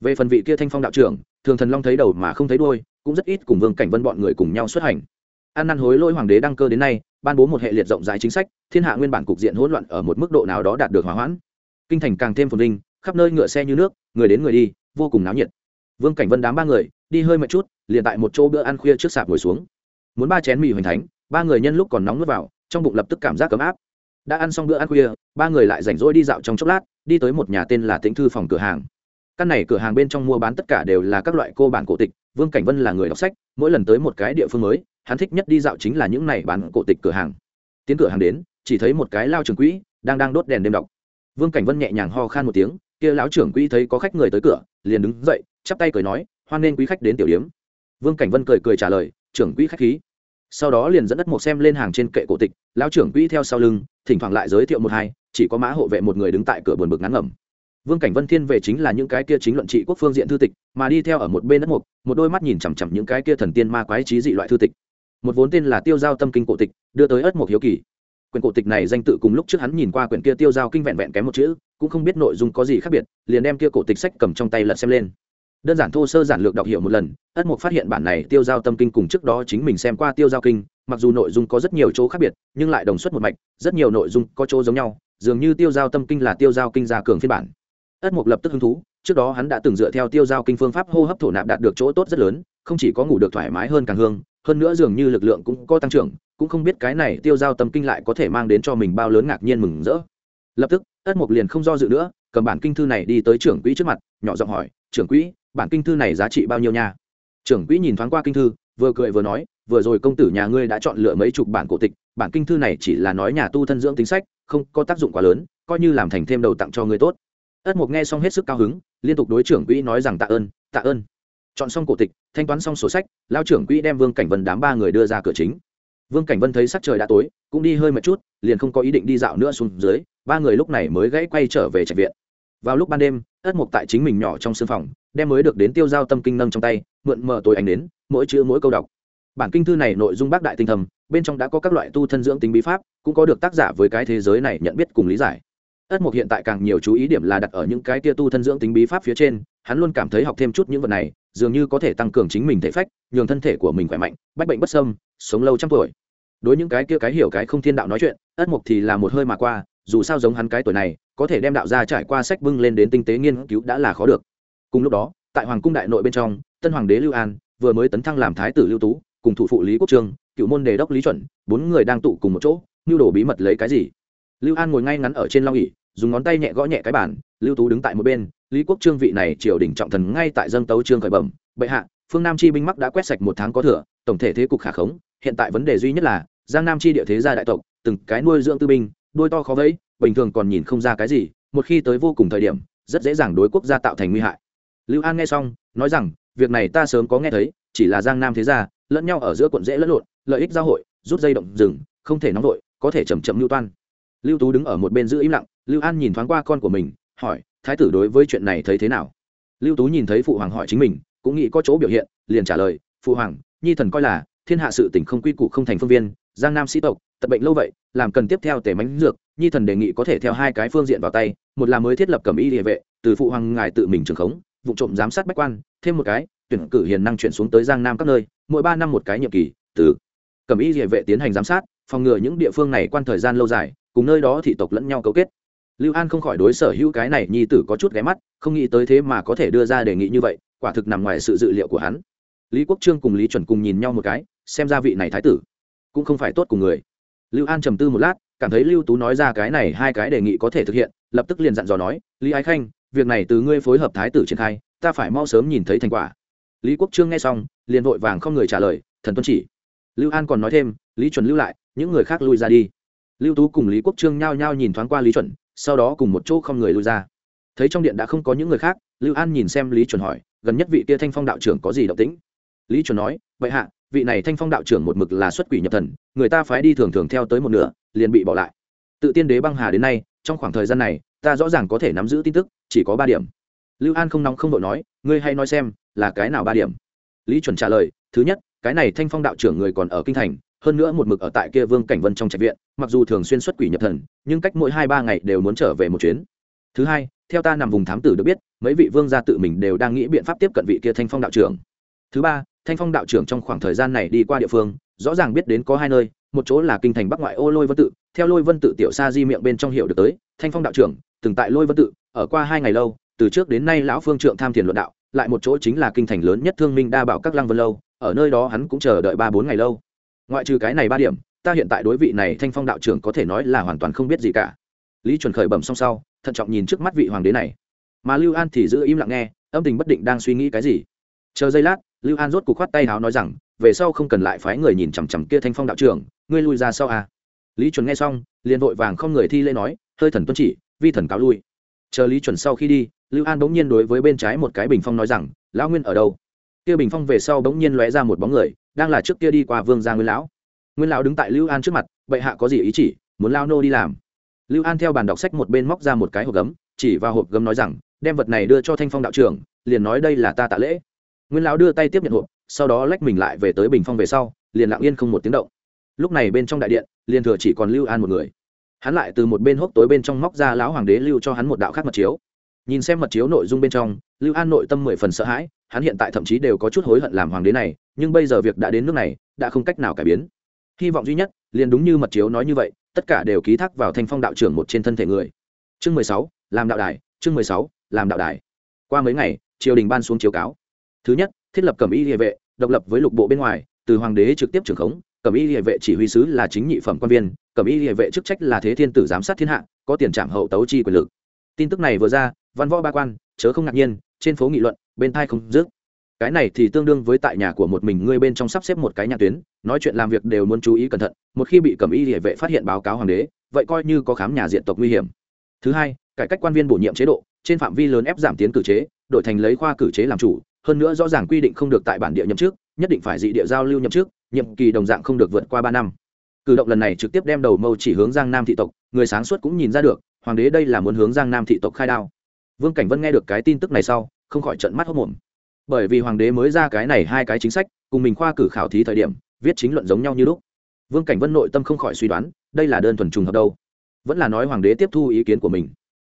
Về phần vị kia thanh phong đạo trưởng, thường thần long thấy đầu mà không thấy đôi cũng rất ít cùng vương cảnh vân bọn người cùng nhau xuất hành. An năn hối lỗi hoàng đế đăng cơ đến nay, ban bố một hệ liệt rộng rãi chính sách, thiên hạ nguyên bản cục diện hỗn loạn ở một mức độ nào đó đạt được hòa hoãn. Kinh thành càng thêm phồn vinh, khắp nơi ngựa xe như nước, người đến người đi, vô cùng náo nhiệt vương cảnh vân đám ba người, đi hơi mệt chút, liền tại một chỗ bữa ăn khuya trước sạp ngồi xuống. Muốn ba chén mì hoành thánh, ba người nhân lúc còn nóng nuốt vào, trong bụng lập tức cảm giác ấm áp. Đã ăn xong bữa ăn khuya, ba người lại rảnh rỗi đi dạo trong chốc lát, đi tới một nhà tên là tĩnh thư phòng cửa hàng. Căn này cửa hàng bên trong mua bán tất cả đều là các loại cô bản cổ tịch, vương cảnh vân là người đọc sách, mỗi lần tới một cái địa phương mới, hắn thích nhất đi dạo chính là những này bán cổ tịch cửa hàng. Tiến cửa hàng đến, chỉ thấy một cái lao trường quỹ, đang đang đốt đèn đêm đọc. Vương cảnh vân nhẹ nhàng ho khan một tiếng kia lão trưởng quỹ thấy có khách người tới cửa, liền đứng dậy, chắp tay cười nói, hoan nghênh quý khách đến tiểu điếm. Vương cảnh vân cười cười trả lời, trưởng quỹ khách khí. Sau đó liền dẫn đất một xem lên hàng trên kệ cổ tịch, lão trưởng quỹ theo sau lưng, thỉnh thoảng lại giới thiệu một hai, chỉ có mã hộ vệ một người đứng tại cửa buồn bực ngắn ngẩm. Vương cảnh vân thiên về chính là những cái kia chính luận trị quốc phương diện thư tịch, mà đi theo ở một bên đất mục một đôi mắt nhìn chằm chằm những cái kia thần tiên ma quái trí dị loại thư tịch. Một vốn tên là tiêu giao tâm kinh cổ tịch, đưa tới ất mục hiếu kỳ. Quyển cổ tịch này danh tự cùng lúc trước hắn nhìn qua quyển kia tiêu giao kinh vẹn vẹn kém một chữ cũng không biết nội dung có gì khác biệt, liền đem kia cổ tịch sách cầm trong tay lật xem lên. Đơn giản thô sơ giản lược đọc hiểu một lần, ất mục phát hiện bản này tiêu giao tâm kinh cùng trước đó chính mình xem qua tiêu giao kinh, mặc dù nội dung có rất nhiều chỗ khác biệt, nhưng lại đồng xuất một mạch, rất nhiều nội dung có chỗ giống nhau, dường như tiêu giao tâm kinh là tiêu giao kinh gia cường phiên bản. Ất mục lập tức hứng thú, trước đó hắn đã từng dựa theo tiêu giao kinh phương pháp hô hấp thổ nạp đạt được chỗ tốt rất lớn, không chỉ có ngủ được thoải mái hơn càng hương, hơn nữa dường như lực lượng cũng có tăng trưởng, cũng không biết cái này tiêu giao tâm kinh lại có thể mang đến cho mình bao lớn ngạc nhiên mừng rỡ. Lập tức ất mục liền không do dự nữa, cầm bản kinh thư này đi tới trưởng quỹ trước mặt, nhỏ giọng hỏi, trưởng quỹ, bản kinh thư này giá trị bao nhiêu nha? Trưởng quỹ nhìn thoáng qua kinh thư, vừa cười vừa nói, vừa rồi công tử nhà ngươi đã chọn lựa mấy chục bản cổ tịch, bản kinh thư này chỉ là nói nhà tu thân dưỡng tính sách, không có tác dụng quá lớn, coi như làm thành thêm đầu tặng cho ngươi tốt. Ất mục nghe xong hết sức cao hứng, liên tục đối trưởng quỹ nói rằng tạ ơn tạ ơn. Chọn xong cổ tịch, thanh toán xong sổ sách, lao trưởng quỹ đem vương cảnh vân đám ba người đưa ra cửa chính vương cảnh vân thấy sắc trời đã tối, cũng đi hơi một chút, liền không có ý định đi dạo nữa xuống dưới, ba người lúc này mới gãy quay trở về trạch viện. Vào lúc ban đêm, ất mục tại chính mình nhỏ trong sương phòng, đem mới được đến tiêu giao tâm kinh nâng trong tay, mượn mờ tối ánh đến, mỗi chữ mỗi câu đọc. Bản kinh thư này nội dung bác đại tinh thầm, bên trong đã có các loại tu thân dưỡng tính bí pháp, cũng có được tác giả với cái thế giới này nhận biết cùng lý giải. Ất mục hiện tại càng nhiều chú ý điểm là đặt ở những cái tia tu thân dưỡng tính bí pháp phía trên, hắn luôn cảm thấy học thêm chút những vật này, dường như có thể tăng cường chính mình thể phách, nhường thân thể của mình khỏe mạnh, bách bệnh bất sâm sống lâu trăm tuổi đối những cái kia cái hiểu cái không thiên đạo nói chuyện, ất mục thì là một hơi mà qua, dù sao giống hắn cái tuổi này, có thể đem đạo ra trải qua sách bưng lên đến tinh tế nghiên cứu đã là khó được. Cùng lúc đó, tại hoàng cung đại nội bên trong, tân hoàng đế lưu an vừa mới tấn thăng làm thái tử lưu tú, cùng thủ phụ lý quốc trương cựu môn đề đốc lý chuẩn, bốn người đang tụ cùng một chỗ mưu đồ bí mật lấy cái gì? Lưu an ngồi ngay ngắn ở trên long nghỉ dùng ngón tay nhẹ gõ nhẹ cái bàn, lưu tú đứng tại một bên, lý quốc trương vị này triều đình trọng thần ngay tại dâng tấu trương khởi bẩm, bệ hạ, phương nam chi binh mắc đã quét sạch một tháng có thừa, tổng thể thế cục khả khống, hiện tại vấn đề duy nhất là giang nam chi địa thế gia đại tộc, từng cái nuôi dưỡng tư binh đuôi to khó vẫy, bình thường còn nhìn không ra cái gì, một khi tới vô cùng thời điểm, rất dễ dàng đối quốc gia tạo thành nguy hại. Lưu an nghe xong, nói rằng, việc này ta sớm có nghe thấy, chỉ là giang nam thế gia, lẫn nhau ở giữa quận dễ lẫn lộn, lợi ích giao hội, rút dây động rừng, không thể nóng vội, có thể chầm chậm lưu toan. Lưu tú đứng ở một bên giữ im lặng, lưu an nhìn thoáng qua con của mình, hỏi, thái tử đối với chuyện này thấy thế nào? Lưu tú nhìn thấy phụ hoàng hỏi chính mình, cũng nghĩ có chỗ biểu hiện, liền trả lời, phụ hoàng, nhi thần coi là thiên hạ sự tỉnh không quy củ không thành phương viên giang nam sĩ tộc, tật bệnh lâu vậy, làm cần tiếp theo tể mánh dược, nhi thần đề nghị có thể theo hai cái phương diện vào tay, một là mới thiết lập cầm y địa vệ, từ phụ hoàng ngài tự mình trường khống, vụ trộm giám sát bách quan, thêm một cái, tuyển cử hiền năng chuyển xuống tới giang nam các nơi, mỗi ba năm một cái nhiệm kỳ, từ cầm y địa vệ tiến hành giám sát, phòng ngừa những địa phương này quan thời gian lâu dài, cùng nơi đó thị tộc lẫn nhau cấu kết. Lưu an không khỏi đối sở hữu cái này nhi tử có chút ghé mắt, không nghĩ tới thế mà có thể đưa ra đề nghị như vậy, quả thực nằm ngoài sự dự liệu của hắn. Lý quốc trương cùng lý chuẩn cùng nhìn nhau một cái, xem ra vị này thái tử cũng không phải tốt cùng người. Lưu an trầm tư một lát, cảm thấy lưu tú nói ra cái này hai cái đề nghị có thể thực hiện, lập tức liền dặn dò nói, lý ái khanh, việc này từ ngươi phối hợp thái tử triển khai, ta phải mau sớm nhìn thấy thành quả. Lý quốc trương nghe xong, liền vội vàng không người trả lời, thần tuân chỉ. Lưu an còn nói thêm, lý chuẩn lưu lại, những người khác lui ra đi. Lưu tú cùng lý quốc trương nhao nhao nhìn thoáng qua lý chuẩn, sau đó cùng một chỗ không người lui ra. Thấy trong điện đã không có những người khác, lưu an nhìn xem lý chuẩn hỏi, gần nhất vị kia thanh phong đạo trưởng có gì động tĩnh? Lý chuẩn nói vậy hạ vị này thanh phong đạo trưởng một mực là xuất quỷ nhập thần, người ta phái đi thường thường theo tới một nửa, liền bị bỏ lại. Tự tiên đế băng hà đến nay, trong khoảng thời gian này, ta rõ ràng có thể nắm giữ tin tức, chỉ có ba điểm. Lưu an không nóng không đội nói, ngươi hay nói xem, là cái nào ba điểm? Lý chuẩn trả lời, thứ nhất, cái này thanh phong đạo trưởng người còn ở kinh thành, hơn nữa một mực ở tại kia vương cảnh vân trong trạch viện, mặc dù thường xuyên xuất quỷ nhập thần, nhưng cách mỗi hai ba ngày đều muốn trở về một chuyến. Thứ hai, theo ta nằm vùng thám tử được biết, mấy vị vương gia tự mình đều đang nghĩ biện pháp tiếp cận vị kia thanh phong đạo trưởng. Thứ ba thanh phong đạo trưởng trong khoảng thời gian này đi qua địa phương, rõ ràng biết đến có hai nơi, một chỗ là kinh thành bắc ngoại ô lôi vân tự, theo lôi vân tự tiểu sa di miệng bên trong hiệu được tới, thanh phong đạo trưởng từng tại lôi vân tự, ở qua hai ngày lâu, từ trước đến nay lão phương trượng tham thiền luận đạo, lại một chỗ chính là kinh thành lớn nhất thương minh đa bảo các lăng vân lâu, ở nơi đó hắn cũng chờ đợi ba bốn ngày lâu. Ngoại trừ cái này ba điểm, ta hiện tại đối vị này thanh phong đạo trưởng có thể nói là hoàn toàn không biết gì cả. Lý chuẩn khởi bẩm xong sau, thận trọng nhìn trước mắt vị hoàng đế này. Mà lưu an thì giữ im lặng nghe, âm tình bất định đang suy nghĩ cái gì. Chờ giây lát lưu an rốt cục khoát tay háo nói rằng, về sau không cần lại phái người nhìn chằm chằm kia thanh phong đạo trưởng, ngươi lui ra sau à. lý chuẩn nghe xong, liền vội vàng không người thi lễ nói, hơi thần tuân chỉ, vi thần cáo lui. Chờ lý chuẩn sau khi đi, lưu an bỗng nhiên đối với bên trái một cái bình phong nói rằng, lão nguyên ở đâu? Kia bình phong về sau bỗng nhiên lóe ra một bóng người, đang là trước kia đi qua vương gia nguyên lão. Nguyên lão đứng tại lưu an trước mặt, bệ hạ có gì ý chỉ, muốn lao nô đi làm? Lưu an theo bàn đọc sách một bên móc ra một cái hộp gấm, chỉ vào hộp gấm nói rằng, đem vật này đưa cho thanh phong đạo trưởng, liền nói đây là ta tạ lễ nguyên lão đưa tay tiếp nhận hộp, sau đó lách mình lại về tới bình phong về sau, liền lặng yên không một tiếng động. Lúc này bên trong đại điện, liền thừa chỉ còn lưu an một người. Hắn lại từ một bên hốc tối bên trong móc ra lão hoàng đế lưu cho hắn một đạo khác mật chiếu. Nhìn xem mật chiếu nội dung bên trong, lưu an nội tâm mười phần sợ hãi, hắn hiện tại thậm chí đều có chút hối hận làm hoàng đế này, nhưng bây giờ việc đã đến nước này, đã không cách nào cải biến. Hy vọng duy nhất, liền đúng như mật chiếu nói như vậy, tất cả đều ký thác vào thanh phong đạo trưởng một trên thân thể người. Chương mười sáu, làm đạo đài, chương mười sáu, làm đạo đài. Qua mấy ngày, triều đình ban xuống chiếu cáo thứ nhất, thiết lập cẩm y địa vệ, độc lập với lục bộ bên ngoài, từ hoàng đế trực tiếp trưởng khống, cẩm y địa vệ chỉ huy sứ là chính nhị phẩm quan viên, cẩm y địa vệ chức trách là thế thiên tử giám sát thiên hạ, có tiền trạm hậu tấu chi quyền lực. Tin tức này vừa ra, văn võ ba quan, chớ không ngạc nhiên, trên phố nghị luận, bên thai không dứt. Cái này thì tương đương với tại nhà của một mình ngươi bên trong sắp xếp một cái nhà tuyến, nói chuyện làm việc đều muốn chú ý cẩn thận, một khi bị cẩm y địa vệ phát hiện báo cáo hoàng đế, vậy coi như có khám nhà diện tộc nguy hiểm. Thứ hai, cải cách quan viên bổ nhiệm chế độ, trên phạm vi lớn ép giảm tiến cử chế, đổi thành lấy khoa cử chế làm chủ hơn nữa rõ ràng quy định không được tại bản địa nhậm chức, nhất định phải dị địa giao lưu nhậm chức, nhiệm kỳ đồng dạng không được vượt qua ba năm. Cử động lần này trực tiếp đem đầu mâu chỉ hướng giang nam thị tộc, người sáng suốt cũng nhìn ra được, hoàng đế đây là muốn hướng giang nam thị tộc khai đao. Vương cảnh vân nghe được cái tin tức này sau, không khỏi trận mắt hốc mồm bởi vì hoàng đế mới ra cái này hai cái chính sách, cùng mình khoa cử khảo thí thời điểm, viết chính luận giống nhau như lúc. Vương cảnh vân nội tâm không khỏi suy đoán, đây là đơn thuần trùng hợp đâu. Vẫn là nói hoàng đế tiếp thu ý kiến của mình.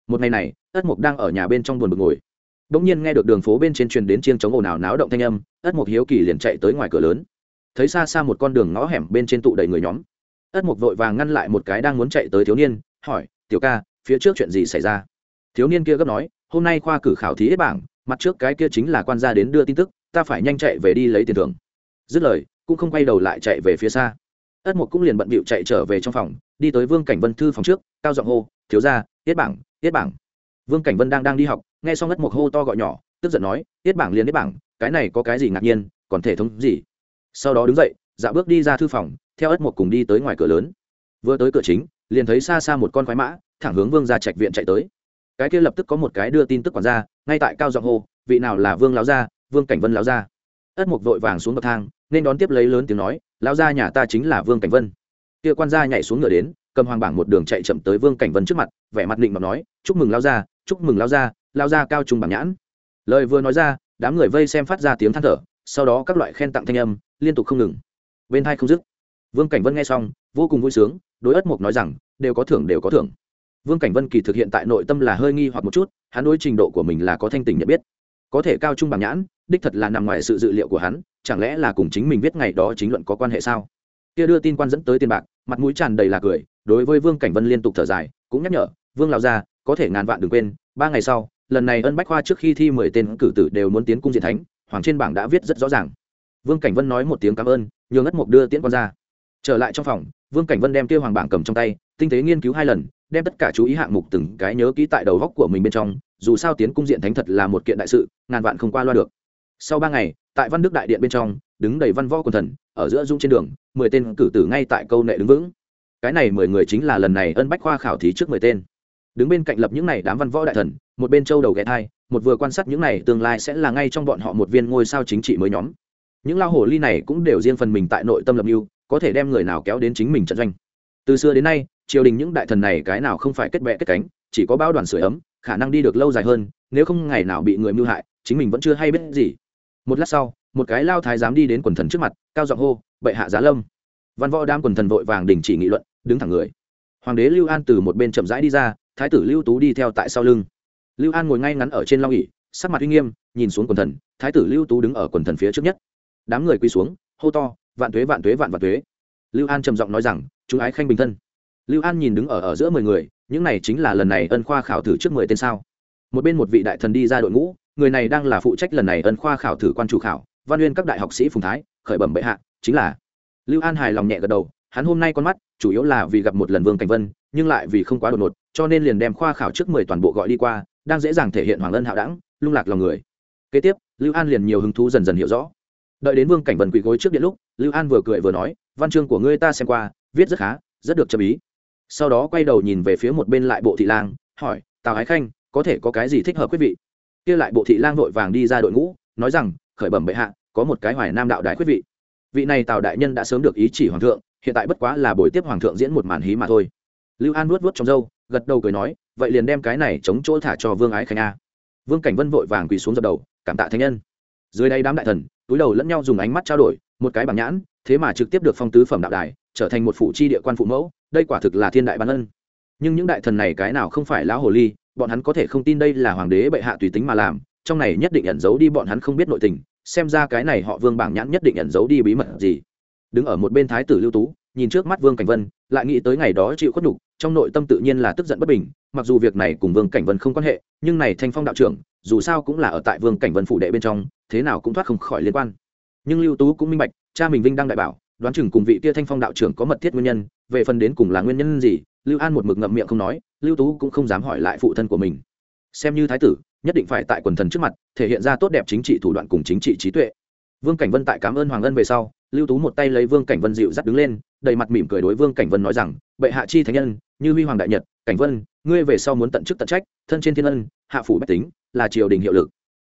Một ngày này, ất mục đang ở nhà bên trong buồn bực ngồi bỗng nhiên nghe được đường phố bên trên truyền đến chiêng chống ồn ào náo động thanh âm, ất mục hiếu kỳ liền chạy tới ngoài cửa lớn. Thấy xa xa một con đường ngõ hẻm bên trên tụ đầy người nhóm. Ất mục vội vàng ngăn lại một cái đang muốn chạy tới thiếu niên, hỏi, tiểu ca, phía trước chuyện gì xảy ra? Thiếu niên kia gấp nói, hôm nay khoa cử khảo thí hết bảng, mặt trước cái kia chính là quan gia đến đưa tin tức, ta phải nhanh chạy về đi lấy tiền thưởng. Dứt lời, cũng không quay đầu lại chạy về phía xa. Ất mục cũng liền bận bịu chạy trở về trong phòng, đi tới vương cảnh vân thư phòng trước, cao giọng hô, thiếu ra tiết bảng tiết bảng. Vương cảnh vân đang đang đi học nghe xong ất mục hô to gọi nhỏ, tức giận nói, tiết bảng liền tiết bảng, cái này có cái gì ngạc nhiên, còn thể thống gì? Sau đó đứng dậy dạo bước đi ra thư phòng, theo ất mục cùng đi tới ngoài cửa lớn. Vừa tới cửa chính, liền thấy xa xa một con khoái mã, thẳng hướng vương ra trạch viện chạy tới. Cái kia lập tức có một cái đưa tin tức quản ra ngay tại cao giọng hô, vị nào là vương láo gia, vương cảnh vân láo gia? Ất mục vội vàng xuống bậc thang, nên đón tiếp lấy lớn tiếng nói láo gia nhà ta chính là vương cảnh vân. Kia quan gia nhảy xuống ngựa đến, cầm hoàng bảng một đường chạy chậm tới vương cảnh vân trước mặt, vẻ mặt định mà nói, chúc mừng lão gia, chúc mừng lão gia lao ra cao trung bảng nhãn. Lời vừa nói ra, đám người vây xem phát ra tiếng than thở, sau đó các loại khen tặng thanh âm, liên tục không ngừng. Bên hai không dứt. Vương cảnh vân nghe xong, vô cùng vui sướng, đối ất mục nói rằng, đều có thưởng, đều có thưởng. Vương cảnh vân kỳ thực hiện tại nội tâm là hơi nghi hoặc một chút, hắn đối trình độ của mình là có thanh tình nhận biết. Có thể cao trung bảng nhãn, đích thật là nằm ngoài sự dự liệu của hắn, chẳng lẽ là cùng chính mình viết ngày đó chính luận có quan hệ sao? Kia đưa tin quan dẫn tới tiền bạc, mặt mũi tràn đầy là cười, đối với vương cảnh vân liên tục thở dài, cũng nhắc nhở, vương lão gia, có thể ngàn vạn đừng quên, ba ngày sau lần này ân bách khoa trước khi thi mười tên cử tử đều muốn tiến cung diện thánh, hoàng trên bảng đã viết rất rõ ràng. Vương cảnh vân nói một tiếng cảm ơn, nhường ngất mục đưa tiễn quan ra. Trở lại trong phòng, vương cảnh vân đem kia hoàng bảng cầm trong tay, tinh tế nghiên cứu hai lần, đem tất cả chú ý hạng mục từng cái nhớ kỹ tại đầu góc của mình bên trong, dù sao tiến cung diện thánh thật là một kiện đại sự, ngàn vạn không qua loa được. Sau ba ngày, tại văn đức đại điện bên trong, đứng đầy văn võ quần thần, ở giữa dung trên đường, mười tên cử tử ngay tại câu nệ đứng vững. Cái này mười người chính là lần này ân bách khoa khảo thí trước mười tên. Đứng bên cạnh lập những này đám văn võ đại thần một bên châu đầu ghé thai, một vừa quan sát những này tương lai sẽ là ngay trong bọn họ một viên ngôi sao chính trị mới nhóm. Những lao hồ ly này cũng đều riêng phần mình tại nội tâm lập mưu, có thể đem người nào kéo đến chính mình trận doanh. Từ xưa đến nay, triều đình những đại thần này cái nào không phải kết bệ kết cánh, chỉ có bao đoàn sửa ấm, khả năng đi được lâu dài hơn, nếu không ngày nào bị người mưu hại, chính mình vẫn chưa hay biết gì. Một lát sau, một cái lao thái dám đi đến quần thần trước mặt, cao giọng hô, bệ hạ giá lâm. Văn võ đam quần thần vội vàng đình chỉ nghị luận, đứng thẳng người. Hoàng đế lưu an từ một bên chậm rãi đi ra, thái tử lưu tú đi theo tại sau lưng lưu an ngồi ngay ngắn ở trên long ỉ sắc mặt uy nghiêm, nhìn xuống quần thần, thái tử lưu tú đứng ở quần thần phía trước nhất. Đám người quỳ xuống, hô to, vạn tuế vạn tuế, vạn vạn tuế. Lưu an trầm giọng nói rằng, chúng ái khanh bình thân. Lưu an nhìn đứng ở ở giữa mười người, những này chính là lần này ân khoa khảo thử trước mười tên sao? Một bên một vị đại thần đi ra đội ngũ, người này đang là phụ trách lần này ân khoa khảo thử quan chủ khảo, văn nguyên các đại học sĩ phùng thái, khởi bẩm bệ hạ, chính là. Lưu an hài lòng nhẹ gật đầu, hắn hôm nay con mắt, chủ yếu là vì gặp một lần vương cảnh vân, nhưng lại vì không quá đột ngột, cho nên liền đem khoa khảo trước mười toàn bộ gọi đi qua đang dễ dàng thể hiện hoàng ân hạo đẳng, lung lạc lòng người. Kế tiếp, lưu an liền nhiều hứng thú dần dần hiểu rõ. Đợi đến vương cảnh vân quỳ gối trước điện lúc, lưu an vừa cười vừa nói, văn chương của ngươi ta xem qua, viết rất khá, rất được châm ý. Sau đó quay đầu nhìn về phía một bên lại bộ thị lang, hỏi, tào ái khanh, có thể có cái gì thích hợp quý vị? Kia lại bộ thị lang vội vàng đi ra đội ngũ, nói rằng, khởi bẩm bệ hạ, có một cái hoài nam đạo đại quý vị. Vị này tào đại nhân đã sớm được ý chỉ hoàng thượng, hiện tại bất quá là buổi tiếp hoàng thượng diễn một màn hí mà thôi. Lưu an nuốt vuốt trong râu, gật đầu cười nói vậy liền đem cái này chống chỗ thả cho vương ái khanh a. Vương cảnh vân vội vàng quỳ xuống dập đầu, cảm tạ thánh nhân. Dưới đây đám đại thần, túi đầu lẫn nhau dùng ánh mắt trao đổi, một cái bảng nhãn, thế mà trực tiếp được phong tứ phẩm đạo đài, trở thành một phụ chi địa quan phụ mẫu, đây quả thực là thiên đại ban ân. Nhưng những đại thần này cái nào không phải lão hồ ly, bọn hắn có thể không tin đây là hoàng đế bệ hạ tùy tính mà làm, trong này nhất định ẩn giấu đi bọn hắn không biết nội tình, xem ra cái này họ vương bảng nhãn nhất định ẩn giấu đi bí mật gì. Đứng ở một bên thái tử lưu tú, nhìn trước mắt vương cảnh vân, lại nghĩ tới ngày đó chịu khuất nhục, trong nội tâm tự nhiên là tức giận bất bình mặc dù việc này cùng vương cảnh vân không quan hệ, nhưng này thanh phong đạo trưởng, dù sao cũng là ở tại vương cảnh vân phụ đệ bên trong, thế nào cũng thoát không khỏi liên quan. Nhưng lưu tú cũng minh bạch, cha mình vinh đang đại bảo, đoán chừng cùng vị kia thanh phong đạo trưởng có mật thiết nguyên nhân, về phần đến cùng là nguyên nhân gì, lưu an một mực ngậm miệng không nói, lưu tú cũng không dám hỏi lại phụ thân của mình. Xem như thái tử, nhất định phải tại quần thần trước mặt, thể hiện ra tốt đẹp chính trị thủ đoạn cùng chính trị trí tuệ. Vương cảnh vân tại cảm ơn hoàng ân về sau, lưu tú một tay lấy vương cảnh vân dịu dắt đứng lên, đầy mặt mỉm cười đối vương cảnh vân nói rằng, bệ hạ chi thánh nhân, như huy hoàng đại nhật cảnh vân, ngươi về sau muốn tận chức tận trách, thân trên thiên ân, hạ phủ bách tính, là triều đình hiệu lực.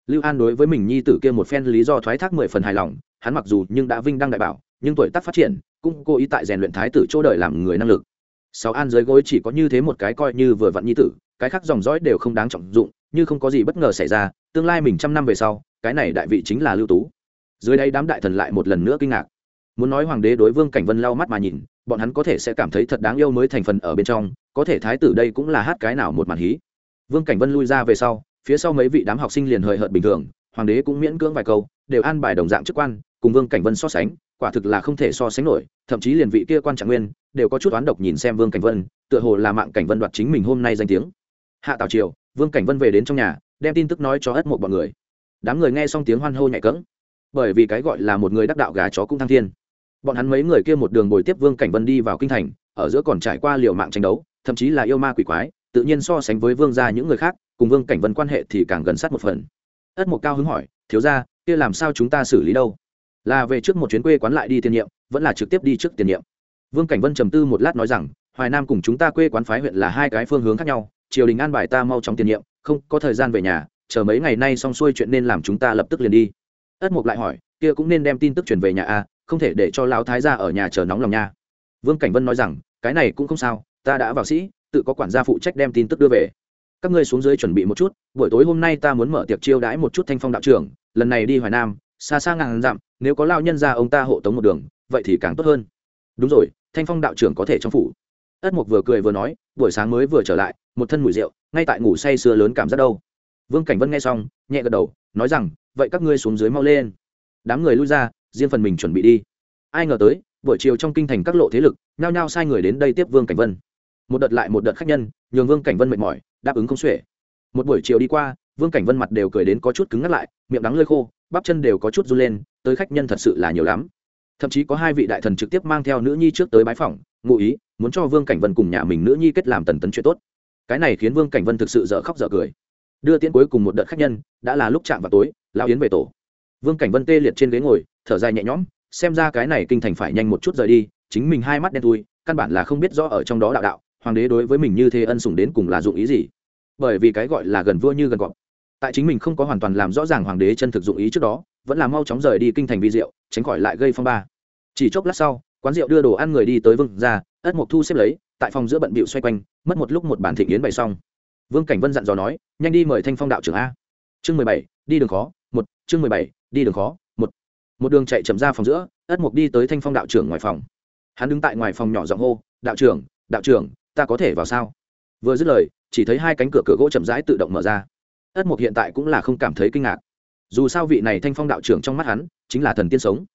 Lưu an đối với mình nhi tử kia một phen lý do thoái thác mười phần hài lòng, hắn mặc dù nhưng đã vinh đăng đại bảo, nhưng tuổi tác phát triển, cũng cố ý tại rèn luyện thái tử chỗ đời làm người năng lực. Sáu an dưới gối chỉ có như thế một cái coi như vừa vặn nhi tử, cái khác dòng dõi đều không đáng trọng dụng, như không có gì bất ngờ xảy ra, tương lai mình trăm năm về sau, cái này đại vị chính là lưu tú. Dưới đây đám đại thần lại một lần nữa kinh ngạc. Muốn nói hoàng đế đối vương cảnh vân lau mắt mà nhìn bọn hắn có thể sẽ cảm thấy thật đáng yêu mới thành phần ở bên trong, có thể thái tử đây cũng là hát cái nào một màn hí. Vương cảnh vân lui ra về sau, phía sau mấy vị đám học sinh liền hời hợt bình thường, hoàng đế cũng miễn cưỡng vài câu, đều an bài đồng dạng chức quan, cùng vương cảnh vân so sánh, quả thực là không thể so sánh nổi, thậm chí liền vị kia quan trạng nguyên, đều có chút oán độc nhìn xem vương cảnh vân, tựa hồ là mạng cảnh vân đoạt chính mình hôm nay danh tiếng. Hạ tào triều, vương cảnh vân về đến trong nhà, đem tin tức nói cho ất một bọn người. Đám người nghe xong tiếng hoan hô nhạy cẫng. Bởi vì cái gọi là một người đắc đạo gà chó cũng thăng thiên bọn hắn mấy người kia một đường bồi tiếp vương cảnh vân đi vào kinh thành, ở giữa còn trải qua liều mạng tranh đấu, thậm chí là yêu ma quỷ quái, tự nhiên so sánh với vương gia những người khác, cùng vương cảnh vân quan hệ thì càng gần sát một phần. Ất một cao hứng hỏi, thiếu ra kia làm sao chúng ta xử lý đâu? Là về trước một chuyến quê quán lại đi tiền nhiệm, vẫn là trực tiếp đi trước tiền nhiệm. Vương cảnh vân trầm tư một lát nói rằng, hoài nam cùng chúng ta quê quán phái huyện là hai cái phương hướng khác nhau, triều đình an bài ta mau chóng tiền nhiệm, không có thời gian về nhà, chờ mấy ngày nay xong xuôi chuyện nên làm chúng ta lập tức liền đi. Ất mục lại hỏi, kia cũng nên đem tin tức truyền về nhà a không thể để cho lão thái gia ở nhà chờ nóng lòng nha. Vương cảnh vân nói rằng, cái này cũng không sao, ta đã vào sĩ, tự có quản gia phụ trách đem tin tức đưa về. Các ngươi xuống dưới chuẩn bị một chút, buổi tối hôm nay ta muốn mở tiệc chiêu đãi một chút thanh phong đạo trưởng, lần này đi hoài nam, xa xa ngàn dặm, nếu có lao nhân ra ông ta hộ tống một đường, vậy thì càng tốt hơn. Đúng rồi, thanh phong đạo trưởng có thể trong phủ. Ất mục vừa cười vừa nói, buổi sáng mới vừa trở lại, một thân mùi rượu, ngay tại ngủ say sưa lớn cảm giác đâu. Vương cảnh vân nghe xong, nhẹ gật đầu, nói rằng, vậy các ngươi xuống dưới mau lên. Đám người lui ra riêng phần mình chuẩn bị đi. Ai ngờ tới, buổi chiều trong kinh thành các lộ thế lực, nhao nhao sai người đến đây tiếp vương cảnh vân. Một đợt lại một đợt khách nhân, nhường vương cảnh vân mệt mỏi, đáp ứng không xuể. Một buổi chiều đi qua, vương cảnh vân mặt đều cười đến có chút cứng ngắt lại, miệng đắng lơi khô, bắp chân đều có chút run lên, tới khách nhân thật sự là nhiều lắm. Thậm chí có hai vị đại thần trực tiếp mang theo nữ nhi trước tới bái phòng ngụ ý, muốn cho vương cảnh vân cùng nhà mình nữ nhi kết làm tần tấn chuyện tốt. Cái này khiến vương cảnh vân thực sự dở khóc dở cười. Đưa tiễn cuối cùng một đợt khách nhân, đã là lúc chạm vào tối lao yến về tổ. Vương cảnh vân tê liệt trên ghế ngồi thở dài nhẹ nhõm, xem ra cái này kinh thành phải nhanh một chút rời đi, chính mình hai mắt đen thui, căn bản là không biết rõ ở trong đó đạo đạo, hoàng đế đối với mình như thế ân sủng đến cùng là dụng ý gì. Bởi vì cái gọi là gần vua như gần cọp. Tại chính mình không có hoàn toàn làm rõ ràng hoàng đế chân thực dụng ý trước đó, vẫn là mau chóng rời đi kinh thành vi rượu tránh khỏi lại gây phong ba. Chỉ chốc lát sau, quán rượu đưa đồ ăn người đi tới vương ra ất mộc thu xếp lấy, tại phòng giữa bận bịu xoay quanh, mất một lúc một bản thịnh yến bày xong. Vương cảnh vân dặn dò nói, nhanh đi mời thanh phong đạo trưởng a. Chương mười bảy, đi đường khó, một, chương mười bảy, đi đường khó một đường chạy chậm ra phòng giữa, ất mục đi tới thanh phong đạo trưởng ngoài phòng. Hắn đứng tại ngoài phòng nhỏ giọng hô, đạo trưởng đạo trưởng, ta có thể vào sao? Vừa dứt lời, chỉ thấy hai cánh cửa cửa gỗ chậm rãi tự động mở ra. Ất mục hiện tại cũng là không cảm thấy kinh ngạc. Dù sao vị này thanh phong đạo trưởng trong mắt hắn, chính là thần tiên sống.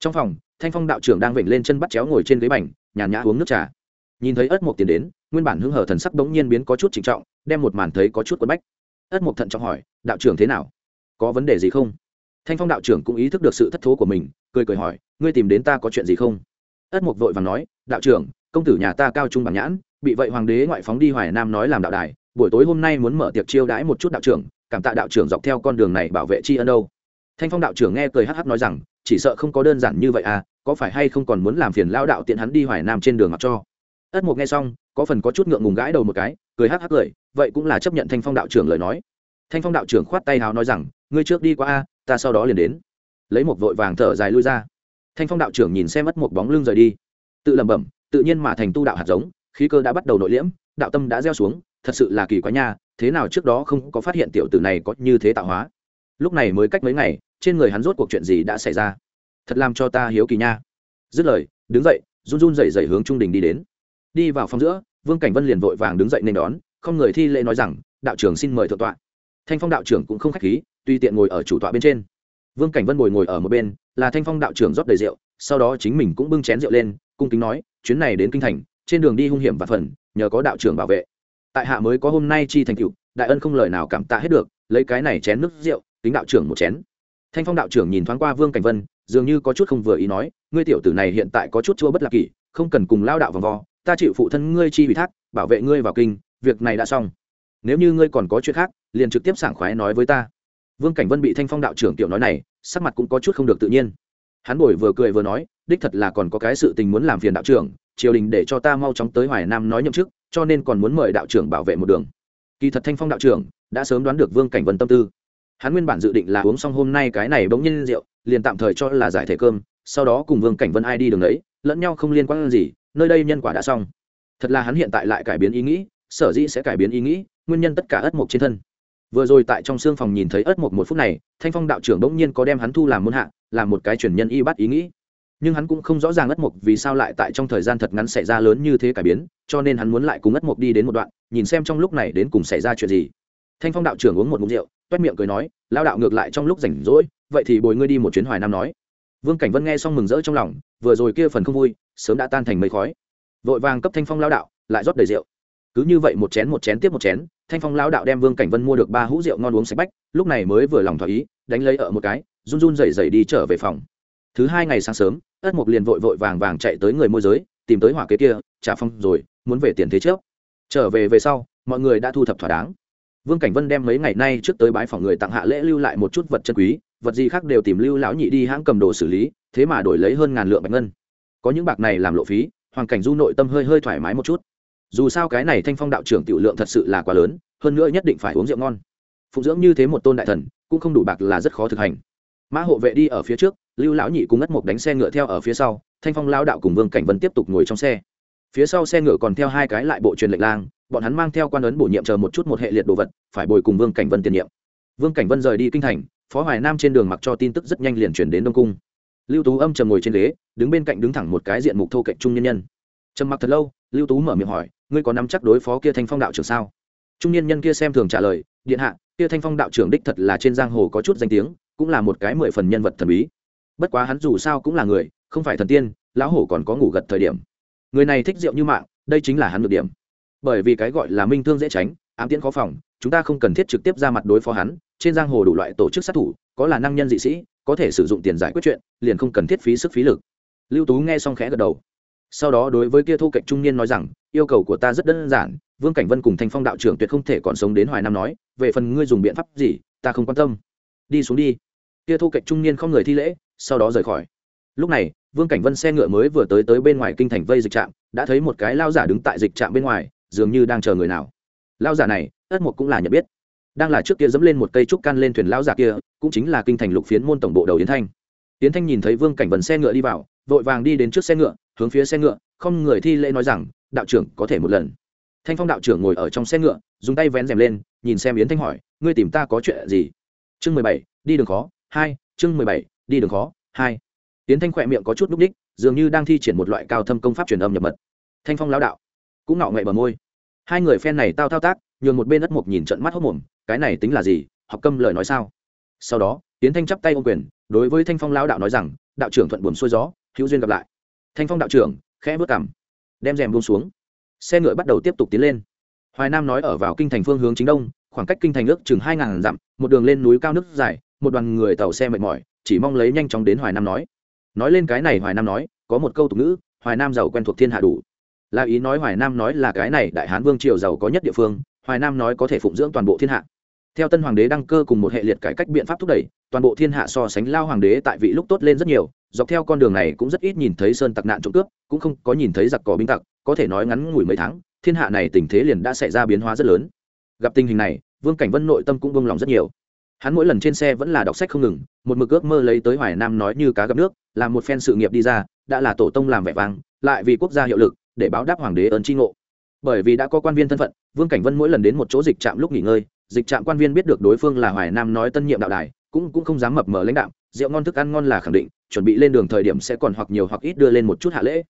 Trong phòng, thanh phong đạo trưởng đang vểnh lên chân bắt chéo ngồi trên ghế bành, nhàn nhã uống nước trà. Nhìn thấy ất mục tiến đến, nguyên bản hưng hở thần sắc bỗng nhiên biến có chút trịnh trọng, đem một màn thấy có chút quất bách. Ất mục thận trọng hỏi, đạo trưởng thế nào? Có vấn đề gì không? Thanh phong đạo trưởng cũng ý thức được sự thất thố của mình, cười cười hỏi, ngươi tìm đến ta có chuyện gì không? Ất mục vội vàng nói, đạo trưởng, công tử nhà ta cao trung bằng nhãn, bị vậy hoàng đế ngoại phóng đi hoài nam nói làm đạo đài, buổi tối hôm nay muốn mở tiệc chiêu đãi một chút đạo trưởng, cảm tạ đạo trưởng dọc theo con đường này bảo vệ tri ân đâu. Thanh phong đạo trưởng nghe cười hh nói rằng, chỉ sợ không có đơn giản như vậy à có phải hay không còn muốn làm phiền lao đạo tiện hắn đi hoài nam trên đường mặc cho? Ất mục nghe xong, có phần có chút ngượng ngùng gãi đầu một cái, cười hh cười, vậy cũng là chấp nhận thanh phong đạo trưởng lời nói. Thanh phong đạo trưởng khoát tay hào nói rằng, ngươi trước đi qua a ta sau đó liền đến. Lấy một vội vàng thở dài lui ra. Thanh phong đạo trưởng nhìn xem mất một bóng lưng rời đi. Tự lẩm bẩm, tự nhiên mà thành tu đạo hạt giống, khí cơ đã bắt đầu nội liễm, đạo tâm đã gieo xuống, thật sự là kỳ quá nha, thế nào trước đó không có phát hiện tiểu tử này có như thế tạo hóa. Lúc này mới cách mấy ngày, trên người hắn rốt cuộc chuyện gì đã xảy ra? Thật làm cho ta hiếu kỳ nha. Dứt lời, đứng dậy, run run dậy dậy hướng trung đình đi đến. Đi vào phòng giữa, vương cảnh vân liền vội vàng đứng dậy nên đón, không người thi lễ nói rằng, đạo trưởng xin mời thượng tọa. Thanh phong đạo trưởng cũng không k h á c h khí tùy tiện ngồi ở chủ tọa bên trên. Vương cảnh vân ngồi ngồi ở một bên, là thanh phong đạo trưởng rót đầy rượu, sau đó chính mình cũng bưng chén rượu lên, cung kính nói, chuyến này đến kinh thành, trên đường đi hung hiểm và phần, nhờ có đạo trưởng bảo vệ. Tại hạ mới có hôm nay chi thành cựu đại ân không lời nào cảm tạ hết được, lấy cái này chén nước rượu, kính đạo trưởng một chén. Thanh phong đạo trưởng nhìn thoáng qua vương cảnh vân, dường như có chút không vừa ý nói, ngươi tiểu tử này hiện tại có chút chua bất lạc kỷ, không cần cùng lao đạo vòng vo, ta chịu phụ thân ngươi chi ủy thác, bảo vệ ngươi vào kinh, việc này đã xong. Nếu như ngươi còn có chuyện khác, liền trực tiếp sảng khoái nói với ta vương cảnh vân bị thanh phong đạo trưởng tiểu nói này, sắc mặt cũng có chút không được tự nhiên. Hắn bồi vừa cười vừa nói, đích thật là còn có cái sự tình muốn làm phiền đạo trưởng, triều đình để cho ta mau chóng tới hoài nam nói nhậm chức, cho nên còn muốn mời đạo trưởng bảo vệ một đường. Kỳ thật thanh phong đạo trưởng đã sớm đoán được vương cảnh vân tâm tư. Hắn nguyên bản dự định là uống xong hôm nay cái này bỗng nhiên rượu, liền tạm thời cho là giải thể cơm, sau đó cùng vương cảnh vân ai đi đường ấy, lẫn nhau không liên quan gì, nơi đây nhân quả đã xong. Thật là hắn hiện tại lại cải biến ý nghĩ, sở dĩ sẽ cải biến ý nghĩ, nguyên nhân tất cả ất mộc trên thân vừa rồi tại trong xương phòng nhìn thấy ớt một một phút này, thanh phong đạo trưởng đ ỗ n g nhiên có đem hắn thu làm môn hạ, làm một cái truyền nhân y bắt ý nghĩ. Nhưng hắn cũng không rõ ràng ất mộc vì sao lại tại trong thời gian thật ngắn xảy ra lớn như thế cải biến, cho nên hắn muốn lại cùng ất mộc đi đến một đoạn, nhìn xem trong lúc này đến cùng xảy ra chuyện gì. Thanh phong đạo trưởng uống một mục rượu, toét miệng cười nói lao đạo ngược lại trong lúc rảnh rỗi, vậy thì bồi ngươi đi một chuyến hoài nam nói. Vương cảnh vân nghe xong mừng rỡ trong lòng, vừa rồi kia phần không vui, sớm đã tan thành mây khói. Vội vàng cấp thanh phong lao đạo, lại rót đầy rượu cứ như vậy một chén một chén tiếp một chén, thanh phong lao đạo đem vương cảnh vân mua được ba hũ rượu ngon uống sạch bách, lúc này mới vừa lòng thỏa ý, đánh lấy ở một cái, run run rẩy rẩy đi trở về phòng. Thứ hai ngày sáng sớm, ất mục liền vội vội vàng vàng chạy tới người môi giới, tìm tới hỏa kế kia, trả phong rồi, muốn về tiền thế trước. Trở về về sau, mọi người đã thu thập thỏa đáng. Vương cảnh vân đem mấy ngày nay trước tới bái phòng người tặng hạ lễ lưu lại một chút vật chân quý, vật gì khác đều tìm lưu lão nhị đi hãng cầm đồ xử lý, thế mà đổi lấy hơn ngàn lượng bạch ngân. Có những bạc này làm lộ phí, hoàng cảnh du nội tâm hơi hơi thoải mái một chút dù sao cái này thanh phong đạo trưởng tiểu lượng thật sự là quá lớn, hơn nữa nhất định phải uống rượu ngon. Phụng dưỡng như thế một tôn đại thần, cũng không đủ bạc là rất khó thực hành. Mã hộ vệ đi ở phía trước, lưu lão nhị cùng ngất một đánh xe ngựa theo ở phía sau, thanh phong lao đạo cùng vương cảnh vân tiếp tục ngồi trong xe. Phía sau xe ngựa còn theo hai cái lại bộ truyền lệnh lang, bọn hắn mang theo quan ấn bổ nhiệm chờ một chút một hệ liệt đồ vật, phải bồi cùng vương cảnh vân tiền nhiệm. Vương cảnh vân rời đi kinh thành, phó hoài nam trên đường mặc cho tin tức rất nhanh liền chuyển đến đông cung. Lưu tú âm trầm ngồi trên ghế, đứng bên cạnh đứng thẳng một cái diện mục thô cạnh trung nhân nhân. Trầm mặc thật lâu, lưu tú mở miệng hỏi ngươi có nắm chắc đối phó kia thanh phong đạo trưởng sao? Trung niên nhân kia xem thường trả lời, điện hạ, kia thanh phong đạo trưởng đích thật là trên giang hồ có chút danh tiếng, cũng là một cái mười phần nhân vật thần bí. Bất quá hắn dù sao cũng là người, không phải thần tiên, lão hổ còn có ngủ gật thời điểm. Người này thích rượu như mạng, đây chính là hắn được điểm. Bởi vì cái gọi là minh thương dễ tránh, ám tiễn khó phòng, chúng ta không cần thiết trực tiếp ra mặt đối phó hắn, trên giang hồ đủ loại tổ chức sát thủ, có là năng nhân dị sĩ, có thể sử dụng tiền giải quyết chuyện, liền không cần thiết phí sức phí lực. Lưu tú nghe xong khẽ gật đầu sau đó đối với kia thu cạnh trung niên nói rằng, yêu cầu của ta rất đơn giản, vương cảnh vân cùng thanh phong đạo trưởng tuyệt không thể còn sống đến hoài nam nói, về phần ngươi dùng biện pháp gì, ta không quan tâm. Đi xuống đi. Kia thu cạnh trung niên không người thi lễ, sau đó rời khỏi. Lúc này, vương cảnh vân xe ngựa mới vừa tới tới bên ngoài kinh thành vây dịch trạm, đã thấy một cái lao giả đứng tại dịch trạm bên ngoài, dường như đang chờ người nào. Lao giả này ất mục cũng là nhận biết. Đang là trước kia dẫm lên một cây trúc can lên thuyền lao giả kia, cũng chính là kinh thành lục phiến môn tổng bộ đầu yến thanh. Yến thanh nhìn thấy vương cảnh vân xe ngựa đi vào, vội vàng đi đến trước xe ngựa hướng phía xe ngựa, không người thi lễ nói rằng, đạo trưởng có thể một lần. Thanh phong đạo trưởng ngồi ở trong xe ngựa, dùng tay vén rèm lên, nhìn xem yến thanh hỏi, ngươi tìm ta có chuyện gì? Chương mười bảy, đi đường khó, hai, chương mười bảy, đi đường khó, hai. Yến thanh khỏe miệng có chút núp đích dường như đang thi triển một loại cao thâm công pháp truyền âm nhập mật. Thanh phong lão đạo, cũng ngạo ngậy bờ môi. Hai người phen này tao thao tác, nhường một bên đất mộc nhìn trận mắt hốc mồm, cái này tính là gì? Học câm lời nói sao? Sau đó, yến thanh chắp tay ô quyền, đối với thanh phong lão đạo nói rằng, đạo trưởng thuận buồm xuôi gió, hữu duyên gặp lại thanh phong đạo trưởng, khẽ vớt cảm đem rèm buông xuống. Xe ngựa bắt đầu tiếp tục tiến lên. Hoài nam nói ở vào kinh thành phương hướng chính đông, khoảng cách kinh thành ước chừng hai ngàn dặm, một đường lên núi cao nước dài, một đoàn người tàu xe mệt mỏi, chỉ mong lấy nhanh chóng đến hoài nam nói. Nói lên cái này hoài nam nói, có một câu tục ngữ, hoài nam giàu quen thuộc thiên hạ đủ. Là ý nói hoài nam nói là cái này đại hán vương triều giàu có nhất địa phương, hoài nam nói có thể phụng dưỡng toàn bộ thiên hạ theo tân hoàng đế đăng cơ cùng một hệ liệt cải cách biện pháp thúc đẩy, toàn bộ thiên hạ so sánh lao hoàng đế tại vị lúc tốt lên rất nhiều, dọc theo con đường này cũng rất ít nhìn thấy sơn tặc nạn trộm cướp, cũng không có nhìn thấy giặc cỏ binh tặc, có thể nói ngắn ngủi mấy tháng, thiên hạ này tình thế liền đã xảy ra biến hóa rất lớn. Gặp tình hình này, vương cảnh vân nội tâm cũng bông lòng rất nhiều. Hắn mỗi lần trên xe vẫn là đọc sách không ngừng, một mực ước mơ lấy tới hoài nam nói như cá gặp nước, làm một phen sự nghiệp đi ra, đã là tổ tông làm vẻ vang, lại vì quốc gia hiệu lực, để báo đáp hoàng đế ơn tri ngộ. Bởi vì đã có quan viên thân phận, vương cảnh vân mỗi lần đến một chỗ dịch trạm lúc nghỉ ngơi dịch trạm quan viên biết được đối phương là hoài nam nói tân nhiệm đạo đài, cũng cũng không dám mập mờ lãnh đạo, rượu ngon thức ăn ngon là khẳng định, chuẩn bị lên đường thời điểm sẽ còn hoặc nhiều hoặc ít đưa lên một chút hạ lễ.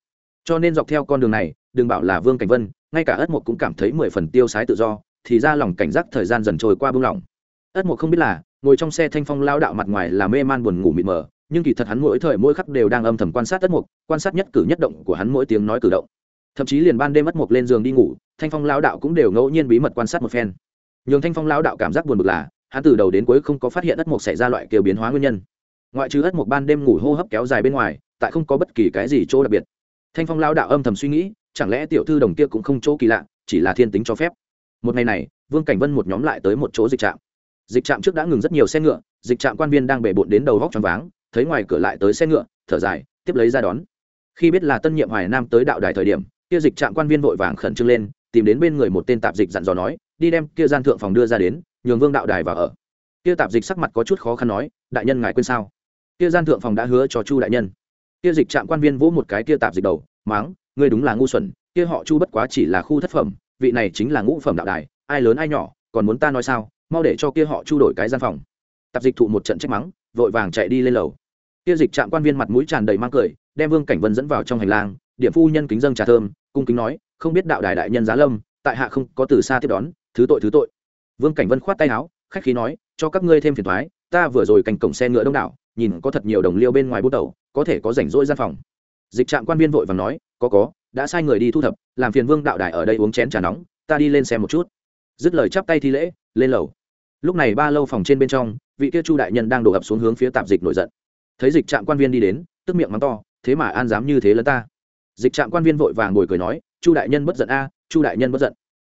Cho nên dọc theo con đường này, đừng bảo là vương cảnh vân, ngay cả ất mộc cũng cảm thấy mười phần tiêu sái tự do, thì ra lòng cảnh giác thời gian dần trôi qua buông lỏng. Ất mộc không biết là, ngồi trong xe thanh phong lao đạo mặt ngoài là mê man buồn ngủ mịt mờ, nhưng kỳ thật hắn mỗi thời mỗi khắc đều đang âm thầm quan sát ất mục quan sát nhất cử nhất động của hắn mỗi tiếng nói cử động. Thậm chí liền ban đêm ất mục lên giường đi ngủ, thanh phong lao đạo cũng đều ngẫu nhiên bí mật quan sát một phen nhường thanh phong lao đạo cảm giác buồn bực là, hắn từ đầu đến cuối không có phát hiện ất mục xảy ra loại kiểu biến hóa nguyên nhân. Ngoại trừ ất mục ban đêm ngủ hô hấp kéo dài bên ngoài, tại không có bất kỳ cái gì chỗ đặc biệt. Thanh phong lao đạo âm thầm suy nghĩ, chẳng lẽ tiểu thư đồng kia cũng không chỗ kỳ lạ, chỉ là thiên tính cho phép. Một ngày này, vương cảnh vân một nhóm lại tới một chỗ dịch trạm. Dịch trạm trước đã ngừng rất nhiều xe ngựa, dịch trạm quan viên đang bể bộn đến đầu góc tròn váng, thấy ngoài cửa lại tới xe ngựa, thở dài, tiếp lấy ra đón. Khi biết là tân nhiệm hoài nam tới đạo đài thời điểm, kia dịch trạm quan viên vội vàng khẩn trương lên, tìm đến bên người một tên tạp dịch dặn dò nói đi đem kia gian thượng phòng đưa ra đến, nhường vương đạo đài vào ở. Kia tạp dịch sắc mặt có chút khó khăn nói, đại nhân ngài quên sao? Kia gian thượng phòng đã hứa cho chu đại nhân. Kia dịch trạm quan viên vỗ một cái kia tạp dịch đầu, máng, ngươi đúng là ngu xuẩn, kia họ chu bất quá chỉ là khu thất phẩm, vị này chính là ngũ phẩm đạo đài, ai lớn ai nhỏ, còn muốn ta nói sao, mau để cho kia họ chu đổi cái gian phòng. Tạp dịch thụ một trận trách mắng, vội vàng chạy đi lên lầu. Kia dịch trạm quan viên mặt mũi tràn đầy mang cười, đem vương cảnh vân dẫn vào trong hành lang, điểm phu nhân kính dâng trà thơm, cung kính nói, không biết đạo đài đại nhân giá lâm, tại hạ không có từ xa tiếp đón thứ tội thứ tội. Vương cảnh vân khoát tay áo, khách khí nói, cho các ngươi thêm phiền thoái ta vừa rồi cành cổng xe ngựa đông đảo, nhìn có thật nhiều đồng liêu bên ngoài bút đầu có thể có rảnh rỗi gian phòng. Dịch trạm quan viên vội và nói, có có, đã sai người đi thu thập, làm phiền vương đạo đài ở đây uống chén trà nóng, ta đi lên xem một chút. Dứt lời chắp tay thi lễ, lên lầu. Lúc này ba lâu phòng trên bên trong, vị kia chu đại nhân đang đổ ập xuống hướng phía tạp dịch nổi giận. Thấy dịch trạm quan viên đi đến, tức miệng mắng to, thế mà an dám như thế lẫn ta. Dịch trạm quan viên vội vàng ngồi cười nói, chu đại nhân bất giận a, chu đại nhân bất giận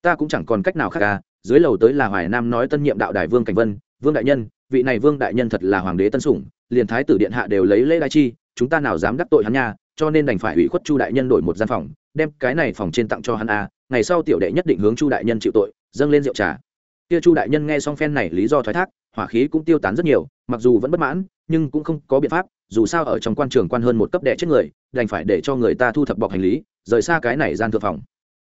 ta cũng chẳng còn cách nào khác cả dưới lầu tới là hoài nam nói tân nhiệm đạo đài vương cảnh vân, vương đại nhân, vị này vương đại nhân thật là hoàng đế tân sủng, liền thái tử điện hạ đều lấy lễ đại chi, chúng ta nào dám đắc tội hắn nha, cho nên đành phải ủy khuất chu đại nhân đổi một gian phòng, đem cái này phòng trên tặng cho hắn a ngày sau tiểu đệ nhất định hướng chu đại nhân chịu tội, dâng lên rượu trà. Kia chu đại nhân nghe xong phen này lý do thoái thác, hỏa khí cũng tiêu tán rất nhiều, mặc dù vẫn bất mãn, nhưng cũng không có biện pháp, dù sao ở trong quan trường quan hơn một cấp đệ chết người, đành phải để cho người ta thu thập bọc hành lý, rời xa cái này gian thượng phòng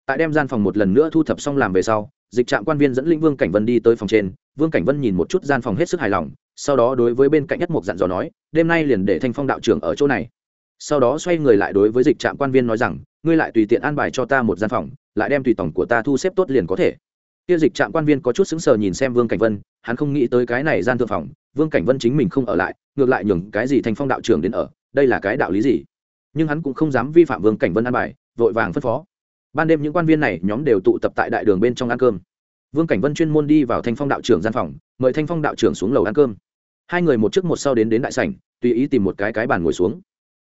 tại đem gian phòng một lần nữa thu thập xong làm về sau, dịch trạm quan viên dẫn linh vương cảnh vân đi tới phòng trên. Vương cảnh vân nhìn một chút gian phòng hết sức hài lòng, sau đó đối với bên cạnh nhất mục dặn dò nói, đêm nay liền để thanh phong đạo trưởng ở chỗ này. Sau đó xoay người lại đối với dịch trạm quan viên nói rằng, ngươi lại tùy tiện an bài cho ta một gian phòng, lại đem tùy tổng của ta thu xếp tốt liền có thể. Kia dịch trạm quan viên có chút sững sờ nhìn xem vương cảnh vân, hắn không nghĩ tới cái này gian thượng phòng, vương cảnh vân chính mình không ở lại, ngược lại nhường cái gì thanh phong đạo trưởng đến ở, đây là cái đạo lý gì? Nhưng hắn cũng không dám vi phạm vương cảnh vân an bài, vội vàng phân phó ban đêm những quan viên này nhóm đều tụ tập tại đại đường bên trong ăn cơm. Vương cảnh vân chuyên môn đi vào thanh phong đạo trưởng gian phòng, mời thanh phong đạo trưởng xuống lầu ăn cơm. Hai người một trước một sau đến đến đại sảnh, tùy ý tìm một cái cái bàn ngồi xuống.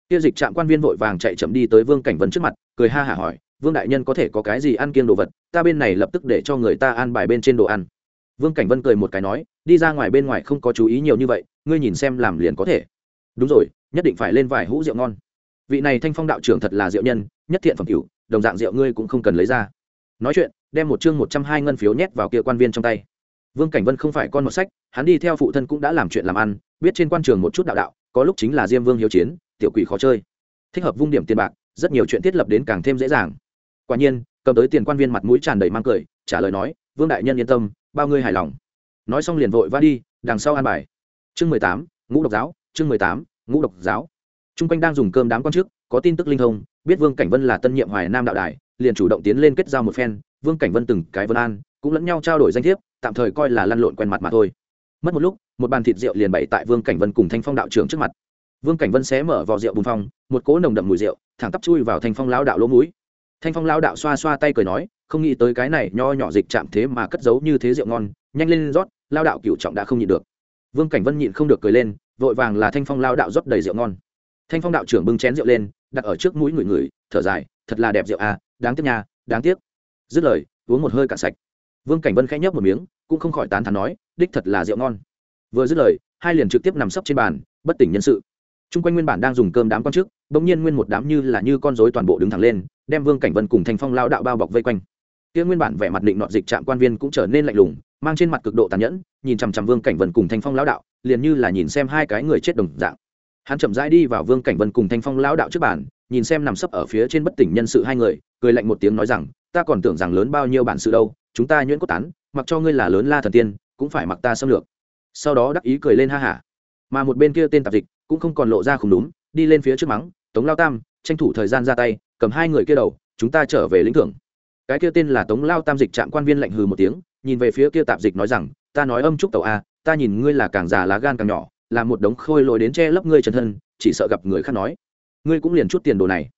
Kia dịch trạm quan viên vội vàng chạy chậm đi tới vương cảnh vân trước mặt, cười ha hả hỏi, vương đại nhân có thể có cái gì ăn kiêng đồ vật, ta bên này lập tức để cho người ta ăn bài bên trên đồ ăn. Vương cảnh vân cười một cái nói, đi ra ngoài bên ngoài không có chú ý nhiều như vậy, ngươi nhìn xem làm liền có thể. Đúng rồi, nhất định phải lên vài hũ rượu ngon. Vị này thanh phong đạo trưởng thật là rượu nhân, nhất thiện phẩm cửu đồng dạng rượu ngươi cũng không cần lấy ra. Nói chuyện, đem một chương một trăm hai ngân phiếu nhét vào kia quan viên trong tay. Vương cảnh vân không phải con một sách, hắn đi theo phụ thân cũng đã làm chuyện làm ăn, biết trên quan trường một chút đạo đạo, có lúc chính là diêm vương hiếu chiến, tiểu quỷ khó chơi. Thích hợp vung điểm tiền bạc, rất nhiều chuyện thiết lập đến càng thêm dễ dàng. Quả nhiên, cầm tới tiền quan viên mặt mũi tràn đầy mang cười, trả lời nói, vương đại nhân yên tâm, bao ngươi hài lòng. Nói xong liền vội va đi, đằng sau an bài. Chương mười tám, ngũ độc giáo, chương mười tám, ngũ độc giáo. T r u n g quanh đang dùng cơm đám quan trước có tin tức linh thông, biết vương cảnh vân là tân nhiệm hoài nam đạo đài, liền chủ động tiến lên kết giao một phen, vương cảnh vân từng cái vân an, cũng lẫn nhau trao đổi danh thiếp, tạm thời coi là lăn lộn quen mặt mà thôi. Mất một lúc, một bàn thịt rượu liền bày tại vương cảnh vân cùng thanh phong đạo trưởng trước mặt. Vương cảnh vân xé mở vò rượu bùn phong một cỗ nồng đậm mùi rượu, thẳng tắp chui vào thanh phong lao đạo lỗ mũi. Thanh phong lao đạo xoa xoa tay cười nói, không nghĩ tới cái này nho nhỏ dịch chạm thế mà cất giấu như thế rượu ngon, nhanh lên rót lao đạo cựu trọng đã không nhịn được. Vương cảnh vân nhịn không được cười lên, vội vàng là thanh phong lao đạo rót đầy rượu ngon. Thanh phong đạo trưởng bưng chén rượu lên đặt ở trước mũi người người, thở dài, thật là đẹp rượu à đáng tiếc nha, đáng tiếc. Dứt lời, uống một hơi cạn sạch. Vương cảnh vân khẽ nhấp một miếng, cũng không khỏi tán thán nói, đích thật là rượu ngon. Vừa dứt lời, hai liền trực tiếp nằm sấp trên bàn, bất tỉnh nhân sự. Chung quanh nguyên bản đang dùng cơm đám con trước, bỗng nhiên nguyên một đám như là như con rối toàn bộ đứng thẳng lên, đem vương cảnh vân cùng thanh phong lao đạo bao bọc vây quanh. Kia nguyên bản vẻ mặt định nọ dịch trạm quan viên cũng trở nên lạnh lùng, mang trên mặt cực độ tàn nhẫn, nhìn chằm chằm vương cảnh vân cùng thanh phong lao đạo, liền như là nhìn xem hai cái người chết đồng dạng hắn chậm rãi đi vào vương cảnh vân cùng thanh phong lao đạo trước bàn, nhìn xem nằm sấp ở phía trên bất tỉnh nhân sự hai người, cười lạnh một tiếng nói rằng, ta còn tưởng rằng lớn bao nhiêu bản sự đâu, chúng ta nhuyễn cốt tán, mặc cho ngươi là lớn la thần tiên, cũng phải mặc ta xâm lược. Sau đó đắc ý cười lên ha hả. Mà một bên kia tên tạp dịch cũng không còn lộ ra không đúng đi lên phía trước mắng, tống lao tam, tranh thủ thời gian ra tay, cầm hai người kia đầu, chúng ta trở về lĩnh thưởng. Cái kia tên là tống lao tam dịch trạm quan viên lạnh hừ một tiếng, nhìn về phía kia tạp dịch nói rằng, ta nói âm trúc tàu a, ta nhìn ngươi là càng già lá gan càng nhỏ là một đống khôi lồi đến che lấp ngươi chân thân chỉ sợ gặp người khác nói. Ngươi cũng liền chút tiền đồ này.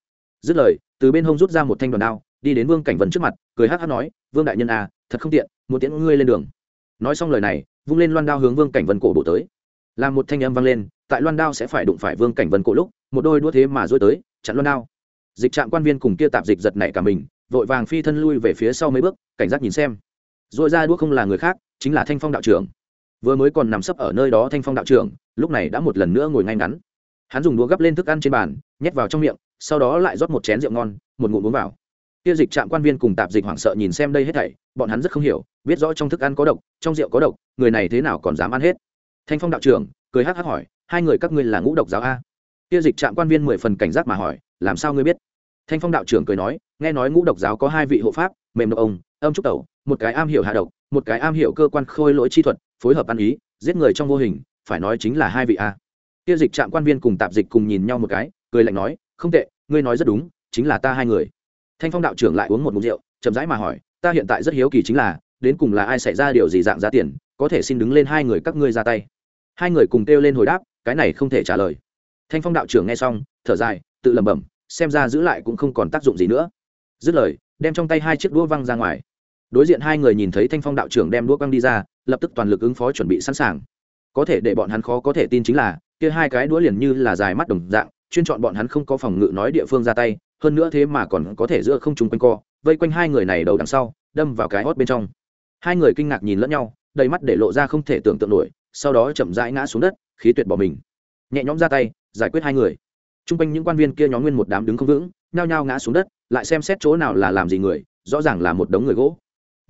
Dứt lời từ bên hông rút ra một thanh đoàn đao đi đến vương cảnh vân trước mặt cười hát hát nói vương đại nhân à, thật không tiện muốn tiễn ngươi lên đường. Nói xong lời này vung lên loan đao hướng vương cảnh vân cổ bộ tới. Làm một thanh âm vang lên tại loan đao sẽ phải đụng phải vương cảnh vân cổ lúc một đôi đũa thế mà dối tới chặn loan đao. Dịch trạm quan viên cùng kia tạp dịch giật nảy cả mình vội vàng phi thân lui về phía sau mấy bước cảnh giác nhìn xem. Dội ra đũa không là người khác chính là thanh phong đạo trưởng. Vừa mới còn nằm sấp ở nơi đó thanh phong đạo trưởng lúc này đã một lần nữa ngồi ngay ngắn. Hắn dùng đũa gấp lên thức ăn trên bàn, nhét vào trong miệng, sau đó lại rót một chén rượu ngon, một ngụm uống vào. Kia dịch trạm quan viên cùng tạp dịch hoảng sợ nhìn xem đây hết thảy, bọn hắn rất không hiểu, biết rõ trong thức ăn có độc, trong rượu có độc, người này thế nào còn dám ăn hết. Thanh phong đạo trưởng, cười hắc hắc hỏi, hai người các ngươi là ngũ độc giáo a? Kia dịch trạm quan viên mười phần cảnh giác mà hỏi, làm sao ngươi biết? Thanh phong đạo trưởng cười nói, nghe nói ngũ độc giáo có hai vị hộ pháp, mềm độc ông, âm trúc tẩu, một cái am hiểu hạ độc, một cái am hiểu cơ quan khôi lỗi chi thuật, phối hợp ăn ý, giết người trong vô hình phải nói chính là hai vị a. Kia dịch trạm quan viên cùng tạp dịch cùng nhìn nhau một cái, cười lạnh nói, không tệ, ngươi nói rất đúng, chính là ta hai người. Thanh phong đạo trưởng lại uống một mục rượu, chậm rãi mà hỏi, ta hiện tại rất hiếu kỳ chính là, đến cùng là ai xảy ra điều gì dạng giá tiền, có thể xin đứng lên hai người các ngươi ra tay? Hai người cùng kêu lên hồi đáp, cái này không thể trả lời. Thanh phong đạo trưởng nghe xong, thở dài, tự lẩm bẩm, xem ra giữ lại cũng không còn tác dụng gì nữa. Dứt lời, đem trong tay hai chiếc đũa văng ra ngoài. Đối diện hai người nhìn thấy thanh phong đạo trưởng đem đũa văng đi ra, lập tức toàn lực ứng phó chuẩn bị sẵn sàng có thể để bọn hắn khó có thể tin chính là, kia hai cái đũa liền như là dài mắt đồng dạng, chuyên chọn bọn hắn không có phòng ngự nói địa phương ra tay, hơn nữa thế mà còn có thể giữa không trùng quanh co, vây quanh hai người này đầu đằng sau, đâm vào cái hót bên trong. Hai người kinh ngạc nhìn lẫn nhau, đầy mắt để lộ ra không thể tưởng tượng nổi, sau đó chậm rãi ngã xuống đất, khí tuyệt bỏ mình. Nhẹ nhõm ra tay, giải quyết hai người. T r u n g quanh những quan viên kia nhóm nguyên một đám đứng không vững, nhao nhao ngã xuống đất, lại xem xét chỗ nào là làm gì người, rõ ràng là một đống người gỗ.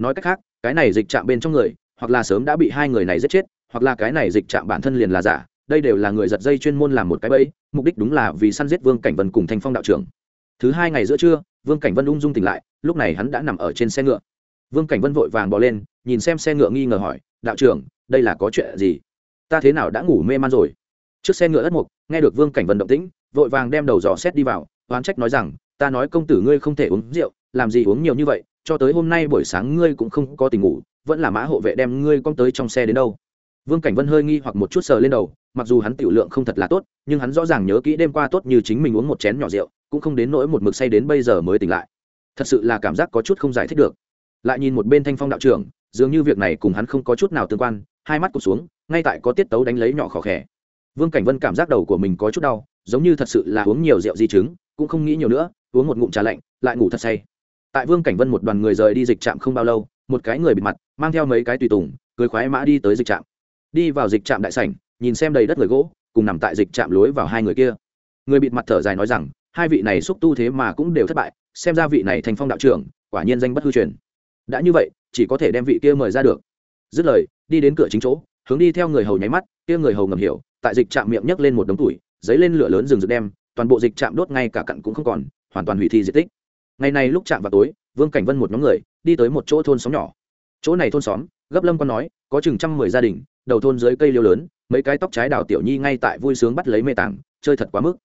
Nói cách khác, cái này dịch chạm bên trong người, hoặc là sớm đã bị hai người này giết chết hoặc là cái này dịch chạm bản thân liền là giả, đây đều là người giật dây chuyên môn làm một cái bẫy, mục đích đúng là vì săn giết vương cảnh vân cùng thanh phong đạo trưởng. Thứ hai ngày giữa trưa, vương cảnh vân ung dung tỉnh lại, lúc này hắn đã nằm ở trên xe ngựa. Vương cảnh vân vội vàng bỏ lên, nhìn xem xe ngựa nghi ngờ hỏi, đạo trưởng, đây là có chuyện gì? Ta thế nào đã ngủ mê man rồi? Trước xe ngựa ất mục, nghe được vương cảnh vân động tĩnh, vội vàng đem đầu dò xét đi vào, oán trách nói rằng, ta nói công tử ngươi không thể uống rượu, làm gì uống nhiều như vậy, cho tới hôm nay buổi sáng ngươi cũng không có tình ngủ, vẫn là mã hộ vệ đem ngươi con tới trong xe đến đâu vương cảnh vân hơi nghi hoặc một chút sờ lên đầu, mặc dù hắn tiểu lượng không thật là tốt, nhưng hắn rõ ràng nhớ kỹ đêm qua tốt như chính mình uống một chén nhỏ rượu, cũng không đến nỗi một mực say đến bây giờ mới tỉnh lại. Thật sự là cảm giác có chút không giải thích được. Lại nhìn một bên thanh phong đạo trưởng, dường như việc này cùng hắn không có chút nào tương quan, hai mắt cụt xuống, ngay tại có tiết tấu đánh lấy nhỏ khó khẽ vương cảnh vân cảm giác đầu của mình có chút đau, giống như thật sự là uống nhiều rượu di chứng, cũng không nghĩ nhiều nữa, uống một ngụm trà lạnh, lại ngủ thật say. Tại vương cảnh vân một đoàn người rời đi dịch trạm không bao lâu, một cái người bịt mặt, mang theo mấy cái tùy tùng, cười khoái mã đi tới dịch trạm đi vào dịch trạm đại sảnh, nhìn xem đầy đất người gỗ, cùng nằm tại dịch trạm lối vào hai người kia. Người bịt mặt thở dài nói rằng, hai vị này xúc tu thế mà cũng đều thất bại, xem ra vị này thành phong đạo trưởng, quả nhiên danh bất hư truyền. Đã như vậy, chỉ có thể đem vị kia mời ra được. Dứt lời, đi đến cửa chính chỗ, hướng đi theo người hầu nháy mắt, kia người hầu ngầm hiểu, tại dịch trạm miệng nhấc lên một đống tuổi giấy lên lửa lớn rừng rực đem, toàn bộ dịch trạm đốt ngay cả cặn cũng không còn, hoàn toàn hủy thi di tích. Ngày này lúc chạm vào tối, vương cảnh vân một nhóm người, đi tới một chỗ thôn xóm nhỏ. Chỗ này thôn xóm, gấp lâm con nói, có chừng trăm mười gia đình đầu thôn dưới cây liêu lớn, mấy cái tóc trái đào tiểu nhi ngay tại vui sướng bắt lấy mê tảng, chơi thật quá mức.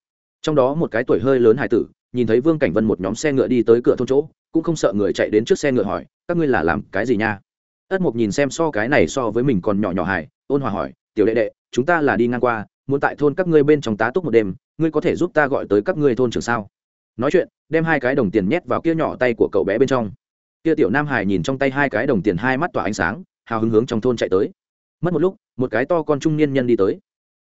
Trong đó một cái tuổi hơi lớn hải tử, nhìn thấy vương cảnh vân một nhóm xe ngựa đi tới cửa thôn chỗ, cũng không sợ người chạy đến trước xe ngựa hỏi, các ngươi là làm cái gì nha? Ất mục nhìn xem so cái này so với mình còn nhỏ nhỏ hải ôn hòa hỏi, tiểu đệ đệ, chúng ta là đi ngang qua, muốn tại thôn các ngươi bên trong tá túc một đêm, ngươi có thể giúp ta gọi tới các ngươi thôn trưởng sao? Nói chuyện, đem hai cái đồng tiền nhét vào kia nhỏ tay của cậu bé bên trong. Kia tiểu nam hải nhìn trong tay hai cái đồng tiền hai mắt tỏa ánh sáng, hào hứng hướng trong thôn chạy tới mất một lúc, một cái to con trung niên nhân đi tới.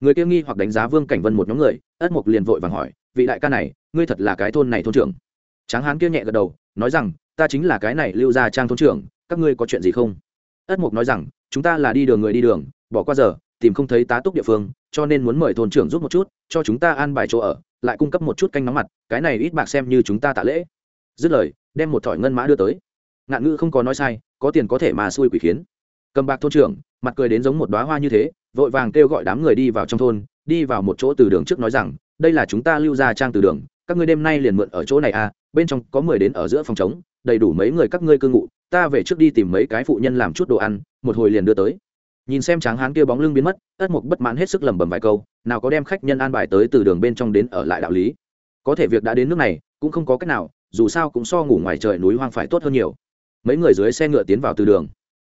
Người kia nghi hoặc đánh giá vương cảnh vân một nhóm người, ất mục liền vội vàng hỏi, vị đại ca này, ngươi thật là cái thôn này thôn trưởng? Tráng hán kia nhẹ gật đầu, nói rằng, ta chính là cái này lưu gia trang thôn trưởng, các ngươi có chuyện gì không? Ất mục nói rằng, chúng ta là đi đường người đi đường, bỏ qua giờ, tìm không thấy tá túc địa phương, cho nên muốn mời thôn trưởng giúp một chút, cho chúng ta an bài chỗ ở, lại cung cấp một chút canh nóng mặt, cái này ít bạc xem như chúng ta tạ lễ. Dứt lời, đem một thỏi ngân mã đưa tới. Ngạn ngữ không có nói sai, có tiền có thể mà xui quỷ khiến cầm bạc thôn trưởng, mặt cười đến giống một đoá hoa như thế, vội vàng kêu gọi đám người đi vào trong thôn, đi vào một chỗ từ đường trước nói rằng, đây là chúng ta lưu ra trang từ đường, các ngươi đêm nay liền mượn ở chỗ này à bên trong có mười đến ở giữa phòng trống, đầy đủ mấy người các ngươi cư ngụ, ta về trước đi tìm mấy cái phụ nhân làm chút đồ ăn, một hồi liền đưa tới. Nhìn xem tráng hán kia bóng lưng biến mất ất mục bất mãn hết sức lẩm bẩm vài câu, nào có đem khách nhân an bài tới từ đường bên trong đến ở lại đạo lý. Có thể việc đã đến nước này, cũng không có cách nào, dù sao cũng so ngủ ngoài trời núi hoang phải tốt hơn nhiều. Mấy người dưới xe ngựa tiến vào từ đường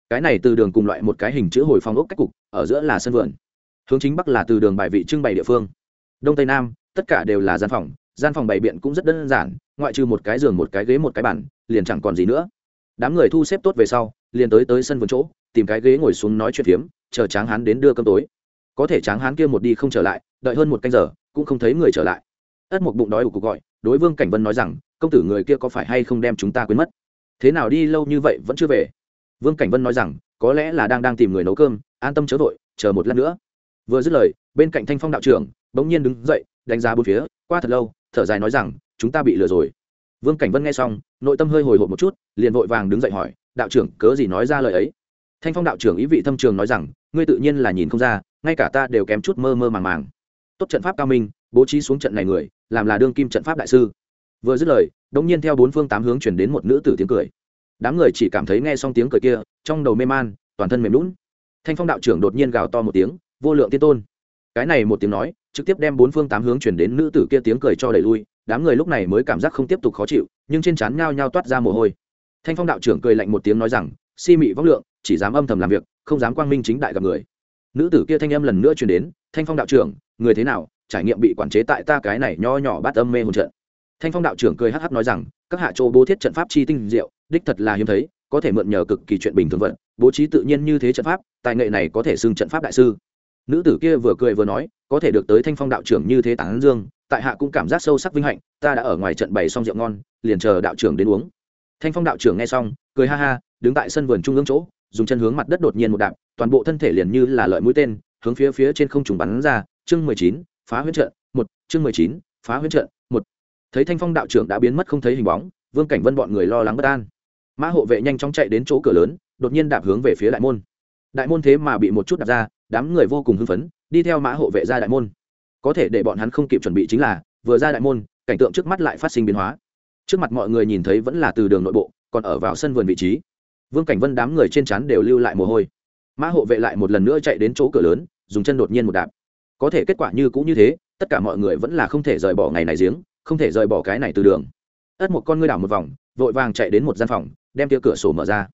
cái này từ đường cùng loại một cái hình chữ hồi phong ốc cách cục, ở giữa là sân vườn. Hướng chính bắc là từ đường bài vị trưng bày địa phương. Đông tây nam, tất cả đều là gian phòng gian phòng bày biện cũng rất đơn giản, ngoại trừ một cái giường, một cái ghế, một cái bàn, liền chẳng còn gì nữa. Đám người thu xếp tốt về sau, liền tới tới sân vườn chỗ, tìm cái ghế ngồi xuống nói chuyện phiếm, chờ tráng hán đến đưa cơm tối. Có thể tráng hán kia một đi không trở lại, đợi hơn một canh giờ, cũng không thấy người trở lại. Ất một bụng đói ủ cuộc gọi, đối vương cảnh vân nói rằng, công tử người kia có phải hay không đem chúng ta quên mất? Thế nào đi lâu như vậy vẫn chưa về? Vương cảnh vân nói rằng, có lẽ là đang đang tìm người nấu cơm, an tâm chớ vội, chờ một lát nữa. Vừa dứt lời, bên cạnh thanh phong đạo trưởng, bỗng nhiên đứng dậy, đánh giá bốn phía, qua thật lâu, thở dài nói rằng, chúng ta bị lừa rồi. Vương cảnh vân nghe xong, nội tâm hơi hồi hộp một chút, liền vội vàng đứng dậy hỏi, đạo trưởng, cớ gì nói ra lời ấy? Thanh phong đạo trưởng ý vị thâm trường nói rằng, ngươi tự nhiên là nhìn không ra, ngay cả ta đều kém chút mơ mơ màng màng. Tốt trận pháp cao minh, bố trí xuống trận này người, làm là đương kim trận pháp đại sư. Vừa dứt lời đống nhiên theo bốn phương tám hướng chuyển đến một nữ tử tiếng cười đám người chỉ cảm thấy nghe xong tiếng cười kia, trong đầu mê man, toàn thân mềm lún thanh phong đạo trưởng đột nhiên gào to một tiếng, vô lượng tiên tôn. Cái này một tiếng nói, trực tiếp đem bốn phương tám hướng chuyển đến nữ tử kia tiếng cười cho đẩy lui, đám người lúc này mới cảm giác không tiếp tục khó chịu, nhưng trên trán nhao nhao toát ra mồ hôi. Thanh phong đạo trưởng cười lạnh một tiếng nói rằng, si mị vóc lượng, chỉ dám âm thầm làm việc, không dám quang minh chính đại gặp người. Nữ tử kia thanh âm lần nữa chuyển đến, thanh phong đạo trưởng, người thế nào, trải nghiệm bị quản chế tại ta cái này nho nhỏ bát âm mê hồn trận. Thanh phong đạo trưởng cười hh nói rằng, các hạ chỗ bố thiết trận pháp chi tinh diệu đích thật là hiếm thấy, có thể mượn nhờ cực kỳ chuyện bình thường vận, bố trí tự nhiên như thế trận pháp, tài nghệ này có thể xưng trận pháp đại sư. Nữ tử kia vừa cười vừa nói, có thể được tới thanh phong đạo trưởng như thế tán dương, tại hạ cũng cảm giác sâu sắc vinh hạnh, ta đã ở ngoài trận bày xong rượu ngon, liền chờ đạo trưởng đến uống. Thanh phong đạo trưởng nghe xong, cười ha ha, đứng tại sân vườn trung ương chỗ, dùng chân hướng mặt đất đột nhiên một đạp, toàn bộ thân thể liền như là lợi mũi tên, hướng phía phía trên không trùng bắn ra, chương mười chín, phá huyết trận, một, chương mười chín, phá huyết trận, một. Thấy thanh phong đạo trưởng đã biến mất không thấy hình bóng, vương cảnh vân bọn người lo lắng bất an mã hộ vệ nhanh chóng chạy đến chỗ cửa lớn, đột nhiên đạp hướng về phía đại môn. Đại môn thế mà bị một chút đạp ra, đám người vô cùng hưng phấn, đi theo mã hộ vệ ra đại môn. Có thể để bọn hắn không kịp chuẩn bị chính là, vừa ra đại môn, cảnh tượng trước mắt lại phát sinh biến hóa. Trước mặt mọi người nhìn thấy vẫn là từ đường nội bộ, còn ở vào sân vườn vị trí. Vương cảnh vân đám người trên chắn đều lưu lại mồ hôi. Mã hộ vệ lại một lần nữa chạy đến chỗ cửa lớn, dùng chân đột nhiên một đạp. Có thể kết quả như cũng như thế, tất cả mọi người vẫn là không thể rời bỏ ngày này giếng, không thể rời bỏ cái này từ đường. Ất một con ngươi đảo một vòng, vội vàng chạy đến một gian phòng đem tia cửa sổ mở ra.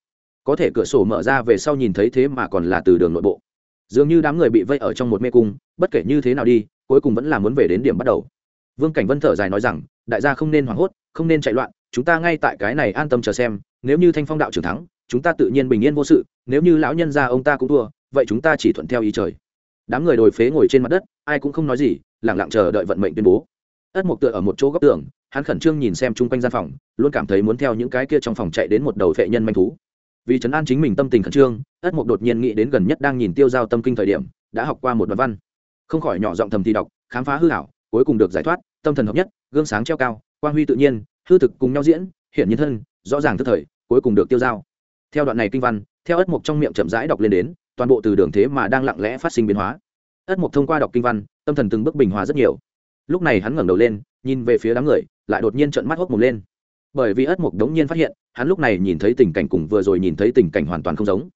Có thể cửa sổ mở ra về sau nhìn thấy thế mà còn là từ đường nội bộ. Dường như đám người bị vây ở trong một mê cung, bất kể như thế nào đi, cuối cùng vẫn là muốn về đến điểm bắt đầu. Vương cảnh vân thở dài nói rằng, đại gia không nên hoảng hốt, không nên chạy loạn, chúng ta ngay tại cái này an tâm chờ xem, nếu như thanh phong đạo trưởng thắng, chúng ta tự nhiên bình yên vô sự, nếu như lão nhân gia ông ta cũng thua, vậy chúng ta chỉ thuận theo ý trời. Đám người đồi phế ngồi trên mặt đất, ai cũng không nói gì lẳng lặng chờ đợi vận mệnh tuyên bố ất mộc tựa ở một chỗ góc tường, hắn khẩn trương nhìn xem chung quanh gian phòng, luôn cảm thấy muốn theo những cái kia trong phòng chạy đến một đầu vệ nhân manh thú. Vì trấn an chính mình tâm tình khẩn trương, ất mộc đột nhiên nghĩ đến gần nhất đang nhìn tiêu giao tâm kinh thời điểm, đã học qua một đoạn văn. Không khỏi nhỏ giọng thầm thi đọc, khám phá hư hảo, cuối cùng được giải thoát, tâm thần hợp nhất, gương sáng treo cao, quang huy tự nhiên, hư thực cùng nhau diễn hiện nhân thân, rõ ràng thức thời, cuối cùng được tiêu giao. Theo đoạn này kinh văn, theo ất mộc trong miệng chậm rãi đọc lên đến, toàn bộ từ đường thế mà đang lặng lẽ phát sinh biến hóa. Ất mộc thông qua đọc kinh văn, tâm thần từng bước bình hòa rất nhiều lúc này hắn ngẩng đầu lên, nhìn về phía đám người, lại đột nhiên trợn mắt hốc mồm lên. Bởi vì ất mục đống nhiên phát hiện, hắn lúc này nhìn thấy tình cảnh cùng vừa rồi nhìn thấy tình cảnh hoàn toàn không giống.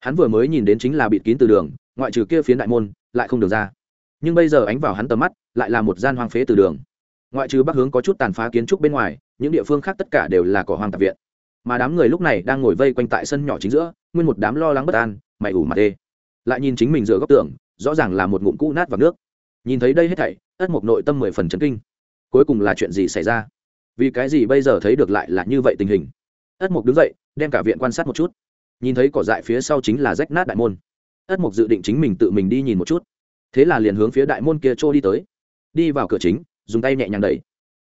Hắn vừa mới nhìn đến chính là bịt kín từ đường, ngoại trừ kia phiến đại môn, lại không được ra. Nhưng bây giờ ánh vào hắn tầm mắt, lại là một gian hoang phế từ đường. Ngoại trừ bắc hướng có chút tàn phá kiến trúc bên ngoài, những địa phương khác tất cả đều là cỏ hoang tạp viện. Mà đám người lúc này đang ngồi vây quanh tại sân nhỏ chính giữa, nguyên một đám lo lắng bất an, mày ủ mặt đê. Lại nhìn chính mình dựa góc tường, rõ ràng là một ngụm cũ nát vào nước nhìn thấy đây hết thảy, ất mộc nội tâm mười phần chấn kinh. Cuối cùng là chuyện gì xảy ra? Vì cái gì bây giờ thấy được lại là như vậy tình hình? Ất mộc đứng dậy, đem cả viện quan sát một chút. Nhìn thấy cỏ dại phía sau chính là rách nát đại môn. Ất mộc dự định chính mình tự mình đi nhìn một chút. Thế là liền hướng phía đại môn kia trôi đi tới. Đi vào cửa chính, dùng tay nhẹ nhàng đẩy.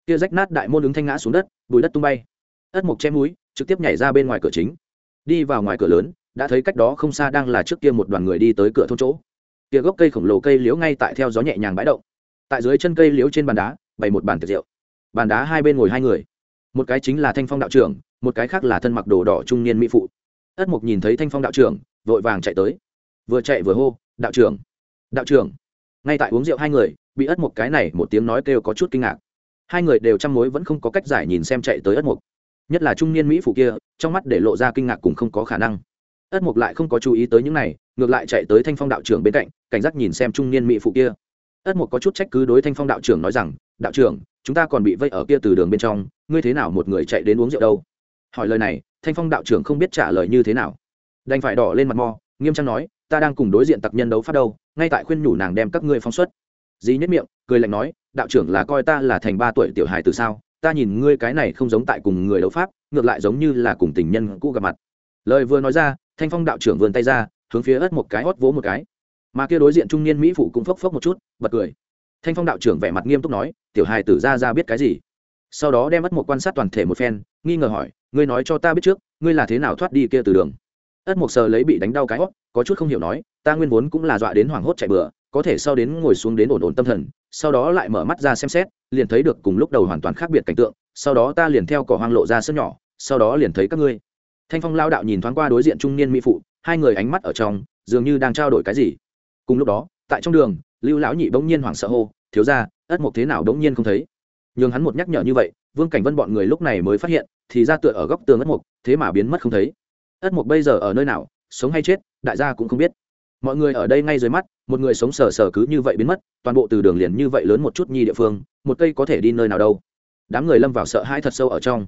Kia rách nát đại môn ứng thanh ngã xuống đất, bùi đất tung bay. Ất mộc che mũi, trực tiếp nhảy ra bên ngoài cửa chính. Đi vào ngoài cửa lớn, đã thấy cách đó không xa đang là trước kia một đoàn người đi tới cửa thôn chỗ kia gốc cây khổng lồ cây liễu ngay tại theo gió nhẹ nhàng bãi động. Tại dưới chân cây liễu trên bàn đá, bày một bàn tiệc rượu. Bàn đá hai bên ngồi hai người. Một cái chính là thanh phong đạo trưởng, một cái khác là thân mặc đồ đỏ trung niên mỹ phụ. Ất mục nhìn thấy thanh phong đạo trưởng, vội vàng chạy tới. Vừa chạy vừa hô, đạo trưởng đạo trưởng. Ngay tại uống rượu hai người, bị ất mục cái này một tiếng nói kêu có chút kinh ngạc. Hai người đều chăm mối vẫn không có cách giải nhìn xem chạy tới ất mục. Nhất là trung niên mỹ phụ kia, trong mắt để lộ ra kinh ngạc cùng không có khả năng. Ất mục lại không có chú ý tới những này, ngược lại chạy tới thanh phong đạo trưởng bên cạnh cảnh giác nhìn xem trung niên mỹ phụ kia. Ất mục có chút trách cứ đối thanh phong đạo trưởng nói rằng, đạo trưởng, chúng ta còn bị vây ở kia từ đường bên trong, ngươi thế nào một người chạy đến uống rượu đâu? Hỏi lời này, thanh phong đạo trưởng không biết trả lời như thế nào. Đành phải đỏ lên mặt mò nghiêm trang nói, ta đang cùng đối diện tặc nhân đấu phát đâu, ngay tại khuyên nhủ nàng đem các ngươi phóng xuất. Dí nhất miệng, cười lạnh nói, đạo trưởng là coi ta là thành ba tuổi tiểu hài từ sao? Ta nhìn ngươi cái này không giống tại cùng người đấu pháp, ngược lại giống như là cùng tình nhân cũ gặp mặt. Lời vừa nói ra, thanh phong đạo trưởng vươn tay ra, hướng phía ất một cái hót vỗ một cái mà kia đối diện trung niên mỹ phụ cũng phốc phốc một chút, bật cười. Thanh phong đạo trưởng vẻ mặt nghiêm túc nói, tiểu hài tử ra ra biết cái gì? Sau đó đem ất mục quan sát toàn thể một phen, nghi ngờ hỏi, ngươi nói cho ta biết trước, ngươi là thế nào thoát đi kia từ đường? Ất mục sờ lấy bị đánh đau cái hót có chút không hiểu nói, ta nguyên vốn cũng là dọa đến hoảng hốt chạy bừa, có thể sau đến ngồi xuống đến ổn ổn tâm thần, sau đó lại mở mắt ra xem xét, liền thấy được cùng lúc đầu hoàn toàn khác biệt cảnh tượng, sau đó ta liền theo cỏ hoang lộ ra sân nhỏ, sau đó liền thấy các ngươi. Thanh phong lao đạo nhìn thoáng qua đối diện trung niên mỹ phụ, hai người ánh mắt ở trong, dường như đang trao đổi cái gì cùng lúc đó, tại trong đường, lưu lão nhị bỗng nhiên hoảng sợ hô, thiếu ra ất mộc thế nào bỗng nhiên không thấy? Nhường hắn một nhắc nhở như vậy, vương cảnh vân bọn người lúc này mới phát hiện, thì ra tựa ở góc tường ất mộc thế mà biến mất không thấy. Ất mộc bây giờ ở nơi nào? Sống hay chết, đại gia cũng không biết. Mọi người ở đây ngay dưới mắt, một người sống sờ sờ cứ như vậy biến mất, toàn bộ từ đường liền như vậy lớn một chút nhi địa phương, một cây có thể đi nơi nào đâu. Đám người lâm vào sợ hãi thật sâu ở trong.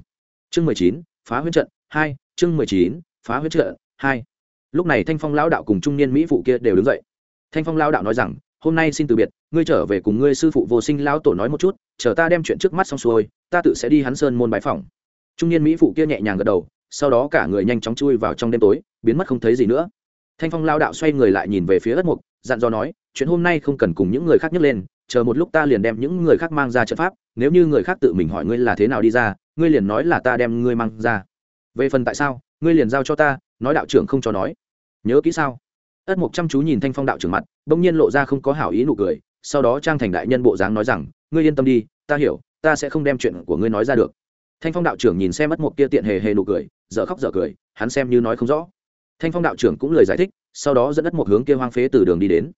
Chương mười chín, phá huyết trận, hai, chương mười chín, phá huyết trận, hai. Lúc này thanh phong lão đạo cùng trung niên mỹ phụ kia đều đứng dậy thanh phong lão đạo nói rằng, hôm nay xin từ biệt, ngươi trở về cùng ngươi sư phụ vô sinh lão tổ nói một chút, chờ ta đem chuyện trước mắt xong xuôi, ta tự sẽ đi hắn sơn môn bái phòng trung niên mỹ phụ kia nhẹ nhàng gật đầu, sau đó cả người nhanh chóng chui vào trong đêm tối, biến mất không thấy gì nữa. Thanh phong lao đạo xoay người lại nhìn về phía ất mục, dặn dò nói, chuyện hôm nay không cần cùng những người khác nhấc lên, chờ một lúc ta liền đem những người khác mang ra trận pháp, nếu như người khác tự mình hỏi ngươi là thế nào đi ra, ngươi liền nói là ta đem ngươi mang ra. Về phần tại sao, ngươi liền giao cho ta, nói đạo trưởng không cho nói. Nhớ kỹ sao? Ất mục chăm chú nhìn thanh phong đạo trưởng mặt, bỗng nhiên lộ ra không có hảo ý nụ cười, sau đó trang thành đại nhân bộ dáng nói rằng, ngươi yên tâm đi, ta hiểu, ta sẽ không đem chuyện của ngươi nói ra được. Thanh phong đạo trưởng nhìn xem ất mục kia tiện hề hề nụ cười, dở khóc dở cười, hắn xem như nói không rõ. Thanh phong đạo trưởng cũng lời giải thích, sau đó dẫn ất mục hướng kia hoang phế từ đường đi đến.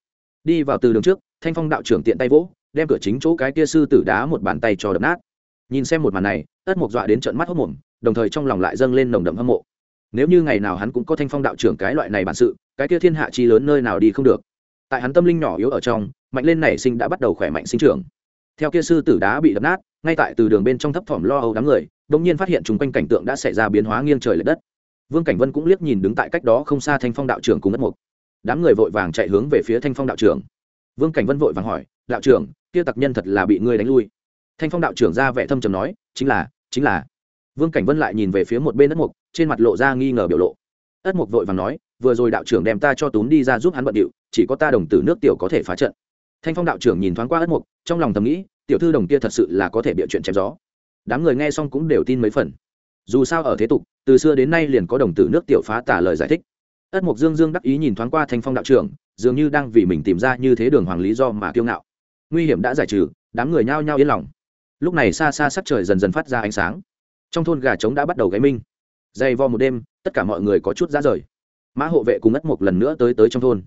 Đi vào từ đường trước, thanh phong đạo trưởng tiện tay vỗ, đem cửa chính chỗ cái kia sư tử đá một bàn tay cho đập nát. Nhìn xem một màn này, ất mục dọa đến trận mắt hốc mồm, đồng thời trong lòng lại dâng lên nồng đậm hâm mộ. Nếu như ngày nào hắn cũng có thanh phong đạo trưởng cái loại này bản sự cái kia thiên hạ chi lớn nơi nào đi không được. Tại hắn tâm linh nhỏ yếu ở trong, mạnh lên nảy sinh đã bắt đầu khỏe mạnh sinh trưởng. Theo kia sư tử đá bị đập nát, ngay tại từ đường bên trong thấp thỏm lo âu đám người đ ỗ n g nhiên phát hiện chung quanh cảnh tượng đã xảy ra biến hóa nghiêng trời l ệ đất. Vương cảnh vân cũng liếc nhìn đứng tại cách đó không xa thanh phong đạo trưởng cùng ất mục. Đám người vội vàng chạy hướng về phía thanh phong đạo trưởng. Vương cảnh vân vội vàng hỏi, đạo trưởng, kia tặc nhân thật là bị ngươi đánh lui. Thanh phong đạo trưởng ra vẻ thâm trầm nói, chính là chính là. Vương cảnh vân lại nhìn về phía một bên đất mục, trên mặt lộ ra nghi ngờ biểu lộ. Ất mục vội vàng nói vừa rồi đạo trưởng đem ta cho tún đi ra giúp hắn bận điệu, chỉ có ta đồng tử nước tiểu có thể phá trận. Thanh phong đạo trưởng nhìn thoáng qua ất mục, trong lòng thầm nghĩ, tiểu thư đồng kia thật sự là có thể bịa chuyện chém gió. Đám người nghe xong cũng đều tin mấy phần. Dù sao ở thế tục, từ xưa đến nay liền có đồng tử nước tiểu phá tả lời giải thích. Ất mục dương dương đắc ý nhìn thoáng qua thanh phong đạo trưởng, dường như đang vì mình tìm ra như thế đường hoàng lý do mà kiêu ngạo. Nguy hiểm đã giải trừ, đám người nhao nhao yên lòng. Lúc này xa xa sắc trời dần dần phát ra ánh sáng. Trong thôn gà trống đã bắt đầu gáy minh. Dày vo một đêm, tất cả mọi người có chút ra rời mã hộ vệ cùng ất mộc lần nữa tới tới trong thôn.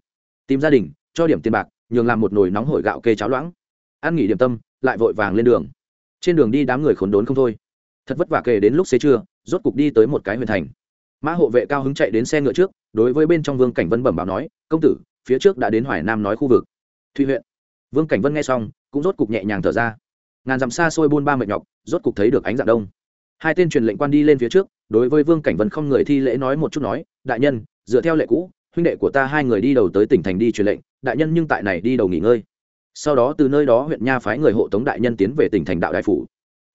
Tìm gia đình, cho điểm tiền bạc, nhường làm một nồi nóng hổi gạo kê cháo loãng. Ăn nghỉ điểm tâm, lại vội vàng lên đường. Trên đường đi đám người khốn đốn không thôi. Thật vất vả kể đến lúc xế trưa, rốt cục đi tới một cái huyền thành. Mã hộ vệ cao hứng chạy đến xe ngựa trước, đối với bên trong vương cảnh vân bẩm báo nói, công tử, phía trước đã đến hoài nam nói khu vực. Thụy huyện. Vương cảnh vân nghe xong, cũng rốt cục nhẹ nhàng thở ra. Ngàn dặm xa xôi buôn ba mệt nhọc, rốt cục thấy được ánh dạng đông. Hai tên truyền lệnh quan đi lên phía trước, đối với vương cảnh vân không người thi lễ nói một chút nói, đại nhân dựa theo lệ cũ, huynh đệ của ta hai người đi đầu tới tỉnh thành đi truyền lệnh, đại nhân nhưng tại này đi đầu nghỉ ngơi. Sau đó từ nơi đó huyện nha phái người hộ tống đại nhân tiến về tỉnh thành đạo đại phủ.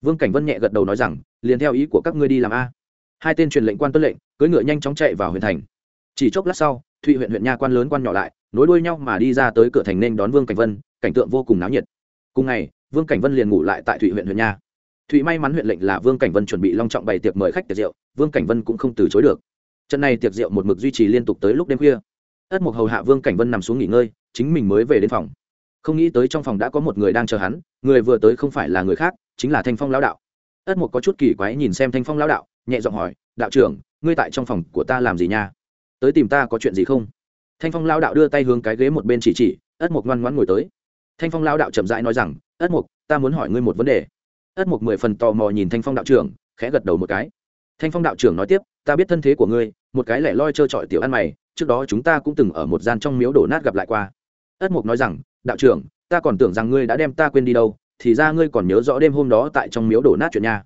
Vương cảnh vân nhẹ gật đầu nói rằng, liền theo ý của các ngươi đi làm a. Hai tên truyền lệnh quan tuân lệnh, cưỡi ngựa nhanh chóng chạy vào huyện thành. Chỉ chốc lát sau, thụy huyện huyện nha quan lớn quan nhỏ lại, nối đuôi nhau mà đi ra tới cửa thành nên đón vương cảnh vân, cảnh tượng vô cùng náo nhiệt. Cùng ngày, vương cảnh vân liền ngủ lại tại thụy huyện huyện nha. Thụy may mắn huyện lệnh là vương cảnh vân chuẩn bị long trọng bày tiệc mời khách tiệc rượu, vương cảnh vân cũng không từ chối được trận này tiệc rượu một mực duy trì liên tục tới lúc đêm khuya. Ất mục hầu hạ vương cảnh vân nằm xuống nghỉ ngơi, chính mình mới về đến phòng. Không nghĩ tới trong phòng đã có một người đang chờ hắn, người vừa tới không phải là người khác, chính là thanh phong lão đạo. Ất mục có chút kỳ quái nhìn xem thanh phong lão đạo, nhẹ giọng hỏi, đạo trưởng, ngươi tại trong phòng của ta làm gì nha? Tới tìm ta có chuyện gì không? Thanh phong lão đạo đưa tay hướng cái ghế một bên chỉ chỉ, ất mục ngoan ngoãn ngồi tới. Thanh phong lão đạo chậm rãi nói rằng, ất mục ta muốn hỏi ngươi một vấn đề. Ất mục mười phần tò mò nhìn thanh phong đạo trưởng, khẽ gật đầu một cái thanh phong đạo trưởng nói tiếp, ta biết thân thế của ngươi, một cái lẻ loi trơ trọi tiểu ăn mày, trước đó chúng ta cũng từng ở một gian trong miếu đổ nát gặp lại qua. Ất mục nói rằng, đạo trưởng, ta còn tưởng rằng ngươi đã đem ta quên đi đâu, thì ra ngươi còn nhớ rõ đêm hôm đó tại trong miếu đổ nát chuyện nha.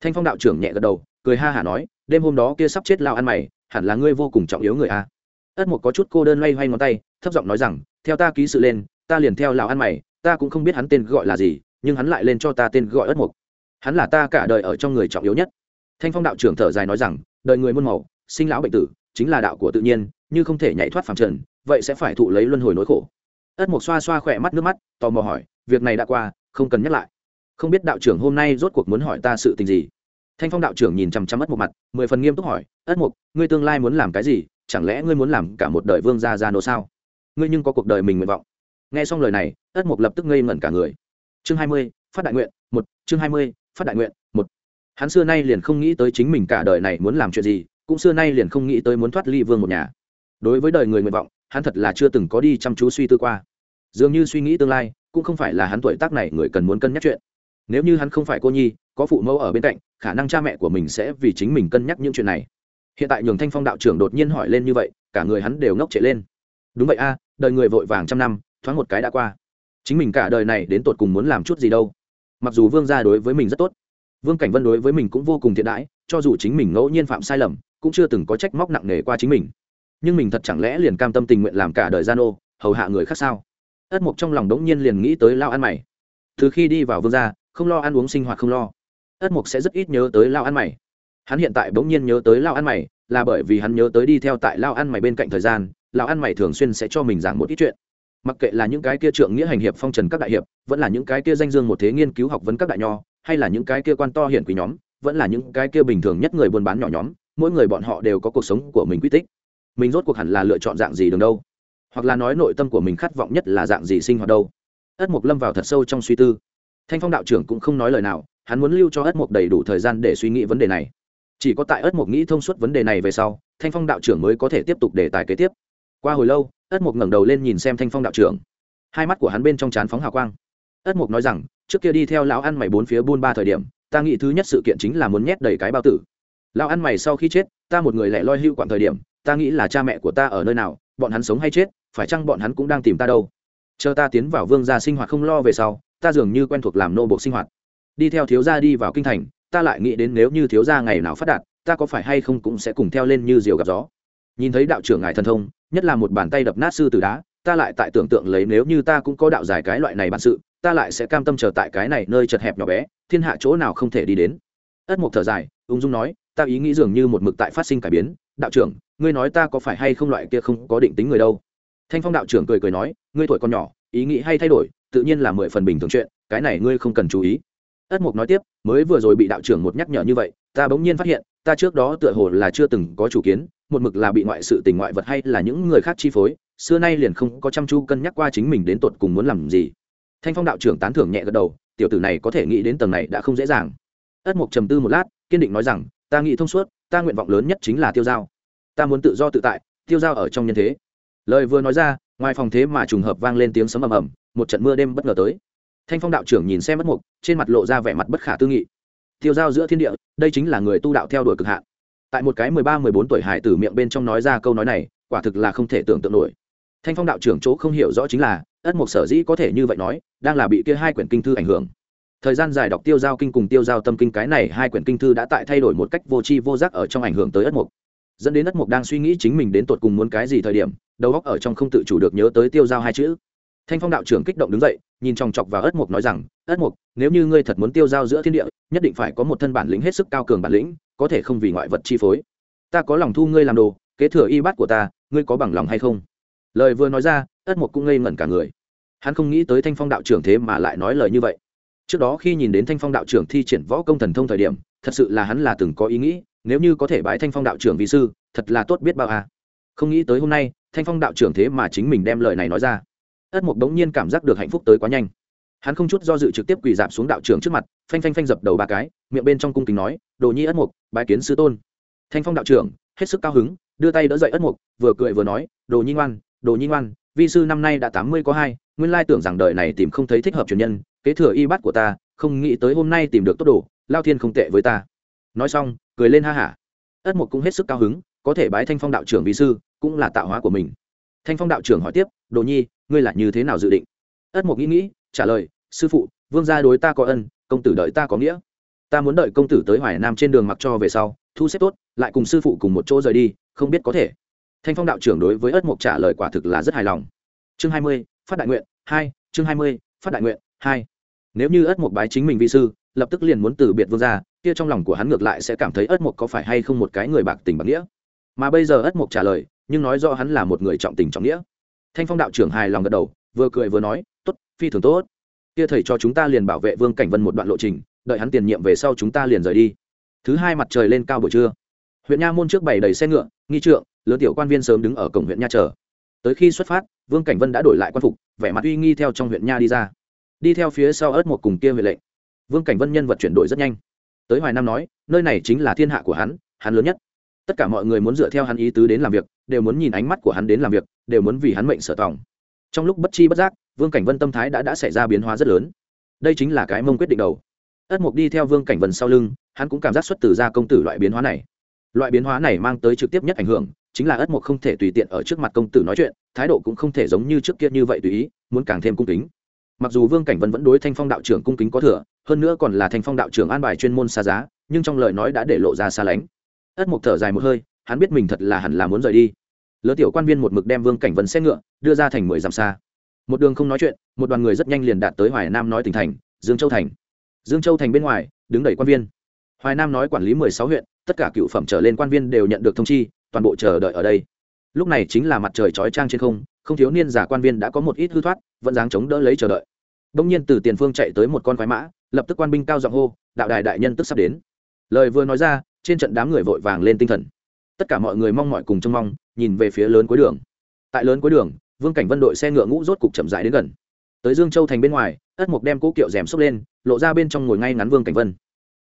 Thanh phong đạo trưởng nhẹ gật đầu, cười ha hả nói, đêm hôm đó kia sắp chết lao ăn mày, hẳn là ngươi vô cùng trọng yếu người a. Ất mục có chút cô đơn loay hoay ngón tay, thấp giọng nói rằng, theo ta ký sự lên, ta liền theo lão ăn mày, ta cũng không biết hắn tên gọi là gì, nhưng hắn lại lên cho ta tên gọi ất mục. Hắn là ta cả đời ở trong người trọng yếu nhất thanh phong đạo trưởng thở dài nói rằng đời người muôn màu, sinh lão bệnh tử, chính là đạo của tự nhiên, như không thể nhảy thoát phàm trần, vậy sẽ phải thụ lấy luân hồi nỗi khổ. Ất mộc xoa xoa khỏe mắt nước mắt, tò mò hỏi, việc này đã qua, không cần nhắc lại. Không biết đạo trưởng hôm nay rốt cuộc muốn hỏi ta sự tình gì? Thanh phong đạo trưởng nhìn chằm chằm ất một mặt, mười phần nghiêm túc hỏi, ất mục ngươi tương lai muốn làm cái gì? Chẳng lẽ ngươi muốn làm cả một đời vương gia gia nô sao? Ngươi nhưng có cuộc đời mình nguyện vọng. Nghe xong lời này, ất mục lập tức ngây ngẩn cả người. Chương hai mươi, phát đại nguyện, một, chương hai mươi, phát đại nguyện hắn xưa nay liền không nghĩ tới chính mình cả đời này muốn làm chuyện gì, cũng xưa nay liền không nghĩ tới muốn thoát ly vương một nhà. Đối với đời người nguyện vọng, hắn thật là chưa từng có đi chăm chú suy tư qua. Dường như suy nghĩ tương lai, cũng không phải là hắn tuổi tác này người cần muốn cân nhắc chuyện. Nếu như hắn không phải cô nhi, có phụ mẫu ở bên cạnh, khả năng cha mẹ của mình sẽ vì chính mình cân nhắc những chuyện này. Hiện tại nhường thanh phong đạo trưởng đột nhiên hỏi lên như vậy, cả người hắn đều ngốc chạy lên. Đúng vậy a, đời người vội vàng trăm năm, thoáng một cái đã qua. Chính mình cả đời này đến tột cùng muốn làm chút gì đâu. Mặc dù vương gia đối với mình rất tốt vương cảnh vân đối với mình cũng vô cùng thiện đãi, cho dù chính mình ngẫu nhiên phạm sai lầm, cũng chưa từng có trách móc nặng nề qua chính mình. Nhưng mình thật chẳng lẽ liền cam tâm tình nguyện làm cả đời gian ô hầu hạ người khác sao? Ất mục trong lòng đống nhiên liền nghĩ tới lao ăn mày. Từ khi đi vào vương gia, không lo ăn uống sinh hoạt không lo. Ất mục sẽ rất ít nhớ tới lao ăn mày. Hắn hiện tại bỗng nhiên nhớ tới lao ăn mày, là bởi vì hắn nhớ tới đi theo tại lao ăn mày bên cạnh thời gian, lao ăn mày thường xuyên sẽ cho mình giảng một ít chuyện. Mặc kệ là những cái kia trượng nghĩa hành hiệp phong trần các đại hiệp, vẫn là những cái kia danh dương một thế nghiên cứu học vấn các đại nho hay là những cái kia quan to hiển quý nhóm, vẫn là những cái kia bình thường nhất người buôn bán nhỏ nhóm, mỗi người bọn họ đều có cuộc sống của mình quy tích. Mình rốt cuộc hẳn là lựa chọn dạng gì đường đâu? Hoặc là nói nội tâm của mình khát vọng nhất là dạng gì sinh hoạt đâu? Ất mục lâm vào thật sâu trong suy tư. Thanh phong đạo trưởng cũng không nói lời nào, hắn muốn lưu cho ất mục đầy đủ thời gian để suy nghĩ vấn đề này. Chỉ có tại ất mục nghĩ thông suốt vấn đề này về sau, thanh phong đạo trưởng mới có thể tiếp tục đề tài kế tiếp. Qua hồi lâu, ất mục ngẩng đầu lên nhìn xem thanh phong đạo trưởng. Hai mắt của hắn bên trong chán phóng hào quang. Ất mục nói rằng trước kia đi theo lão ăn mày bốn phía buôn ba thời điểm, ta nghĩ thứ nhất sự kiện chính là muốn nhét đầy cái bao tử. Lão ăn mày sau khi chết, ta một người lẻ loi hưu quãng thời điểm, ta nghĩ là cha mẹ của ta ở nơi nào, bọn hắn sống hay chết, phải chăng bọn hắn cũng đang tìm ta đâu? Chờ ta tiến vào vương gia sinh hoạt không lo về sau, ta dường như quen thuộc làm nô bộc sinh hoạt. Đi theo thiếu gia đi vào kinh thành, ta lại nghĩ đến nếu như thiếu gia ngày nào phát đạt, ta có phải hay không cũng sẽ cùng theo lên như diều gặp gió. Nhìn thấy đạo trưởng ngài thần thông, nhất là một bàn tay đập nát sư từ đá, ta lại tại tưởng tượng lấy nếu như ta cũng có đạo giải cái loại này bản sự ta lại sẽ cam tâm chờ tại cái này nơi chật hẹp nhỏ bé, thiên hạ chỗ nào không thể đi đến. Ất mục thở dài, ung dung nói, ta ý nghĩ dường như một mực tại phát sinh cải biến. Đạo trưởng, ngươi nói ta có phải hay không loại kia không có định tính người đâu? Thanh phong đạo trưởng cười cười nói, ngươi tuổi còn nhỏ, ý nghĩ hay thay đổi, tự nhiên là mười phần bình thường chuyện, cái này ngươi không cần chú ý. Ất mục nói tiếp, mới vừa rồi bị đạo trưởng một nhắc nhở như vậy, ta bỗng nhiên phát hiện, ta trước đó tựa hồ là chưa từng có chủ kiến, một mực là bị ngoại sự tình ngoại vật hay là những người khác chi phối, xưa nay liền không có chăm chu cân nhắc qua chính mình đến tột cùng muốn làm gì thanh phong đạo trưởng tán thưởng nhẹ gật đầu, tiểu tử này có thể nghĩ đến tầng này đã không dễ dàng. Ất mục trầm tư một lát, kiên định nói rằng, ta nghĩ thông suốt, ta nguyện vọng lớn nhất chính là tiêu giao. Ta muốn tự do tự tại, tiêu giao ở trong nhân thế. Lời vừa nói ra, ngoài phòng thế mà trùng hợp vang lên tiếng sấm ầm ầm, một trận mưa đêm bất ngờ tới. Thanh phong đạo trưởng nhìn xem ất mục trên mặt lộ ra vẻ mặt bất khả tư nghị. Tiêu giao giữa thiên địa, đây chính là người tu đạo theo đuổi cực hạn. Tại một cái mười ba, mười bốn tuổi hải tử miệng bên trong nói ra câu nói này, quả thực là không thể tưởng tượng nổi. Thanh phong đạo trưởng chỗ không hiểu rõ chính là ất mục sở dĩ có thể như vậy nói, đang là bị kia hai quyển kinh thư ảnh hưởng. Thời gian dài đọc tiêu giao kinh cùng tiêu giao tâm kinh, cái này hai quyển kinh thư đã tại thay đổi một cách vô tri vô giác ở trong ảnh hưởng tới ất mục. Dẫn đến ất mục đang suy nghĩ chính mình đến tột cùng muốn cái gì thời điểm, đầu óc ở trong không tự chủ được nhớ tới tiêu giao hai chữ. Thanh phong đạo trưởng kích động đứng dậy, nhìn chòng chọc vào ất mục nói rằng, ất mục, nếu như ngươi thật muốn tiêu giao giữa thiên địa, nhất định phải có một thân bản lĩnh hết sức cao cường bản lĩnh, có thể không vì ngoại vật chi phối. Ta có lòng thu ngươi làm đồ, kế thừa y bát của ta, ngươi có bằng lòng hay không? Lời vừa nói ra ất mục cũng ngây ngẩn cả người. Hắn không nghĩ tới thanh phong đạo trưởng thế mà lại nói lời như vậy. Trước đó khi nhìn đến thanh phong đạo trưởng thi triển võ công thần thông thời điểm, thật sự là hắn là từng có ý nghĩ, nếu như có thể bái thanh phong đạo trưởng vi sư, thật là tốt biết bao à. không nghĩ tới hôm nay, thanh phong đạo trưởng thế mà chính mình đem lời này nói ra. Ất mục đống nhiên cảm giác được hạnh phúc tới quá nhanh. Hắn không chút do dự trực tiếp quỳ dạp xuống đạo trưởng trước mặt, phanh phanh phanh dập đầu ba cái, miệng bên trong cung kính nói, đồ nhi ất mục bái kiến sư tôn. Thanh phong đạo trưởng, hết sức cao hứng, đưa tay đỡ dậy ất mục vừa cười vừa nói, đồ nhi ngoan, đồ nhi ngoan vi sư năm nay đã tám mươi có hai, nguyên lai tưởng rằng đời này tìm không thấy thích hợp truyền nhân, kế thừa y bát của ta, không nghĩ tới hôm nay tìm được tốt đồ, lao thiên không tệ với ta. Nói xong, cười lên ha hả. Ất mục cũng hết sức cao hứng, có thể bái thanh phong đạo trưởng vi sư, cũng là tạo hóa của mình. Thanh phong đạo trưởng hỏi tiếp, đồ nhi, ngươi là như thế nào dự định? Ất mục nghĩ nghĩ, trả lời, sư phụ, vương gia đối ta có ân, công tử đợi ta có nghĩa. Ta muốn đợi công tử tới hoài nam trên đường mặc cho về sau, thu xếp tốt, lại cùng sư phụ cùng một chỗ rời đi, không biết có thể thanh phong đạo trưởng đối với ất mục trả lời quả thực là rất hài lòng. Chương hai mươi, phát đại nguyện, hai, chương hai mươi, phát đại nguyện, hai. Nếu như ất mục bái chính mình vi sư, lập tức liền muốn từ biệt vương gia, kia trong lòng của hắn ngược lại sẽ cảm thấy ất mục có phải hay không một cái người bạc tình bạc nghĩa. Mà bây giờ ất mục trả lời, nhưng nói rõ hắn là một người trọng tình trọng nghĩa. Thanh phong đạo trưởng hài lòng gật đầu, vừa cười vừa nói, tốt, phi thường tốt. Kia thầy cho chúng ta liền bảo vệ vương cảnh vân một đoạn lộ trình, đợi hắn tiền nhiệm về sau chúng ta liền rời đi. Thứ hai mặt trời lên cao buổi trưa. Huyện nha môn trước bày đầy xe ngựa, nghi trượng lớn tiểu quan viên sớm đứng ở cổng huyện nha chờ. Tới khi xuất phát, vương cảnh vân đã đổi lại quan phục, vẻ mặt uy nghi theo trong huyện nha đi ra. Đi theo phía sau ớt một cùng kia huệ lệnh. Vương cảnh vân nhân vật chuyển đổi rất nhanh. Tới hoài nam nói, nơi này chính là thiên hạ của hắn hắn lớn nhất. Tất cả mọi người muốn dựa theo hắn ý tứ đến làm việc, đều muốn nhìn ánh mắt của hắn đến làm việc, đều muốn vì hắn mệnh sở tòng. Trong lúc bất chi bất giác, vương cảnh vân tâm thái đã đã xảy ra biến hóa rất lớn. Đây chính là cái mông quyết định đầu. Ất mục đi theo vương cảnh vân sau lưng, hắn cũng cảm giác xuất từ ra công tử loại biến hóa này. Loại biến hóa này mang tới trực tiếp nhất ảnh hưởng chính là ất mục không thể tùy tiện ở trước mặt công tử nói chuyện, thái độ cũng không thể giống như trước kia như vậy tùy ý, muốn càng thêm cung kính. Mặc dù vương cảnh vân vẫn đối thanh phong đạo trưởng cung kính có thừa, hơn nữa còn là thanh phong đạo trưởng an bài chuyên môn xa giá, nhưng trong lời nói đã để lộ ra xa lánh. Ất mục thở dài một hơi, hắn biết mình thật là hẳn là muốn rời đi. Lỡ tiểu quan viên một mực đem vương cảnh vân xe ngựa, đưa ra thành mười dặm xa. Một đường không nói chuyện, một đoàn người rất nhanh liền đạt tới hoài nam nói tỉnh thành, dương châu thành. Dương châu thành bên ngoài, đứng đầy quan viên. Hoài nam nói quản lý mười sáu huyện, tất cả cựu phẩm trở lên quan viên đều nhận được thông chi toàn bộ chờ đợi ở đây. Lúc này chính là mặt trời chói trang trên không không thiếu niên giả quan viên đã có một ít hư thoát, vẫn dáng chống đỡ lấy chờ đợi. Đông nhiên từ tiền phương chạy tới một con khoái mã, lập tức quan binh cao giọng hô, đạo đài đại nhân tức sắp đến. Lời vừa nói ra, trên trận đám người vội vàng lên tinh thần. Tất cả mọi người mong mọi cùng trông mong, nhìn về phía lớn cuối đường. Tại lớn cuối đường, vương cảnh vân đội xe ngựa ngũ rốt cục chậm rãi đến gần. Tới dương châu thành bên ngoài, ất mục đem cố kiệu rèm xốc lên, lộ ra bên trong ngồi ngay ngắn vương cảnh vân.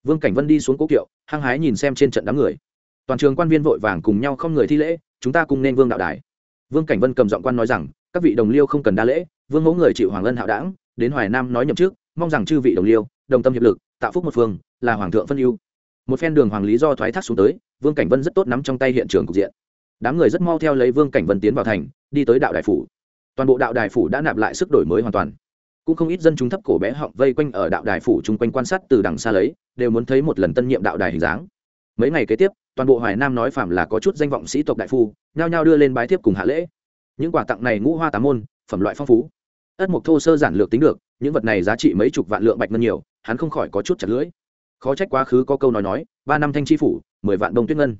Vương cảnh vân đi xuống cố kiệu, hăng hái nhìn xem trên trận đám người toàn trường quan viên vội vàng cùng nhau không người thi lễ, chúng ta cùng nên vương đạo đài. Vương cảnh vân cầm giọng quan nói rằng, các vị đồng liêu không cần đa lễ, vương mẫu người chịu hoàng lân hạo đảng, đến hoài nam nói nhậm trước mong rằng chư vị đồng liêu, đồng tâm hiệp lực, tạo phúc một phương, là hoàng thượng phân ưu. Một phen đường hoàng lý do thoái thác xuống tới, vương cảnh vân rất tốt nắm trong tay hiện trường cục diện. Đám người rất mau theo lấy vương cảnh vân tiến vào thành, đi tới đạo đại phủ. Toàn bộ đạo đài phủ đã nạp lại sức đổi mới hoàn toàn. Cũng không ít dân chúng thấp cổ bé họng vây quanh ở đạo đài phủ chung quanh quan sát từ đằng xa lấy, đều muốn thấy một lần tân nhiệm đạo đài hình dáng. Mấy ngày kế tiếp toàn bộ hoài nam nói phạm là có chút danh vọng sĩ tộc đại phu, nhao nhao đưa lên bái thiếp cùng hạ lễ. Những quà tặng này ngũ hoa tám môn, phẩm loại phong phú. Ất mục thô sơ giản lược tính được, những vật này giá trị mấy chục vạn lượng bạch ngân nhiều, hắn không khỏi có chút chặt lưỡi. Khó trách quá khứ có câu nói nói, ba năm thanh tri phủ, mười vạn đông tuyết ngân.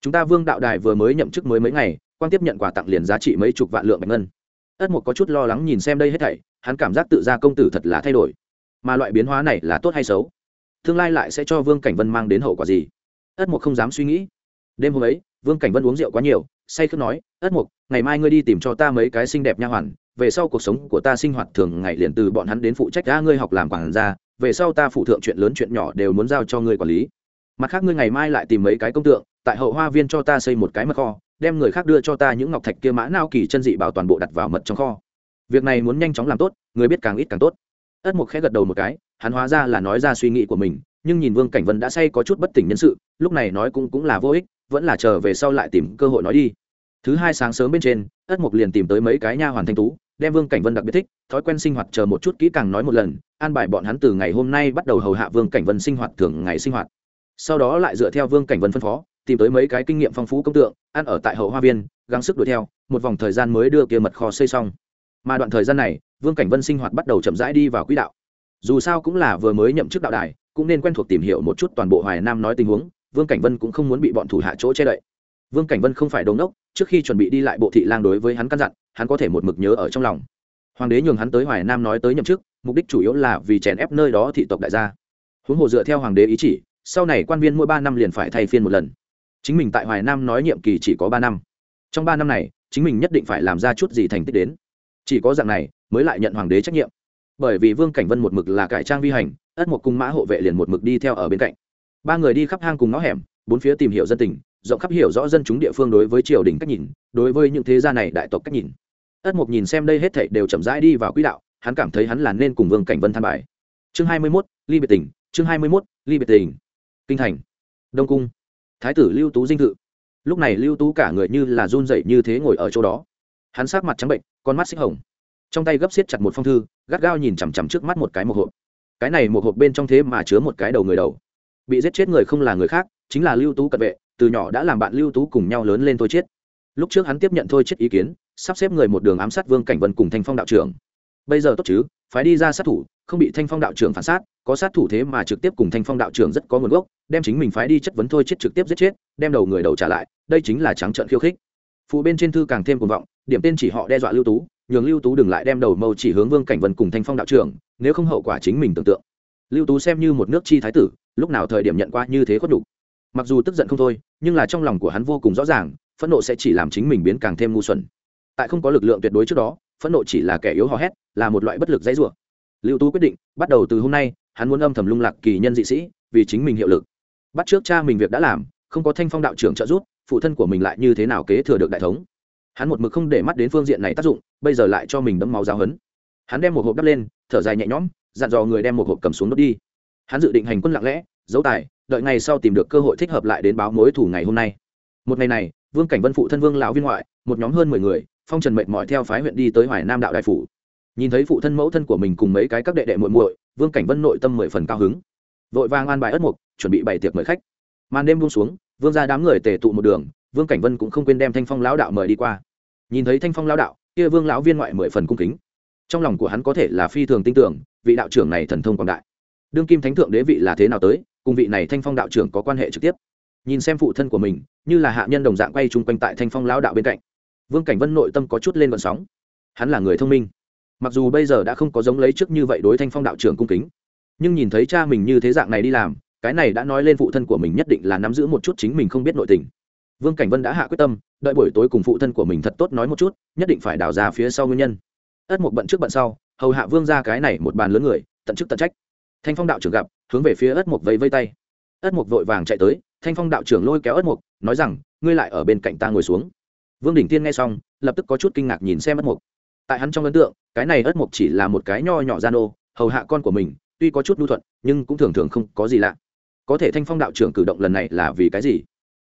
Chúng ta vương đạo đài vừa mới nhậm chức mới mấy ngày quan tiếp nhận quà tặng liền giá trị mấy chục vạn lượng bạch ngân. Ất mục có chút lo lắng nhìn xem đây hết thảy, hắn cảm giác tự ra công tử thật là thay đổi. Mà loại biến hóa này là tốt hay xấu? Tương lai lại sẽ cho vương cảnh vân mang đến hậu quả gì? Ất mục không dám suy nghĩ. Đêm hôm ấy, vương cảnh vân uống rượu quá nhiều, say khước nói, ất mục, ngày mai ngươi đi tìm cho ta mấy cái xinh đẹp nha hoàn, về sau cuộc sống của ta sinh hoạt thường ngày liền từ bọn hắn đến phụ trách đã ngươi học làm quản gia, về sau ta phụ thượng chuyện lớn chuyện nhỏ đều muốn giao cho ngươi quản lý. Mặt khác ngươi ngày mai lại tìm mấy cái công tượng, tại hậu hoa viên cho ta xây một cái mật kho, đem người khác đưa cho ta những ngọc thạch kia mã nao kỳ chân dị bảo toàn bộ đặt vào mật trong kho. Việc này muốn nhanh chóng làm tốt, người biết càng ít càng tốt. Ất mục khẽ gật đầu một cái, hắn hóa ra là nói ra suy nghĩ của mình nhưng nhìn vương cảnh vân đã say có chút bất tỉnh nhân sự lúc này nói cũng cũng là vô ích vẫn là chờ về sau lại tìm cơ hội nói đi thứ hai sáng sớm bên trên ất mục liền tìm tới mấy cái nha hoàn thanh tú đem vương cảnh vân đặc biệt thích thói quen sinh hoạt chờ một chút kỹ càng nói một lần an bài bọn hắn từ ngày hôm nay bắt đầu hầu hạ vương cảnh vân sinh hoạt thường ngày sinh hoạt sau đó lại dựa theo vương cảnh vân phân phó tìm tới mấy cái kinh nghiệm phong phú công tượng ăn ở tại hậu hoa viên gắng sức đuổi theo một vòng thời gian mới đưa kia mật kho xây xong mà đoạn thời gian này vương cảnh vân sinh hoạt bắt đầu chậm rãi đi vào quỹ đạo dù sao cũng là vừa mới nhậm chức đạo đài cũng nên quen thuộc tìm hiểu một chút toàn bộ hoài nam nói tình huống, vương cảnh vân cũng không muốn bị bọn thủ hạ chỗ che đậy. Vương cảnh vân không phải đống đốc, trước khi chuẩn bị đi lại bộ thị lang đối với hắn căn dặn, hắn có thể một mực nhớ ở trong lòng. Hoàng đế nhường hắn tới hoài nam nói tới nhậm chức, mục đích chủ yếu là vì chèn ép nơi đó thị tộc đại gia. Huống hồ dựa theo hoàng đế ý chỉ, sau này quan viên mỗi ba năm liền phải thay phiên một lần. Chính mình tại hoài nam nói nhiệm kỳ chỉ có ba năm. Trong ba năm này, chính mình nhất định phải làm ra chút gì thành tích đến. Chỉ có dạng này, mới lại nhận hoàng đế trách nhiệm bởi vì vương cảnh vân một mực là cải trang vi hành ất một cung mã hộ vệ liền một mực đi theo ở bên cạnh. Ba người đi khắp hang cùng ngõ hẻm bốn phía tìm hiểu dân tình rộng khắp hiểu rõ dân chúng địa phương đối với triều đình cách nhìn đối với những thế gia này đại tộc cách nhìn. Ất mục nhìn xem đây hết thảy đều chậm rãi đi vào quỹ đạo hắn cảm thấy hắn là nên cùng vương cảnh vân than bài. Chương hai mươi 21, ly biệt tình chương hai mươi 21, ly biệt tình. Kinh thành. Đông cung. Thái tử lưu tú dinh thự. Lúc này lưu tú cả người như là run rẩy như thế ngồi ở chỗ đó. Hắn sát mặt trắng bệnh con mắt xích hồng trong tay gấp xiết chặt một phong thư, gắt gao nhìn chằm chằm trước mắt một cái một hộp. Cái này một hộp bên trong thế mà chứa một cái đầu người đầu. Bị giết chết người không là người khác, chính là lưu tú cận vệ, từ nhỏ đã làm bạn lưu tú cùng nhau lớn lên thôi chết. Lúc trước hắn tiếp nhận thôi chết ý kiến, sắp xếp người một đường ám sát vương cảnh vân cùng thanh phong đạo trưởng. Bây giờ tốt chứ phải đi ra sát thủ, không bị thanh phong đạo trưởng phản sát, có sát thủ thế mà trực tiếp cùng thanh phong đạo trưởng rất có nguồn gốc, đem chính mình phái đi chất vấn thôi chết trực tiếp giết chết, đem đầu người đầu trả lại, đây chính là trắng trợn khiêu khích. Phụ bên trên thư càng thêm cuồng vọng, điểm tên chỉ họ đe dọa lưu tú nhường lưu tú đừng lại đem đầu mâu chỉ hướng vương cảnh vân cùng thanh phong đạo trưởng, nếu không hậu quả chính mình tưởng tượng. Lưu tú xem như một nước chi thái tử, lúc nào thời điểm nhận qua như thế khuất đủ mặc dù tức giận không thôi, nhưng là trong lòng của hắn vô cùng rõ ràng, phẫn nộ sẽ chỉ làm chính mình biến càng thêm ngu xuẩn. Tại không có lực lượng tuyệt đối trước đó, phẫn nộ chỉ là kẻ yếu hò hét, là một loại bất lực dãy rủa. Lưu tú quyết định, bắt đầu từ hôm nay, hắn muốn âm thầm lung lạc kỳ nhân dị sĩ, vì chính mình hiệu lực. Bắt trước cha mình việc đã làm, không có thanh phong đạo trưởng trợ giúp, phụ thân của mình lại như thế nào kế thừa được đại thống? Hắn một mực không để mắt đến phương diện này tác dụng, bây giờ lại cho mình đấm máu giáo hấn hắn đem một hộp đắp lên, thở dài nhẹ nhõm, dặn dò người đem một hộp cầm xuống đốt đi. Hắn dự định hành quân lặng lẽ, giấu tài, đợi ngày sau tìm được cơ hội thích hợp lại đến báo mối thủ ngày hôm nay. Một ngày này, vương cảnh vân phụ thân vương lão viên ngoại, một nhóm hơn mười người, phong trần mệt mỏi theo phái huyện đi tới hoài nam đạo đại phủ. Nhìn thấy phụ thân mẫu thân của mình cùng mấy cái các đệ đệ muội muội, vương cảnh vân nội tâm mười phần cao hứng. Vội vàng an bài ất mục, chuẩn bị bày tiệc mời khách. Màn đêm buông xuống, vương ra đám người tề tụ một đường, vương cảnh vân cũng không quên đem thanh phong lão đạo mời đi qua nhìn thấy thanh phong lão đạo, kia vương lão viên ngoại mười phần cung kính. Trong lòng của hắn có thể là phi thường tin tưởng, vị đạo trưởng này thần thông quảng đại. Đương kim thánh thượng đế vị là thế nào tới, cùng vị này thanh phong đạo trưởng có quan hệ trực tiếp. Nhìn xem phụ thân của mình, như là hạ nhân đồng dạng quay chung quanh tại thanh phong lão đạo bên cạnh. Vương cảnh vân nội tâm có chút lên vận sóng. Hắn là người thông minh. Mặc dù bây giờ đã không có giống lấy trước như vậy đối thanh phong đạo trưởng cung kính, nhưng nhìn thấy cha mình như thế dạng này đi làm, cái này đã nói lên phụ thân của mình nhất định là nắm giữ một chút chính mình không biết nội tình vương cảnh vân đã hạ quyết tâm, đợi buổi tối cùng phụ thân của mình thật tốt nói một chút, nhất định phải đào ra phía sau nguyên nhân. Ất một bận trước bận sau, hầu hạ vương ra cái này một bàn lớn người, tận chức tận trách. Thanh phong đạo trưởng gặp, hướng về phía ất mục vẫy vây tay. Ất mục vội vàng chạy tới, thanh phong đạo trưởng lôi kéo ất mục nói rằng, ngươi lại ở bên cạnh ta ngồi xuống. Vương đỉnh tiên nghe xong, lập tức có chút kinh ngạc nhìn xem ất mục tại hắn trong ấn tượng, cái này ất mục chỉ là một cái nho nhỏ gian ô hầu hạ con của mình, tuy có chút lưu thuận, nhưng cũng thường thường không có gì lạ. Có thể thanh phong đạo trưởng cử động lần này là vì cái gì?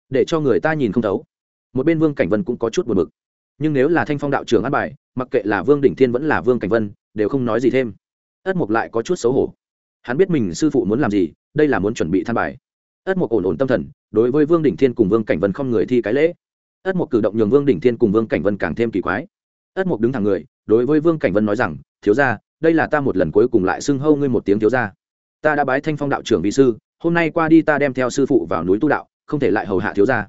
Để cho người ta nhìn không thấu. Một bên vương cảnh vân cũng có chút buồn bực. Nhưng nếu là thanh phong đạo trưởng ăn bài, mặc kệ là vương đỉnh thiên vẫn là vương cảnh vân, đều không nói gì thêm. Ất mục lại có chút xấu hổ. Hắn biết mình sư phụ muốn làm gì, đây là muốn chuẩn bị than bài. Ất mục ổn ổn tâm thần, đối với vương đỉnh thiên cùng vương cảnh vân không người thi cái lễ. Ất mục cử động nhường vương đỉnh thiên cùng vương cảnh vân càng thêm kỳ quái. Ất mục đứng thẳng người, đối với vương cảnh vân nói rằng, thiếu ra đây là ta một lần cuối cùng lại xưng hâu ngươi một tiếng thiếu ra ta đã bái thanh phong đạo trưởng vị sư, hôm nay qua đi ta đem theo sư phụ vào núi tu đạo không thể lại hầu hạ thiếu gia.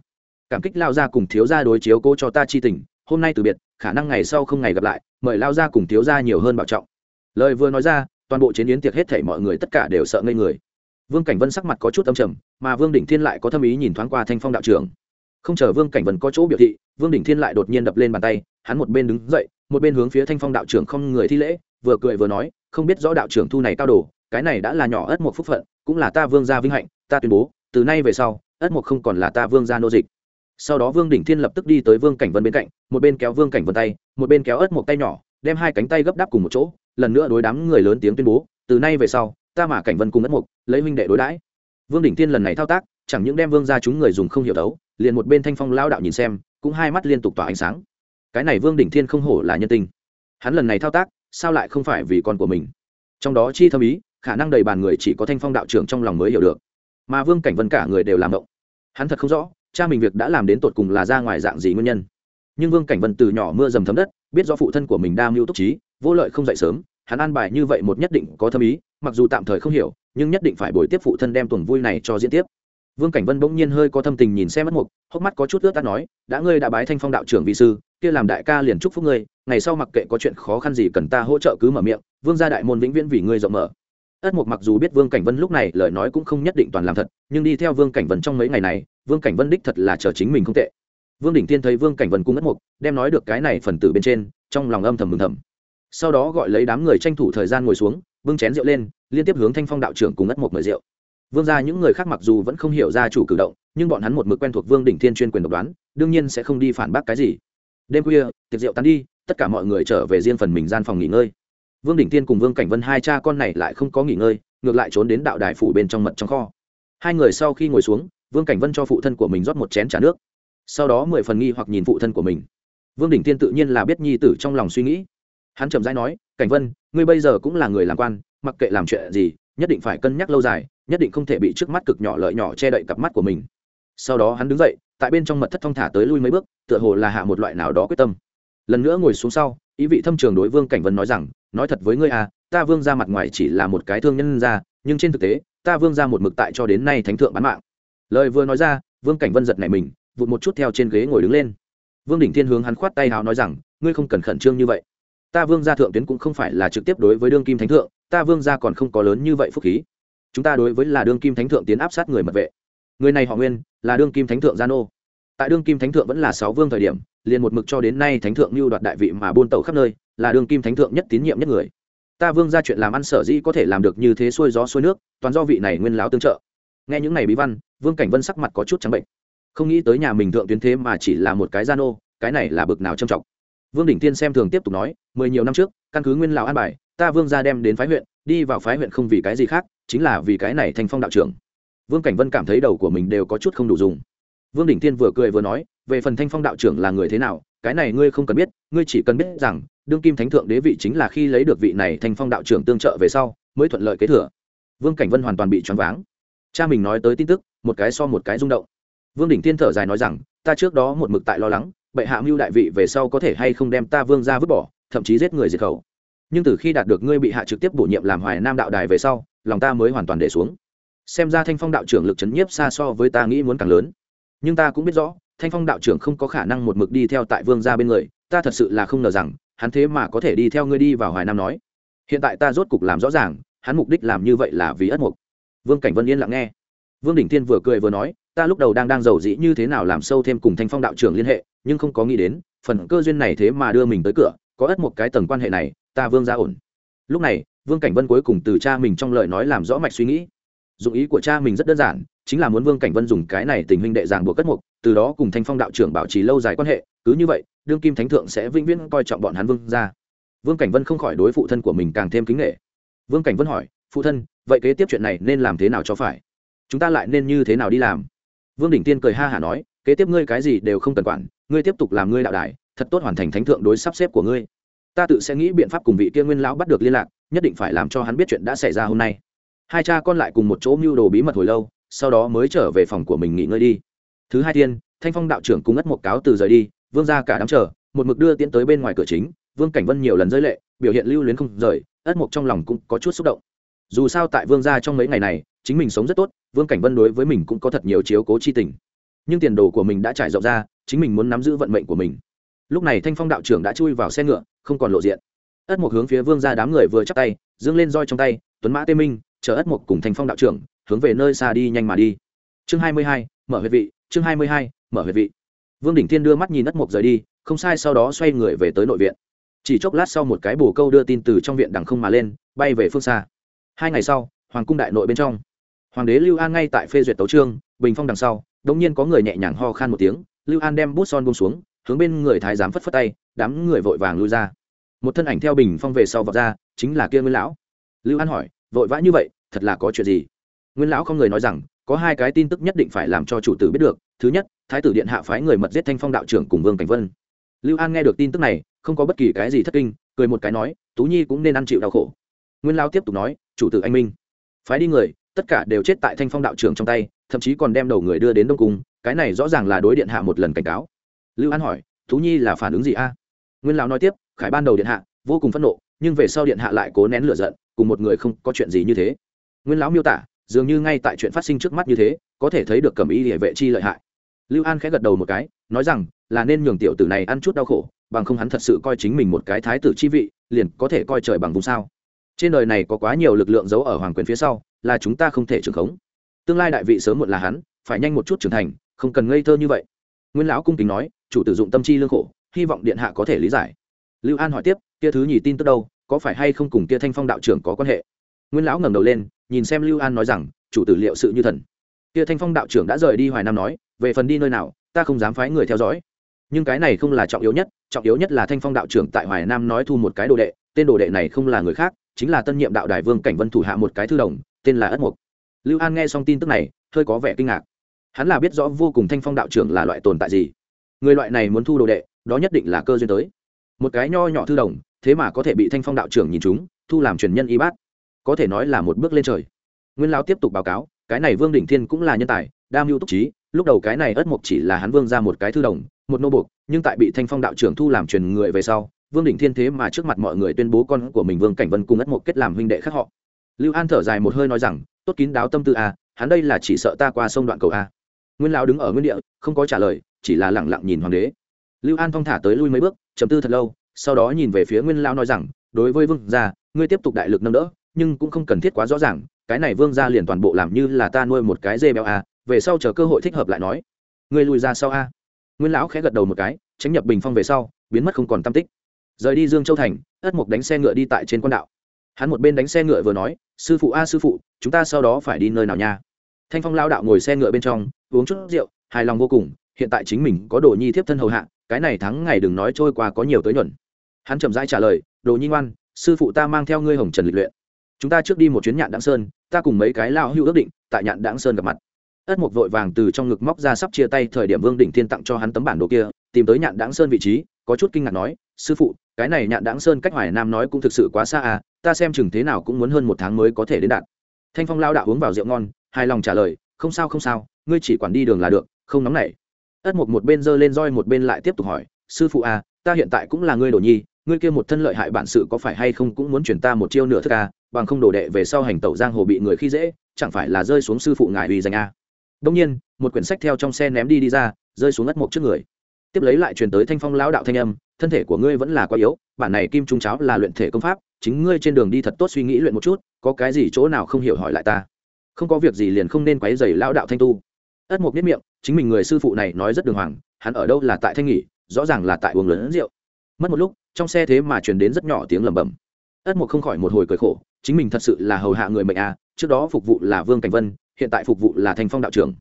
Cảm kích lao ra cùng thiếu gia đối chiếu cố cho ta chi tình, hôm nay từ biệt, khả năng ngày sau không ngày gặp lại, mời lao ra cùng thiếu gia nhiều hơn bảo trọng. Lời vừa nói ra, toàn bộ chiến yến tiệc hết thảy mọi người tất cả đều sợ ngây người. Vương cảnh vân sắc mặt có chút âm trầm, mà vương đỉnh thiên lại có thâm ý nhìn thoáng qua thanh phong đạo trưởng. Không chờ vương cảnh vân có chỗ biểu thị, vương đỉnh thiên lại đột nhiên đập lên bàn tay, hắn một bên đứng dậy, một bên hướng phía thanh phong đạo trưởng không người thi lễ, vừa cười vừa nói, không biết rõ đạo trưởng thu này cao đồ, cái này đã là nhỏ ất một phúc phận, cũng là ta vương gia vinh hạnh, ta tuyên bố, từ nay về sau ất mục không còn là ta vương gia nô dịch. Sau đó vương đỉnh thiên lập tức đi tới vương cảnh vân bên cạnh, một bên kéo vương cảnh vân tay, một bên kéo ất một tay nhỏ, đem hai cánh tay gấp đáp cùng một chỗ, lần nữa đối đám người lớn tiếng tuyên bố, từ nay về sau, ta mà cảnh vân cùng ất mục lấy huynh đệ đối đãi. Vương đỉnh thiên lần này thao tác, chẳng những đem vương ra chúng người dùng không hiểu đấu, liền một bên thanh phong lao đạo nhìn xem, cũng hai mắt liên tục tỏa ánh sáng. Cái này vương đỉnh thiên không hổ là nhân tình hắn lần này thao tác, sao lại không phải vì con của mình? Trong đó chi thâm ý, khả năng đầy bàn người chỉ có thanh phong đạo trưởng trong lòng mới hiểu được mà vương cảnh vân cả người đều làm động. Hắn thật không rõ, cha mình việc đã làm đến tột cùng là ra ngoài dạng gì nguyên nhân. Nhưng vương cảnh vân từ nhỏ mưa dầm thấm đất, biết do phụ thân của mình đa mưu túc trí, vô lợi không dậy sớm, hắn an bài như vậy một nhất định có thâm ý, mặc dù tạm thời không hiểu, nhưng nhất định phải bồi tiếp phụ thân đem tuần vui này cho diễn tiếp. Vương cảnh vân bỗng nhiên hơi có thâm tình nhìn xem mất mục, hốc mắt có chút ướt tắt nói, đã ngươi đã bái thanh phong đạo trưởng vị sư, kia làm đại ca liền chúc phúc ngươi, ngày sau mặc kệ có chuyện khó khăn gì cần ta hỗ trợ cứ mở miệng, vương gia đại môn vĩnh viễn vì ngươi rộng mở ất mục mặc dù biết vương cảnh vân lúc này lời nói cũng không nhất định toàn làm thật, nhưng đi theo vương cảnh vân trong mấy ngày này, vương cảnh vân đích thật là chờ chính mình không tệ. Vương đỉnh tiên thấy vương cảnh vân cung ất mục, đem nói được cái này phần tử bên trên, trong lòng âm thầm mừng thầm. Sau đó gọi lấy đám người tranh thủ thời gian ngồi xuống vương chén rượu lên, liên tiếp hướng thanh phong đạo trưởng cùng ất mục mời rượu. Vương gia những người khác mặc dù vẫn không hiểu ra chủ cử động, nhưng bọn hắn một mực quen thuộc vương đỉnh thiên chuyên quyền độc đoán, đương nhiên sẽ không đi phản bác cái gì. Đêm khuya, tiệc rượu tan đi, tất cả mọi người trở về riêng phần mình gian phòng nghỉ ngơi vương đỉnh tiên cùng vương cảnh vân hai cha con này lại không có nghỉ ngơi, ngược lại trốn đến đạo đài phủ bên trong mật trong kho. Hai người sau khi ngồi xuống, vương cảnh vân cho phụ thân của mình rót một chén t nước. Sau đó mười phần nghi hoặc nhìn phụ thân của mình. Vương đỉnh tiên tự nhiên là biết nhi tử trong lòng suy nghĩ. Hắn chậm rãi nói, cảnh vân, ngươi bây giờ cũng là người làm quan, mặc kệ làm chuyện gì, nhất định phải cân nhắc lâu dài, nhất định không thể bị trước mắt cực nhỏ lợi nhỏ che đậy cặp mắt của mình. Sau đó hắn đứng dậy, tại bên trong mật thất thong thả tới lui mấy bước, tựa hồ là hạ một loại nào đó quyết tâm. Lần nữa ngồi xuống sau ý vị thâm trường đối vương cảnh vân nói rằng, nói thật với ngươi à ta vương ra mặt ngoài chỉ là một cái thương nhân ra nhưng trên thực tế, ta vương ra một mực tại cho đến nay thánh thượng bán mạng. Lời vừa nói ra, vương cảnh vân giật này mình, vụt một chút theo trên ghế ngồi đứng lên. Vương đỉnh thiên hướng hắn khoát tay hào nói rằng, ngươi không cần khẩn trương như vậy. Ta vương gia thượng tuyến cũng không phải là trực tiếp đối với đương kim thánh thượng, ta vương gia còn không có lớn như vậy phúc khí. Chúng ta đối với là đương kim thánh thượng tiến áp sát người mật vệ. Người này họ nguyên, là đương kim thánh thượng gia nô tại đương kim thánh thượng vẫn là sáu vương thời điểm liền một mực cho đến nay thánh thượng lưu đoạt đại vị mà buôn tẩu khắp nơi là đương kim thánh thượng nhất tín nhiệm nhất người. Ta vương ra chuyện làm ăn sở dĩ có thể làm được như thế xuôi gió xuôi nước toàn do vị này nguyên láo tương trợ. Nghe những này bí văn vương cảnh vân sắc mặt có chút trắng bệnh. Không nghĩ tới nhà mình thượng tuyến thế mà chỉ là một cái gian ô, cái này là bực nào trầm trọng. Vương đỉnh tiên xem thường tiếp tục nói mười nhiều năm trước căn cứ nguyên lào an bài ta vương ra đem đến phái huyện đi vào phái huyện không vì cái gì khác chính là vì cái này thành phong đạo trưởng. Vương cảnh vân cảm thấy đầu của mình đều có chút không đủ dùng vương đỉnh Thiên vừa cười vừa nói, về phần thanh phong đạo trưởng là người thế nào, cái này ngươi không cần biết, ngươi chỉ cần biết rằng, đương kim thánh thượng đế vị chính là khi lấy được vị này thanh phong đạo trưởng tương trợ về sau, mới thuận lợi kế thừa. Vương cảnh vân hoàn toàn bị choáng váng. Cha mình nói tới tin tức, một cái so một cái rung động. Vương đỉnh thiên thở dài nói rằng, ta trước đó một mực tại lo lắng, bệ hạ mưu đại vị về sau có thể hay không đem ta vương ra vứt bỏ, thậm chí giết người diệt khẩu. Nhưng từ khi đạt được ngươi bị hạ trực tiếp bổ nhiệm làm hoài nam đạo đài về sau, lòng ta mới hoàn toàn để xuống. Xem ra thanh phong đạo trưởng lực c h ấ n nhiếp xa so với ta nghĩ muốn càng lớn nhưng ta cũng biết rõ, thanh phong đạo trưởng không có khả năng một mực đi theo tại vương gia bên người, ta thật sự là không ngờ rằng, hắn thế mà có thể đi theo ngươi đi vào hoài nam nói. Hiện tại ta rốt cục làm rõ ràng, hắn mục đích làm như vậy là vì ất mục. Vương cảnh vân yên lặng nghe. Vương đỉnh thiên vừa cười vừa nói, ta lúc đầu đang đang giàu dĩ như thế nào làm sâu thêm cùng thanh phong đạo trưởng liên hệ, nhưng không có nghĩ đến, phần cơ duyên này thế mà đưa mình tới cửa, có ất một cái tầng quan hệ này, ta vương ra ổn. Lúc này, vương cảnh vân cuối cùng từ cha mình trong lời nói làm rõ mạch suy nghĩ. Dụng ý của cha mình rất đơn giản chính là muốn vương cảnh vân dùng cái này tình huynh đệ giảng buộc cất mục, từ đó cùng thanh phong đạo trưởng bảo trì lâu dài quan hệ, cứ như vậy, đương kim thánh thượng sẽ vĩnh viễn coi trọng bọn hắn vương ra vương cảnh vân không khỏi đối phụ thân của mình càng thêm kính nghệ vương cảnh vân hỏi, phụ thân, vậy kế tiếp chuyện này nên làm thế nào cho phải? Chúng ta lại nên như thế nào đi làm? Vương đỉnh tiên cười ha hả nói, kế tiếp ngươi cái gì đều không cần quản, ngươi tiếp tục làm ngươi đạo đài, thật tốt hoàn thành thánh thượng đối sắp xếp của ngươi. Ta tự sẽ nghĩ biện pháp cùng vị kia nguyên lão bắt được liên lạc, nhất định phải làm cho hắn biết chuyện đã xảy ra hôm nay. Hai cha con lại cùng một chỗ mưu đồ bí mật hồi lâu sau đó mới trở về phòng của mình nghỉ ngơi đi. Thứ hai thiên thanh phong đạo trưởng cùng ất một cáo từ rời đi, vương ra cả đám chờ, một mực đưa tiến tới bên ngoài cửa chính, vương cảnh vân nhiều lần rơi lệ, biểu hiện lưu luyến không rời ất một trong lòng cũng có chút xúc động. Dù sao tại vương gia trong mấy ngày này, chính mình sống rất tốt, vương cảnh vân đối với mình cũng có thật nhiều chiếu cố chi tình. Nhưng tiền đồ của mình đã trải rộng ra, chính mình muốn nắm giữ vận mệnh của mình. Lúc này thanh phong đạo trưởng đã chui vào xe ngựa, không còn lộ diện. Ất một hướng phía vương ra đám người vừa chắc tay, dương lên roi trong tay, tuấn mã tê minh, chờ ất một cùng thanh phong đạo trưởng hướng về nơi xa đi nhanh mà đi. Chương hai mươi hai, mở huyệt vị, chương hai mươi hai, mở huyệt vị. Vương đỉnh thiên đưa mắt nhìn đất mộc rời đi, không sai, sau đó xoay người về tới nội viện. Chỉ chốc lát sau một cái bồ câu đưa tin từ trong viện đằng không mà lên, bay về phương xa. Hai ngày sau, hoàng cung đại nội bên trong. Hoàng đế lưu an ngay tại phê duyệt tấu trương bình phong đằng sau, đống nhiên có người nhẹ nhàng ho khan một tiếng, lưu an đem bút son bông xuống, hướng bên người thái giám phất phất tay, đám người vội vàng lui ra. Một thân ảnh theo bình phong về sau vọt ra, chính là kia nguyên lão. Lưu an hỏi, vội vã như vậy, thật là có chuyện gì? Nguyên lão không người nói rằng, có hai cái tin tức nhất định phải làm cho chủ tử biết được, thứ nhất, thái tử điện hạ phái người mật giết thanh phong đạo trưởng cùng vương cảnh vân. Lưu an nghe được tin tức này, không có bất kỳ cái gì thất kinh, cười một cái nói, tú nhi cũng nên ăn chịu đau khổ. Nguyên lão tiếp tục nói, chủ tử anh minh, phái đi người, tất cả đều chết tại thanh phong đạo trưởng trong tay, thậm chí còn đem đầu người đưa đến đông cung, cái này rõ ràng là đối điện hạ một lần cảnh cáo. Lưu an hỏi, tú nhi là phản ứng gì a? Nguyên lão nói tiếp, khải ban đầu điện hạ, vô cùng phẫn nộ, nhưng về sau điện hạ lại cố nén lửa giận, cùng một người không có chuyện gì như thế. Nguyên lão miêu tả dường như ngay tại chuyện phát sinh trước mắt như thế, có thể thấy được cầm y địa vệ chi lợi hại. Lưu an khẽ gật đầu một cái, nói rằng, là nên nhường tiểu tử này ăn chút đau khổ, bằng không hắn thật sự coi chính mình một cái thái tử chi vị, liền có thể coi trời bằng vùng sao. Trên đời này có quá nhiều lực lượng giấu ở hoàng quyền phía sau, là chúng ta không thể trưởng khống. Tương lai đại vị sớm muộn là hắn, phải nhanh một chút trưởng thành, không cần ngây thơ như vậy. Nguyên lão cung kính nói, chủ tử dụng tâm chi lương khổ, hy vọng điện hạ có thể lý giải. Lưu an hỏi tiếp, kia thứ nhì tin tức đâu, có phải hay không cùng kia thanh phong đạo trưởng có quan hệ? Nguyên lão ngẩng đầu lên nhìn xem lưu an nói rằng, chủ tử liệu sự như thần. Kia thanh phong đạo trưởng đã rời đi hoài nam nói, về phần đi nơi nào, ta không dám phái người theo dõi. Nhưng cái này không là trọng yếu nhất, trọng yếu nhất là thanh phong đạo trưởng tại hoài nam nói thu một cái đồ đệ, tên đồ đệ này không là người khác, chính là tân nhiệm đạo đài vương cảnh vân thủ hạ một cái thư đồng, tên là ất mục. Lưu an nghe xong tin tức này, hơi có vẻ kinh ngạc. Hắn là biết rõ vô cùng thanh phong đạo trưởng là loại tồn tại gì. Người loại này muốn thu đồ đệ, đó nhất định là cơ duyên tới. Một cái nho nhỏ thư đồng, thế mà có thể bị thanh phong đạo trưởng nhìn chúng thu làm truyền nhân y bát có thể nói là một bước lên trời. Nguyên lão tiếp tục báo cáo, cái này vương đỉnh thiên cũng là nhân tài, đa mưu túc trí, lúc đầu cái này ất mộc chỉ là hắn vương ra một cái thư đồng, một nô buộc, nhưng tại bị thanh phong đạo trưởng thu làm truyền người về sau, vương đỉnh thiên thế mà trước mặt mọi người tuyên bố con của mình vương cảnh vân cùng ất mộc kết làm huynh đệ khác họ. Lưu an thở dài một hơi nói rằng, tốt kín đáo tâm tư a hắn đây là chỉ sợ ta qua sông đoạn cầu a nguyên lão đứng ở nguyên địa, không có trả lời, chỉ là lẳng lặng nhìn hoàng đế. Lưu an thong thả tới lui mấy bước chấm tư thật lâu, sau đó nhìn về phía nguyên lão nói rằng, đối với vương gia, ngươi tiếp tục đại lực nâng đỡ nhưng cũng không cần thiết quá rõ ràng, cái này vương gia liền toàn bộ làm như là ta nuôi một cái dê béo a, về sau chờ cơ hội thích hợp lại nói. Ngươi lùi ra sau a. Nguyên lão khẽ gật đầu một cái, tránh nhập bình phong về sau, biến mất không còn tâm tích. Rời đi dương châu thành, ất mục đánh xe ngựa đi tại trên quan đạo. Hắn một bên đánh xe ngựa vừa nói, sư phụ a, sư phụ, chúng ta sau đó phải đi nơi nào nha? Thanh phong lao đạo ngồi xe ngựa bên trong, uống chút rượu, hài lòng vô cùng, hiện tại chính mình có đồ nhi thiếp thân hầu hạ, cái này thắng ngày đừng nói trôi qua có nhiều tới nhuận. Hắn chậm rãi trả lời, đồ nhi ngoan, sư phụ ta mang theo ngươi hồng trần lịch luyện chúng ta trước đi một chuyến nhạn đáng sơn, ta cùng mấy cái lao hưu ước định, tại nhạn đáng sơn gặp mặt. Ất mục vội vàng từ trong ngực móc ra sắp chia tay thời điểm vương đỉnh thiên tặng cho hắn tấm bản đồ kia, tìm tới nhạn đáng sơn vị trí, có chút kinh ngạc nói, sư phụ, cái này nhạn đáng sơn cách hoài nam nói cũng thực sự quá xa à ta xem chừng thế nào cũng muốn hơn một tháng mới có thể đến đạt. Thanh phong lao đạo uống vào rượu ngon, hài lòng trả lời, không sao không sao, ngươi chỉ quản đi đường là được, không nóng nảy. Ất mục một bên giơ lên roi một bên lại tiếp tục hỏi, sư phụ à ta hiện tại cũng là ngươi đồ nhi ngươi kia một thân lợi hại bản sự có phải hay không cũng muốn chuyển ta một chiêu nửa thức à bằng không đồ đệ về sau hành tẩu giang hồ bị người khi dễ, chẳng phải là rơi xuống sư phụ ngài uy danh a à. đông nhiên, một quyển sách theo trong xe ném đi đi ra, rơi xuống ất mục trước người. Tiếp lấy lại truyền tới thanh phong lão đạo thanh âm, thân thể của ngươi vẫn là quá yếu, bản này kim trung cháo là luyện thể công pháp, chính ngươi trên đường đi thật tốt suy nghĩ luyện một chút, có cái gì chỗ nào không hiểu hỏi lại ta. Không có việc gì liền không nên quấy rầy lão đạo thanh tu. Ất mục biết miệng, chính mình người sư phụ này nói rất đường hoàng, hắn ở đâu là tại thanh nghỉ, rõ ràng là tại uống lớn rượu. Mất một lúc trong xe thế mà truyền đến rất nhỏ tiếng lẩm bẩm. Ất mục không khỏi một hồi cười khổ, chính mình thật sự là hầu hạ người mệnh à trước đó phục vụ là vương cảnh vân, hiện tại phục vụ là thanh phong đạo trưởng.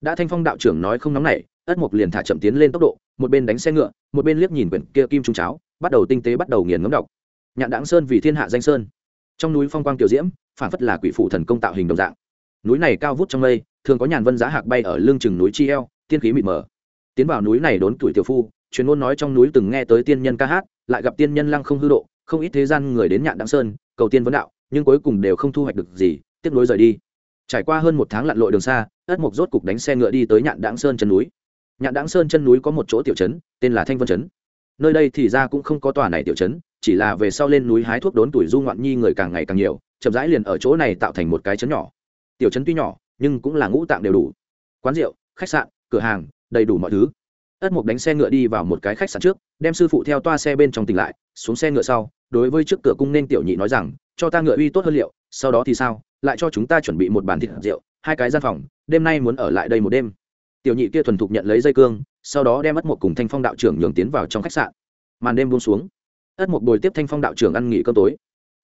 Đã thanh phong đạo trưởng nói không nóng nảy, ất mục liền thả chậm tiến lên tốc độ, một bên đánh xe ngựa, một bên liếc nhìn quyển kia kim trung cháo, bắt đầu tinh tế bắt đầu nghiền ngấm đọc. Nhạn đáng sơn vì thiên hạ danh sơn. Trong núi phong quang tiểu diễm phản phất là quỷ phủ thần công tạo hình đồng dạng. Núi này cao vút trong mây, thường có nhàn vân giá hạc bay ở lưng chừng núi chi eo, tiên khí mịt mờ. Tiến vào núi này đốn tuổi tiểu phu truyền ngôn nói trong núi từng nghe tới tiên nhân ca hát lại gặp tiên nhân lăng không hư độ, không ít thế gian người đến nhạn đăng sơn, cầu tiên vấn đạo, nhưng cuối cùng đều không thu hoạch được gì, tiếp nối rời đi. Trải qua hơn một tháng lặn lội đường xa, ất mộc rốt cục đánh xe ngựa đi tới nhạn đặng sơn chân núi. Nhạn đặng sơn chân núi có một chỗ tiểu trấn, tên là thanh vân trấn. Nơi đây thì ra cũng không có tòa này tiểu trấn, chỉ là về sau lên núi hái thuốc đốn tuổi du ngoạn nhi người càng ngày càng nhiều, chậm rãi liền ở chỗ này tạo thành một cái trấn nhỏ. Tiểu trấn tuy nhỏ, nhưng cũng là ngũ tạng đều đủ. Quán rượu, khách sạn, cửa hàng, đầy đủ mọi thứ ất mục đánh xe ngựa đi vào một cái khách sạn trước, đem sư phụ theo toa xe bên trong tỉnh lại, xuống xe ngựa sau, đối với trước cửa cung nên tiểu nhị nói rằng, cho ta ngựa uy tốt hơn liệu, sau đó thì sao? Lại cho chúng ta chuẩn bị một bàn thịt rượu, hai cái gian phòng, đêm nay muốn ở lại đây một đêm. Tiểu nhị kia thuần thục nhận lấy dây cương, sau đó đem ất mục cùng thanh phong đạo trưởng nhường tiến vào trong khách sạn. Màn đêm buông xuống. Ất mục bồi tiếp thanh phong đạo trưởng ăn nghỉ cơm tối.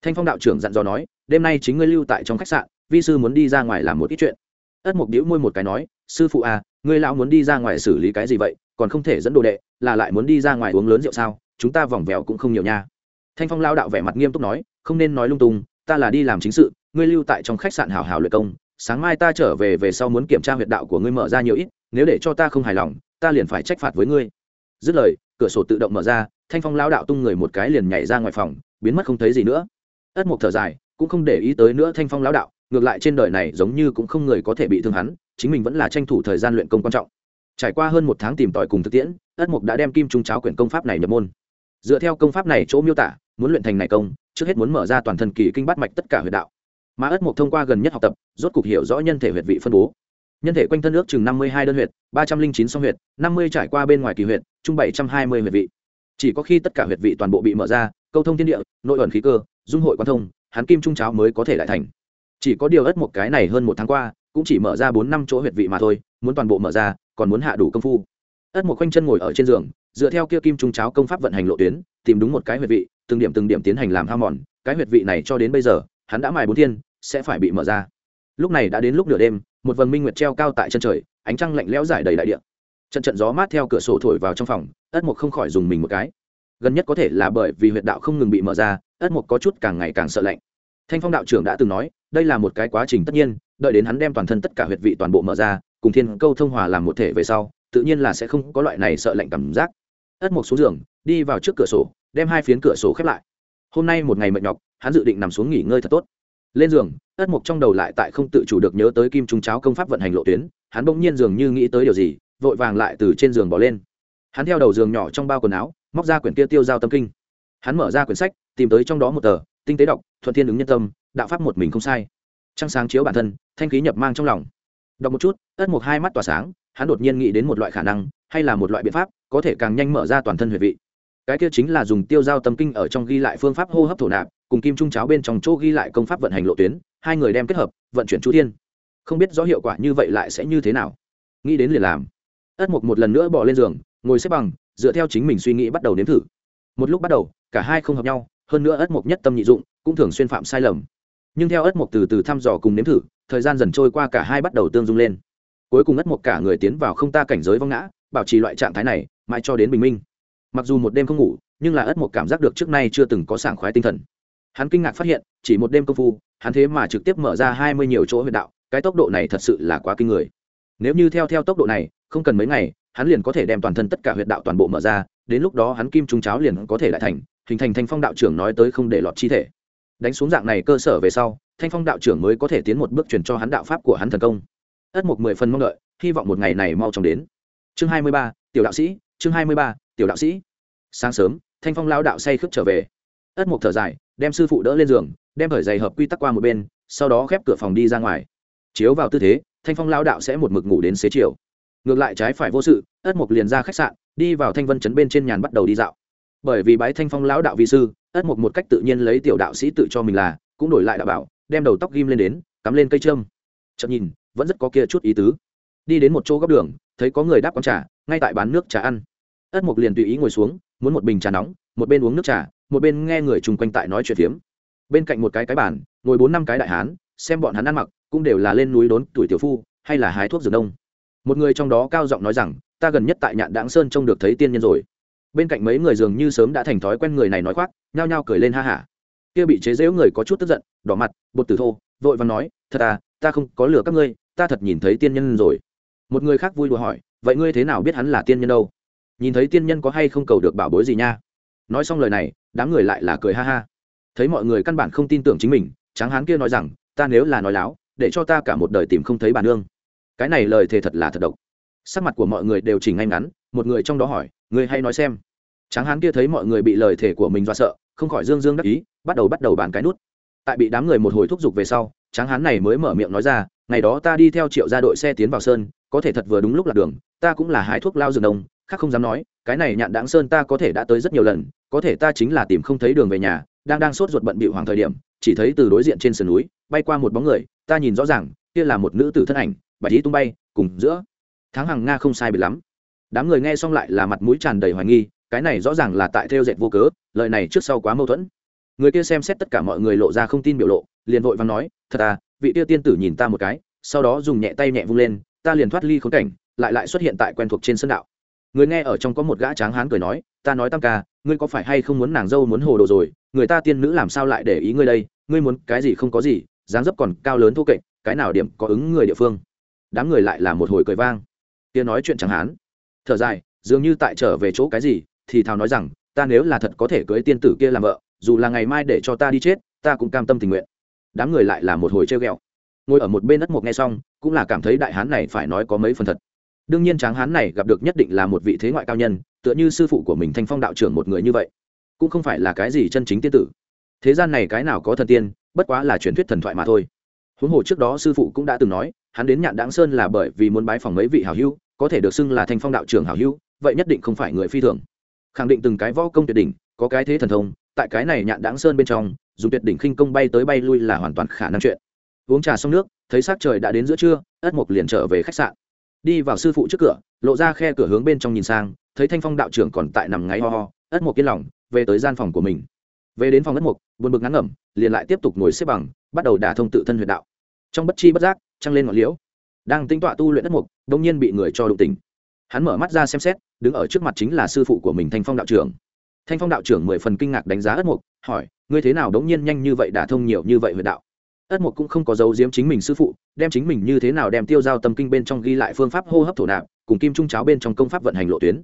Thanh phong đạo trưởng dặn dò nói, đêm nay chính ngươi lưu tại trong khách sạn, vi sư muốn đi ra ngoài làm một ít chuyện ất mục đĩu môi một cái nói, sư phụ à ngươi lão muốn đi ra ngoài xử lý cái gì vậy? Còn không thể dẫn đồ đệ, là lại muốn đi ra ngoài uống lớn rượu sao? Chúng ta vòng vèo cũng không nhiều nha. Thanh phong lao đạo vẻ mặt nghiêm túc nói, không nên nói lung tung, ta là đi làm chính sự, ngươi lưu tại trong khách sạn hảo hảo luyện công, sáng mai ta trở về về sau muốn kiểm tra huyệt đạo của ngươi mở ra nhiều ít, nếu để cho ta không hài lòng, ta liền phải trách phạt với ngươi. Dứt lời, cửa sổ tự động mở ra, thanh phong lao đạo tung người một cái liền nhảy ra ngoài phòng, biến mất không thấy gì nữa. Ất mục thở dài, cũng không để ý tới nữa thanh phong lao đạo ngược lại trên đời này giống như cũng không người có thể bị thương hắn, chính mình vẫn là tranh thủ thời gian luyện công quan trọng. Trải qua hơn một tháng tìm tòi cùng thực tiễn, ất mục đã đem kim trung cháo quyển công pháp này nhập môn. Dựa theo công pháp này chỗ miêu tả, muốn luyện thành này công, trước hết muốn mở ra toàn thân kỳ kinh bát mạch tất cả huyệt đạo. Mà ất mục thông qua gần nhất học tập, rốt cục hiểu rõ nhân thể huyệt vị phân bố. Nhân thể quanh thân ước chừng năm mươi hai đơn huyệt, ba trăm linh chín song huyệt, năm mươi trải qua bên ngoài kỳ huyệt, chung bảy trăm hai mươi huyệt vị. Chỉ có khi tất cả huyệt vị toàn bộ bị mở ra, câu thông thiên địa, nội ẩn khí cơ, dung hội quan thông, hắn kim trung cháo mới có thể lại thành chỉ có điều ất một cái này hơn một tháng qua, cũng chỉ mở ra bốn năm chỗ huyệt vị mà thôi, muốn toàn bộ mở ra, còn muốn hạ đủ công phu. Ất một khoanh chân ngồi ở trên giường, dựa theo kia kim trung cháo công pháp vận hành lộ tuyến, tìm đúng một cái huyệt vị, từng điểm từng điểm tiến hành làm hao mòn. Cái huyệt vị này cho đến bây giờ, hắn đã mài bốn thiên, sẽ phải bị mở ra. Lúc này đã đến lúc nửa đêm, một vầng minh nguyệt treo cao tại chân trời, ánh trăng lạnh lẽo giải đầy đại địa. Trận trận gió mát theo cửa sổ thổi vào trong phòng ất mục không khỏi dùng mình một cái. Gần nhất có thể là bởi vì huyệt đạo không ngừng bị mở ra ất mục có chút càng ngày càng sợ lạnh. Thanh phong đạo trưởng đã từng nói đây là một cái quá trình tất nhiên, đợi đến hắn đem toàn thân tất cả huyệt vị toàn bộ mở ra, cùng thiên câu thông hòa làm một thể về sau, tự nhiên là sẽ không có loại này sợ lạnh cảm giác. Ất mộc xuống giường, đi vào trước cửa sổ, đem hai phiến cửa sổ khép lại. Hôm nay một ngày mệt nhọc, hắn dự định nằm xuống nghỉ ngơi thật tốt. Lên giường, ất mộc trong đầu lại tại không tự chủ được nhớ tới kim trung cháo công pháp vận hành lộ tuyến, hắn bỗng nhiên dường như nghĩ tới điều gì, vội vàng lại từ trên giường bỏ lên. Hắn theo đầu giường nhỏ trong bao quần áo, móc ra quyển kia tiêu giao tâm kinh. Hắn mở ra quyển sách, tìm tới trong đó một tờ, tinh tế đọc, thuận thiên ứng nhân tâm đạo pháp một mình không sai. Trăng sáng chiếu bản thân, thanh khí nhập mang trong lòng. Đọc một chút, ất mục hai mắt tỏa sáng, hắn đột nhiên nghĩ đến một loại khả năng, hay là một loại biện pháp, có thể càng nhanh mở ra toàn thân huyệt vị. Cái kia chính là dùng tiêu giao tâm kinh ở trong ghi lại phương pháp hô hấp thổ nạp, cùng kim trung cháo bên trong chỗ ghi lại công pháp vận hành lộ tuyến, hai người đem kết hợp, vận chuyển chu thiên. Không biết rõ hiệu quả như vậy lại sẽ như thế nào. Nghĩ đến liền làm. Ất mục một lần nữa bỏ lên giường, ngồi xếp bằng, dựa theo chính mình suy nghĩ bắt đầu nếm thử. Một lúc bắt đầu, cả hai không hợp nhau, hơn nữa ất mục nhất tâm nhị dụng, cũng thường xuyên phạm sai lầm nhưng theo ất mộc từ từ thăm dò cùng nếm thử, thời gian dần trôi qua cả hai bắt đầu tương dung lên. Cuối cùng ất mộc cả người tiến vào không ta cảnh giới vong ngã, bảo trì loại trạng thái này, mãi cho đến bình minh. Mặc dù một đêm không ngủ, nhưng là ất mộc cảm giác được trước nay chưa từng có sảng khoái tinh thần. Hắn kinh ngạc phát hiện, chỉ một đêm công phu, hắn thế mà trực tiếp mở ra hai mươi nhiều chỗ huyệt đạo, cái tốc độ này thật sự là quá kinh người. Nếu như theo theo tốc độ này, không cần mấy ngày, hắn liền có thể đem toàn thân tất cả huyệt đạo toàn bộ mở ra, đến lúc đó hắn kim trung cháo liền có thể lại thành, hình thành thanh phong đạo trưởng nói tới không để lọt chi thể đánh xuống dạng này cơ sở về sau, thanh phong đạo trưởng mới có thể tiến một bước truyền cho hắn đạo pháp của hắn thần công. Ất một mười phần mong đợi, hy vọng một ngày này mau chóng đến. Chương hai mươi ba, tiểu đạo sĩ, chương hai mươi ba, tiểu đạo sĩ. Sáng sớm, thanh phong lao đạo say khướp trở về. Ất một thở dài, đem sư phụ đỡ lên giường, đem khởi giày hợp quy tắc qua một bên, sau đó khép cửa phòng đi ra ngoài. Chiếu vào tư thế, thanh phong lao đạo sẽ một mực ngủ đến xế chiều. Ngược lại trái phải vô sự, ất mục liền ra khách sạn, đi vào thanh vân chấn bên trên nhàn bắt đầu đi dạo bởi vì bái thanh phong lão đạo vi sư, ất mục một cách tự nhiên lấy tiểu đạo sĩ tự cho mình là, cũng đổi lại đạo bảo, đem đầu tóc ghim lên đến, cắm lên cây trơm chậm nhìn, vẫn rất có kia chút ý tứ. Đi đến một chỗ góc đường, thấy có người đáp con trà, ngay tại bán nước trà ăn. Ất mục liền tùy ý ngồi xuống, muốn một bình trà nóng, một bên uống nước trà, một bên nghe người chung quanh tại nói chuyện phiếm. Bên cạnh một cái cái bàn, ngồi bốn năm cái đại hán, xem bọn hắn ăn mặc, cũng đều là lên núi đốn, tuổi tiểu phu, hay là hái thuốc rừng đông. Một người trong đó cao giọng nói rằng, ta gần nhất tại nhạn đáng sơn trông được thấy tiên nhân rồi bên cạnh mấy người dường như sớm đã thành thói quen người này nói khoác, nhao nhao cười lên ha hả. Kia bị chế giễu người có chút tức giận, đỏ mặt, bột tử thô, vội và nói, thật à ta không có lừa các ngươi, ta thật nhìn thấy tiên nhân rồi. Một người khác vui đùa hỏi, vậy ngươi thế nào biết hắn là tiên nhân đâu? Nhìn thấy tiên nhân có hay không cầu được bảo bối gì nha? Nói xong lời này, đám người lại là cười ha ha. Thấy mọi người căn bản không tin tưởng chính mình, tráng hán kia nói rằng, ta nếu là nói láo, để cho ta cả một đời tìm không thấy bà nương. Cái này lời thề thật là thật độc. Sắc mặt của mọi người đều chỉnh ngay ngắn, một người trong đó hỏi, ngươi hay nói xem tráng hán kia thấy mọi người bị lời thể của mình do sợ, không khỏi dương dương đắc ý, bắt đầu bắt đầu bàn cái nút. Tại bị đám người một hồi thúc giục về sau, tráng hán này mới mở miệng nói ra, ngày đó ta đi theo triệu gia đội xe tiến vào sơn, có thể thật vừa đúng lúc là đường, ta cũng là hái thuốc lao rừng đông khác không dám nói, cái này nhạn đáng sơn ta có thể đã tới rất nhiều lần, có thể ta chính là tìm không thấy đường về nhà, đang đang sốt ruột bận bịu hoàng thời điểm, chỉ thấy từ đối diện trên sườn núi, bay qua một bóng người, ta nhìn rõ ràng, kia là một nữ tử thân ảnh bạch lý tung bay, cùng giữa. Tháng hàng nga không sai biệt lắm. Đám người nghe xong lại là mặt mũi tràn đầy hoài nghi cái này rõ ràng là tại theo dệt vô cớ, lời này trước sau quá mâu thuẫn. Người kia xem xét tất cả mọi người lộ ra không tin biểu lộ, liền vội và nói, thật à vị tiêu tiên tử nhìn ta một cái, sau đó dùng nhẹ tay nhẹ vung lên, ta liền thoát ly khốn cảnh, lại lại xuất hiện tại quen thuộc trên sân đạo. Người nghe ở trong có một gã tráng hán cười nói, ta nói tam ca, ngươi có phải hay không muốn nàng dâu muốn hồ đồ rồi? Người ta tiên nữ làm sao lại để ý ngươi đây? Ngươi muốn cái gì không có gì, dáng dấp còn cao lớn thô kệch, cái nào điểm có ứng người địa phương? Đám người lại là một hồi cười vang. Kia nói chuyện tráng hán, thở dài, dường như tại trở về chỗ cái gì thì thào nói rằng, ta nếu là thật có thể cưới tiên tử kia làm vợ, dù là ngày mai để cho ta đi chết, ta cũng cam tâm tình nguyện. Đám người lại là một hồi treo ghẹo. Ngồi ở một bên đất mộc nghe xong, cũng là cảm thấy đại hán này phải nói có mấy phần thật. Đương nhiên tráng hán này gặp được nhất định là một vị thế ngoại cao nhân, tựa như sư phụ của mình thanh phong đạo trưởng một người như vậy, cũng không phải là cái gì chân chính tiên tử. Thế gian này cái nào có thần tiên, bất quá là truyền thuyết thần thoại mà thôi. Huống hồ trước đó sư phụ cũng đã từng nói, hắn đến nhạn đáng sơn là bởi vì muốn bái phòng mấy vị hảo hưu có thể được xưng là thanh phong đạo trưởng hảo hưu vậy nhất định không phải người phi thường khẳng định từng cái võ công tuyệt đỉnh, có cái thế thần thông, tại cái này nhạn đáng sơn bên trong, dùng tuyệt đỉnh khinh công bay tới bay lui là hoàn toàn khả năng chuyện. Uống trà xong nước, thấy sắc trời đã đến giữa trưa, ất mộc liền trở về khách sạn. Đi vào sư phụ trước cửa, lộ ra khe cửa hướng bên trong nhìn sang, thấy thanh phong đạo trưởng còn tại nằm ngáy ho ho, ất mộc yên lòng, về tới gian phòng của mình. Về đến phòng ất mộc, buồn bực ngắn ngẩm, liền lại tiếp tục ngồi xếp bằng, bắt đầu đả thông tự thân huyệt đạo. Trong bất chi bất giác, trăng lên ngọn liễu. Đang tính tọa tu luyện ất mộc đông nhiên bị người cho đụng tỉnh. Hắn mở mắt ra xem xét đứng ở trước mặt chính là sư phụ của mình thanh phong đạo trưởng. Thanh phong đạo trưởng mười phần kinh ngạc đánh giá ất mục, hỏi, ngươi thế nào đống nhiên nhanh như vậy đã thông nhiều như vậy huyệt đạo? Ất mục cũng không có dấu diếm chính mình sư phụ, đem chính mình như thế nào đem tiêu giao tâm kinh bên trong ghi lại phương pháp hô hấp thổ nạp, cùng kim trung cháo bên trong công pháp vận hành lộ tuyến.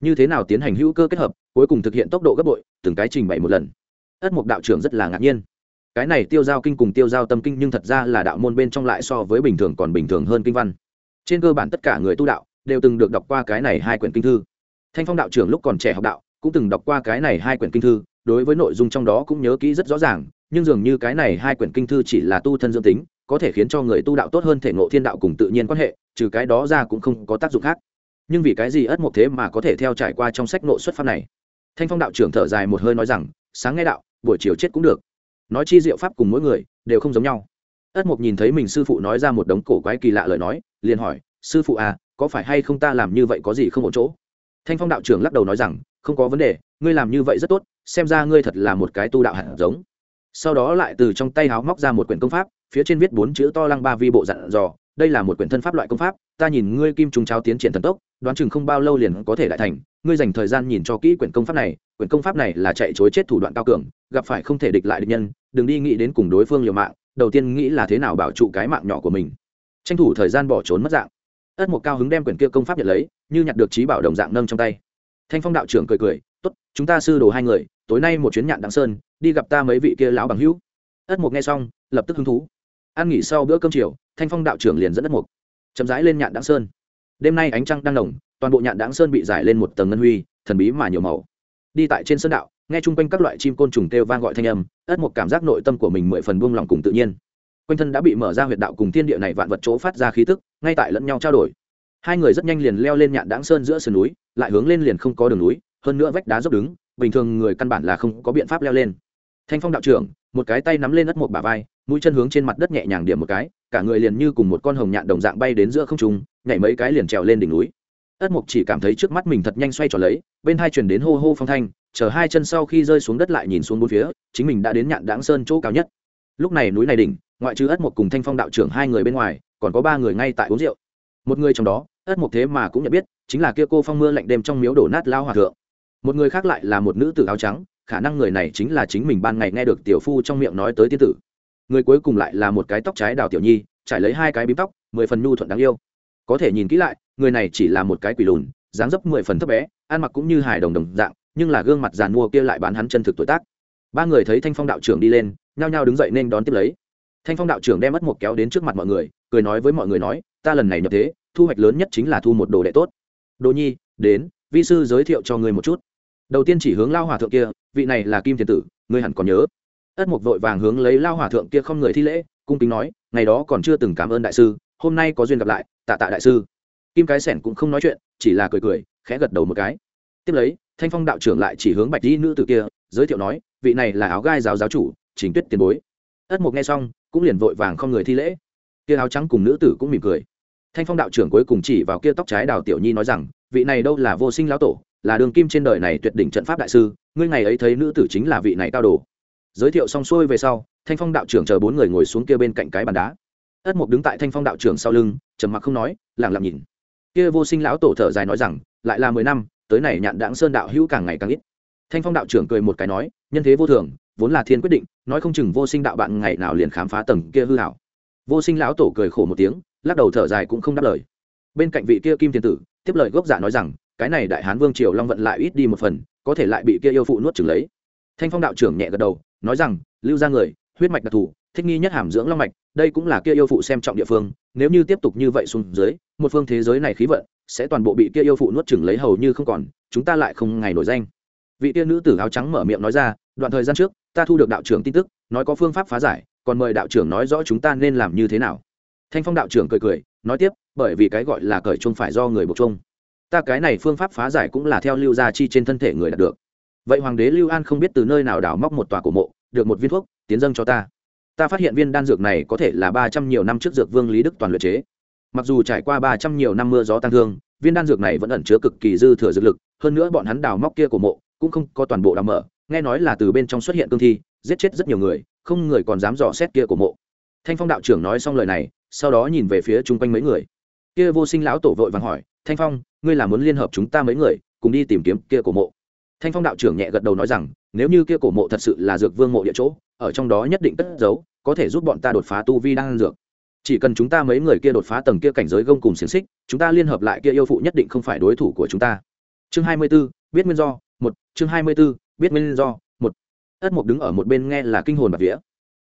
Như thế nào tiến hành hữu cơ kết hợp, cuối cùng thực hiện tốc độ gấp bội, từng cái trình bày một lần. Ất mục đạo trưởng rất là ngạc nhiên. Cái này tiêu giao kinh cùng tiêu giao tâm kinh nhưng thật ra là đạo môn bên trong lại so với bình thường còn bình thường hơn kinh văn. Trên cơ bản tất cả người tu đạo đều từng được đọc qua cái này hai quyển kinh thư. Thanh phong đạo trưởng lúc còn trẻ học đạo, cũng từng đọc qua cái này hai quyển kinh thư, đối với nội dung trong đó cũng nhớ kỹ rất rõ ràng, nhưng dường như cái này hai quyển kinh thư chỉ là tu thân dương tính, có thể khiến cho người tu đạo tốt hơn thể ngộ thiên đạo cùng tự nhiên quan hệ, trừ cái đó ra cũng không có tác dụng khác. Nhưng vì cái gì ất mộc thế mà có thể theo trải qua trong sách nội xuất pháp này? Thanh phong đạo trưởng thở dài một hơi nói rằng, sáng nghe đạo, buổi chiều chết cũng được. Nói chi diệu pháp cùng mỗi người đều không giống nhau. Ất mộc nhìn thấy mình sư phụ nói ra một đống cổ quái kỳ lạ lời nói, liền hỏi, sư phụ à có phải hay không ta làm như vậy có gì không ổn chỗ? Thanh phong đạo trưởng lắc đầu nói rằng, không có vấn đề, ngươi làm như vậy rất tốt, xem ra ngươi thật là một cái tu đạo hạt giống. Sau đó lại từ trong tay háo móc ra một quyển công pháp, phía trên viết bốn chữ to lăng ba vi bộ dặn dò, đây là một quyển thân pháp loại công pháp, ta nhìn ngươi kim trùng trao tiến triển thần tốc, đoán chừng không bao lâu liền có thể đại thành, ngươi dành thời gian nhìn cho kỹ quyển công pháp này, quyển công pháp này là chạy chối chết thủ đoạn cao cường, gặp phải không thể địch lại địch nhân, đừng đi nghĩ đến cùng đối phương liều mạng, đầu tiên nghĩ là thế nào bảo trụ cái mạng nhỏ của mình. Tranh thủ thời gian bỏ trốn mất dạng ất một cao hứng đem quyển kia công pháp nhận lấy, như nhặt được trí bảo đồng dạng nâng trong tay. Thanh phong đạo trưởng cười cười, tốt, chúng ta sư đồ hai người, tối nay một chuyến nhạn đặng sơn, đi gặp ta mấy vị kia lão bằng hữu. Ất mục nghe xong, lập tức hứng thú. Ăn nghỉ sau bữa cơm chiều, thanh phong đạo trưởng liền dẫn ất mục chậm rãi lên nhạn đặng sơn. Đêm nay ánh trăng đang nồng, toàn bộ nhạn đặng sơn bị giải lên một tầng ngân huy, thần bí mà nhiều màu. Đi tại trên sơn đạo, nghe chung quanh các loại chim côn trùng kêu vang gọi thanh âm, ất mục cảm giác nội tâm của mình mười phần buông lỏng cùng tự nhiên quanh thân đã bị mở ra huyệt đạo cùng thiên địa này vạn vật chỗ phát ra khí tức, ngay tại lẫn nhau trao đổi. Hai người rất nhanh liền leo lên nhạn đáng sơn giữa sườn núi, lại hướng lên liền không có đường núi, hơn nữa vách đá dốc đứng, bình thường người căn bản là không có biện pháp leo lên. Thanh phong đạo trưởng, một cái tay nắm lên đất một bả vai, mũi chân hướng trên mặt đất nhẹ nhàng điểm một cái, cả người liền như cùng một con hồng nhạn đồng dạng bay đến giữa không trung, nhảy mấy cái liền trèo lên đỉnh núi. Ất mục chỉ cảm thấy trước mắt mình thật nhanh xoay tròn lấy, bên hai chuyển đến hô hô phong thanh, chờ hai chân sau khi rơi xuống đất lại nhìn xuống bốn phía, chính mình đã đến nhạn đáng sơn chỗ cao nhất. Lúc này núi này đỉnh ngoại trừ ất mục cùng thanh phong đạo trưởng hai người bên ngoài, còn có ba người ngay tại uống rượu. Một người trong đó, ất mục thế mà cũng nhận biết, chính là kia cô phong mưa lạnh đêm trong miếu đổ nát lao hòa thượng. Một người khác lại là một nữ tử áo trắng, khả năng người này chính là chính mình ban ngày nghe được tiểu phu trong miệng nói tới tiên tử. Người cuối cùng lại là một cái tóc trái đào tiểu nhi, trải lấy hai cái bím tóc, mười phần nhu thuận đáng yêu. Có thể nhìn kỹ lại, người này chỉ là một cái quỷ lùn, dáng dấp mười phần thấp bé, ăn mặc cũng như hài đồng đồng dạng, nhưng là gương mặt giàn mua kia lại bán hắn chân thực tuổi tác. Ba người thấy thanh phong đạo trưởng đi lên, nhao nhao đứng dậy nên đón tiếp lấy thanh phong đạo trưởng đem mất một kéo đến trước mặt mọi người, cười nói với mọi người nói, ta lần này nhập thế, thu hoạch lớn nhất chính là thu một đồ đệ tốt. Đồ nhi, đến, vi sư giới thiệu cho ngươi một chút. Đầu tiên chỉ hướng lao hòa thượng kia, vị này là kim thiền tử, ngươi hẳn còn nhớ. Ất mục vội vàng hướng lấy lao hòa thượng kia không người thi lễ, cung kính nói, ngày đó còn chưa từng cảm ơn đại sư, hôm nay có duyên gặp lại, tạ tạ đại sư. Kim cái sẻn cũng không nói chuyện, chỉ là cười cười, khẽ gật đầu một cái. Tiếp lấy, thanh phong đạo trưởng lại chỉ hướng bạch di nữ tử kia, giới thiệu nói, vị này là áo gai giáo giáo chủ chính tuyết tiền bối ất mục nghe xong, cũng liền vội vàng không người thi lễ. Kia áo trắng cùng nữ tử cũng mỉm cười. Thanh phong đạo trưởng cuối cùng chỉ vào kia tóc trái đào tiểu nhi nói rằng, vị này đâu là vô sinh lão tổ, là đường kim trên đời này tuyệt đỉnh trận pháp đại sư, ngươi ngày ấy thấy nữ tử chính là vị này cao đồ. Giới thiệu xong xuôi về sau, thanh phong đạo trưởng chờ bốn người ngồi xuống kia bên cạnh cái bàn đá. Ất mục đứng tại thanh phong đạo trưởng sau lưng, trầm mặc không nói lẳng lặng nhìn. Kia vô sinh lão tổ thở dài nói rằng, lại là mười năm, tới này nhạn đãng sơn đạo hữu càng ngày càng ít thanh phong đạo trưởng cười một cái nói, nhân thế vô thường, vốn là thiên quyết định, nói không chừng vô sinh đạo bạn ngày nào liền khám phá tầng kia hư hảo vô sinh lão tổ cười khổ một tiếng, lắc đầu thở dài cũng không đáp lời. Bên cạnh vị kia kim thiên tử, tiếp lời gốc giả nói rằng, cái này đại hán vương triều long vận lại ít đi một phần, có thể lại bị kia yêu phụ nuốt chừng lấy. Thanh phong đạo trưởng nhẹ gật đầu, nói rằng, lưu ra người, huyết mạch đặc thù, thích nghi nhất hàm dưỡng long mạch, đây cũng là kia yêu phụ xem trọng địa phương, nếu như tiếp tục như vậy xuống dưới, một phương thế giới này khí vận, sẽ toàn bộ bị kia yêu phụ nuốt chừng lấy hầu như không còn, chúng ta lại không ngày nổi danh vị tiên nữ tử áo trắng mở miệng nói ra, đoạn thời gian trước, ta thu được đạo trưởng tin tức, nói có phương pháp phá giải, còn mời đạo trưởng nói rõ chúng ta nên làm như thế nào. Thanh phong đạo trưởng cười cười, nói tiếp, bởi vì cái gọi là cởi chung phải do người buộc chung ta cái này phương pháp phá giải cũng là theo lưu gia chi trên thân thể người đạt được. Vậy hoàng đế lưu an không biết từ nơi nào đào móc một tòa cổ mộ, được một viên thuốc, tiến dâng cho ta. Ta phát hiện viên đan dược này có thể là ba trăm nhiều năm trước dược vương lý đức toàn luyện chế. Mặc dù trải qua ba trăm nhiều năm mưa gió tăng thương, viên đan dược này vẫn ẩn chứa cực kỳ dư thừa dược lực, hơn nữa bọn hắn đào móc kia cổ mộ cũng không có toàn bộ đào mở nghe nói là từ bên trong xuất hiện cương thi giết chết rất nhiều người không người còn dám dò xét kia của mộ. Thanh phong đạo trưởng nói xong lời này sau đó nhìn về phía chung quanh mấy người. Kia vô sinh lão tổ vội vàng hỏi thanh phong ngươi là muốn liên hợp chúng ta mấy người cùng đi tìm kiếm kia cổ mộ? Thanh phong đạo trưởng nhẹ gật đầu nói rằng nếu như kia cổ mộ thật sự là dược vương mộ địa chỗ ở trong đó nhất định cất giấu có thể giúp bọn ta đột phá tu vi đang dược. Chỉ cần chúng ta mấy người kia đột phá tầng kia cảnh giới gông cùng xiềng xích chúng ta liên hợp lại kia yêu phụ nhất định không phải đối thủ của chúng ta. Chương hai mươi 24, biết nguyên do một chương hai mươi 24, biết nguyên do. Một ất mục đứng ở một bên nghe là kinh hồn bạc vía.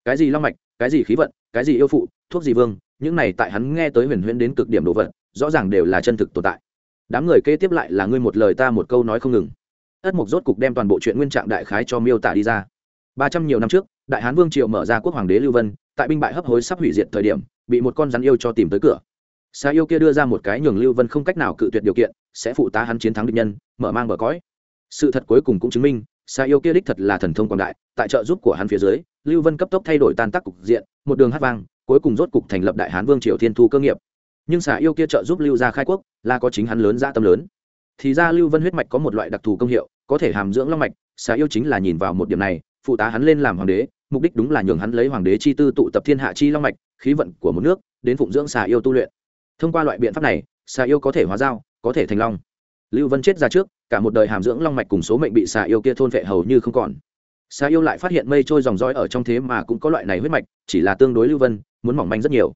Cái gì long mạch cái gì khí vận cái gì yêu phụ thuốc gì vương những này tại hắn nghe tới huyền huyễn đến cực điểm đồ vật rõ ràng đều là chân thực tồn tại. Đám người kế tiếp lại là ngươi một lời ta một câu nói không ngừng. Ất mục rốt cục đem toàn bộ chuyện nguyên trạng đại khái cho miêu tả đi ra. Ba trăm nhiều năm trước đại hán vương triều mở ra quốc hoàng đế lưu vân tại binh bại hấp hối sắp hủy diệt thời điểm bị một con rắn yêu cho tìm tới cửa. Xa yêu kia đưa ra một cái nhường lưu vân không cách nào cự tuyệt điều kiện sẽ phụ tá hắn chiến thắng địch nhân mở mang bờ cõi sự thật cuối cùng cũng chứng minh xa yêu kia đích thật là thần thông quảng đại, tại trợ giúp của hắn phía dưới, lưu vân cấp tốc thay đổi tan tác cục diện, một đường hát vang, cuối cùng rốt cục thành lập đại hán vương triều thiên thu cơ nghiệp. Nhưng xà yêu kia trợ giúp lưu gia khai quốc, là có chính hắn lớn gia tâm lớn. Thì ra lưu vân huyết mạch có một loại đặc thù công hiệu, có thể hàm dưỡng long mạch xà yêu chính là nhìn vào một điểm này, phụ tá hắn lên làm hoàng đế, mục đích đúng là nhường hắn lấy hoàng đế chi tư tụ tập thiên hạ chi long mạch, khí vận của một nước, đến phụng dưỡng xà yêu tu luyện. Thông qua loại biện pháp này xà yêu có thể hóa dao có thể thành long. Lưu vân chết ra trước cả một đời hàm dưỡng long mạch cùng số mệnh bị xà yêu kia thôn vệ hầu như không còn. Xà yêu lại phát hiện mây trôi dòng dõi ở trong thế mà cũng có loại này huyết mạch, chỉ là tương đối lưu vân, muốn mỏng manh rất nhiều.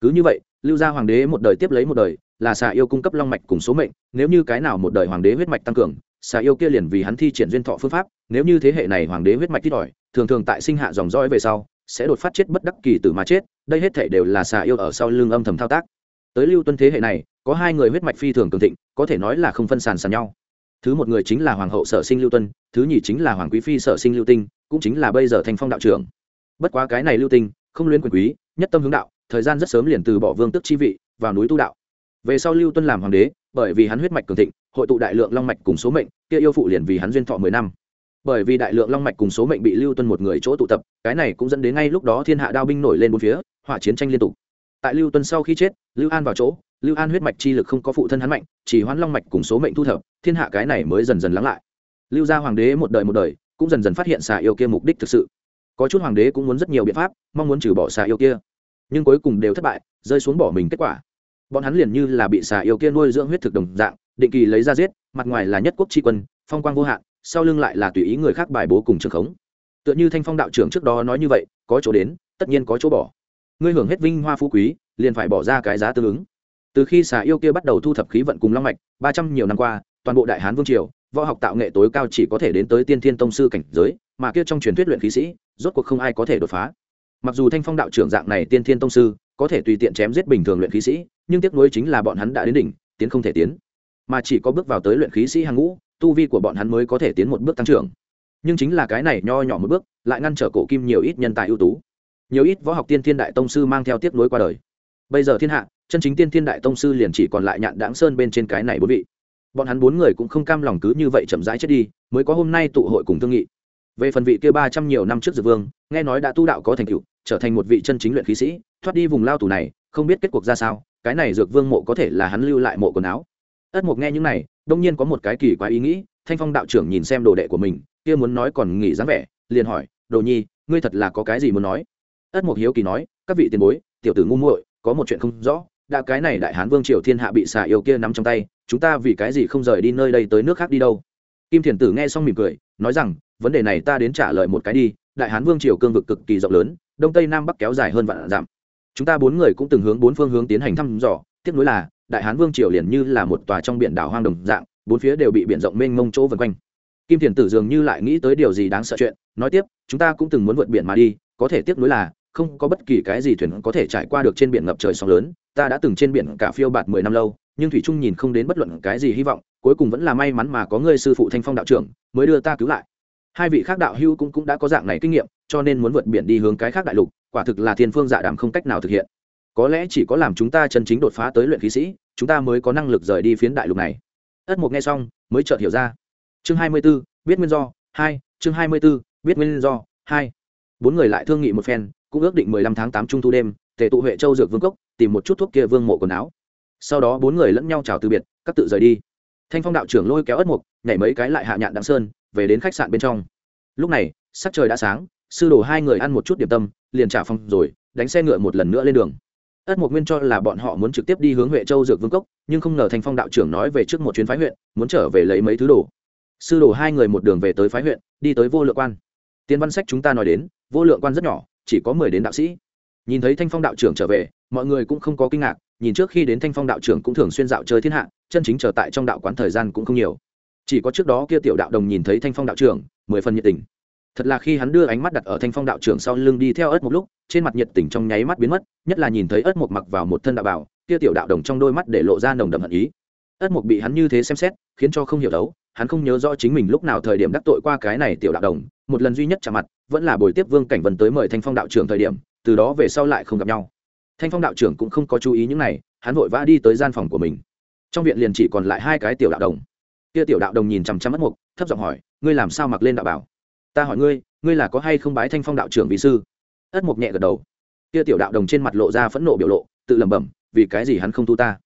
Cứ như vậy, lưu gia hoàng đế một đời tiếp lấy một đời, là xà yêu cung cấp long mạch cùng số mệnh, nếu như cái nào một đời hoàng đế huyết mạch tăng cường, xà yêu kia liền vì hắn thi triển duyên thọ phương pháp, nếu như thế hệ này hoàng đế huyết mạch ít ỏi, thường thường tại sinh hạ dòng dõi về sau, sẽ đột phát chết bất đắc kỳ tử mà chết, đây hết thể đều là xà yêu ở sau lưng âm thầm thao tác. Tới lưu tuân thế hệ này, có hai người huyết mạch phi thường cường thịnh, có thể nói là không phân sàn sàn nhau thứ một người chính là hoàng hậu sở sinh lưu tuân thứ nhì chính là hoàng quý phi sở sinh lưu tinh, cũng chính là bây giờ thành phong đạo trưởng. Bất quá cái này lưu tinh, không luyến quyền quý, nhất tâm hướng đạo, thời gian rất sớm liền từ bỏ vương tức chi vị, vào núi tu đạo. Về sau lưu tuân làm hoàng đế, bởi vì hắn huyết mạch cường thịnh, hội tụ đại lượng long mạch cùng số mệnh, kia yêu phụ liền vì hắn duyên thọ mười năm. Bởi vì đại lượng long mạch cùng số mệnh bị lưu tuân một người chỗ tụ tập, cái này cũng dẫn đến ngay lúc đó thiên hạ đao binh nổi lên bốn phía, hỏa chiến tranh liên tục. Tại lưu tuân sau khi chết, lưu an vào chỗ lưu an huyết mạch chi lực không có phụ thân hắn mạnh, chỉ hoán long mạch cùng số mệnh thu thập, thiên hạ cái này mới dần dần lắng lại. Lưu gia hoàng đế một đời một đời, cũng dần dần phát hiện xà yêu kia mục đích thực sự. Có chút hoàng đế cũng muốn rất nhiều biện pháp, mong muốn trừ bỏ xà yêu kia. Nhưng cuối cùng đều thất bại, rơi xuống bỏ mình kết quả. Bọn hắn liền như là bị xà yêu kia nuôi dưỡng huyết thực đồng dạng, định kỳ lấy ra giết, mặt ngoài là nhất quốc tri quân, phong quang vô hạn, sau lưng lại là tùy ý người khác bài bố cùng trường khống. Tựa như thanh phong đạo trưởng trước đó nói như vậy, có chỗ đến, tất nhiên có chỗ bỏ. Ngươi hưởng hết vinh hoa phú quý, liền phải bỏ ra cái giá tương ứng từ khi xà yêu kia bắt đầu thu thập khí vận cùng long mạch, ba trăm nhiều năm qua, toàn bộ đại hán vương triều, võ học tạo nghệ tối cao chỉ có thể đến tới tiên thiên tông sư cảnh giới, mà kia trong truyền thuyết luyện khí sĩ, rốt cuộc không ai có thể đột phá. Mặc dù thanh phong đạo trưởng dạng này tiên thiên tông sư, có thể tùy tiện chém giết bình thường luyện khí sĩ, nhưng tiếc nuối chính là bọn hắn đã đến đỉnh, tiến không thể tiến. Mà chỉ có bước vào tới luyện khí sĩ hàng ngũ, tu vi của bọn hắn mới có thể tiến một bước tăng trưởng. Nhưng chính là cái này nho nhỏ một bước, lại ngăn trở cổ kim nhiều ít nhân tài ưu tú. Nhiều ít võ học tiên thiên đại tông sư mang theo tiếc nuối qua đời. Bây giờ thiên hạ chân chính tiên thiên đại tông sư liền chỉ còn lại nhạn đáng sơn bên trên cái này bốn vị. Bọn hắn bốn người cũng không cam lòng cứ như vậy chậm rãi chết đi, mới có hôm nay tụ hội cùng thương nghị. Về phần vị kia ba trăm nhiều năm trước dược vương, nghe nói đã tu đạo có thành tựu, trở thành một vị chân chính luyện khí sĩ, thoát đi vùng lao tù này, không biết kết cuộc ra sao, cái này dược vương mộ có thể là hắn lưu lại mộ quần áo. Ất mục nghe những này, đông nhiên có một cái kỳ quái ý nghĩ, thanh phong đạo trưởng nhìn xem đồ đệ của mình, kia muốn nói còn nghỉ dáng vẻ, liền hỏi, đồ nhi, ngươi thật là có cái gì muốn nói? Ất mục hiếu kỳ nói, các vị tiền bối, tiểu tử ngu muội, có một chuyện không rõ đã cái này đại hán vương triều thiên hạ bị xà yêu kia nắm trong tay, chúng ta vì cái gì không rời đi nơi đây tới nước khác đi đâu? Kim thiền tử nghe xong mỉm cười, nói rằng, vấn đề này ta đến trả lời một cái đi, đại hán vương triều cương vực cực kỳ rộng lớn, đông tây nam bắc kéo dài hơn vạn dặm. Chúng ta bốn người cũng từng hướng bốn phương hướng tiến hành thăm dò, tiếc nối là, đại hán vương triều liền như là một tòa trong biển đảo hoang đồng dạng, bốn phía đều bị biển rộng mênh mông chỗ vần quanh. Kim thiền tử dường như lại nghĩ tới điều gì đáng sợ chuyện, nói tiếp, chúng ta cũng từng muốn vượt biển mà đi, có thể tiếc nối là không có bất kỳ cái gì thuyền có thể trải qua được trên biển ngập trời sóng lớn ta đã từng trên biển cả phiêu bạt mười năm lâu nhưng thủy trung nhìn không đến bất luận cái gì hy vọng cuối cùng vẫn là may mắn mà có người sư phụ thanh phong đạo trưởng mới đưa ta cứu lại. Hai vị khác đạo hưu cũng, cũng đã có dạng này kinh nghiệm cho nên muốn vượt biển đi hướng cái khác đại lục quả thực là thiên phương dạ đàm không cách nào thực hiện. Có lẽ chỉ có làm chúng ta chân chính đột phá tới luyện khí sĩ chúng ta mới có năng lực rời đi phiến đại lục này. Ất mục nghe xong mới chợt hiểu ra. Chương hai mươi 24, biết nguyên do hai chương hai mươi 24, biết nguyên do hai. Bốn người lại thương nghị một phen cũng ước định mười lăm tháng tám trung thu đêm, tề tụ huệ châu dược vương cốc, tìm một chút thuốc kia vương mộ quần áo. Sau đó bốn người lẫn nhau chào từ biệt, các tự rời đi. Thanh phong đạo trưởng lôi kéo ất mục nhảy mấy cái lại hạ nhạn đặng sơn, về đến khách sạn bên trong. Lúc này, sắc trời đã sáng, sư đồ hai người ăn một chút điểm tâm, liền trả phòng rồi, đánh xe ngựa một lần nữa lên đường. Ất mục nguyên cho là bọn họ muốn trực tiếp đi hướng huệ châu dược vương cốc, nhưng không ngờ thanh phong đạo trưởng nói về trước một chuyến phái huyện, muốn trở về lấy mấy thứ đồ. Sư đồ hai người một đường về tới phái huyện, đi tới vô lượng quan. Tiên văn sách chúng ta nói đến, vô lượng quan rất nhỏ chỉ có mười đến đạo sĩ. Nhìn thấy thanh phong đạo trưởng trở về, mọi người cũng không có kinh ngạc, nhìn trước khi đến thanh phong đạo trưởng cũng thường xuyên dạo chơi thiên hạ, chân chính trở tại trong đạo quán thời gian cũng không nhiều. Chỉ có trước đó kia tiểu đạo đồng nhìn thấy thanh phong đạo trưởng, mười phần nhiệt tình. Thật là khi hắn đưa ánh mắt đặt ở thanh phong đạo trưởng sau lưng đi theo ớt một lúc, trên mặt nhiệt tình trong nháy mắt biến mất, nhất là nhìn thấy ớt một mặc vào một thân đạo bảo, kia tiểu đạo đồng trong đôi mắt để lộ ra nồng đậm hận ý. Ớt một bị hắn như thế xem xét, khiến cho không hiểu đấu, hắn không nhớ rõ chính mình lúc nào thời điểm đắc tội qua cái này tiểu đạo đồng, một lần duy nhất chạm mặt vẫn là buổi tiếp vương cảnh vân tới mời thanh phong đạo trưởng thời điểm, từ đó về sau lại không gặp nhau. Thanh phong đạo trưởng cũng không có chú ý những này, hắn vội vã đi tới gian phòng của mình. Trong viện liền chỉ còn lại hai cái tiểu đạo đồng. Kia tiểu đạo đồng nhìn chằm chằm mất mục, thấp giọng hỏi, ngươi làm sao mặc lên đạo bảo? Ta hỏi ngươi ngươi là có hay không bái thanh phong đạo trưởng vị sư? Ất mục nhẹ gật đầu. Kia tiểu đạo đồng trên mặt lộ ra phẫn nộ biểu lộ, tự lẩm bẩm, vì cái gì hắn không thu ta?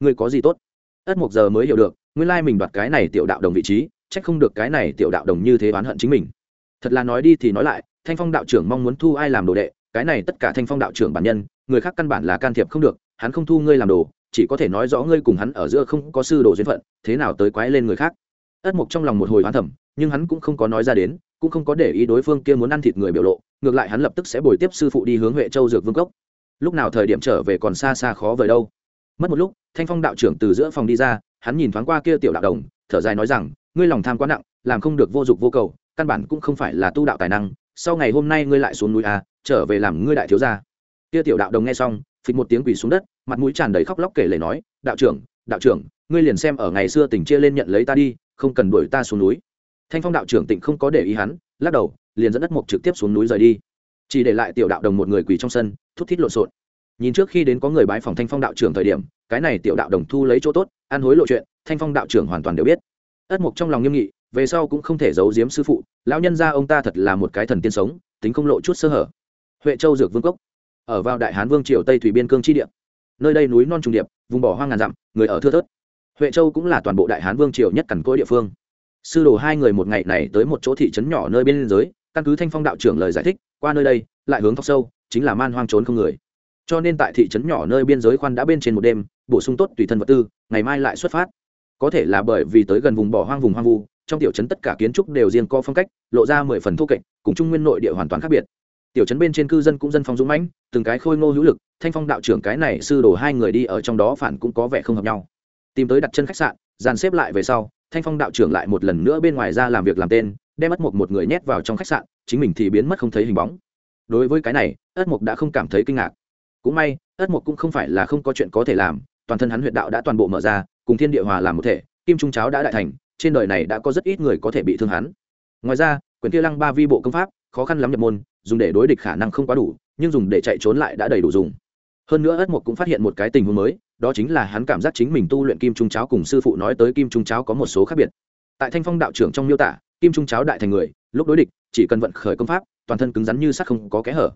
Ngươi có gì tốt? Ất mục giờ mới hiểu được, nguyên lai mình đoạt cái này tiểu đạo đồng vị trí trách không được cái này tiểu đạo đồng như thế oán hận chính mình thật là nói đi thì nói lại, thanh phong đạo trưởng mong muốn thu ai làm đồ đệ, cái này tất cả thanh phong đạo trưởng bản nhân, người khác căn bản là can thiệp không được, hắn không thu ngươi làm đồ, chỉ có thể nói rõ ngươi cùng hắn ở giữa không có sư đồ duyên phận, thế nào tới quái lên người khác. Ất mục trong lòng một hồi hoán thẩm nhưng hắn cũng không có nói ra đến, cũng không có để ý đối phương kia muốn ăn thịt người biểu lộ, ngược lại hắn lập tức sẽ bồi tiếp sư phụ đi hướng huệ châu dược vương cốc. Lúc nào thời điểm trở về còn xa xa khó vời đâu. Mất một lúc, thanh phong đạo trưởng từ giữa phòng đi ra, hắn nhìn thoáng qua kia tiểu đạo đồng, thở dài nói rằng, ngươi lòng tham quá nặng, làm không được vô dụng vô cầu căn bản cũng không phải là tu đạo tài năng, sau ngày hôm nay ngươi lại xuống núi à trở về làm ngươi đại thiếu gia. Kia tiểu đạo đồng nghe xong, phịch một tiếng quỳ xuống đất, mặt mũi tràn đầy khóc lóc kể lể nói, đạo trưởng đạo trưởng, ngươi liền xem ở ngày xưa tỉnh chia lên nhận lấy ta đi, không cần đuổi ta xuống núi. Thanh phong đạo trưởng tỉnh không có để ý hắn, lắc đầu, liền dẫn đất mục trực tiếp xuống núi rời đi. Chỉ để lại tiểu đạo đồng một người quỳ trong sân, thút thít lộn xộn. Nhìn trước khi đến có người bái phòng thanh phong đạo trưởng thời điểm, cái này tiểu đạo đồng thu lấy chỗ tốt, ăn hối lộ chuyện, thanh phong đạo trưởng hoàn toàn đều biết. Ất mục trong lòng nghiêm nghị về sau cũng không thể giấu giếm sư phụ, lão nhân gia ông ta thật là một cái thần tiên sống, tính không lộ chút sơ hở. Huệ châu dược vương cốc, ở vào đại hán vương triều tây thủy biên cương chi địa. Nơi đây núi non trùng điệp, vùng bỏ hoang ngàn dặm, người ở thưa thớt. Huệ châu cũng là toàn bộ đại hán vương triều nhất cằn cỗi địa phương. Sư đồ hai người một ngày này tới một chỗ thị trấn nhỏ nơi biên giới căn cứ thanh phong đạo trưởng lời giải thích, qua nơi đây, lại hướng thóc sâu, chính là man hoang trốn không người. Cho nên tại thị trấn nhỏ nơi biên giới khoan đã bên trên một đêm, bổ sung tốt tùy thân vật tư, ngày mai lại xuất phát. Có thể là bởi vì tới gần vùng bỏ hoang vùng hoang vu trong tiểu trấn tất cả kiến trúc đều riêng co phong cách, lộ ra mười phần thu kệch, cùng trung nguyên nội địa hoàn toàn khác biệt. Tiểu trấn bên trên cư dân cũng dân phong dũng mãnh, từng cái khôi ngô hữu lực, thanh phong đạo trưởng cái này sư đồ hai người đi ở trong đó phản cũng có vẻ không hợp nhau. Tìm tới đặt chân khách sạn, dàn xếp lại về sau, thanh phong đạo trưởng lại một lần nữa bên ngoài ra làm việc làm tên, đem ất mục một người nhét vào trong khách sạn, chính mình thì biến mất không thấy hình bóng. Đối với cái này, ất mục đã không cảm thấy kinh ngạc. Cũng may, ất mục cũng không phải là không có chuyện có thể làm, toàn thân hắn huyệt đạo đã toàn bộ mở ra, cùng thiên địa hòa làm một thể, kim trung cháo đã đại thành trên đời này đã có rất ít người có thể bị thương hắn. Ngoài ra quyền kia lăng ba vi bộ công pháp, khó khăn lắm nhập môn, dùng để đối địch khả năng không quá đủ, nhưng dùng để chạy trốn lại đã đầy đủ dùng. Hơn nữa ất mục cũng phát hiện một cái tình huống mới, đó chính là hắn cảm giác chính mình tu luyện kim trung cháo cùng sư phụ nói tới kim trung cháo có một số khác biệt. Tại thanh phong đạo trưởng trong miêu tả, kim trung cháo đại thành người, lúc đối địch, chỉ cần vận khởi công pháp, toàn thân cứng rắn như sắt không có kẽ hở.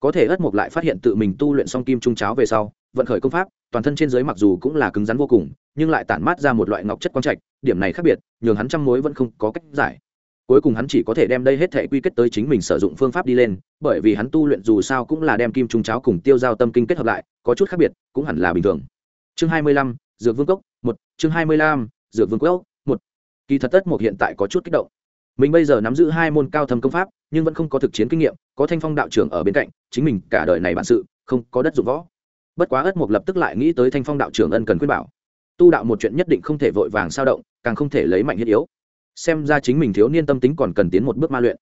Có thể ất mục lại phát hiện tự mình tu luyện xong kim trung cháo về sau, vận khởi công pháp toàn thân trên dưới mặc dù cũng là cứng rắn vô cùng, nhưng lại tản mát ra một loại ngọc chất quang trạch, điểm này khác biệt, nhường hắn trăm mối vẫn không có cách giải. Cuối cùng hắn chỉ có thể đem đây hết thể quy kết tới chính mình sử dụng phương pháp đi lên, bởi vì hắn tu luyện dù sao cũng là đem kim trung cháo cùng tiêu giao tâm kinh kết hợp lại, có chút khác biệt, cũng hẳn là bình thường. Chương hai mươi lăm, dược vương cốc một, chương hai mươi lăm, dược vương cốc một. Kỳ thật tất một hiện tại có chút kích động. Mình bây giờ nắm giữ hai môn cao thâm công pháp, nhưng vẫn không có thực chiến kinh nghiệm, có thanh phong đạo trưởng ở bên cạnh, chính mình cả đời này bản sự, không có đất dụng võ bất quá ất mục lập tức lại nghĩ tới thanh phong đạo trưởng ân cần khuyên bảo. Tu đạo một chuyện nhất định không thể vội vàng sao động, càng không thể lấy mạnh thiết yếu. Xem ra chính mình thiếu niên tâm tính còn cần tiến một bước ma luyện.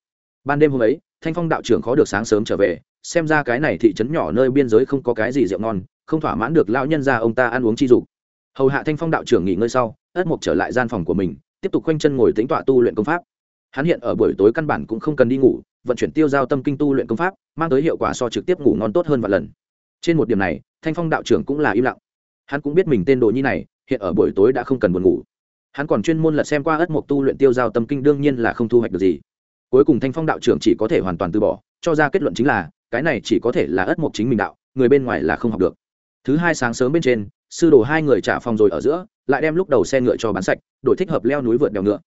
Ban đêm hôm ấy, thanh phong đạo trưởng khó được sáng sớm trở về, xem ra cái này thị trấn nhỏ nơi biên giới không có cái gì rượu ngon, không thỏa mãn được lão nhân ra ông ta ăn uống chi dục. Hầu hạ thanh phong đạo trưởng nghỉ ngơi sau, ất mục trở lại gian phòng của mình, tiếp tục khoanh chân ngồi tính tọa tu luyện công pháp. Hắn hiện ở buổi tối căn bản cũng không cần đi ngủ, vận chuyển tiêu giao tâm kinh tu luyện công pháp, mang tới hiệu quả so trực tiếp ngủ ngon tốt hơn vài lần trên một điểm này, thanh phong đạo trưởng cũng là im lặng. Hắn cũng biết mình tên đồ nhi này, hiện ở buổi tối đã không cần buồn ngủ. Hắn còn chuyên môn lật xem qua ất mộc tu luyện tiêu giao tâm kinh đương nhiên là không thu hoạch được gì. Cuối cùng thanh phong đạo trưởng chỉ có thể hoàn toàn từ bỏ, cho ra kết luận chính là, cái này chỉ có thể là ất mộc chính mình đạo, người bên ngoài là không học được. Thứ hai sáng sớm bên trên, sư đồ hai người trả phòng rồi ở giữa, lại đem lúc đầu xe ngựa cho bán sạch, đổi thích hợp leo núi vượt đèo ngựa.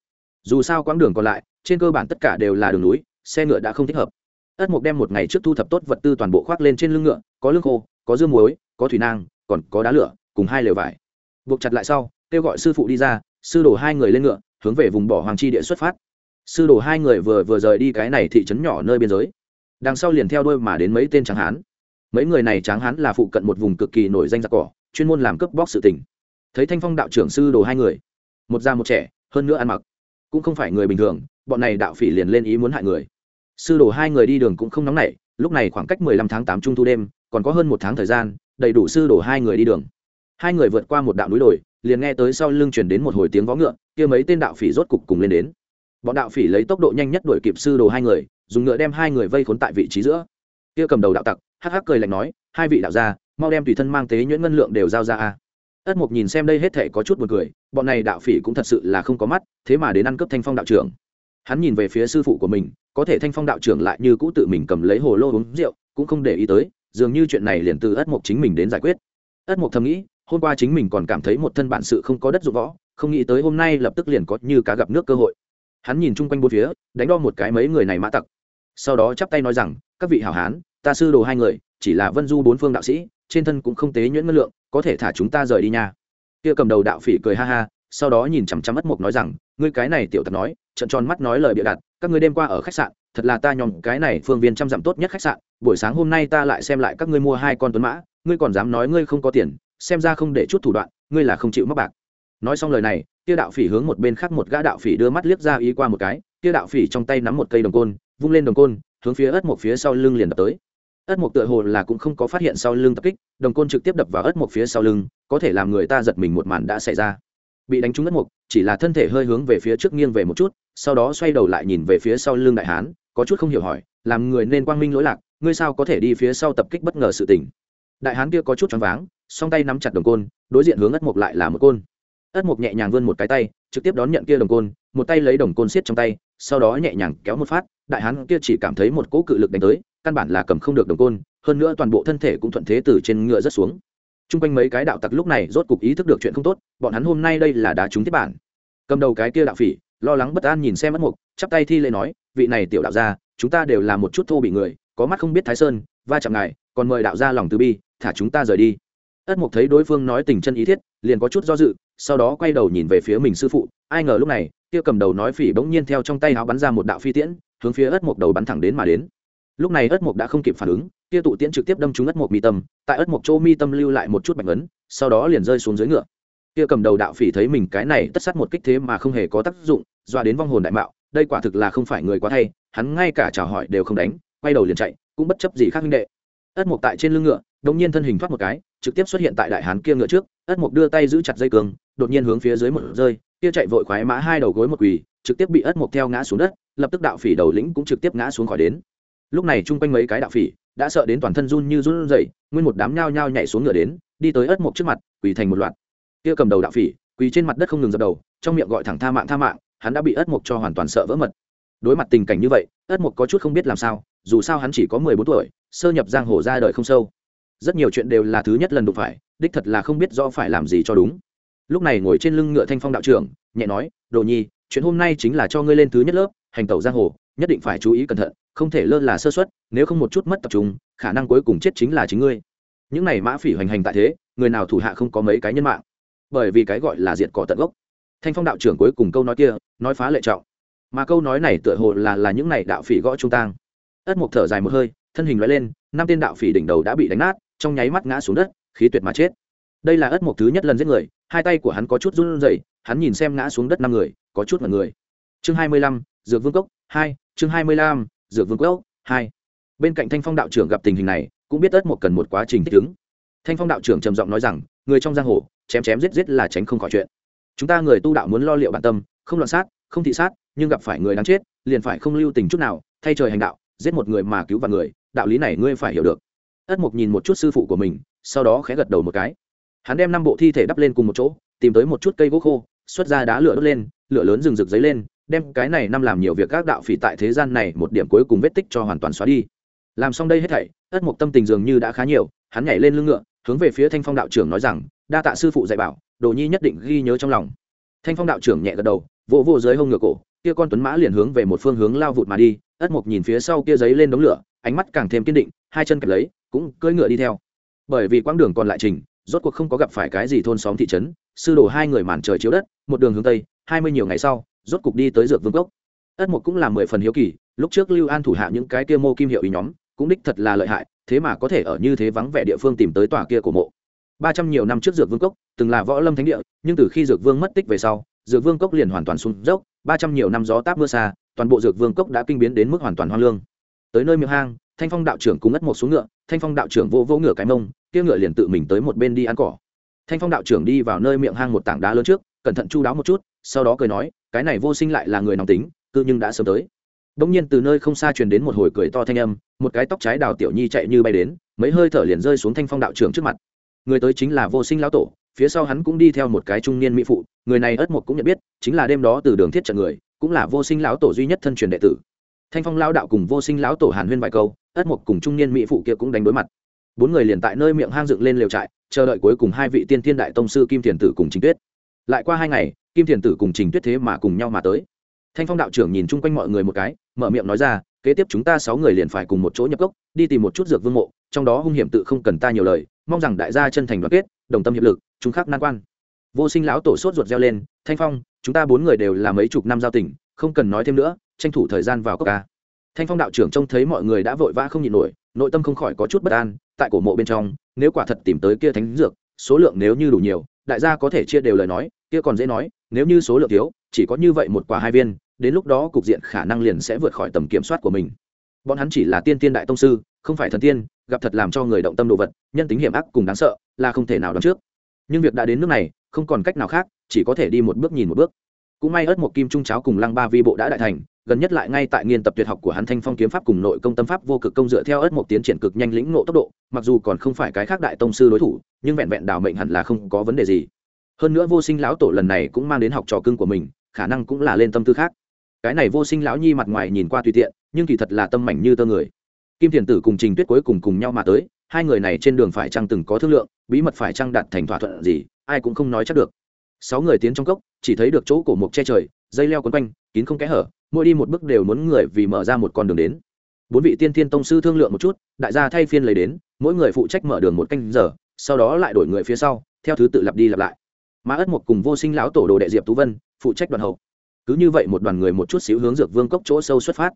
Dù sao quãng đường còn lại, trên cơ bản tất cả đều là đường núi, xe ngựa đã không thích hợp ất mục đem một ngày trước thu thập tốt vật tư toàn bộ khoác lên trên lưng ngựa, có lương khô, có dưa muối, có thủy nang, còn có đá lửa, cùng hai lều vải. Buộc chặt lại sau, kêu gọi sư phụ đi ra, sư đồ hai người lên ngựa, hướng về vùng bỏ hoàng chi địa xuất phát. Sư đồ hai người vừa vừa rời đi cái này thị trấn nhỏ nơi biên giới. Đằng sau liền theo đôi mà đến mấy tên tráng hán. Mấy người này tráng hán là phụ cận một vùng cực kỳ nổi danh giặc cỏ, chuyên môn làm cướp bóc sự tình. Thấy thanh phong đạo trưởng sư đồ hai người, một già một trẻ, hơn nữa ăn mặc, cũng không phải người bình thường, bọn này đạo phỉ liền lên ý muốn hại người sư đồ hai người đi đường cũng không nóng nảy, lúc này khoảng cách mười lăm tháng tám trung thu đêm, còn có hơn một tháng thời gian, đầy đủ sư đồ hai người đi đường. Hai người vượt qua một đạo núi đồi, liền nghe tới sau lưng chuyển đến một hồi tiếng vó ngựa, kia mấy tên đạo phỉ rốt cục cùng lên đến. Bọn đạo phỉ lấy tốc độ nhanh nhất đuổi kịp sư đồ hai người, dùng ngựa đem hai người vây khốn tại vị trí giữa. Kia cầm đầu đạo tặc, hắc hắc cười lạnh nói, hai vị đạo gia, mau đem tùy thân mang tế nhuyễn ngân lượng đều giao ra a. Ất mục nhìn xem đây hết thể có chút buồn cười, bọn này đạo phỉ cũng thật sự là không có mắt, thế mà đến ăn cướp thanh phong đạo trưởng hắn nhìn về phía sư phụ của mình, có thể thanh phong đạo trưởng lại như cũ tự mình cầm lấy hồ lô uống rượu, cũng không để ý tới, dường như chuyện này liền từ ất mục chính mình đến giải quyết. Ất mục thầm nghĩ, hôm qua chính mình còn cảm thấy một thân bản sự không có đất dụng võ, không nghĩ tới hôm nay lập tức liền có như cá gặp nước cơ hội. Hắn nhìn chung quanh bốn phía, đánh đo một cái mấy người này mã tặc. Sau đó chắp tay nói rằng, các vị hảo hán, ta sư đồ hai người, chỉ là vân du bốn phương đạo sĩ, trên thân cũng không tế nhuyễn ngân lượng, có thể thả chúng ta rời đi nha. Kia cầm đầu đạo phỉ cười ha ha sau đó nhìn chằm chằm mất mục nói rằng, ngươi cái này tiểu tặc nói trận tròn mắt nói lời bịa đặt, các ngươi đêm qua ở khách sạn, thật là ta nhòm cái này phương viên trăm dặm tốt nhất khách sạn, buổi sáng hôm nay ta lại xem lại các ngươi mua hai con tuấn mã, ngươi còn dám nói ngươi không có tiền, xem ra không để chút thủ đoạn, ngươi là không chịu mắc bạc. Nói xong lời này, kia đạo phỉ hướng một bên khác một gã đạo phỉ đưa mắt liếc ra ý qua một cái, kia đạo phỉ trong tay nắm một cây đồng côn, vung lên đồng côn, hướng phía ớt một phía sau lưng liền đập tới. Ớt một tựa hồ là cũng không có phát hiện sau lưng tập kích, đồng côn trực tiếp đập vào ớt một phía sau lưng, có thể làm người ta giật mình một màn đã xảy ra bị đánh trúng ngất mục, chỉ là thân thể hơi hướng về phía trước nghiêng về một chút, sau đó xoay đầu lại nhìn về phía sau lưng đại hán, có chút không hiểu hỏi, làm người nên quang minh lỗi lạc, ngươi sao có thể đi phía sau tập kích bất ngờ sự tình? Đại hán kia có chút choáng váng, song tay nắm chặt đồng côn, đối diện hướng ất mục lại là một côn. Ất mục nhẹ nhàng vươn một cái tay, trực tiếp đón nhận kia đồng côn, một tay lấy đồng côn siết trong tay, sau đó nhẹ nhàng kéo một phát, đại hán kia chỉ cảm thấy một cỗ cự lực đánh tới, căn bản là cầm không được đồng côn, hơn nữa toàn bộ thân thể cũng thuận thế từ trên ngựa rất xuống t r u n g quanh mấy cái đạo tặc lúc này rốt cục ý thức được chuyện không tốt, bọn hắn hôm nay đây là đá trúng tiếp bản. Cầm đầu cái kia đạo phỉ, lo lắng bất an nhìn xem ất mục, chắp tay thi lễ nói, vị này tiểu đạo gia, chúng ta đều là một chút thô bị người, có mắt không biết thái sơn, va chạm ngài, còn mời đạo gia lòng từ bi, thả chúng ta rời đi. Ất mục thấy đối phương nói tình chân ý thiết, liền có chút do dự, sau đó quay đầu nhìn về phía mình sư phụ, ai ngờ lúc này, kia cầm đầu nói phỉ bỗng nhiên theo trong tay áo bắn ra một đạo phi tiễn, hướng phía ất mục đầu bắn thẳng đến mà đến. Lúc này ất mục đã không kịp phản ứng kia tụ tiễn trực tiếp đâm trúng ất mộc mi tâm, tại ất mộc chỗ mi tâm lưu lại một chút bạch ấn sau đó liền rơi xuống dưới ngựa. Kia cầm đầu đạo phỉ thấy mình cái này tất sát một kích thế mà không hề có tác dụng doa đến vong hồn đại mạo, đây quả thực là không phải người quá thay, hắn ngay cả chào hỏi đều không đánh, quay đầu liền chạy, cũng bất chấp gì khác huynh đệ. Ất mộc tại trên lưng ngựa, đột nhiên thân hình thoát một cái, trực tiếp xuất hiện tại đại hán kia ngựa trước, ất mộc đưa tay giữ chặt dây cường, đột nhiên hướng phía dưới một rơi, kia chạy vội khoái mã hai đầu gối một quỳ, trực tiếp bị ất mộc theo ngã xuống đất, lập tức đạo phỉ đầu lĩnh cũng trực tiếp ngã xuống khỏi đến. Lúc này chung quanh mấy cái đạo phỉ đã sợ đến toàn thân run như run rẩy, nguyên một đám nhao nhao nhảy xuống ngựa đến, đi tới ất mộc trước mặt, quỳ thành một loạt. Kia cầm đầu đạo phỉ, quỳ trên mặt đất không ngừng dập đầu, trong miệng gọi thẳng tha mạng tha mạng, hắn đã bị ất mộc cho hoàn toàn sợ vỡ mật. Đối mặt tình cảnh như vậy ất mộc có chút không biết làm sao, dù sao hắn chỉ có mười bốn tuổi, sơ nhập giang hồ ra đời không sâu. Rất nhiều chuyện đều là thứ nhất lần đụng phải, đích thật là không biết do phải làm gì cho đúng. Lúc này ngồi trên lưng ngựa thanh phong đạo trưởng, nhẹ nói, đồ nhi, chuyện hôm nay chính là cho ngươi lên thứ nhất lớp, hành tẩu giang hồ nhất định phải chú ý cẩn thận, không thể lơ là sơ suất, nếu không một chút mất tập trung, khả năng cuối cùng chết chính là chính ngươi. Những này mã phỉ hoành hành tại thế, người nào thủ hạ không có mấy cái nhân mạng. Bởi vì cái gọi là diệt cỏ tận gốc. Thanh phong đạo trưởng cuối cùng câu nói kia, nói phá lệ trọng. Mà câu nói này tựa hồ là là những này đạo phỉ gõ trung tang. Ất mục thở dài một hơi, thân hình loại lên, năm tên đạo phỉ đỉnh đầu đã bị đánh nát, trong nháy mắt ngã xuống đất, khí tuyệt mà chết. Đây là ất mục thứ nhất lần giết người, hai tay của hắn có chút run rẩy, hắn nhìn xem ngã xuống đất năm người, có chút mật người. Chương hai mươi lăm, dược vương cốc hai chương hai mươi lăm, dược vương quốc, hai. Bên cạnh thanh phong đạo trưởng gặp tình hình này, cũng biết ất mục cần một quá trình thích ứng. Thanh phong đạo trưởng trầm giọng nói rằng, người trong giang hồ, chém chém giết giết là tránh không khỏi chuyện. Chúng ta người tu đạo muốn lo liệu bản tâm, không loạn sát, không thị sát, nhưng gặp phải người đáng chết, liền phải không lưu tình chút nào, thay trời hành đạo, giết một người mà cứu vạn người, đạo lý này ngươi phải hiểu được. Ất mục nhìn một chút sư phụ của mình, sau đó khẽ gật đầu một cái. Hắn đem năm bộ thi thể đắp lên cùng một chỗ, tìm tới một chút cây gỗ khô, xuất ra đá lửa đốt lên, lửa lớn rừng rực dấy lên đem cái này năm làm nhiều việc các đạo phỉ tại thế gian này một điểm cuối cùng vết tích cho hoàn toàn xóa đi. Làm xong đây hết thảy, ất mục tâm tình dường như đã khá nhiều, hắn nhảy lên lưng ngựa, hướng về phía thanh phong đạo trưởng nói rằng, đa tạ sư phụ dạy bảo, đồ nhi nhất định ghi nhớ trong lòng. Thanh phong đạo trưởng nhẹ gật đầu, vỗ vỗ dưới hông ngựa cổ, kia con tuấn mã liền hướng về một phương hướng lao vụt mà đi. Ất mục nhìn phía sau kia giấy lên đống lửa, ánh mắt càng thêm kiên định, hai chân kẹp lấy, cũng cưỡi ngựa đi theo. Bởi vì quãng đường còn lại trình, rốt cuộc không có gặp phải cái gì thôn xóm thị trấn, sư đồ hai người màn trời chiếu đất, một đường hướng tây, hai mươi nhiều ngày sau rốt cục đi tới dược vương cốc. Ất mục cũng là mười phần hiếu kỳ, lúc trước lưu an thủ hạ những cái kia mô kim hiệu ý nhóm, cũng đích thật là lợi hại, thế mà có thể ở như thế vắng vẻ địa phương tìm tới tòa kia của mộ. Ba trăm nhiều năm trước dược vương cốc, từng là võ lâm thánh địa, nhưng từ khi dược vương mất tích về sau, dược vương cốc liền hoàn toàn sung dốc, ba trăm nhiều năm gió táp mưa xa, toàn bộ dược vương cốc đã kinh biến đến mức hoàn toàn hoang lương. Tới nơi miệng hang, thanh phong đạo trưởng cùng ất một xuống ngựa, thanh phong đạo trưởng vô vô ngựa cái mông, kia ngựa liền tự mình tới một bên đi ăn cỏ. Thanh phong đạo trưởng đi vào nơi miệng hang một tảng đá lớn trước, cẩn thận chu đáo một chút sau đó cười nói, cái này vô sinh lại là người nóng tính, cư nhưng đã sớm tới. Bỗng nhiên từ nơi không xa truyền đến một hồi cười to thanh âm, một cái tóc trái đào tiểu nhi chạy như bay đến, mấy hơi thở liền rơi xuống thanh phong đạo trưởng trước mặt. Người tới chính là vô sinh lão tổ, phía sau hắn cũng đi theo một cái trung niên mỹ phụ, người này ất mộc cũng nhận biết, chính là đêm đó từ đường thiết trận người, cũng là vô sinh lão tổ duy nhất thân truyền đệ tử. Thanh phong lao đạo cùng vô sinh lão tổ hàn huyên vài câu ất mộc cùng trung niên mỹ phụ kia cũng đánh đối mặt. Bốn người liền tại nơi miệng hang dựng lên lều trại, chờ đợi cuối cùng hai vị tiên thiên đại tông sư kim thiền tử cùng chính tuyết. Lại qua hai ngày kim thiền tử cùng trình tuyết thế mà cùng nhau mà tới. Thanh phong đạo trưởng nhìn chung quanh mọi người một cái, mở miệng nói ra, kế tiếp chúng ta sáu người liền phải cùng một chỗ nhập gốc đi tìm một chút dược vương mộ, trong đó hung hiểm tự không cần ta nhiều lời, mong rằng đại gia chân thành đoàn kết, đồng tâm hiệp lực, chúng khác nan quan. Vô sinh lão tổ sốt ruột reo lên, thanh phong, chúng ta bốn người đều là mấy chục năm giao tình, không cần nói thêm nữa, tranh thủ thời gian vào cốc ca. Thanh phong đạo trưởng trông thấy mọi người đã vội vã không nhịn nổi, nội tâm không khỏi có chút bất an, tại cổ mộ bên trong, nếu quả thật tìm tới kia thánh dược, số lượng nếu như đủ nhiều, đại gia có thể chia đều lời nói, kia còn dễ nói nếu như số lượng thiếu, chỉ có như vậy một quả hai viên, đến lúc đó cục diện khả năng liền sẽ vượt khỏi tầm kiểm soát của mình. Bọn hắn chỉ là tiên tiên đại tông sư, không phải thần tiên, gặp thật làm cho người động tâm đồ vật, nhân tính hiểm ác cùng đáng sợ, là không thể nào đoán trước. Nhưng việc đã đến nước này, không còn cách nào khác, chỉ có thể đi một bước nhìn một bước. Cũng may ớt một kim trung cháo cùng lăng ba vi bộ đã đại thành, gần nhất lại ngay tại nghiên tập tuyệt học của hắn thanh phong kiếm pháp cùng nội công tâm pháp vô cực công dựa theo ớt một tiến triển cực nhanh lĩnh ngộ tốc độ, mặc dù còn không phải cái khác đại tông sư đối thủ, nhưng vẹn vẹn đảo mệnh hẳn là không có vấn đề gì hơn nữa vô sinh lão tổ lần này cũng mang đến học trò cưng của mình, khả năng cũng là lên tâm tư khác. Cái này vô sinh lão nhi mặt ngoài nhìn qua tùy tiện, nhưng kỳ thật là tâm mảnh như tơ người. Kim thiền tử cùng trình tuyết cuối cùng cùng nhau mà tới, hai người này trên đường phải chăng từng có thương lượng, bí mật phải chăng đạt thành thỏa thuận gì, ai cũng không nói chắc được. Sáu người tiến trong cốc, chỉ thấy được chỗ cổ mộc che trời, dây leo quấn quanh, kín không kẽ hở, mỗi đi một bước đều muốn người vì mở ra một con đường đến. Bốn vị tiên thiên tông sư thương lượng một chút, đại gia thay phiên lấy đến, mỗi người phụ trách mở đường một canh giờ, sau đó lại đổi người phía sau, theo thứ tự lặp đi lặp lại mà ất mục cùng vô sinh lão tổ đồ đệ diệp tú vân phụ trách đoàn hậu. Cứ như vậy một đoàn người một chút xíu hướng dược vương cốc chỗ sâu xuất phát.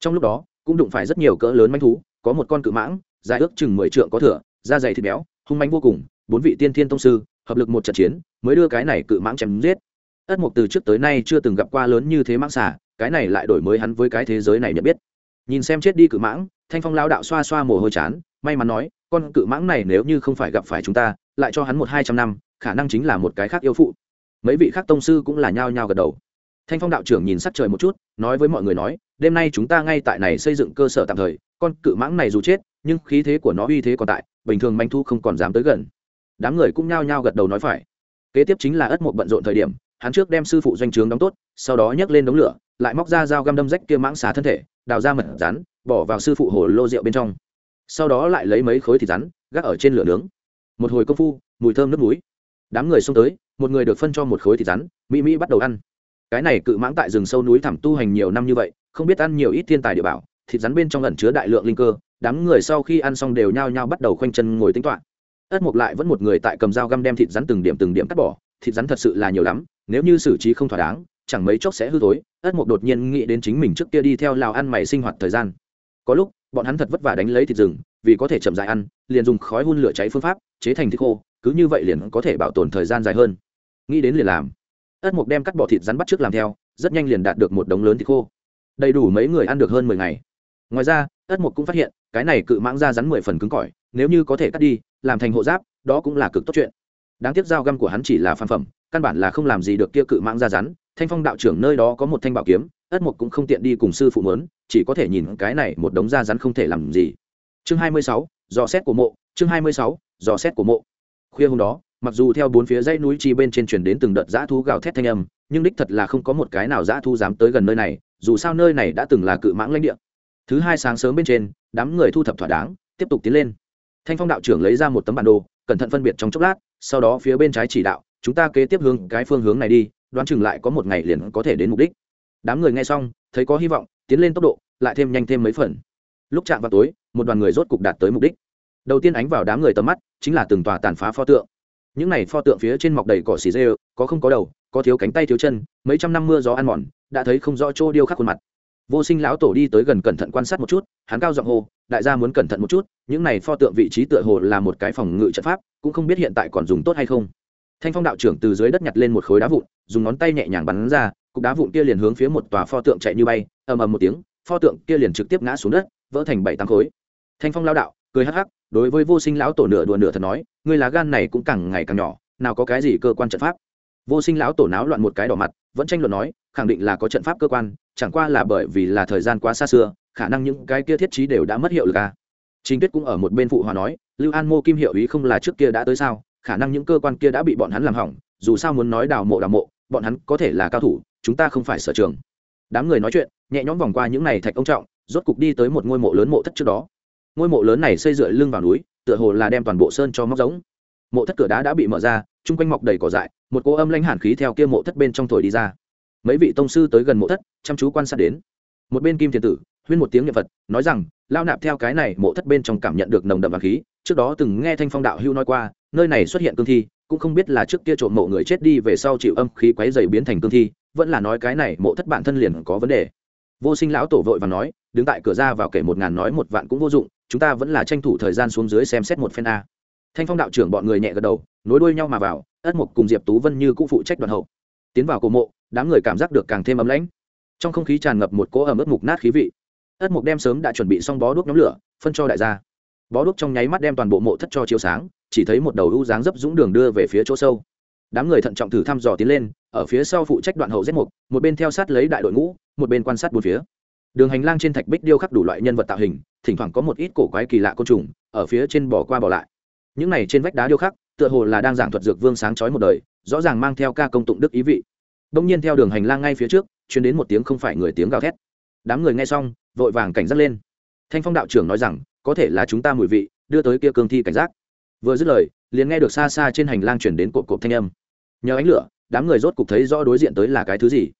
Trong lúc đó, cũng đụng phải rất nhiều cỡ lớn manh thú, có một con cự mãng, dài ước chừng mười trượng có thửa da dày thịt béo, hung manh vô cùng, bốn vị tiên thiên tông sư, hợp lực một trận chiến, mới đưa cái này cự mãng chém giết. Ất mục từ trước tới nay chưa từng gặp qua lớn như thế mãng xà, cái này lại đổi mới hắn với cái thế giới này nhận biết. Nhìn xem chết đi cự mãng, thanh phong lao đạo xoa xoa mồ hôi chán, may mắn nói, con cự mãng này nếu như không phải gặp phải chúng ta, lại cho hắn một hai trăm năm khả năng chính là một cái khác yêu phụ. Mấy vị khác tông sư cũng là nhao nhao gật đầu. Thanh phong đạo trưởng nhìn sắc trời một chút, nói với mọi người nói, đêm nay chúng ta ngay tại này xây dựng cơ sở tạm thời, con cự mãng này dù chết, nhưng khí thế của nó uy thế còn tại, bình thường manh thu không còn dám tới gần. Đám người cũng nhao nhao gật đầu nói phải. Kế tiếp chính là ất một bận rộn thời điểm, hắn trước đem sư phụ doanh trướng đóng tốt, sau đó nhấc lên đống lửa, lại móc ra dao găm đâm rách kia mãng xà thân thể, đào ra mật rắn, bỏ vào sư phụ hồ lô rượu bên trong. Sau đó lại lấy mấy khối thịt rắn, gác ở trên lửa nướng. Một hồi công phu, mùi thơm nước núi đám người xông tới, một người được phân cho một khối thịt rắn, mỹ mỹ bắt đầu ăn. Cái này cự mãng tại rừng sâu núi thẳm tu hành nhiều năm như vậy, không biết ăn nhiều ít thiên tài địa bảo, thịt rắn bên trong ẩn chứa đại lượng linh cơ, đám người sau khi ăn xong đều nhao nhao bắt đầu khoanh chân ngồi tính toạ ất mục lại vẫn một người tại cầm dao găm đem thịt rắn từng điểm từng điểm cắt bỏ, thịt rắn thật sự là nhiều lắm, nếu như xử trí không thỏa đáng, chẳng mấy chốc sẽ hư tối ất mục đột nhiên nghĩ đến chính mình trước kia đi theo lào ăn mày sinh hoạt thời gian. Có lúc, bọn hắn thật vất vả đánh lấy thịt rừng, vì có thể chậm dài ăn, liền dùng khói hun lửa cháy phương pháp, chế thành thịt khô cứ như vậy liền có thể bảo tồn thời gian dài hơn. Nghĩ đến liền làm. Ất mục đem cắt bỏ thịt rắn bắt trước làm theo, rất nhanh liền đạt được một đống lớn thịt khô. Đầy đủ mấy người ăn được hơn mười ngày. Ngoài ra, ất mục cũng phát hiện, cái này cự mãng ra rắn mười phần cứng cỏi, nếu như có thể cắt đi, làm thành hộ giáp, đó cũng là cực tốt chuyện. Đáng tiếc dao găm của hắn chỉ là phan phẩm, căn bản là không làm gì được kia cự mãng ra rắn. Thanh phong đạo trưởng nơi đó có một thanh bảo kiếm, ất mục cũng không tiện đi cùng sư phụ mớn chỉ có thể nhìn cái này một đống da rắn không thể làm gì. Chương hai mươi sáu, dò xét của mộ, chương hai mươi sáu, dò xét của mộ khuya hôm đó, mặc dù theo bốn phía dãy núi chi bên trên truyền đến từng đợt dã thú gào thét thanh âm, nhưng đích thật là không có một cái nào dã thú dám tới gần nơi này, dù sao nơi này đã từng là cự mãng lãnh địa. Thứ hai sáng sớm bên trên, đám người thu thập thỏa đáng, tiếp tục tiến lên. Thanh phong đạo trưởng lấy ra một tấm bản đồ, cẩn thận phân biệt trong chốc lát, sau đó phía bên trái chỉ đạo, chúng ta kế tiếp hướng cái phương hướng này đi, đoán chừng lại có một ngày liền có thể đến mục đích. Đám người nghe xong, thấy có hy vọng, tiến lên tốc độ, lại thêm nhanh thêm mấy phần. Lúc chạm vào tối, một đoàn người rốt cục đạt tới mục đích đầu tiên ánh vào đám người tầm mắt, chính là từng tòa tàn phá pho tượng. Những này pho tượng phía trên mọc đầy cỏ xì dê, có không có đầu, có thiếu cánh tay thiếu chân, mấy trăm năm mưa gió ăn mòn, đã thấy không rõ chỗ điêu khắc khuôn mặt. Vô sinh lão tổ đi tới gần cẩn thận quan sát một chút, hắn cao giọng hô, đại gia muốn cẩn thận một chút, những này pho tượng vị trí tựa hồ là một cái phòng ngự trận pháp, cũng không biết hiện tại còn dùng tốt hay không. Thanh phong đạo trưởng từ dưới đất nhặt lên một khối đá vụn, dùng ngón tay nhẹ nhàng bắn ra, cục đá vụn kia liền hướng phía một tòa pho tượng chạy như bay, ầm ầm một tiếng, pho tượng kia liền trực tiếp ngã xuống đất, vỡ thành bảy tám khối. Thanh phong lao đạo cười hắc hắc, đối với vô sinh lão tổ nửa đùa nửa thật nói, ngươi lá gan này cũng càng ngày càng nhỏ, nào có cái gì cơ quan trận pháp. Vô sinh lão tổ náo loạn một cái đỏ mặt, vẫn tranh luận nói, khẳng định là có trận pháp cơ quan, chẳng qua là bởi vì là thời gian quá xa xưa, khả năng những cái kia thiết trí đều đã mất hiệu lực à. chính tuyết cũng ở một bên phụ hòa nói, lưu an mô kim hiệu ý không là trước kia đã tới sao, khả năng những cơ quan kia đã bị bọn hắn làm hỏng, dù sao muốn nói đào mộ đào mộ, bọn hắn có thể là cao thủ, chúng ta không phải sở trường. Đám người nói chuyện, nhẹ nhõm vòng qua những này thạch ông trọng, rốt cục đi tới một ngôi mộ lớn mộ thất trước đó ngôi mộ lớn này xây dựa lưng vào núi, tựa hồ là đem toàn bộ sơn cho móc giống. Mộ thất cửa đá đã bị mở ra, chung quanh mọc đầy cỏ dại, một cô âm lanh hàn khí theo kia mộ thất bên trong thổi đi ra. Mấy vị tông sư tới gần mộ thất, chăm chú quan sát đến. Một bên kim thiền tử, huyên một tiếng nhật vật nói rằng, lao nạp theo cái này, mộ thất bên trong cảm nhận được nồng đậm vàng khí, trước đó từng nghe thanh phong đạo hưu nói qua, nơi này xuất hiện cương thi, cũng không biết là trước kia trộm mộ người chết đi về sau chịu âm khí quấy dày biến thành cương thi, vẫn là nói cái này mộ thất bản thân liền có vấn đề. Vô sinh lão tổ vội và nói đứng tại cửa ra vào kể một ngàn nói một vạn cũng vô dụng, chúng ta vẫn là tranh thủ thời gian xuống dưới xem xét một phen a. Thanh phong đạo trưởng bọn người nhẹ gật đầu, nối đuôi nhau mà vào, ất mục cùng diệp tú vân như cũng phụ trách đoàn hậu. Tiến vào cổ mộ, đám người cảm giác được càng thêm ấm lãnh. Trong không khí tràn ngập một cỗ ẩm ướt mục nát khí vị. Ất mục đem sớm đã chuẩn bị xong bó đuốc nhóm lửa, phân cho đại gia. Bó đuốc trong nháy mắt đem toàn bộ mộ thất cho chiếu sáng, chỉ thấy một đầu u dáng dấp dũng đường đưa về phía chỗ sâu. Đám người thận trọng thử thăm dò tiến lên, ở phía sau phụ trách đoạn hậu z một một bên theo sát lấy đại đội ngũ, một bên quan sát bốn phía đường hành lang trên thạch bích điêu khắc đủ loại nhân vật tạo hình, thỉnh thoảng có một ít cổ quái kỳ lạ côn trùng, ở phía trên bỏ qua bỏ lại. Những này trên vách đá điêu khắc, tựa hồ là đang giảng thuật dược vương sáng chói một đời, rõ ràng mang theo ca công tụng đức ý vị. Đông nhiên theo đường hành lang ngay phía trước chuyến đến một tiếng không phải người tiếng gào thét. Đám người nghe xong, vội vàng cảnh giác lên. Thanh phong đạo trưởng nói rằng, có thể là chúng ta mùi vị, đưa tới kia cương thi cảnh giác. Vừa dứt lời, liền nghe được xa xa trên hành lang chuyển đến cột cột thanh âm. Nhờ ánh lửa, đám người rốt cục thấy rõ đối diện tới là cái thứ gì.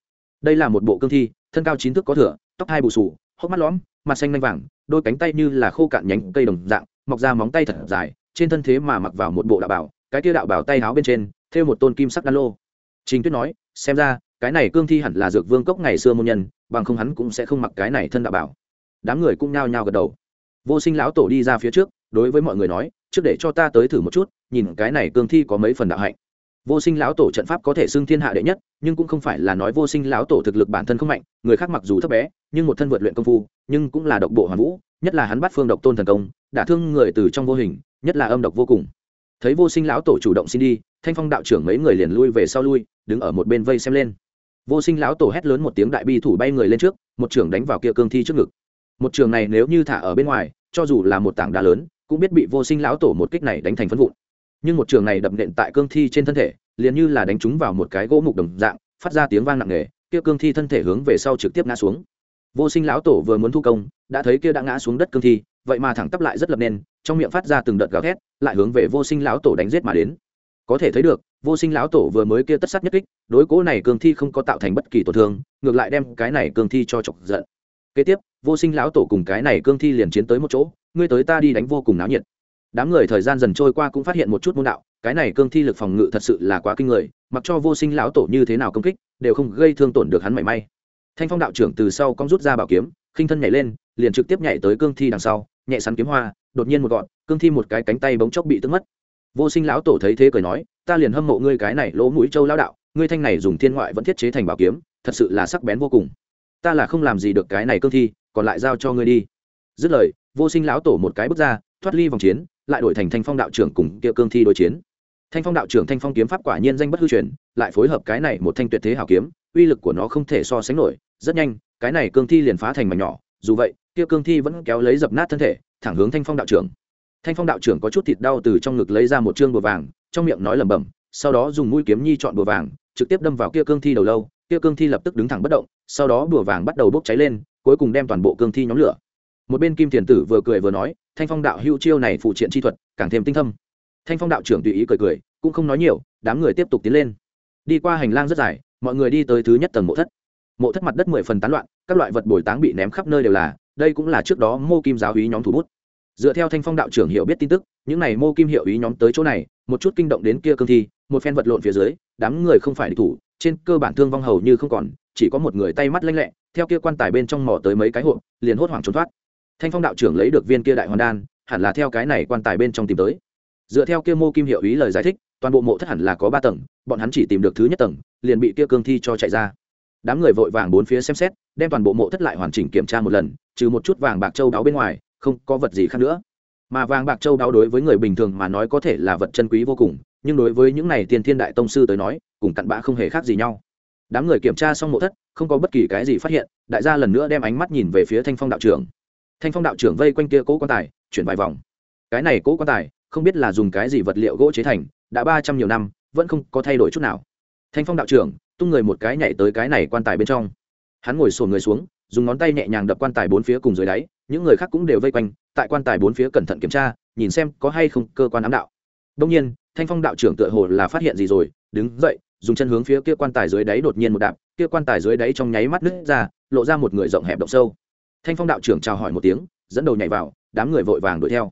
Đây là một bộ cương thi, thân cao chín thước có thửa tóc hai bù sù hốc mắt lõm, mặt xanh lanh vàng, đôi cánh tay như là khô cạn nhánh cây đồng dạng, mọc ra móng tay thật dài, trên thân thế mà mặc vào một bộ đạo bảo, cái kia đạo bảo tay áo bên trên, thêu một tôn kim sắc đan lô. Trình tuyết nói, xem ra, cái này cương thi hẳn là dược vương cốc ngày xưa môn nhân, bằng không hắn cũng sẽ không mặc cái này thân đạo bảo. Đám người cũng nhao nhao gật đầu. Vô sinh lão tổ đi ra phía trước, đối với mọi người nói, trước để cho ta tới thử một chút, nhìn cái này cương thi có mấy phần đạo hạnh vô sinh lão tổ trận pháp có thể xưng thiên hạ đệ nhất, nhưng cũng không phải là nói vô sinh lão tổ thực lực bản thân không mạnh, người khác mặc dù thấp bé, nhưng một thân vượt luyện công phu, nhưng cũng là độc bộ hoàn vũ, nhất là hắn bắt phương độc tôn thần công đả thương người từ trong vô hình, nhất là âm độc vô cùng. Thấy vô sinh lão tổ chủ động xin đi, thanh phong đạo trưởng mấy người liền lui về sau lui, đứng ở một bên vây xem lên. Vô sinh lão tổ hét lớn một tiếng đại bi thủ bay người lên trước, một trưởng đánh vào kia cương thi trước ngực. Một trường này nếu như thả ở bên ngoài, cho dù là một tảng đá lớn, cũng biết bị vô sinh lão tổ một kích này đánh thành phân vụn nhưng một trường này đập nện tại cương thi trên thân thể, liền như là đánh trúng vào một cái gỗ mục đồng dạng, phát ra tiếng vang nặng nề, kia cương thi thân thể hướng về sau trực tiếp ngã xuống. Vô sinh lão tổ vừa muốn thu công, đã thấy kia đã ngã xuống đất cương thi, vậy mà thẳng tắp lại rất lập nên trong miệng phát ra từng đợt gào thét, lại hướng về vô sinh lão tổ đánh giết mà đến. Có thể thấy được, vô sinh lão tổ vừa mới kia tất sát nhất kích, đối cố này cương thi không có tạo thành bất kỳ tổn thương, ngược lại đem cái này cương thi cho chọc giận. Kế tiếp, vô sinh lão tổ cùng cái này cương thi liền chiến tới một chỗ, ngươi tới ta đi đánh vô cùng náo nhiệt đám người thời gian dần trôi qua cũng phát hiện một chút môn đạo, cái này cương thi lực phòng ngự thật sự là quá kinh người, mặc cho vô sinh lão tổ như thế nào công kích, đều không gây thương tổn được hắn mảy may. Thanh phong đạo trưởng từ sau cong rút ra bảo kiếm, khinh thân nhảy lên, liền trực tiếp nhảy tới cương thi đằng sau, nhẹ sắn kiếm hoa, đột nhiên một gọn, cương thi một cái cánh tay bỗng chốc bị tức mất. Vô sinh lão tổ thấy thế cười nói, ta liền hâm mộ ngươi cái này lỗ mũi châu lão đạo, ngươi thanh này dùng thiên ngoại vẫn thiết chế thành bảo kiếm, thật sự là sắc bén vô cùng. Ta là không làm gì được cái này cương thi, còn lại giao cho ngươi đi. Dứt lời, vô sinh lão tổ một cái bước ra, thoát ly vòng chiến lại đổi thành thanh phong đạo trưởng cùng kia cương thi đối chiến. Thanh phong đạo trưởng thanh phong kiếm pháp quả nhiên danh bất hư truyền, lại phối hợp cái này một thanh tuyệt thế hảo kiếm, uy lực của nó không thể so sánh nổi, rất nhanh, cái này cương thi liền phá thành mảnh nhỏ, dù vậy, kia cương thi vẫn kéo lấy dập nát thân thể, thẳng hướng thanh phong đạo trưởng. Thanh phong đạo trưởng có chút thịt đau từ trong ngực lấy ra một chương bùa vàng, trong miệng nói lẩm bẩm, sau đó dùng mũi kiếm nhi chọn bùa vàng, trực tiếp đâm vào kia cương thi đầu lâu, kia cương thi lập tức đứng thẳng bất động, sau đó bùa vàng bắt đầu bốc cháy lên, cuối cùng đem toàn bộ cương thi nhóm lửa một bên kim thiền tử vừa cười vừa nói, thanh phong đạo hưu chiêu này phụ triện chi thuật, càng thêm tinh thâm. Thanh phong đạo trưởng tùy ý cười cười, cũng không nói nhiều, đám người tiếp tục tiến lên. Đi qua hành lang rất dài, mọi người đi tới thứ nhất tầng mộ thất. Mộ thất mặt đất mười phần tán loạn, các loại vật bồi táng bị ném khắp nơi đều là, đây cũng là trước đó mô kim giáo hí nhóm thủ bút. Dựa theo thanh phong đạo trưởng hiểu biết tin tức, những n à y mô kim hiệu ý nhóm tới chỗ này, một chút kinh động đến kia cương thi, một phen vật lộn phía dưới, đám người không phải địch thủ, trên cơ bản thương vong hầu như không còn, chỉ có một người tay mắt lanh lẹ, theo kia quan tài bên trong mỏ tới mấy cái hộp, liền hốt hoảng trốn thoát thanh phong đạo trưởng lấy được viên kia đại hoàn đan, hẳn là theo cái này quan tài bên trong tìm tới. Dựa theo kia mô kim hiệu ý lời giải thích, toàn bộ mộ thất hẳn là có ba tầng, bọn hắn chỉ tìm được thứ nhất tầng, liền bị kia cương thi cho chạy ra. Đám người vội vàng bốn phía xem xét, đem toàn bộ mộ thất lại hoàn chỉnh kiểm tra một lần, trừ một chút vàng bạc châu đáo bên ngoài, không có vật gì khác nữa. Mà vàng bạc châu đáo đối với người bình thường mà nói có thể là vật chân quý vô cùng, nhưng đối với những này tiền thiên đại tông sư tới nói, cùng cặn bã không hề khác gì nhau. Đám người kiểm tra xong mộ thất, không có bất kỳ cái gì phát hiện, đại gia lần nữa đem ánh mắt nhìn về phía thanh phong đạo trưởng thanh phong đạo trưởng vây quanh kia cố quan tài, chuyển vài vòng. Cái này cố quan tài, không biết là dùng cái gì vật liệu gỗ chế thành, đã ba trăm nhiều năm, vẫn không có thay đổi chút nào. Thanh phong đạo trưởng, tung người một cái nhảy tới cái này quan tài bên trong. Hắn ngồi sồn người xuống, dùng ngón tay nhẹ nhàng đập quan tài bốn phía cùng dưới đáy, những người khác cũng đều vây quanh, tại quan tài bốn phía cẩn thận kiểm tra, nhìn xem có hay không cơ quan ám đạo. Đông nhiên, thanh phong đạo trưởng tựa hồ là phát hiện gì rồi, đứng dậy, dùng chân hướng phía kia quan tài dưới đáy đột nhiên một đạp, kia quan tài dưới đáy trong nháy mắt nứt ra, lộ ra một người rộng hẹp động sâu thanh phong đạo trưởng chào hỏi một tiếng, dẫn đầu nhảy vào, đám người vội vàng đuổi theo.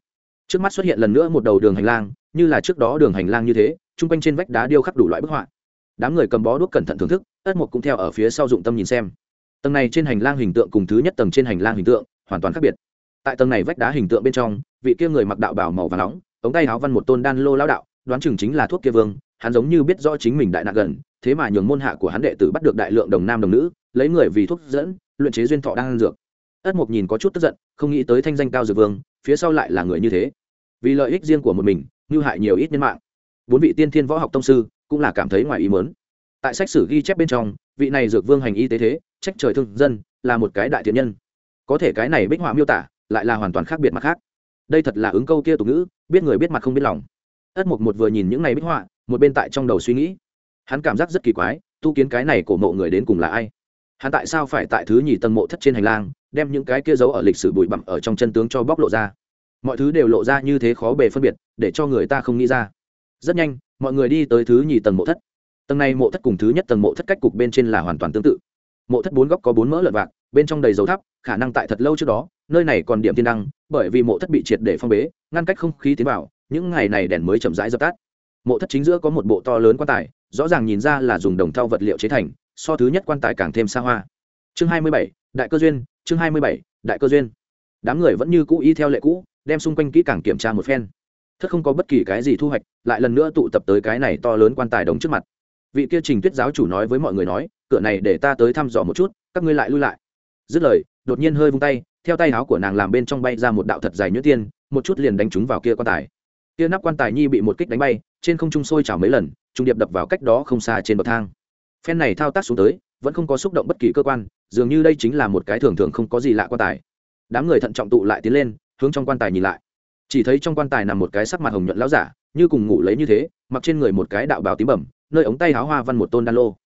Trước mắt xuất hiện lần nữa một đầu đường hành lang, như là trước đó đường hành lang như thế, chung quanh trên vách đá điêu khắc đủ loại bức họa. Đám người cầm bó đuốc cẩn thận thưởng thức, ất mục cũng theo ở phía sau dụng tâm nhìn xem. Tầng này trên hành lang hình tượng cùng thứ nhất tầng trên hành lang hình tượng, hoàn toàn khác biệt. Tại tầng này vách đá hình tượng bên trong, vị kia người mặc đạo bảo màu và nóng, ống tay áo văn một tôn đan lô lao đạo, đoán chừng chính là thuốc kia vương, hắn giống như biết rõ chính mình đại nạn gần, thế mà nhường môn hạ của hắn đệ tử bắt được đại lượng đồng nam đồng nữ, lấy người vì thuốc dẫn, luyện chế duyên thọ đang dược ất mục nhìn có chút tức giận, không nghĩ tới thanh danh cao dược vương, phía sau lại là người như thế. Vì lợi ích riêng của một mình như hại nhiều ít nhân mạng. Bốn vị tiên thiên võ học tông sư cũng là cảm thấy ngoài ý mớn tại sách sử ghi chép bên trong, vị này dược vương hành y tế thế, trách trời thương dân, là một cái đại thiện nhân. Có thể cái này bích họa miêu tả, lại là hoàn toàn khác biệt mặt khác. Đây thật là ứng câu kia tục ngữ, biết người biết mặt không biết lòng. Ất mục một vừa nhìn những này bích họa, một bên tại trong đầu suy nghĩ. Hắn cảm giác rất kỳ quái, tu kiến cái này cổ mộ người đến cùng là ai? Hắn tại sao phải tại thứ nhì tầng mộ thất trên hành lang, đem những cái kia giấu ở lịch sử bụi bặm ở trong chân tướng cho bóc lộ ra. Mọi thứ đều lộ ra như thế khó bề phân biệt, để cho người ta không nghĩ ra. Rất nhanh, mọi người đi tới thứ nhì tầng mộ thất. Tầng này mộ thất cùng thứ nhất tầng mộ thất cách cục bên trên là hoàn toàn tương tự. Mộ thất bốn góc có bốn mỡ lợn vạc, bên trong đầy dầu thắp khả năng tại thật lâu trước đó, nơi này còn điểm thiên đăng, bởi vì mộ thất bị triệt để phong bế, ngăn cách không khí tiến vào, những ngày này đèn mới chậm rãi dập tắt. Mộ thất chính giữa có một bộ to lớn quan tài, rõ ràng nhìn ra là dùng đồng thau vật liệu chế thành so thứ nhất quan tài càng thêm xa hoa. Chương hai mươi bảy, đại cơ duyên, chương hai mươi bảy, đại cơ duyên. Đám người vẫn như cũ y theo lệ cũ, đem xung quanh kỹ càng kiểm tra một phen. Thất không có bất kỳ cái gì thu hoạch, lại lần nữa tụ tập tới cái này to lớn quan tài đống trước mặt. Vị kia trình tuyết giáo chủ nói với mọi người nói, cửa này để ta tới thăm dò một chút, các ngươi lại lui lại. Dứt lời, đột nhiên hơi vung tay, theo tay áo của nàng làm bên trong bay ra một đạo thật dài nhuyễn tiên, một chút liền đánh trúng vào kia quan tài. Kia nắp quan tài nhi bị một kích đánh bay, trên không trung sôi trào mấy lần trung điệp đập vào cách đó không xa trên bậc thang phen này thao tác xuống tới, vẫn không có xúc động bất kỳ cơ quan, dường như đây chính là một cái thường thường không có gì lạ quan tài. Đám người thận trọng tụ lại tiến lên, hướng trong quan tài nhìn lại. Chỉ thấy trong quan tài nằm một cái sắc mặt hồng nhuận lão giả, như cùng ngủ lấy như thế, mặc trên người một cái đạo bào tím bẩm, nơi ống tay háo hoa văn một tôn đan lô.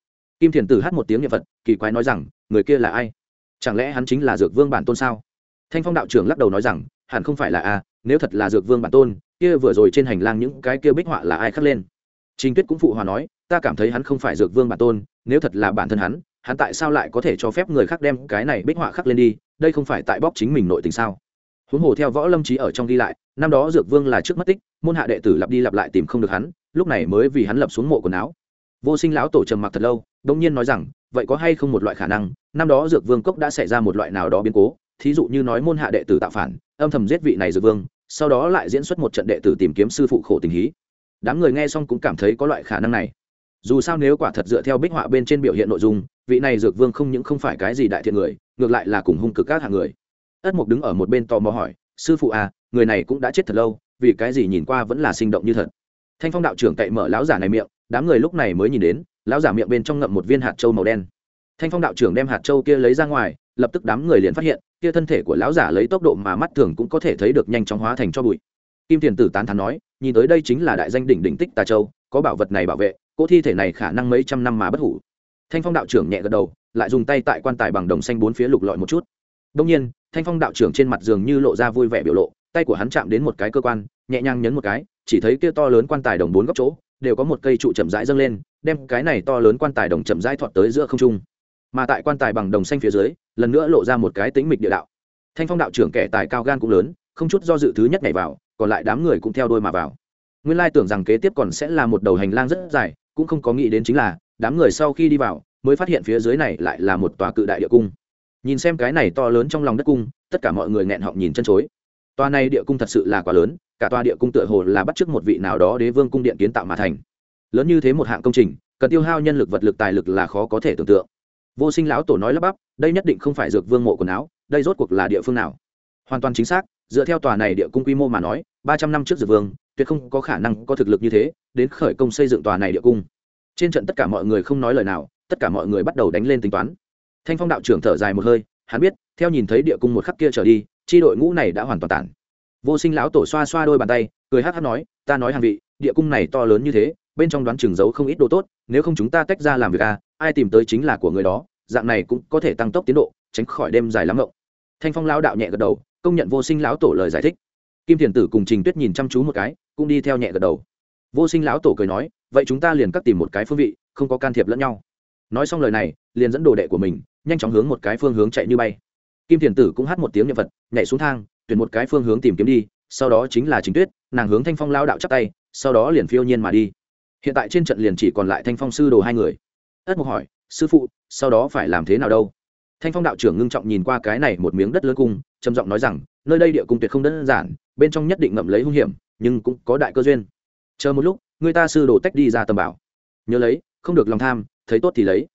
Kim thiền tử hát một tiếng niệm phật, kỳ quái nói rằng, người kia là ai? Chẳng lẽ hắn chính là dược vương bản tôn sao? Thanh phong đạo trưởng lắc đầu nói rằng, hẳn không phải là a, nếu thật là dược vương bản tôn, kia vừa rồi trên hành lang những cái kia bích họa là ai khắc lên? Trình tuyết cũng phụ hòa nói ta cảm thấy hắn không phải dược vương bản tôn, nếu thật là bản thân hắn hắn tại sao lại có thể cho phép người khác đem cái này bích họa khắc lên đi, đây không phải tại bóc chính mình nội tình sao? Huống hồ theo võ lâm trí ở trong ghi lại, năm đó dược vương là trước mất tích, môn hạ đệ tử lặp đi lặp lại tìm không được hắn, lúc này mới vì hắn lập xuống mộ quần áo. Vô sinh lão tổ trầm mặc thật lâu đông nhiên nói rằng, vậy có hay không một loại khả năng, năm đó dược vương cốc đã xảy ra một loại nào đó biến cố, thí dụ như nói môn hạ đệ tử tạo phản, âm thầm giết vị này dược vương, sau đó lại diễn xuất một trận đệ tử tìm kiếm sư phụ khổ tình hí. Đám người nghe xong cũng cảm thấy có loại khả năng này dù sao nếu quả thật dựa theo bích họa bên trên biểu hiện nội dung, vị này dược vương không những không phải cái gì đại thiện người, ngược lại là cùng hung cực các hạng người. Ất mục đứng ở một bên tò mò hỏi, sư phụ à người này cũng đã chết thật lâu, vì cái gì nhìn qua vẫn là sinh động như thật? Thanh phong đạo trưởng cậy mở lão giả này miệng, đám người lúc này mới nhìn đến, lão giả miệng bên trong ngậm một viên hạt trâu màu đen. Thanh phong đạo trưởng đem hạt trâu kia lấy ra ngoài, lập tức đám người liền phát hiện, kia thân thể của lão giả lấy tốc độ mà mắt thường cũng có thể thấy được nhanh chóng hóa thành cho bụi. Kim tiền tử tán thán nói, nhìn tới đây chính là đại danh đỉnh đỉnh tích tà châu, có bảo vật này bảo vệ cỗ thi thể này khả năng mấy trăm năm mà bất hủ. Thanh phong đạo trưởng nhẹ gật đầu, lại dùng tay tại quan tài bằng đồng xanh bốn phía lục lọi một chút. Đông nhiên, thanh phong đạo trưởng trên mặt giường như lộ ra vui vẻ biểu lộ, tay của hắn chạm đến một cái cơ quan, nhẹ nhàng nhấn một cái, chỉ thấy kia to lớn quan tài đồng bốn góc chỗ, đều có một cây trụ chậm rãi dâng lên, đem cái này to lớn quan tài đồng chậm rãi thọt tới giữa không trung. Mà tại quan tài bằng đồng xanh phía dưới, lần nữa lộ ra một cái tính mịch địa đạo. Thanh phong đạo trưởng kẻ tài cao gan cũng lớn, không chút do dự thứ nhất nhảy vào, còn lại đám người cũng theo đôi mà vào. Nguyên lai tưởng rằng kế tiếp còn sẽ là một đầu hành lang rất dài cũng không có nghĩ đến chính là, đám người sau khi đi vào, mới phát hiện phía dưới này lại là một tòa cự đại địa cung. Nhìn xem cái này to lớn trong lòng đất cung, tất cả mọi người nghẹn họng nhìn chân chối. Tòa này địa cung thật sự là quá lớn, cả tòa địa cung tựa hồ là bắt chước một vị nào đó đế vương cung điện kiến tạo mà thành. Lớn như thế một hạng công trình, cần tiêu hao nhân lực vật lực tài lực là khó có thể tưởng tượng. Vô sinh lão tổ nói lắp bắp, đây nhất định không phải dược vương mộ quần áo, đây rốt cuộc là địa phương nào? Hoàn toàn chính xác, dựa theo tòa này địa cung quy mô mà nói, ba trăm năm trước dược vương, tuyệt không có khả năng có thực lực như thế đến khởi công xây dựng tòa này địa cung. Trên trận tất cả mọi người không nói lời nào, tất cả mọi người bắt đầu đánh lên tính toán. Thanh phong đạo trưởng thở dài một hơi, hắn biết, theo nhìn thấy địa cung một khắc kia trở đi, chi đội ngũ này đã hoàn toàn tản. Vô sinh lão tổ xoa xoa đôi bàn tay, cười hát hát nói, ta nói hàng vị, địa cung này to lớn như thế, bên trong đoán chừng giấu không ít đồ tốt, nếu không chúng ta tách ra làm việc à ai tìm tới chính là của người đó, dạng này cũng có thể tăng tốc tiến độ, tránh khỏi đêm dài lắm ngộng. Thanh phong lão đạo nhẹ gật đầu, công nhận vô sinh lão tổ lời giải thích. Kim thiền tử cùng trình tuyết nhìn chăm chú một cái, cũng đi theo nhẹ gật đầu vô sinh lão tổ cười nói, vậy chúng ta liền cắt tìm một cái phương vị, không có can thiệp lẫn nhau. Nói xong lời này, liền dẫn đồ đệ của mình, nhanh chóng hướng một cái phương hướng chạy như bay. Kim thiền tử cũng hát một tiếng nhật vật nhảy xuống thang, tuyển một cái phương hướng tìm kiếm đi, sau đó chính là chính tuyết, nàng hướng thanh phong lao đạo chắp tay, sau đó liền phiêu nhiên mà đi. Hiện tại trên trận liền chỉ còn lại thanh phong sư đồ hai người. Ất mục hỏi, sư phụ, sau đó phải làm thế nào đâu? Thanh phong đạo trưởng ngưng trọng nhìn qua cái này một miếng đất lớn cung, trầm giọng nói rằng, nơi đây địa cung tuyệt không đơn giản, bên trong nhất định ngậm lấy hung hiểm, nhưng cũng có đại cơ duyên chờ một lúc, người ta sư đồ tách đi ra tầm bảo. Nhớ lấy, không được lòng tham, thấy tốt thì lấy.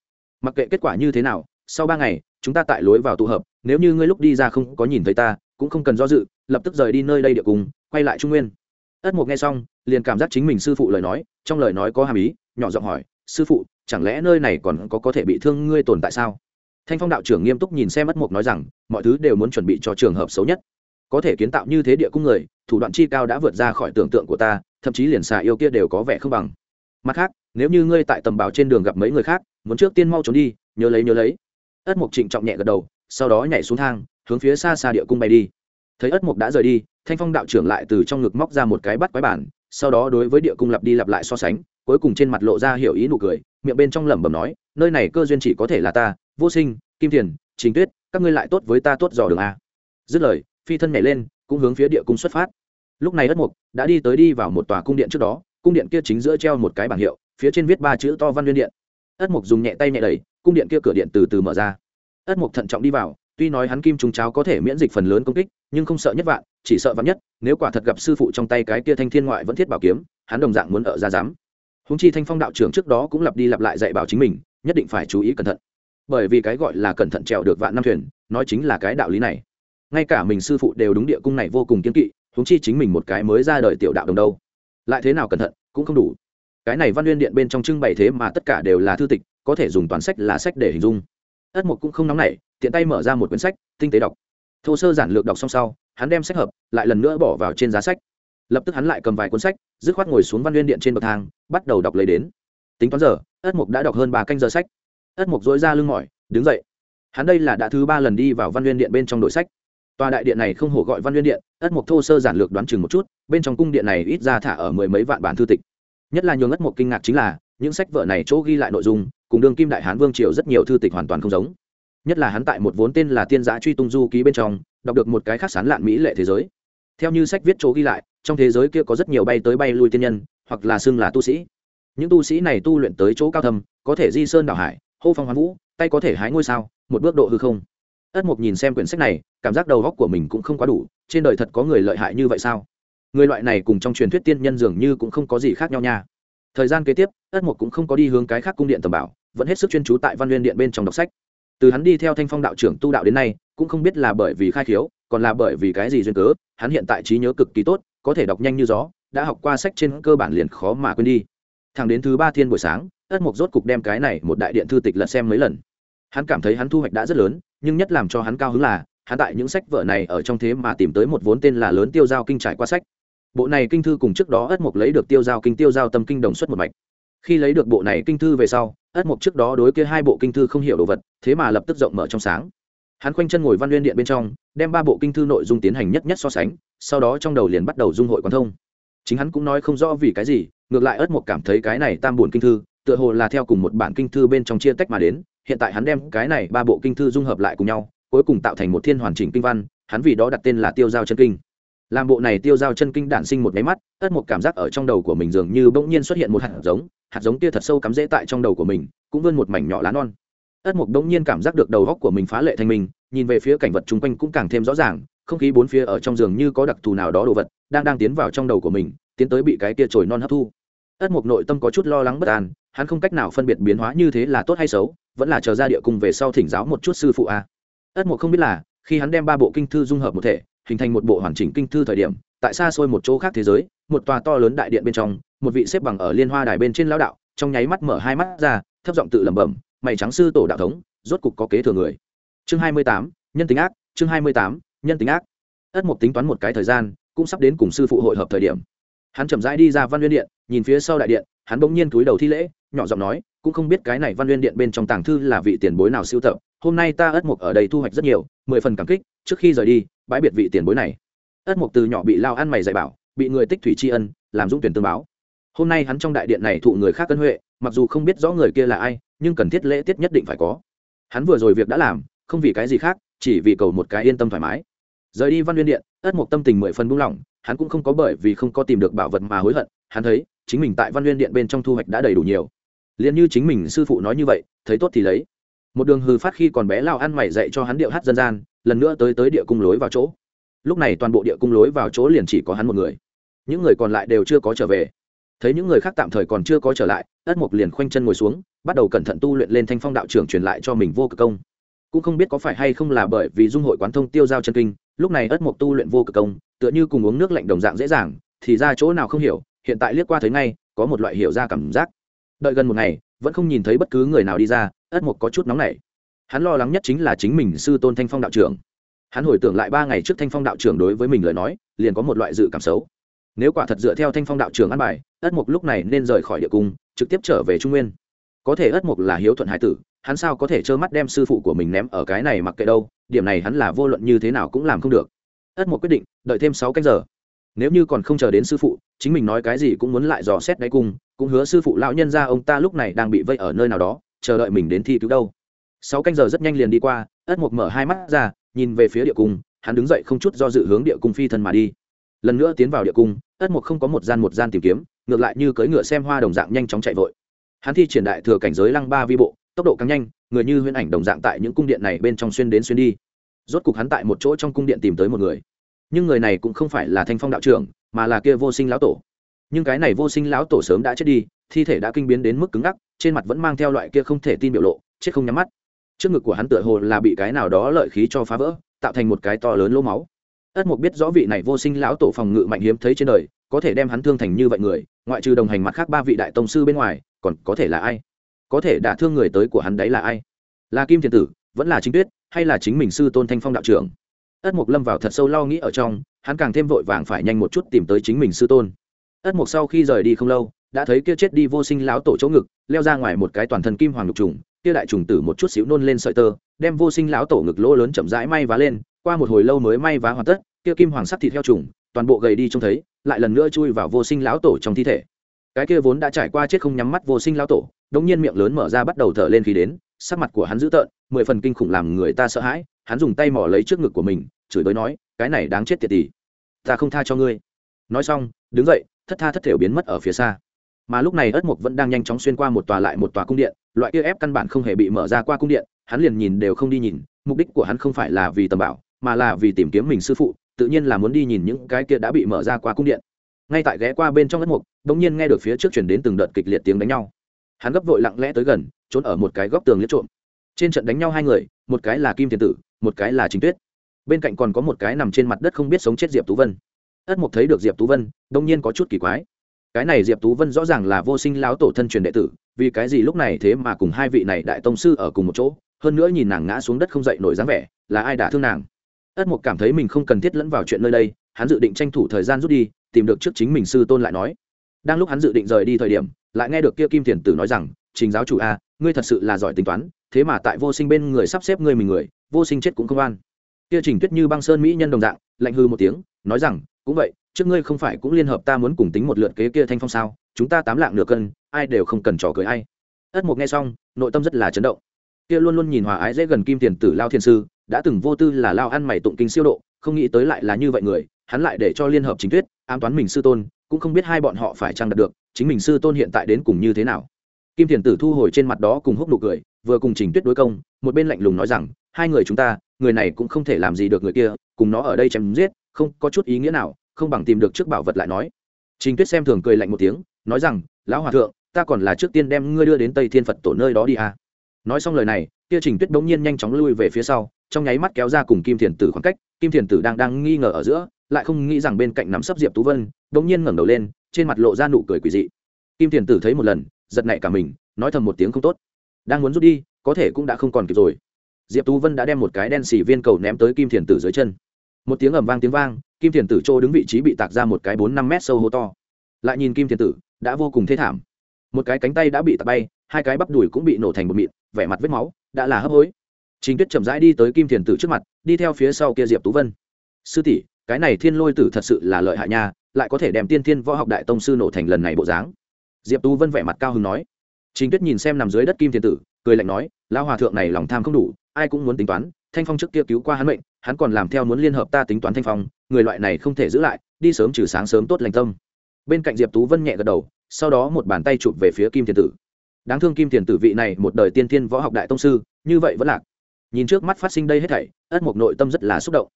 Mặc kệ kết quả như thế nào, sau ba ngày, chúng ta tại lối vào tụ hợp, nếu như ngươi lúc đi ra không có nhìn thấy ta, cũng không cần do dự, lập tức rời đi nơi đây địa cùng, quay lại trung nguyên. Ất mục nghe xong, liền cảm giác chính mình sư phụ lời nói, trong lời nói có hàm ý, nhỏ giọng hỏi, sư phụ, chẳng lẽ nơi này còn có có thể bị thương ngươi tồn tại sao? Thanh phong đạo trưởng nghiêm túc nhìn xem ất mục nói rằng, mọi thứ đều muốn chuẩn bị cho trường hợp xấu nhất có thể kiến tạo như thế địa cung người, thủ đoạn chi cao đã vượt ra khỏi tưởng tượng của ta, thậm chí liền xà yêu kia đều có vẻ không bằng. Mặt khác, nếu như ngươi tại tầm bảo trên đường gặp mấy người khác, muốn trước tiên mau trốn đi, nhớ lấy nhớ lấy. Ất mục trịnh trọng nhẹ gật đầu, sau đó nhảy xuống thang, hướng phía xa xa địa cung bay đi. Thấy ất mục đã rời đi, thanh phong đạo trưởng lại từ trong ngực móc ra một cái bắt quái bản, sau đó đối với địa cung lặp đi lặp lại so sánh, cuối cùng trên mặt lộ ra hiểu ý nụ cười, miệng bên trong lẩm bẩm nói, nơi này cơ duyên chỉ có thể là ta, vô sinh, kim thiền, chính tuyết, các ngươi lại tốt với ta tốt dò đường a. Dứt lời phi thân nhảy lên, cũng hướng phía địa cung xuất phát. Lúc này ất mục đã đi tới đi vào một tòa cung điện trước đó, cung điện kia chính giữa treo một cái bảng hiệu, phía trên viết ba chữ to văn liên điện. Ất mục dùng nhẹ tay nhẹ đẩy, cung điện kia cửa điện từ từ mở ra. Ất mục thận trọng đi vào, tuy nói hắn kim trùng cháo có thể miễn dịch phần lớn công kích, nhưng không sợ nhất vạn, chỉ sợ vạn nhất, nếu quả thật gặp sư phụ trong tay cái kia thanh thiên ngoại vẫn thiết bảo kiếm, hắn đồng dạng muốn ở ra dám húng chi thanh phong đạo trưởng trước đó cũng lặp đi lặp lại dạy bảo chính mình, nhất định phải chú ý cẩn thận. Bởi vì cái gọi là cẩn thận trèo được vạn năm thuyền, nói chính là cái đạo lý này ngay cả mình sư phụ đều đúng địa cung này vô cùng kiên kỵ húng chi chính mình một cái mới ra đời tiểu đạo đồng đâu. Lại thế nào cẩn thận, cũng không đủ. Cái này văn nguyên điện bên trong trưng bày thế mà tất cả đều là thư tịch, có thể dùng toàn sách là sách để hình dung. Ất mục cũng không nóng nảy, tiện tay mở ra một quyển sách, tinh tế đọc. Thô sơ giản lược đọc xong sau, hắn đem sách hợp, lại lần nữa bỏ vào trên giá sách. Lập tức hắn lại cầm vài cuốn sách, dứt khoát ngồi xuống văn nguyên điện trên bậc thang, bắt đầu đọc lấy đến. Tính toán giờ, ất mục đã đọc hơn ba canh giờ sách. Ất mục dối ra lưng mỏi, đứng dậy. Hắn đây là đã thứ ba lần đi vào văn nguyên điện bên trong đội sách tòa đại điện này không hổ gọi văn nguyên điện, ất mộc thô sơ giản lược đoán chừng một chút, bên trong cung điện này ít ra thả ở mười mấy vạn bản thư tịch. Nhất là nhường ất mộc kinh ngạc chính là, những sách vở này chỗ ghi lại nội dung, cùng đương kim đại hán vương triều rất nhiều thư tịch hoàn toàn không giống. Nhất là hắn tại một vốn tên là tiên giã truy tung du ký bên trong, đọc được một cái khác sán lạn mỹ lệ thế giới. Theo như sách viết chỗ ghi lại, trong thế giới kia có rất nhiều bay tới bay lui tiên nhân, hoặc là xưng là tu sĩ. Những tu sĩ này tu luyện tới chỗ cao thâm, có thể di sơn đảo hải, hô phong hoán vũ, tay có thể hái ngôi sao, một bước độ hư không. Ất mục nhìn xem quyển sách này cảm giác đầu góc của mình cũng không quá đủ, trên đời thật có người lợi hại như vậy sao? Người loại này cùng trong truyền thuyết tiên nhân dường như cũng không có gì khác nhau nha. Thời gian kế tiếp, ất mục cũng không có đi hướng cái khác cung điện tầm bảo, vẫn hết sức chuyên trú tại văn nguyên điện bên trong đọc sách. Từ hắn đi theo thanh phong đạo trưởng tu đạo đến nay, cũng không biết là bởi vì khai khiếu, còn là bởi vì cái gì duyên cớ, hắn hiện tại trí nhớ cực kỳ tốt, có thể đọc nhanh như gió, đã học qua sách trên cơ bản liền khó mà quên đi. Thẳng đến thứ ba thiên buổi sáng, ất mục rốt cục đem cái này một đại điện thư tịch lật xem mấy lần. Hắn cảm thấy hắn thu hoạch đã rất lớn, nhưng nhất làm cho hắn cao hứng là hắn tại những sách vở này ở trong thế mà tìm tới một vốn tên là lớn tiêu giao kinh trải qua sách. Bộ này kinh thư cùng trước đó ất mục lấy được tiêu giao kinh, tiêu giao tâm kinh đồng xuất một mạch. Khi lấy được bộ này kinh thư về sau, ất mục trước đó đối kia hai bộ kinh thư không hiểu đồ vật, thế mà lập tức rộng mở trong sáng. Hắn khoanh chân ngồi văn nguyên điện bên trong, đem ba bộ kinh thư nội dung tiến hành nhất nhất so sánh, sau đó trong đầu liền bắt đầu dung hội quan thông. Chính hắn cũng nói không rõ vì cái gì, ngược lại ất mục cảm thấy cái này tam buồn kinh thư, tựa hồ là theo cùng một bản kinh thư bên trong chia tách mà đến, hiện tại hắn đem cái này ba bộ kinh thư dung hợp lại cùng nhau cuối cùng tạo thành một thiên hoàn chỉnh kinh văn, hắn vì đó đặt tên là tiêu giao chân kinh. Làm bộ này tiêu giao chân kinh đản sinh một máy mắt, tất một cảm giác ở trong đầu của mình dường như bỗng nhiên xuất hiện một hạt giống hạt giống kia thật sâu cắm rễ tại trong đầu của mình, cũng vươn một mảnh nhỏ lá non. Tất một bỗng nhiên cảm giác được đầu góc của mình phá lệ thanh minh nhìn về phía cảnh vật chung quanh cũng càng thêm rõ ràng, không khí bốn phía ở trong giường như có đặc thù nào đó đồ vật, đang đang tiến vào trong đầu của mình, tiến tới bị cái kia trồi non hấp thu. Ất mục nội tâm có chút lo lắng bất an, hắn không cách nào phân biệt biến hóa như thế là tốt hay xấu, vẫn là chờ ra địa cung về sau thỉnh giáo một chút sư phụ a ất mộ không biết là, khi hắn đem ba bộ kinh thư dung hợp một thể, hình thành một bộ hoàn chỉnh kinh thư thời điểm, tại xa xôi một chỗ khác thế giới, một tòa to lớn đại điện bên trong, một vị xếp bằng ở liên hoa đài bên trên lão đạo, trong nháy mắt mở hai mắt ra, thấp giọng tự lẩm bẩm, mày trắng sư tổ đạo thống, rốt cục có kế thừa người. Chương hai mươi tám, nhân tính ác, chương hai mươi tám, nhân tính ác. Ất mục tính toán một cái thời gian, cũng sắp đến cùng sư phụ hội hợp thời điểm. Hắn chậm rãi đi ra văn nguyên điện, nhìn phía sau đại điện, hắn bỗng nhiên cúi đầu thi lễ, nhỏ giọng nói, cũng không biết cái này văn nguyên điện bên trong tàng thư là vị tiền bối nào siêu tập hôm nay ta ất mục ở đây thu hoạch rất nhiều, mười phần cảm kích, trước khi rời đi, bãi biệt vị tiền bối này. Ất mục từ nhỏ bị lao ăn mày dạy bảo, bị người tích thủy tri ân, làm dũng tuyển tương báo. Hôm nay hắn trong đại điện này thụ người khác cân huệ, mặc dù không biết rõ người kia là ai, nhưng cần thiết lễ tiết nhất định phải có. Hắn vừa rồi việc đã làm, không vì cái gì khác, chỉ vì cầu một cái yên tâm thoải mái. Rời đi văn nguyên điện, ất mục tâm tình mười phần buông lỏng, hắn cũng không có bởi vì không có tìm được bảo vật mà hối hận, hắn thấy, chính mình tại văn nguyên điện bên trong thu hoạch đã đầy đủ nhiều. Liền như chính mình sư phụ nói như vậy, thấy tốt thì lấy một đường hư phát khi còn bé lao ăn mày dạy cho hắn điệu hát dân gian, lần nữa tới tới địa cung lối vào chỗ. Lúc này toàn bộ địa cung lối vào chỗ liền chỉ có hắn một người. Những người còn lại đều chưa có trở về. Thấy những người khác tạm thời còn chưa có trở lại, ất mục liền khoanh chân ngồi xuống, bắt đầu cẩn thận tu luyện lên thanh phong đạo trưởng truyền lại cho mình vô cực công. Cũng không biết có phải hay không là bởi vì dung hội quán thông tiêu giao chân kinh, lúc này ất mục tu luyện vô cực công, tựa như cùng uống nước lạnh đồng dạng dễ dàng, thì ra chỗ nào không hiểu, hiện tại liếc qua thấy ngay, có một loại hiểu ra cảm giác. Đợi gần một ngày, vẫn không nhìn thấy bất cứ người nào đi ra ất mục có chút nóng nảy. Hắn lo lắng nhất chính là chính mình sư tôn thanh phong đạo trưởng. Hắn hồi tưởng lại ba ngày trước thanh phong đạo trưởng đối với mình lời nói, liền có một loại dự cảm xấu. Nếu quả thật dựa theo thanh phong đạo trưởng ăn bài, ất mục lúc này nên rời khỏi địa cung, trực tiếp trở về trung nguyên. Có thể ất mục là hiếu thuận hải tử, hắn sao có thể trơ mắt đem sư phụ của mình ném ở cái này mặc kệ đâu, điểm này hắn là vô luận như thế nào cũng làm không được. Ất mục quyết định, đợi thêm sáu canh giờ. Nếu như còn không chờ đến sư phụ, chính mình nói cái gì cũng muốn lại dò xét đáy cung, cũng hứa sư phụ lão nhân ra ông ta lúc này đang bị vây ở nơi nào đó chờ đợi mình đến thi cứu đâu. Sáu canh giờ rất nhanh liền đi qua, ất mục mở hai mắt ra, nhìn về phía địa cung, hắn đứng dậy không chút do dự hướng địa cung phi thân mà đi. Lần nữa tiến vào địa cung, ất mục không có một gian một gian tìm kiếm, ngược lại như cưỡi ngựa xem hoa đồng dạng nhanh chóng chạy vội. Hắn thi triển đại thừa cảnh giới lăng ba vi bộ, tốc độ càng nhanh, người như huyễn ảnh đồng dạng tại những cung điện này bên trong xuyên đến xuyên đi. Rốt cục hắn tại một chỗ trong cung điện tìm tới một người. Nhưng người này cũng không phải là thanh phong đạo trưởng, mà là kia vô sinh lão tổ. Nhưng cái này vô sinh lão tổ sớm đã chết đi, thi thể đã kinh biến đến mức cứng ngắc trên mặt vẫn mang theo loại kia không thể tin biểu lộ, chết không nhắm mắt. Trước ngực của hắn tựa hồ là bị cái nào đó lợi khí cho phá vỡ, tạo thành một cái to lớn lỗ máu. Ất mục biết rõ vị này vô sinh lão tổ phòng ngự mạnh hiếm thấy trên đời, có thể đem hắn thương thành như vậy người, ngoại trừ đồng hành mặt khác ba vị đại tông sư bên ngoài, còn có thể là ai? Có thể đả thương người tới của hắn đấy là ai? Là kim thiền tử, vẫn là chính tuyết, hay là chính mình sư tôn thanh phong đạo trưởng? Ất mục lâm vào thật sâu lo nghĩ ở trong, hắn càng thêm vội vàng phải nhanh một chút tìm tới chính mình sư tôn. Ất mục sau khi rời đi không lâu đã thấy kia chết đi vô sinh lão tổ chỗ ngực, leo ra ngoài một cái toàn thân kim hoàng lục trùng, kia đại trùng tử một chút xíu nôn lên sợi tơ, đem vô sinh lão tổ ngực lỗ lớn chậm rãi may vá lên, qua một hồi lâu mới may vá hoàn tất, kia kim hoàng sắc thịt theo trùng, toàn bộ gầy đi trông thấy, lại lần nữa chui vào vô sinh lão tổ trong thi thể. Cái kia vốn đã trải qua chết không nhắm mắt vô sinh lão tổ, đống nhiên miệng lớn mở ra bắt đầu thở lên khí đến, sắc mặt của hắn dữ tợn, mười phần kinh khủng làm người ta sợ hãi, hắn dùng tay mỏ lấy trước ngực của mình, chửi bới nói, cái này đáng chết tiệt tỷ ta không tha cho ngươi. Nói xong, đứng dậy, thất tha thất thểu biến mất ở phía xa mà lúc này ất mục vẫn đang nhanh chóng xuyên qua một tòa lại một tòa cung điện, loại kia ép căn bản không hề bị mở ra qua cung điện, hắn liền nhìn đều không đi nhìn, mục đích của hắn không phải là vì tầm bảo, mà là vì tìm kiếm mình sư phụ, tự nhiên là muốn đi nhìn những cái kia đã bị mở ra qua cung điện. Ngay tại ghé qua bên trong ất mục đ ỗ n g nhiên nghe được phía trước chuyển đến từng đợt kịch liệt tiếng đánh nhau. Hắn gấp vội lặng lẽ tới gần, trốn ở một cái góc tường liếc trộm. Trên trận đánh nhau hai người, một cái là kim thiên tử, một cái là chính tuyết. Bên cạnh còn có một cái nằm trên mặt đất không biết sống chết diệp tú vân. Ất mục thấy được diệp tú vân đông nhiên có chút kỳ quái cái này diệp tú vân rõ ràng là vô sinh lão tổ thân truyền đệ tử, vì cái gì lúc này thế mà cùng hai vị này đại tông sư ở cùng một chỗ, hơn nữa nhìn nàng ngã xuống đất không dậy nổi dáng vẻ, là ai đã thương nàng? Ất mục cảm thấy mình không cần thiết lẫn vào chuyện nơi đây, hắn dự định tranh thủ thời gian rút đi, tìm được trước chính mình sư tôn lại nói. Đang lúc hắn dự định rời đi thời điểm, lại nghe được kia kim thiền tử nói rằng, trình giáo chủ a, ngươi thật sự là giỏi tính toán, thế mà tại vô sinh bên người sắp xếp ngươi mình người, vô sinh chết cũng không an. Kia trình tuyết như băng sơn mỹ nhân đồng dạng, lạnh hư một tiếng, nói rằng, cũng vậy trước ngươi không phải cũng liên hợp ta muốn cùng tính một lượt kế kia thanh phong sao? Chúng ta tám lạng nửa cân, ai đều không cần trò cười ai. Ất mục nghe xong, nội tâm rất là chấn động. Kia luôn luôn nhìn hòa ái dễ gần kim tiền tử lao thiên sư, đã từng vô tư là lao ăn mày tụng kinh siêu độ, không nghĩ tới lại là như vậy người, hắn lại để cho liên hợp chính tuyết ám toán mình sư tôn, cũng không biết hai bọn họ phải trang đạt được, chính mình sư tôn hiện tại đến cùng như thế nào. Kim thiền tử thu hồi trên mặt đó cùng húc nụ cười, vừa cùng trình tuyết đối công, một bên lạnh lùng nói rằng, hai người chúng ta, người này cũng không thể làm gì được người kia, cùng nó ở đây chém giết, không có chút ý nghĩa nào không bằng tìm được trước bảo vật lại nói. Trình tuyết xem thường cười lạnh một tiếng, nói rằng, lão hòa thượng, ta còn là trước tiên đem ngươi đưa đến tây thiên phật tổ nơi đó đi à. nói xong lời này, kia trình tuyết bỗng nhiên nhanh chóng lui về phía sau, trong nháy mắt kéo ra cùng kim thiền tử khoảng cách, kim thiền tử đang đang nghi ngờ ở giữa, lại không nghĩ rằng bên cạnh nắm sấp diệp tú vân, bỗng nhiên ngẩng đầu lên, trên mặt lộ ra nụ cười quỷ dị. Kim thiền tử thấy một lần, giật nảy cả mình, nói thầm một tiếng không tốt. Đang muốn rút đi, có thể cũng đã không còn kịp rồi. Diệp tú vân đã đem một cái đen xì viên cầu ném tới kim thiền tử dưới chân một tiếng ầm vang tiếng vang, kim thiền tử chỗ đứng vị trí bị tạc ra một cái bốn năm mét sâu hô to. Lại nhìn kim thiền tử, đã vô cùng thê thảm. Một cái cánh tay đã bị tạc bay, hai cái bắp đùi cũng bị nổ thành bột mịn, vẻ mặt vết máu đã là hấp hối. Chính tuyết chậm rãi đi tới kim thiền tử trước mặt, đi theo phía sau kia diệp tú vân. Sư tỷ, cái này thiên lôi tử thật sự là lợi hại nha, lại có thể đem tiên thiên võ học đại tông sư nổ thành lần này bộ dáng. Diệp tú vân vẻ mặt cao hứng nói. Chính tuyết nhìn xem nằm dưới đất kim thiền tử, cười lạnh nói, lão hòa thượng này lòng tham không đủ, ai cũng muốn tính toán, thanh phong trước kia cứu qua hắn mệnh hắn còn làm theo muốn liên hợp ta tính toán thanh phong, người loại này không thể giữ lại, đi sớm trừ sáng sớm tốt lành tâm. Bên cạnh diệp tú vân nhẹ gật đầu, sau đó một bàn tay chụp về phía kim thiền tử. Đáng thương kim thiền tử vị này một đời tiên thiên võ học đại tông sư, như vậy vẫn lạc. Nhìn trước mắt phát sinh đây hết thảy, ất mộc nội tâm rất là xúc động.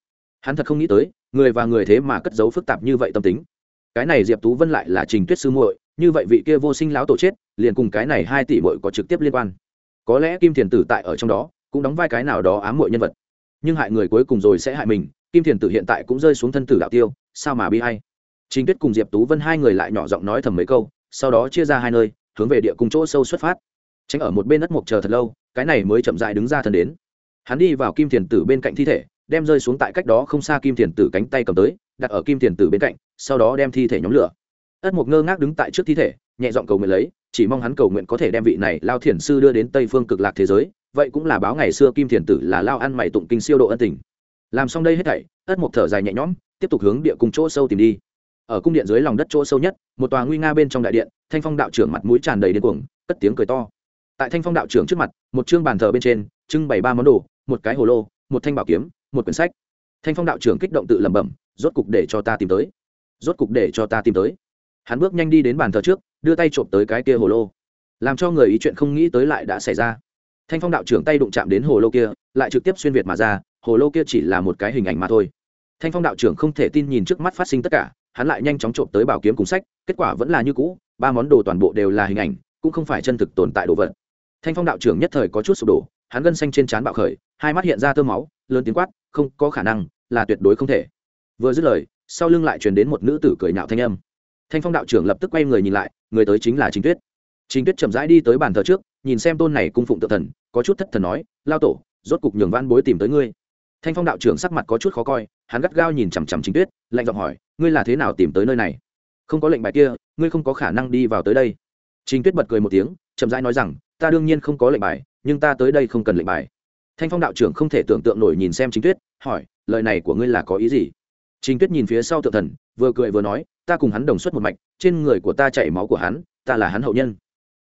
Hắn thật không nghĩ tới, người và người thế mà cất giấu phức tạp như vậy tâm tính. Cái này diệp tú vân lại là trình tuyết sư muội, như vậy vị kia vô sinh lão tổ chết, liền cùng cái này hai tỷ muội có trực tiếp liên quan. Có lẽ kim thiền tử tại ở trong đó, cũng đóng vai cái nào đó ám muội nhân vật nhưng hại người cuối cùng rồi sẽ hại mình, kim thiền tử hiện tại cũng rơi xuống thân tử đạo tiêu, sao mà bi hay chính tuyết cùng diệp tú vân hai người lại nhỏ giọng nói thầm mấy câu, sau đó chia ra hai nơi, hướng về địa cùng chỗ sâu xuất phát. Tránh ở một bên đất mộc chờ thật lâu, cái này mới chậm dại đứng ra thân đến. Hắn đi vào kim thiền tử bên cạnh thi thể, đem rơi xuống tại cách đó không xa kim thiền tử cánh tay cầm tới, đặt ở kim thiền tử bên cạnh, sau đó đem thi thể nhóm lửa. Ất mộc ngơ ngác đứng tại trước thi thể, nhẹ giọng cầu nguyện lấy, chỉ mong hắn cầu nguyện có thể đem vị này lao thiền sư đưa đến tây phương cực lạc thế giới vậy cũng là báo ngày xưa kim thiền tử là lao ăn mày tụng kinh siêu độ ân tình. Làm xong đây hết thảy, ất mộc thở dài nhẹ nhõm, tiếp tục hướng địa cùng chỗ sâu tìm đi. Ở cung điện dưới lòng đất chỗ sâu nhất, một tòa nguy nga bên trong đại điện, thanh phong đạo trưởng mặt mũi tràn đầy điên cuồng, cất tiếng cười to. Tại thanh phong đạo trưởng trước mặt, một chương bàn thờ bên trên, trưng bày ba món đồ, một cái hồ lô, một thanh bảo kiếm, một quyển sách. Thanh phong đạo trưởng kích động tự lẩm bẩm, rốt cục để cho ta tìm tới. Rốt cục để cho ta tìm tới. Hắn bước nhanh đi đến bàn thờ trước, đưa tay trộm tới cái kia hồ lô. Làm cho người ý chuyện không nghĩ tới lại đã xảy ra thanh phong đạo trưởng tay đụng chạm đến hồ lô kia, lại trực tiếp xuyên việt mà ra, hồ lô kia chỉ là một cái hình ảnh mà thôi. Thanh phong đạo trưởng không thể tin nhìn trước mắt phát sinh tất cả, hắn lại nhanh chóng trộm tới bảo kiếm cùng sách, kết quả vẫn là như cũ, ba món đồ toàn bộ đều là hình ảnh, cũng không phải chân thực tồn tại đồ vật. Thanh phong đạo trưởng nhất thời có chút sụp đổ, hắn gân xanh trên trán bạo khởi, hai mắt hiện ra tơ máu, lớn tiếng quát, không có khả năng, là tuyệt đối không thể. Vừa dứt lời, sau lưng lại truyền đến một nữ tử cười nhạo thanh âm. Thanh phong đạo trưởng lập tức quay người nhìn lại, người tới chính là chính tuyết chính tuyết chậm rãi đi tới bàn thờ trước, nhìn xem tôn này cung phụng tự thần, có chút thất thần nói, lao tổ, rốt cục nhường văn bối tìm tới ngươi. Thanh phong đạo trưởng sắc mặt có chút khó coi, hắn gắt gao nhìn chằm chằm chính tuyết, lạnh giọng hỏi, ngươi là thế nào tìm tới nơi này? Không có lệnh bài kia, ngươi không có khả năng đi vào tới đây. Chính tuyết bật cười một tiếng, chậm rãi nói rằng, ta đương nhiên không có lệnh bài, nhưng ta tới đây không cần lệnh bài. Thanh phong đạo trưởng không thể tưởng tượng nổi nhìn xem chính tuyết, hỏi, lời này của ngươi là có ý gì? Chính tuyết nhìn phía sau tự thần, vừa cười vừa nói, ta cùng hắn đồng xuất một mạch, trên người của ta chảy máu của hắn, ta là hắn hậu nhân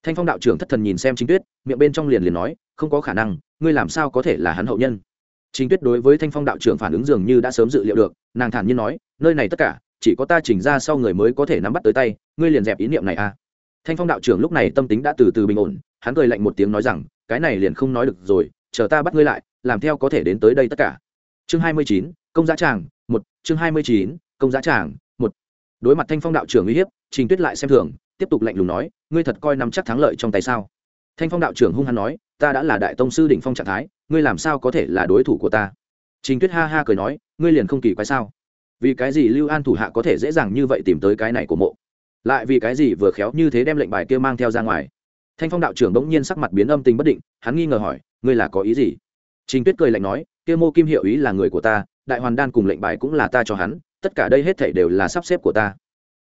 thanh phong đạo trưởng thất thần nhìn xem chính tuyết, miệng bên trong liền liền nói, không có khả năng, ngươi làm sao có thể là hắn hậu nhân? Chính tuyết đối với thanh phong đạo trưởng phản ứng dường như đã sớm dự liệu được, nàng thản nhiên nói, nơi này tất cả, chỉ có ta chỉnh ra sau người mới có thể nắm bắt tới tay, ngươi liền dẹp ý niệm này à. Thanh phong đạo trưởng lúc này tâm tính đã từ từ bình ổn, hắn cười lạnh một tiếng nói rằng, cái này liền không nói được rồi, chờ ta bắt ngươi lại, làm theo có thể đến tới đây tất cả. Chương hai mươi chín, công giá tràng, một, chương hai mươi chín, công giá tràng, một. Đối mặt thanh phong đạo trưởng uy hiếp, trình tuyết lại xem thường tiếp tục lạnh lùng nói, ngươi thật coi nắm chắc thắng lợi trong tay sao? Thanh phong đạo trưởng hung hăng nói, ta đã là đại tông sư đỉnh phong trạng thái, ngươi làm sao có thể là đối thủ của ta? Trình tuyết ha ha cười nói, ngươi liền không kỳ quái sao? Vì cái gì lưu an thủ hạ có thể dễ dàng như vậy tìm tới cái này của mộ? Lại vì cái gì vừa khéo như thế đem lệnh bài kia mang theo ra ngoài? Thanh phong đạo trưởng bỗng nhiên sắc mặt biến âm tình bất định, hắn nghi ngờ hỏi, ngươi là có ý gì? Trình tuyết cười lạnh nói, kia mô kim hiệu ý là người của ta, đại hoàn đan cùng lệnh bài cũng là ta cho hắn, tất cả đây hết thảy đều là sắp xếp của ta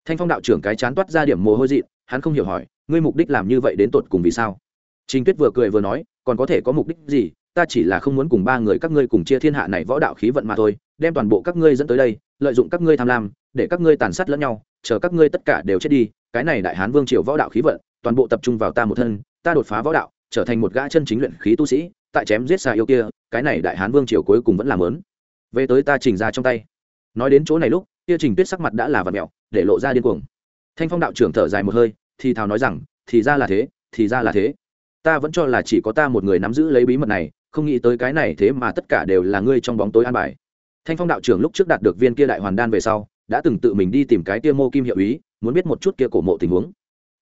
thanh phong đạo trưởng cái chán toát ra điểm mồ hôi dị, hắn không hiểu hỏi, ngươi mục đích làm như vậy đến tột cùng vì sao? Trình tuyết vừa cười vừa nói, còn có thể có mục đích gì? Ta chỉ là không muốn cùng ba người các ngươi cùng chia thiên hạ này võ đạo khí vận mà thôi, đem toàn bộ các ngươi dẫn tới đây, lợi dụng các ngươi tham lam, để các ngươi tàn sát lẫn nhau, chờ các ngươi tất cả đều chết đi, cái này đại hán vương triều võ đạo khí vận, toàn bộ tập trung vào ta một thân, ta đột phá võ đạo, trở thành một gã chân chính luyện khí tu sĩ, tại chém giết xa yêu kia, cái này đại hán vương triều cuối cùng vẫn làm lớn. Về tới ta trình ra trong tay. Nói đến chỗ này lúc kia trình tuyết sắc mặt đã là vật mẹo, để lộ ra điên cuồng. Thanh phong đạo trưởng thở dài một hơi, thì thào nói rằng, thì ra là thế, thì ra là thế. Ta vẫn cho là chỉ có ta một người nắm giữ lấy bí mật này, không nghĩ tới cái này thế mà tất cả đều là ngươi trong bóng tối an bài. Thanh phong đạo trưởng lúc trước đạt được viên kia đại hoàn đan về sau, đã từng tự mình đi tìm cái kia mô kim hiệu ý, muốn biết một chút kia cổ mộ tình huống.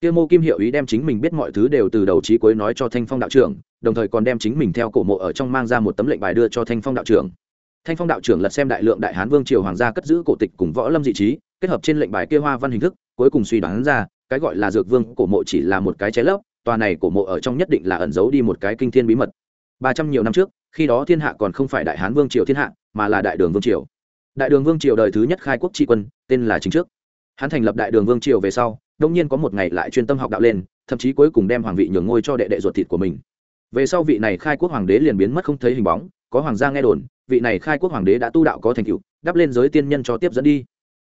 Kia mô kim hiệu ý đem chính mình biết mọi thứ đều từ đầu trí cuối nói cho thanh phong đạo trưởng, đồng thời còn đem chính mình theo cổ mộ ở trong mang ra một tấm lệnh bài đưa cho thanh phong đạo trưởng thanh phong đạo trưởng lật xem đại lượng đại hán vương triều hoàng gia cất giữ cổ tịch cùng võ lâm dị trí, kết hợp trên lệnh bài kia hoa văn hình thức, cuối cùng suy đoán ra, cái gọi là dược vương cổ mộ chỉ là một cái trái lấp, tòa này cổ mộ ở trong nhất định là ẩn giấu đi một cái kinh thiên bí mật. Ba trăm nhiều năm trước, khi đó thiên hạ còn không phải đại hán vương triều thiên hạ, mà là đại đường vương triều. Đại đường vương triều đời thứ nhất khai quốc tri quân, tên là chính trước. Hắn thành lập đại đường vương triều về sau, đông nhiên có một ngày lại chuyên tâm học đạo lên, thậm chí cuối cùng đem hoàng vị nhường ngôi cho đệ đệ ruột thịt của mình. Về sau vị này khai quốc hoàng đế liền biến mất không thấy hình bóng, có hoàng gia nghe đồn vị này khai quốc hoàng đế đã tu đạo có thành tựu, đắp lên giới tiên nhân cho tiếp dẫn đi.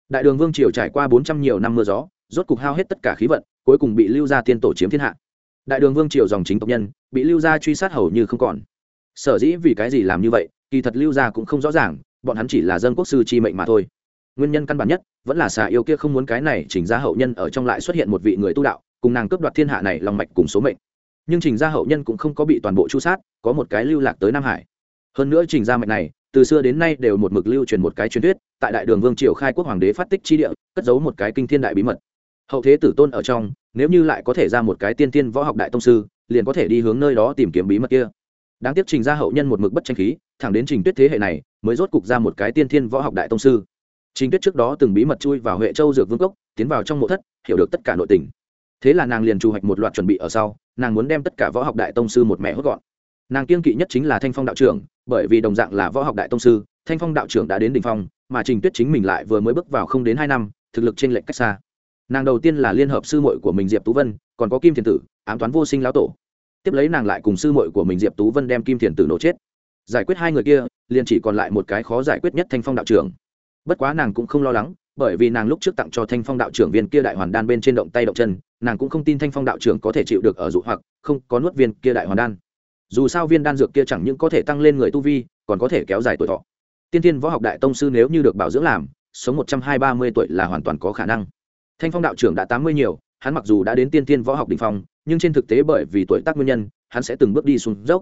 Đại đường vương triều trải qua bốn trăm nhiều năm mưa gió, rốt cục hao hết tất cả khí vận, cuối cùng bị lưu gia tiên tổ chiếm thiên hạ. Đại đường vương triều dòng chính tộc nhân, bị lưu gia truy sát hầu như không còn. Sở dĩ vì cái gì làm như vậy, kỳ thật lưu gia cũng không rõ ràng, bọn hắn chỉ là dân quốc sư chi mệnh mà thôi. Nguyên nhân căn bản nhất, vẫn là xà yêu kia không muốn cái này chỉnh ra hậu nhân ở trong lại xuất hiện một vị người tu đạo, cùng nàng cướp đoạt thiên hạ này lòng mạch cùng số mệnh. Nhưng trình gia hậu nhân cũng không có bị toàn bộ chu sát, có một cái lưu lạc tới nam hải hơn nữa trình gia mạch này, từ xưa đến nay đều một mực lưu truyền một cái truyền thuyết, tại đại đường vương triều khai quốc hoàng đế phát tích chi địa, cất giấu một cái kinh thiên đại bí mật. Hậu thế tử tôn ở trong, nếu như lại có thể ra một cái tiên tiên võ học đại tông sư, liền có thể đi hướng nơi đó tìm kiếm bí mật kia. Đáng tiếc trình gia hậu nhân một mực bất tranh khí, thẳng đến trình tuyết thế hệ này, mới rốt cục ra một cái tiên thiên võ học đại tông sư. Trình tuyết trước đó từng bí mật chui vào huệ châu dược vương cốc, tiến vào trong mộ thất, hiểu được tất cả nội tình. Thế là nàng liền trù hoạch một loạt chuẩn bị ở sau, nàng muốn đem tất cả võ học đại tông sư một mẹ hốt gọn nàng kiên kỵ nhất chính là thanh phong đạo trưởng, bởi vì đồng dạng là võ học đại tông sư, thanh phong đạo trưởng đã đến đ ỉ n h phong, mà trình tuyết chính mình lại vừa mới bước vào không đến hai năm, thực lực trên lệnh cách xa. Nàng đầu tiên là liên hợp sư mội của mình diệp tú vân, còn có kim thiền tử, ám toán vô sinh lão tổ. Tiếp lấy nàng lại cùng sư mội của mình diệp tú vân đem kim thiền tử nổ chết. Giải quyết hai người kia, liền chỉ còn lại một cái khó giải quyết nhất thanh phong đạo trưởng. Bất quá nàng cũng không lo lắng, bởi vì nàng lúc trước tặng cho thanh phong đạo trưởng viên kia đại hoàn đan bên trên động tay động chân, nàng cũng không tin thanh phong đạo trưởng có thể chịu được ở dụ hoặc, không có nuốt viên kia đại hoàn đan dù sao viên đan dược kia chẳng những có thể tăng lên người tu vi, còn có thể kéo dài tuổi thọ. Tiên tiên võ học đại tông sư nếu như được bảo dưỡng làm, sống một trăm hai ba mươi tuổi là hoàn toàn có khả năng. Thanh phong đạo trưởng đã tám mươi nhiều, hắn mặc dù đã đến tiên tiên võ học đ ỉ n h phong, nhưng trên thực tế bởi vì tuổi tác nguyên nhân, hắn sẽ từng bước đi xuống dốc.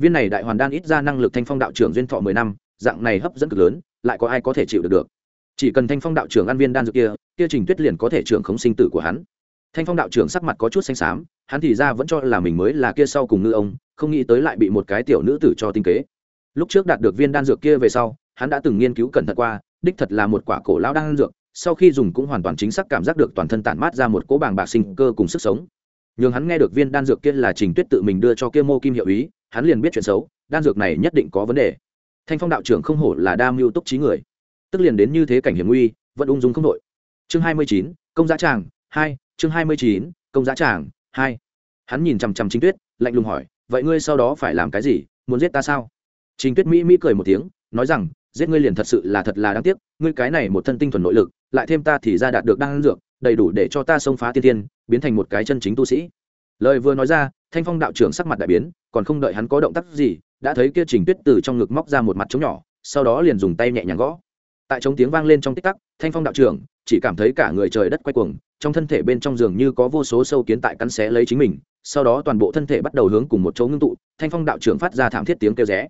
Viên này đại hoàn đan ít ra năng lực thanh phong đạo trưởng duyên thọ mười năm, dạng này hấp dẫn cực lớn, lại có ai có thể chịu được được? Chỉ cần thanh phong đạo trưởng ăn viên đan dược kia kia trình tuyết liền có thể trưởng khống sinh tử của hắn. Thanh phong đạo trưởng sắc mặt có chút xanh xám hắn thì ra vẫn cho là mình mới là kia sau cùng ngư ông, không nghĩ tới lại bị một cái tiểu nữ tử cho tinh kế. Lúc trước đạt được viên đan dược kia về sau, hắn đã từng nghiên cứu cẩn thận qua, đích thật là một quả cổ lão đan dược, sau khi dùng cũng hoàn toàn chính xác cảm giác được toàn thân tản mát ra một cỗ bàng bạc sinh cơ cùng sức sống. Nhưng hắn nghe được viên đan dược kia là trình tuyết tự mình đưa cho kia mô kim hiệu ý, hắn liền biết chuyện xấu, đan dược này nhất định có vấn đề. Thanh phong đạo trưởng không hổ là đa mưu túc trí người. Tức liền đến như thế cảnh hiểm nguy, vẫn ung dung không đội. Chương hai mươi chín, công giá tràng, hai, chương hai mươi chín, công giá tràng hai. Hắn nhìn chằm chằm chính tuyết, lạnh lùng hỏi, vậy ngươi sau đó phải làm cái gì? Muốn giết ta sao? Trình tuyết mỹ mỹ cười một tiếng, nói rằng, giết ngươi liền thật sự là thật là đáng tiếc, ngươi cái này một thân tinh thuần nội lực, lại thêm ta thì ra đạt được đan dược, đầy đủ để cho ta xông phá tiên tiên, biến thành một cái chân chính tu sĩ. Lời vừa nói ra, thanh phong đạo trưởng sắc mặt đại biến, còn không đợi hắn có động tác gì, đã thấy kia trình tuyết từ trong ngực móc ra một mặt trống nhỏ, sau đó liền dùng tay nhẹ nhàng gõ. Tại trống tiếng vang lên trong tích tắc, thanh phong đạo trưởng chỉ cảm thấy cả người trời đất quay cuồng, trong thân thể bên trong giường như có vô số sâu kiến tại cắn xé lấy chính mình, sau đó toàn bộ thân thể bắt đầu hướng cùng một chỗ ngưng tụ, thanh phong đạo trưởng phát ra thảm thiết tiếng kêu rẽ.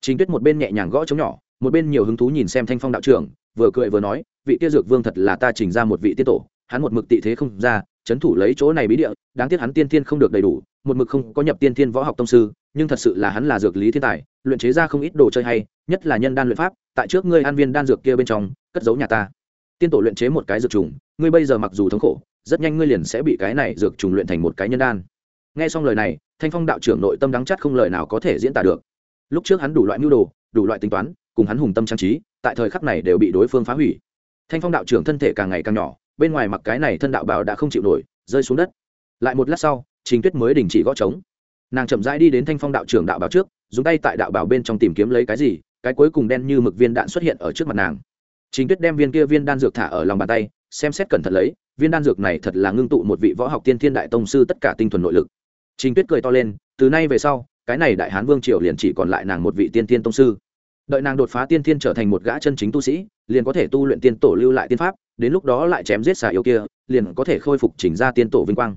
Chính tuyết một bên nhẹ nhàng gõ chống nhỏ, một bên nhiều hứng thú nhìn xem thanh phong đạo trưởng, vừa cười vừa nói, vị kia dược vương thật là ta chỉnh ra một vị tiết tổ, hắn một mực tị thế không ra, chấn thủ lấy chỗ này bí địa, đáng tiếc hắn tiên thiên không được đầy đủ, một mực không có nhập tiên thiên võ học tông sư, nhưng thật sự là hắn là dược lý thiên tài, luyện chế ra không ít đồ chơi hay, nhất là nhân đan luyện pháp, tại trước ngươi an viên đan dược kia bên trong, cất giấu nhà ta tiên tổ luyện chế một cái dược trùng, ngươi bây giờ mặc dù thống khổ, rất nhanh ngươi liền sẽ bị cái này dược trùng luyện thành một cái nhân đan. Nghe xong lời này, thanh phong đạo trưởng nội tâm đắng chắt không lời nào có thể diễn tả được. Lúc trước hắn đủ loại mưu đồ, đủ loại tính toán, cùng hắn hùng tâm trang trí, tại thời khắc này đều bị đối phương phá hủy. Thanh phong đạo trưởng thân thể càng ngày càng nhỏ, bên ngoài mặc cái này thân đạo bảo đã không chịu nổi, rơi xuống đất. Lại một lát sau, trình tuyết mới đình chỉ gõ trống. Nàng chậm rãi đi đến thanh phong đạo trưởng đạo bảo trước, dùng tay tại đạo bảo bên trong tìm kiếm lấy cái gì, cái cuối cùng đen như mực viên đạn xuất hiện ở trước mặt nàng trình tuyết đem viên kia viên đan dược thả ở lòng bàn tay, xem xét cẩn thận lấy, viên đan dược này thật là ngưng tụ một vị võ học tiên thiên đại tông sư tất cả tinh thuần nội lực. Trình tuyết cười to lên, từ nay về sau, cái này đại hán vương triều liền chỉ còn lại nàng một vị tiên thiên tông sư. Đợi nàng đột phá tiên thiên trở thành một gã chân chính tu sĩ, liền có thể tu luyện tiên tổ lưu lại tiên pháp, đến lúc đó lại chém giết xà yêu kia, liền có thể khôi phục chỉnh ra tiên tổ vinh quang.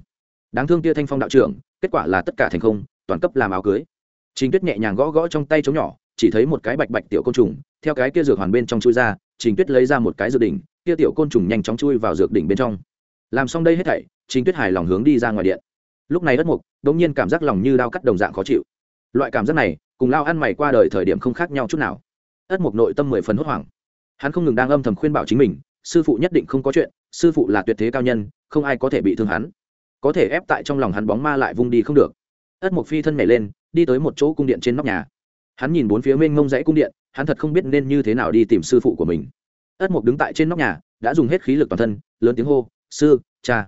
Đáng thương kia thanh phong đạo trưởng, kết quả là tất cả thành không, toàn cấp làm áo cưới. Trình tuyết nhẹ nhàng gõ gõ trong tay chống nhỏ, chỉ thấy một cái bạch bạch tiểu côn trùng, theo cái kia dược hoàn bên trong chui ra trình tuyết lấy ra một cái dược đỉnh, kia tiểu côn trùng nhanh chóng chui vào dược đỉnh bên trong. Làm xong đây hết thảy, trình tuyết hài lòng hướng đi ra ngoài điện. Lúc này đất mục, đột nhiên cảm giác lòng như đau cắt đồng dạng khó chịu. Loại cảm giác này, cùng lao ăn mày qua đời thời điểm không khác nhau chút nào. Ất mục nội tâm mười phần hốt hoảng. Hắn không ngừng đang âm thầm khuyên bảo chính mình, sư phụ nhất định không có chuyện, sư phụ là tuyệt thế cao nhân, không ai có thể bị thương hắn. Có thể ép tại trong lòng hắn bóng ma lại vung đi không được. Ất mục phi thân nhảy lên, đi tới một chỗ cung điện trên nóc nhà hắn nhìn bốn phía mênh mông dãy cung điện, hắn thật không biết nên như thế nào đi tìm sư phụ của mình. Ất mục đứng tại trên nóc nhà, đã dùng hết khí lực toàn thân, lớn tiếng hô, sư, cha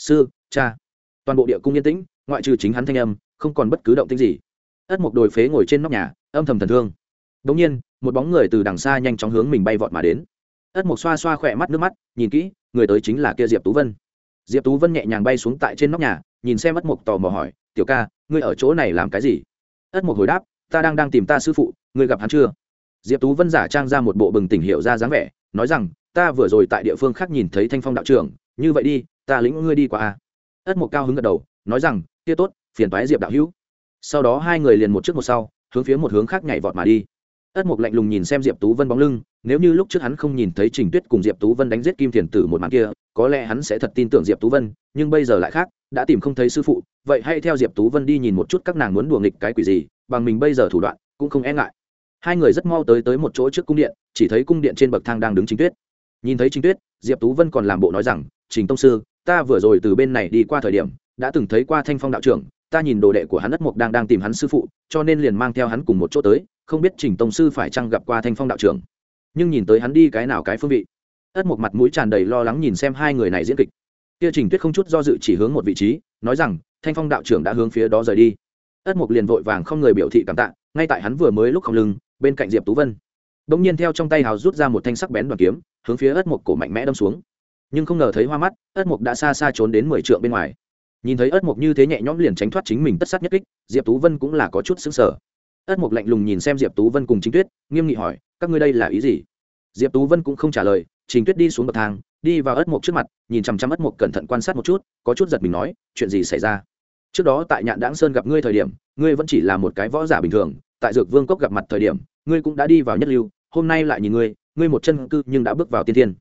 sư, cha. Toàn bộ địa cung yên tĩnh, ngoại trừ chính hắn thanh âm, không còn bất cứ động tĩnh gì. Ất mục đồi phế ngồi trên nóc nhà, âm thầm thần thương. Đ nhiên, một bóng người từ đằng xa nhanh chóng hướng mình bay vọt mà đến. Ất mục xoa xoa khỏe mắt nước mắt, nhìn kỹ, người tới chính là kia diệp tú vân. Diệp tú vân nhẹ nhàng bay xuống tại trên nóc nhà, nhìn xem ất mục tò mò hỏi, tiểu ca, ngươi ở chỗ này làm cái gì? Ất mục hồi đáp ta đang đang tìm ta sư phụ, ngươi gặp hắn chưa? Diệp tú vân giả trang ra một bộ bừng tỉnh hiệu ra dáng vẻ, nói rằng, ta vừa rồi tại địa phương khác nhìn thấy thanh phong đạo trưởng, như vậy đi, ta lĩnh ngươi đi qua a. Ất mục cao hứng gật đầu, nói rằng, kia tốt, phiền toái diệp đạo hữu. Sau đó hai người liền một trước một sau, hướng phía một hướng khác nhảy vọt mà đi. Ất mục lạnh lùng nhìn xem diệp tú vân bóng lưng, nếu như lúc trước hắn không nhìn thấy trình tuyết cùng diệp tú vân đánh giết kim thiền tử một màn kia, có lẽ hắn sẽ thật tin tưởng diệp tú vân, nhưng bây giờ lại khác, đã tìm không thấy sư phụ, vậy hãy theo diệp tú vân đi nhìn một chút các nàng muốn đùa nghịch cái quỷ gì bằng mình bây giờ thủ đoạn, cũng không e ngại. Hai người rất mau tới tới một chỗ trước cung điện, chỉ thấy cung điện trên bậc thang đang đứng chính tuyết. Nhìn thấy chính tuyết, diệp tú vân còn làm bộ nói rằng, trình tông sư, ta vừa rồi từ bên này đi qua thời điểm, đã từng thấy qua thanh phong đạo trưởng, ta nhìn đồ đệ của hắn đất mục đang đang tìm hắn sư phụ, cho nên liền mang theo hắn cùng một chỗ tới, không biết trình tông sư phải chăng gặp qua thanh phong đạo trưởng. Nhưng nhìn tới hắn đi cái nào cái phương vị, ất mục mặt mũi tràn đầy lo lắng nhìn xem hai người này diễn kịch. Kia trình tuyết không chút do dự chỉ hướng một vị trí, nói rằng, thanh phong đạo trưởng đã hướng phía đó rời đi ất mục liền vội vàng không người biểu thị cảm tạ, ngay tại hắn vừa mới lúc không lưng, bên cạnh diệp tú vân. Đ ỗ n g nhiên theo trong tay hào rút ra một thanh sắc bén đoàn kiếm, hướng phía ất mục cổ mạnh mẽ đâm xuống. Nhưng không ngờ thấy hoa mắt, ất mục đã xa xa trốn đến mười t bên ngoài. Nhìn thấy ất mục như thế nhẹ nhõm liền tránh thoát chính mình tất sát nhất kích, diệp tú vân cũng là có chút xứng sở ất mục lạnh lùng nhìn xem diệp tú vân cùng chính tuyết, nghiêm nghị hỏi, các ngươi đây là ý gì? Diệp tú vân cũng không trả lời, trình tuyết đi xuống bậc thang, đi vào ất mục trước mặt, nhìn chằm chằm ất mục cẩn thận quan sát một chút, có chút giật mình nói, chuyện gì xảy ra? Trước đó tại nhạn đáng sơn gặp ngươi thời điểm, ngươi vẫn chỉ là một cái võ giả bình thường, tại dược vương cốc gặp mặt thời điểm, ngươi cũng đã đi vào nhất lưu, hôm nay lại nhìn ngươi ngươi một chân cư nhưng đã bước vào tiên thiên.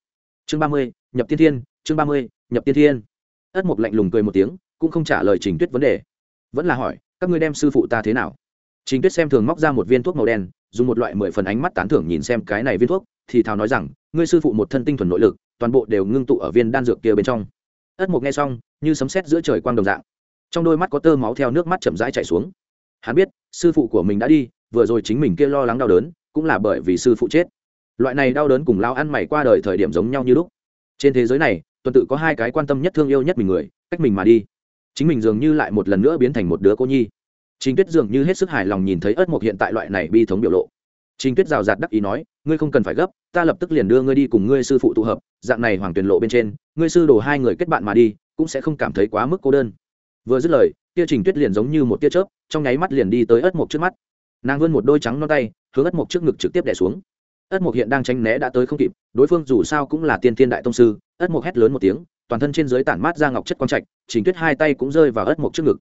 Chương ba mươi, nhập tiên thiên, chương ba mươi, nhập tiên thiên. Ất mục lạnh lùng cười một tiếng, cũng không trả lời trình tuyết vấn đề. Vẫn là hỏi, các ngươi đem sư phụ ta thế nào? Trình tuyết xem thường móc ra một viên thuốc màu đen, dùng một loại mười phần ánh mắt tán thưởng nhìn xem cái này viên thuốc, thì thào nói rằng, ngươi sư phụ một thân tinh thuần nội lực, toàn bộ đều ngưng tụ ở viên đan dược kia bên trong. Ất mục nghe xong, như sấm sét giữa trời quang đồng dạng trong đôi mắt có tơ máu theo nước mắt chậm rãi chảy xuống. Hắn biết, sư phụ của mình đã đi, vừa rồi chính mình kia lo lắng đau đớn, cũng là bởi vì sư phụ chết. Loại này đau đớn cùng lao ăn mày qua đời thời điểm giống nhau như lúc. Trên thế giới này, tuần tự có hai cái quan tâm nhất thương yêu nhất mình người, cách mình mà đi. Chính mình dường như lại một lần nữa biến thành một đứa cô nhi. Chính tuyết dường như hết sức hài lòng nhìn thấy ớt mộc hiện tại loại này bi thống biểu lộ. Chính tuyết rào rạt đắc ý nói, ngươi không cần phải gấp, ta lập tức liền đưa ngươi đi cùng ngươi sư phụ tụ hợp, dạng này hoàng tuyển lộ bên trên, ngươi sư đồ hai người kết bạn mà đi, cũng sẽ không cảm thấy quá mức cô đơn vừa dứt lời tia trình tuyết liền giống như một tia chớp, trong nháy mắt liền đi tới ất mộc trước mắt. Nàng vươn một đôi trắng non tay, hướng ất mộc trước ngực trực tiếp đẻ xuống. Ất mộc hiện đang tránh né đã tới không kịp, đối phương dù sao cũng là tiên thiên đại tông sư, ất mộc hét lớn một tiếng, toàn thân trên dưới tản mát ra ngọc chất quang trạch, trình tuyết hai tay cũng rơi vào ất mộc trước ngực.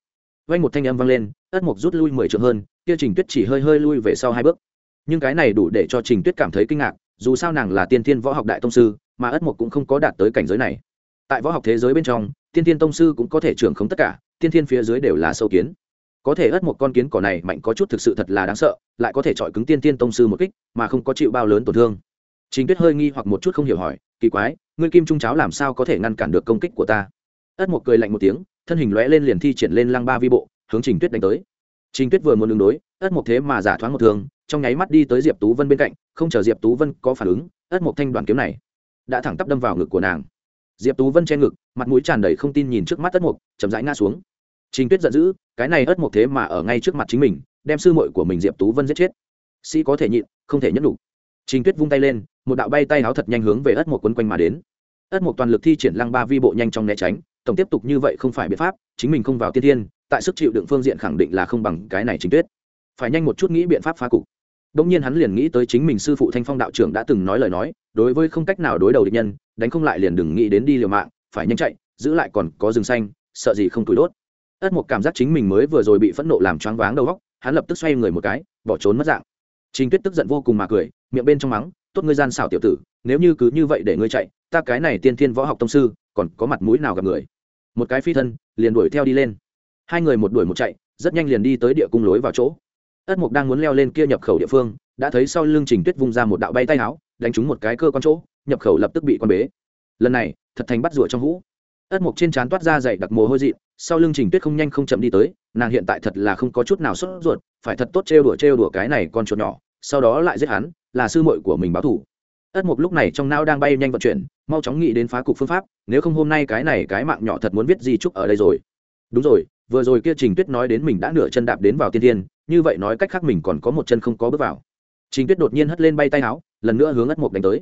Vang một thanh âm vang lên, ất mộc rút lui mười trượng hơn, kia trình tuyết chỉ hơi hơi lui về sau hai bước. Nhưng cái này đủ để cho trình tuyết cảm thấy kinh ngạc, dù sao nàng là tiên thiên võ học đại tông sư, mà ất mộc cũng không có đạt tới cảnh giới này. Tại võ học thế giới bên trong, tiên thiên tông sư cũng có thể trưởng không tất cả tiên thiên phía dưới đều là sâu kiến. Có thể ất một con kiến cỏ này mạnh có chút thực sự thật là đáng sợ, lại có thể chọi cứng tiên tiên tông sư một kích, mà không có chịu bao lớn tổn thương. Chính tuyết hơi nghi hoặc một chút không hiểu hỏi, kỳ quái, ngươi kim trung cháo làm sao có thể ngăn cản được công kích của ta? Ất một cười lạnh một tiếng, thân hình lóe lên liền thi triển lên lăng ba vi bộ, hướng trình tuyết đánh tới. Trình tuyết vừa muốn ứng đối, ất một thế mà giả thoáng một thường trong nháy mắt đi tới diệp tú vân bên cạnh, không chờ diệp tú vân có phản ứng, ất một thanh đoàn kiếm này đã thẳng tắp đâm vào ngực của nàng. Diệp tú vân che ngực mặt mũi tràn đầy không tin nhìn trước mắt ất mục chậm rãi ngã xuống Trình Tuyết giận dữ, cái này ất một thế mà ở ngay trước mặt chính mình, đem sư muội của mình Diệp Tú Vân giết chết. Sĩ có thể nhịn, không thể nhẫn đủ. Trình Tuyết vung tay lên, một đạo bay tay áo thật nhanh hướng về ất một quấn quanh mà đến. ất một toàn lực thi triển lăng ba vi bộ nhanh trong né tránh, tổng tiếp tục như vậy không phải biện pháp, chính mình không vào tiên thiên, tại sức chịu đựng phương diện khẳng định là không bằng cái này Trình Tuyết. Phải nhanh một chút nghĩ biện pháp phá cục. Đống nhiên hắn liền nghĩ tới chính mình sư phụ Thanh Phong đạo trưởng đã từng nói lời nói, đối với không cách nào đối đầu địch nhân, đánh không lại liền đừng nghĩ đến đi liều mạng, phải nhanh chạy, giữ lại còn có rừng xanh, sợ gì không tuổi đốt. Ất Mục cảm giác chính mình mới vừa rồi bị phẫn nộ làm choáng váng đầu óc hắn lập tức xoay người một cái bỏ trốn mất dạng. Trình tuyết tức giận vô cùng mà cười miệng bên trong mắng tốt ngươi gian xảo tiểu tử nếu như cứ như vậy để ngươi chạy ta cái này tiên thiên võ học tông sư còn có mặt mũi nào gặp người? Một cái phi thân liền đuổi theo đi lên. Hai người một đuổi một chạy rất nhanh liền đi tới địa cung lối vào chỗ. Ất mục đang muốn leo lên kia nhập khẩu địa phương đã thấy sau lưng trình tuyết vung ra một đạo bay tay áo đánh trúng một cái cơ con chỗ nhập khẩu lập tức bị quan bế lần này, thật thành bắt rủa trong hũ. Ất mục trên trán toát ra dày đặc mồ hôi dị sau lưng trình tuyết không nhanh không chậm đi tới, nàng hiện tại thật là không có chút nào sốt ruột, phải thật tốt trêu đùa trêu đùa cái này con chuột nhỏ, sau đó lại giết hắn, là sư muội của mình báo thủ ất mục lúc này trong não đang bay nhanh vận chuyển, mau chóng nghĩ đến phá cục phương pháp, nếu không hôm nay cái này cái mạng nhỏ thật muốn viết gì chúc ở đây rồi. Đúng rồi, vừa rồi kia trình tuyết nói đến mình đã nửa chân đạp đến vào tiên thiên, như vậy nói cách khác mình còn có một chân không có bước vào. Trình tuyết đột nhiên hất lên bay tay áo, lần nữa hướng ất mục đánh tới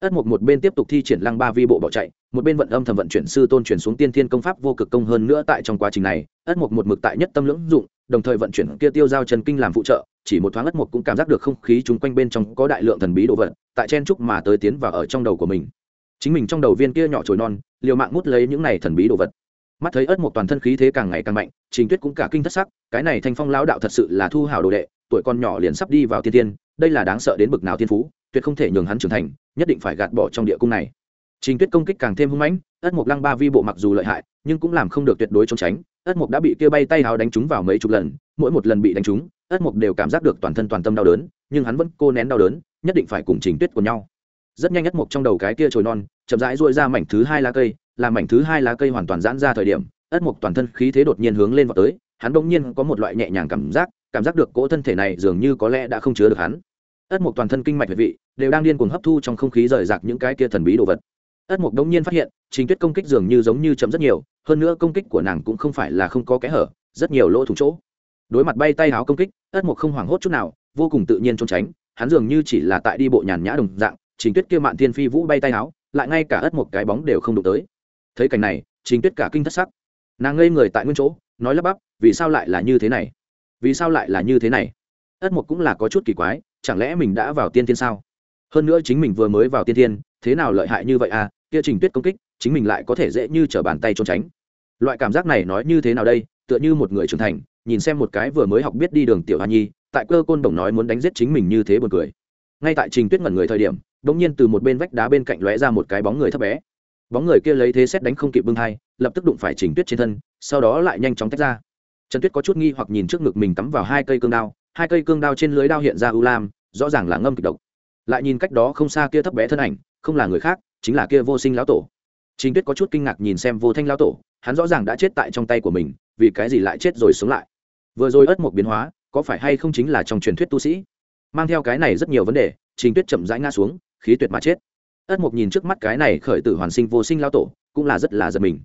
ất mục một bên tiếp tục thi triển lăng ba vi bộ bỏ chạy, một bên vận âm thầm vận chuyển sư tôn chuyển xuống tiên thiên công pháp vô cực công hơn nữa tại trong quá trình này, ất mục một mực tại nhất tâm lưỡng dụng, đồng thời vận chuyển kia tiêu giao chân kinh làm phụ trợ, chỉ một thoáng ất mục cũng cảm giác được không khí chung quanh bên trong có đại lượng thần bí đồ vật, tại chen trúc mà tới tiến vào ở trong đầu của mình. Chính mình trong đầu viên kia nhỏ trồi non, liều mạng mút lấy những này thần bí đồ vật. Mắt thấy ất mục toàn thân khí thế càng ngày càng mạnh, trình tuyết cũng cả kinh thất sắc, cái này thanh phong lão đạo thật sự là thu hảo đồ đệ, tuổi con nhỏ liền sắp đi vào tiên tiên đây là đáng sợ đến bực nào tiên phú tuyệt không thể nhường hắn trưởng thành, nhất định phải gạt bỏ trong địa cung này. Trình tuyết công kích càng thêm hung mãnh, ất mục lăng ba vi bộ mặc dù lợi hại, nhưng cũng làm không được tuyệt đối trốn tránh. Ất mục đã bị kia bay tay háo đánh trúng vào mấy chục lần, mỗi một lần bị đánh trúng, ất mục đều cảm giác được toàn thân toàn tâm đau đớn, nhưng hắn vẫn cô nén đau đớn, nhất định phải cùng trình tuyết của nhau. Rất nhanh ất mục trong đầu cái kia trồi non, chậm rãi duỗi ra mảnh thứ hai lá cây, làm mảnh thứ hai lá cây hoàn toàn giãn ra thời điểm, ất mục toàn thân khí thế đột nhiên hướng lên vào tới, hắn bỗng nhiên có một loại nhẹ nhàng cảm giác cảm giác được cỗ thân thể này dường như có lẽ đã không chứa được hắn ất mục toàn thân kinh mạch huyệt vị, đều đang điên cuồng hấp thu trong không khí rời rạc những cái kia thần bí đồ vật. Ất mục đống nhiên phát hiện, trình tuyết công kích dường như giống như chậm rất nhiều, hơn nữa công kích của nàng cũng không phải là không có kẽ hở, rất nhiều lỗ thủng chỗ. Đối mặt bay tay háo công kích, ất mục không hoảng hốt chút nào, vô cùng tự nhiên trốn tránh, hắn dường như chỉ là tại đi bộ nhàn nhã đồng dạng, trình tuyết kia mạn thiên phi vũ bay tay háo, lại ngay cả ất một cái bóng đều không đụng tới. Thấy cảnh này, trình tuyết cả kinh thất sắc. Nàng ngây người tại nguyên chỗ, nói lắp bắp, vì sao lại là như thế này? Vì sao lại là như thế này? Ất một cũng là có chút kỳ quái chẳng lẽ mình đã vào tiên tiên sao? Hơn nữa chính mình vừa mới vào tiên tiên thế nào lợi hại như vậy à? Kia trình tuyết công kích, chính mình lại có thể dễ như t bàn tay trốn tránh. Loại cảm giác này nói như thế nào đây? Tựa như một người trưởng thành, nhìn xem một cái vừa mới học biết đi đường tiểu hoa nhi, tại cơ côn đồng nói muốn đánh giết chính mình như thế buồn cười. Ngay tại trình tuyết ngẩn người thời điểm đ ỗ n g nhiên từ một bên vách đá bên cạnh lóe ra một cái bóng người thấp bé. Bóng người kia lấy thế xét đánh không kịp bưng hai lập tức đụng phải trình tuyết trên thân, sau đó lại nhanh chóng tách ra. Trần tuyết có chút nghi hoặc nhìn trước ngực mình cắm vào hai cây cương đao, hai cây cương đao trên lưới đao hiện ra u lam rõ ràng là ngâm kịch độc lại nhìn cách đó không xa kia thấp bé thân ảnh không là người khác chính là kia vô sinh lão tổ Trình Tuyết có chút kinh ngạc nhìn xem Vô Thanh lão tổ, hắn rõ ràng đã chết tại trong tay của mình, vì cái gì lại chết rồi sống lại? Vừa rồi ớt một biến hóa, có phải hay không chính là trong truyền thuyết tu sĩ? Mang theo cái này rất nhiều vấn đề, Trình Tuyết chậm rãi ngã xuống, khí tuyệt mà chết. Ất Mục nhìn trước mắt cái này khởi tử hoàn sinh vô sinh lão tổ, cũng là rất là giật mình.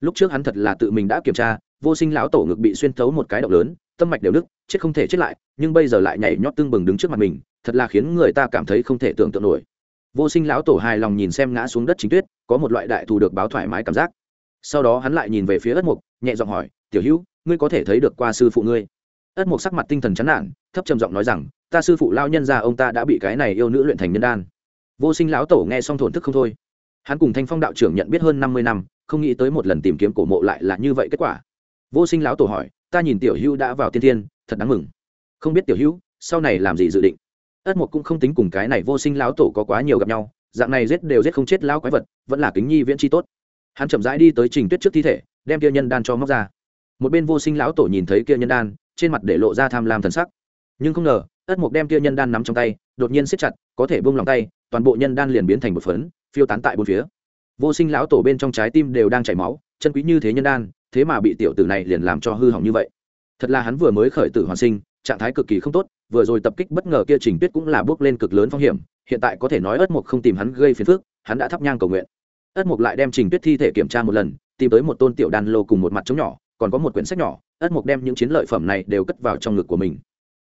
Lúc trước hắn thật là tự mình đã kiểm tra, vô sinh lão tổ ngực bị xuyên thấu một cái độc lớn, tâm mạch đều nứt, chết không thể chết lại, nhưng bây giờ lại nhảy nhót tương bừng đứng trước mặt mình, thật là khiến người ta cảm thấy không thể tưởng tượng nổi. Vô sinh lão tổ hài lòng nhìn xem ngã xuống đất chính tuyết, có một loại đại thù được báo thoải mái cảm giác. Sau đó hắn lại nhìn về phía ất mục, nhẹ giọng hỏi, tiểu hữu, ngươi có thể thấy được qua sư phụ ngươi? Ất mục sắc mặt tinh thần chán nản, thấp trầm giọng nói rằng, ta sư phụ lao nhân ra ông ta đã bị cái này yêu nữ luyện thành nhân đan. Vô sinh lão tổ nghe xong thổn thức không thôi. Hắn cùng thanh phong đạo trưởng nhận biết hơn năm mươi năm, không nghĩ tới một lần tìm kiếm cổ mộ lại là như vậy kết quả. Vô sinh lão tổ hỏi, ta nhìn tiểu hữu đã vào tiên thiên, thật đáng mừng. Không biết tiểu hữu, sau này làm gì dự định? Ất mục cũng không tính cùng cái này vô sinh lão tổ có quá nhiều gặp nhau, dạng này giết đều giết không chết lão quái vật, vẫn là kính nhi viễn chi tốt. Hắn chậm rãi đi tới trình tuyết trước thi thể, đem kia nhân đan cho móc ra. Một bên vô sinh lão tổ nhìn thấy kia nhân đan, trên mặt để lộ ra tham lam thần sắc. Nhưng không ngờ, ất mục đem kia nhân đan nắm trong tay, đột nhiên siết chặt, có thể buông lòng tay, toàn bộ nhân đan liền biến thành một phấn, phiêu tán tại bốn phía. Vô sinh lão tổ bên trong trái tim đều đang chảy máu, chân quý như thế nhân đan, thế mà bị tiểu tử này liền làm cho hư hỏng như vậy. Thật là hắn vừa mới khởi tử hoàn sinh, trạng thái cực kỳ không tốt vừa rồi tập kích bất ngờ kia trình tuyết cũng là bước lên cực lớn phong hiểm, hiện tại có thể nói ất mục không tìm hắn gây phiền phức, hắn đã thắp nhang cầu nguyện. Ất mục lại đem trình tuyết thi thể kiểm tra một lần, tìm tới một tôn tiểu đan lô cùng một mặt trống nhỏ, còn có một quyển sách nhỏ, ất mục đem những chiến lợi phẩm này đều cất vào trong ngực của mình.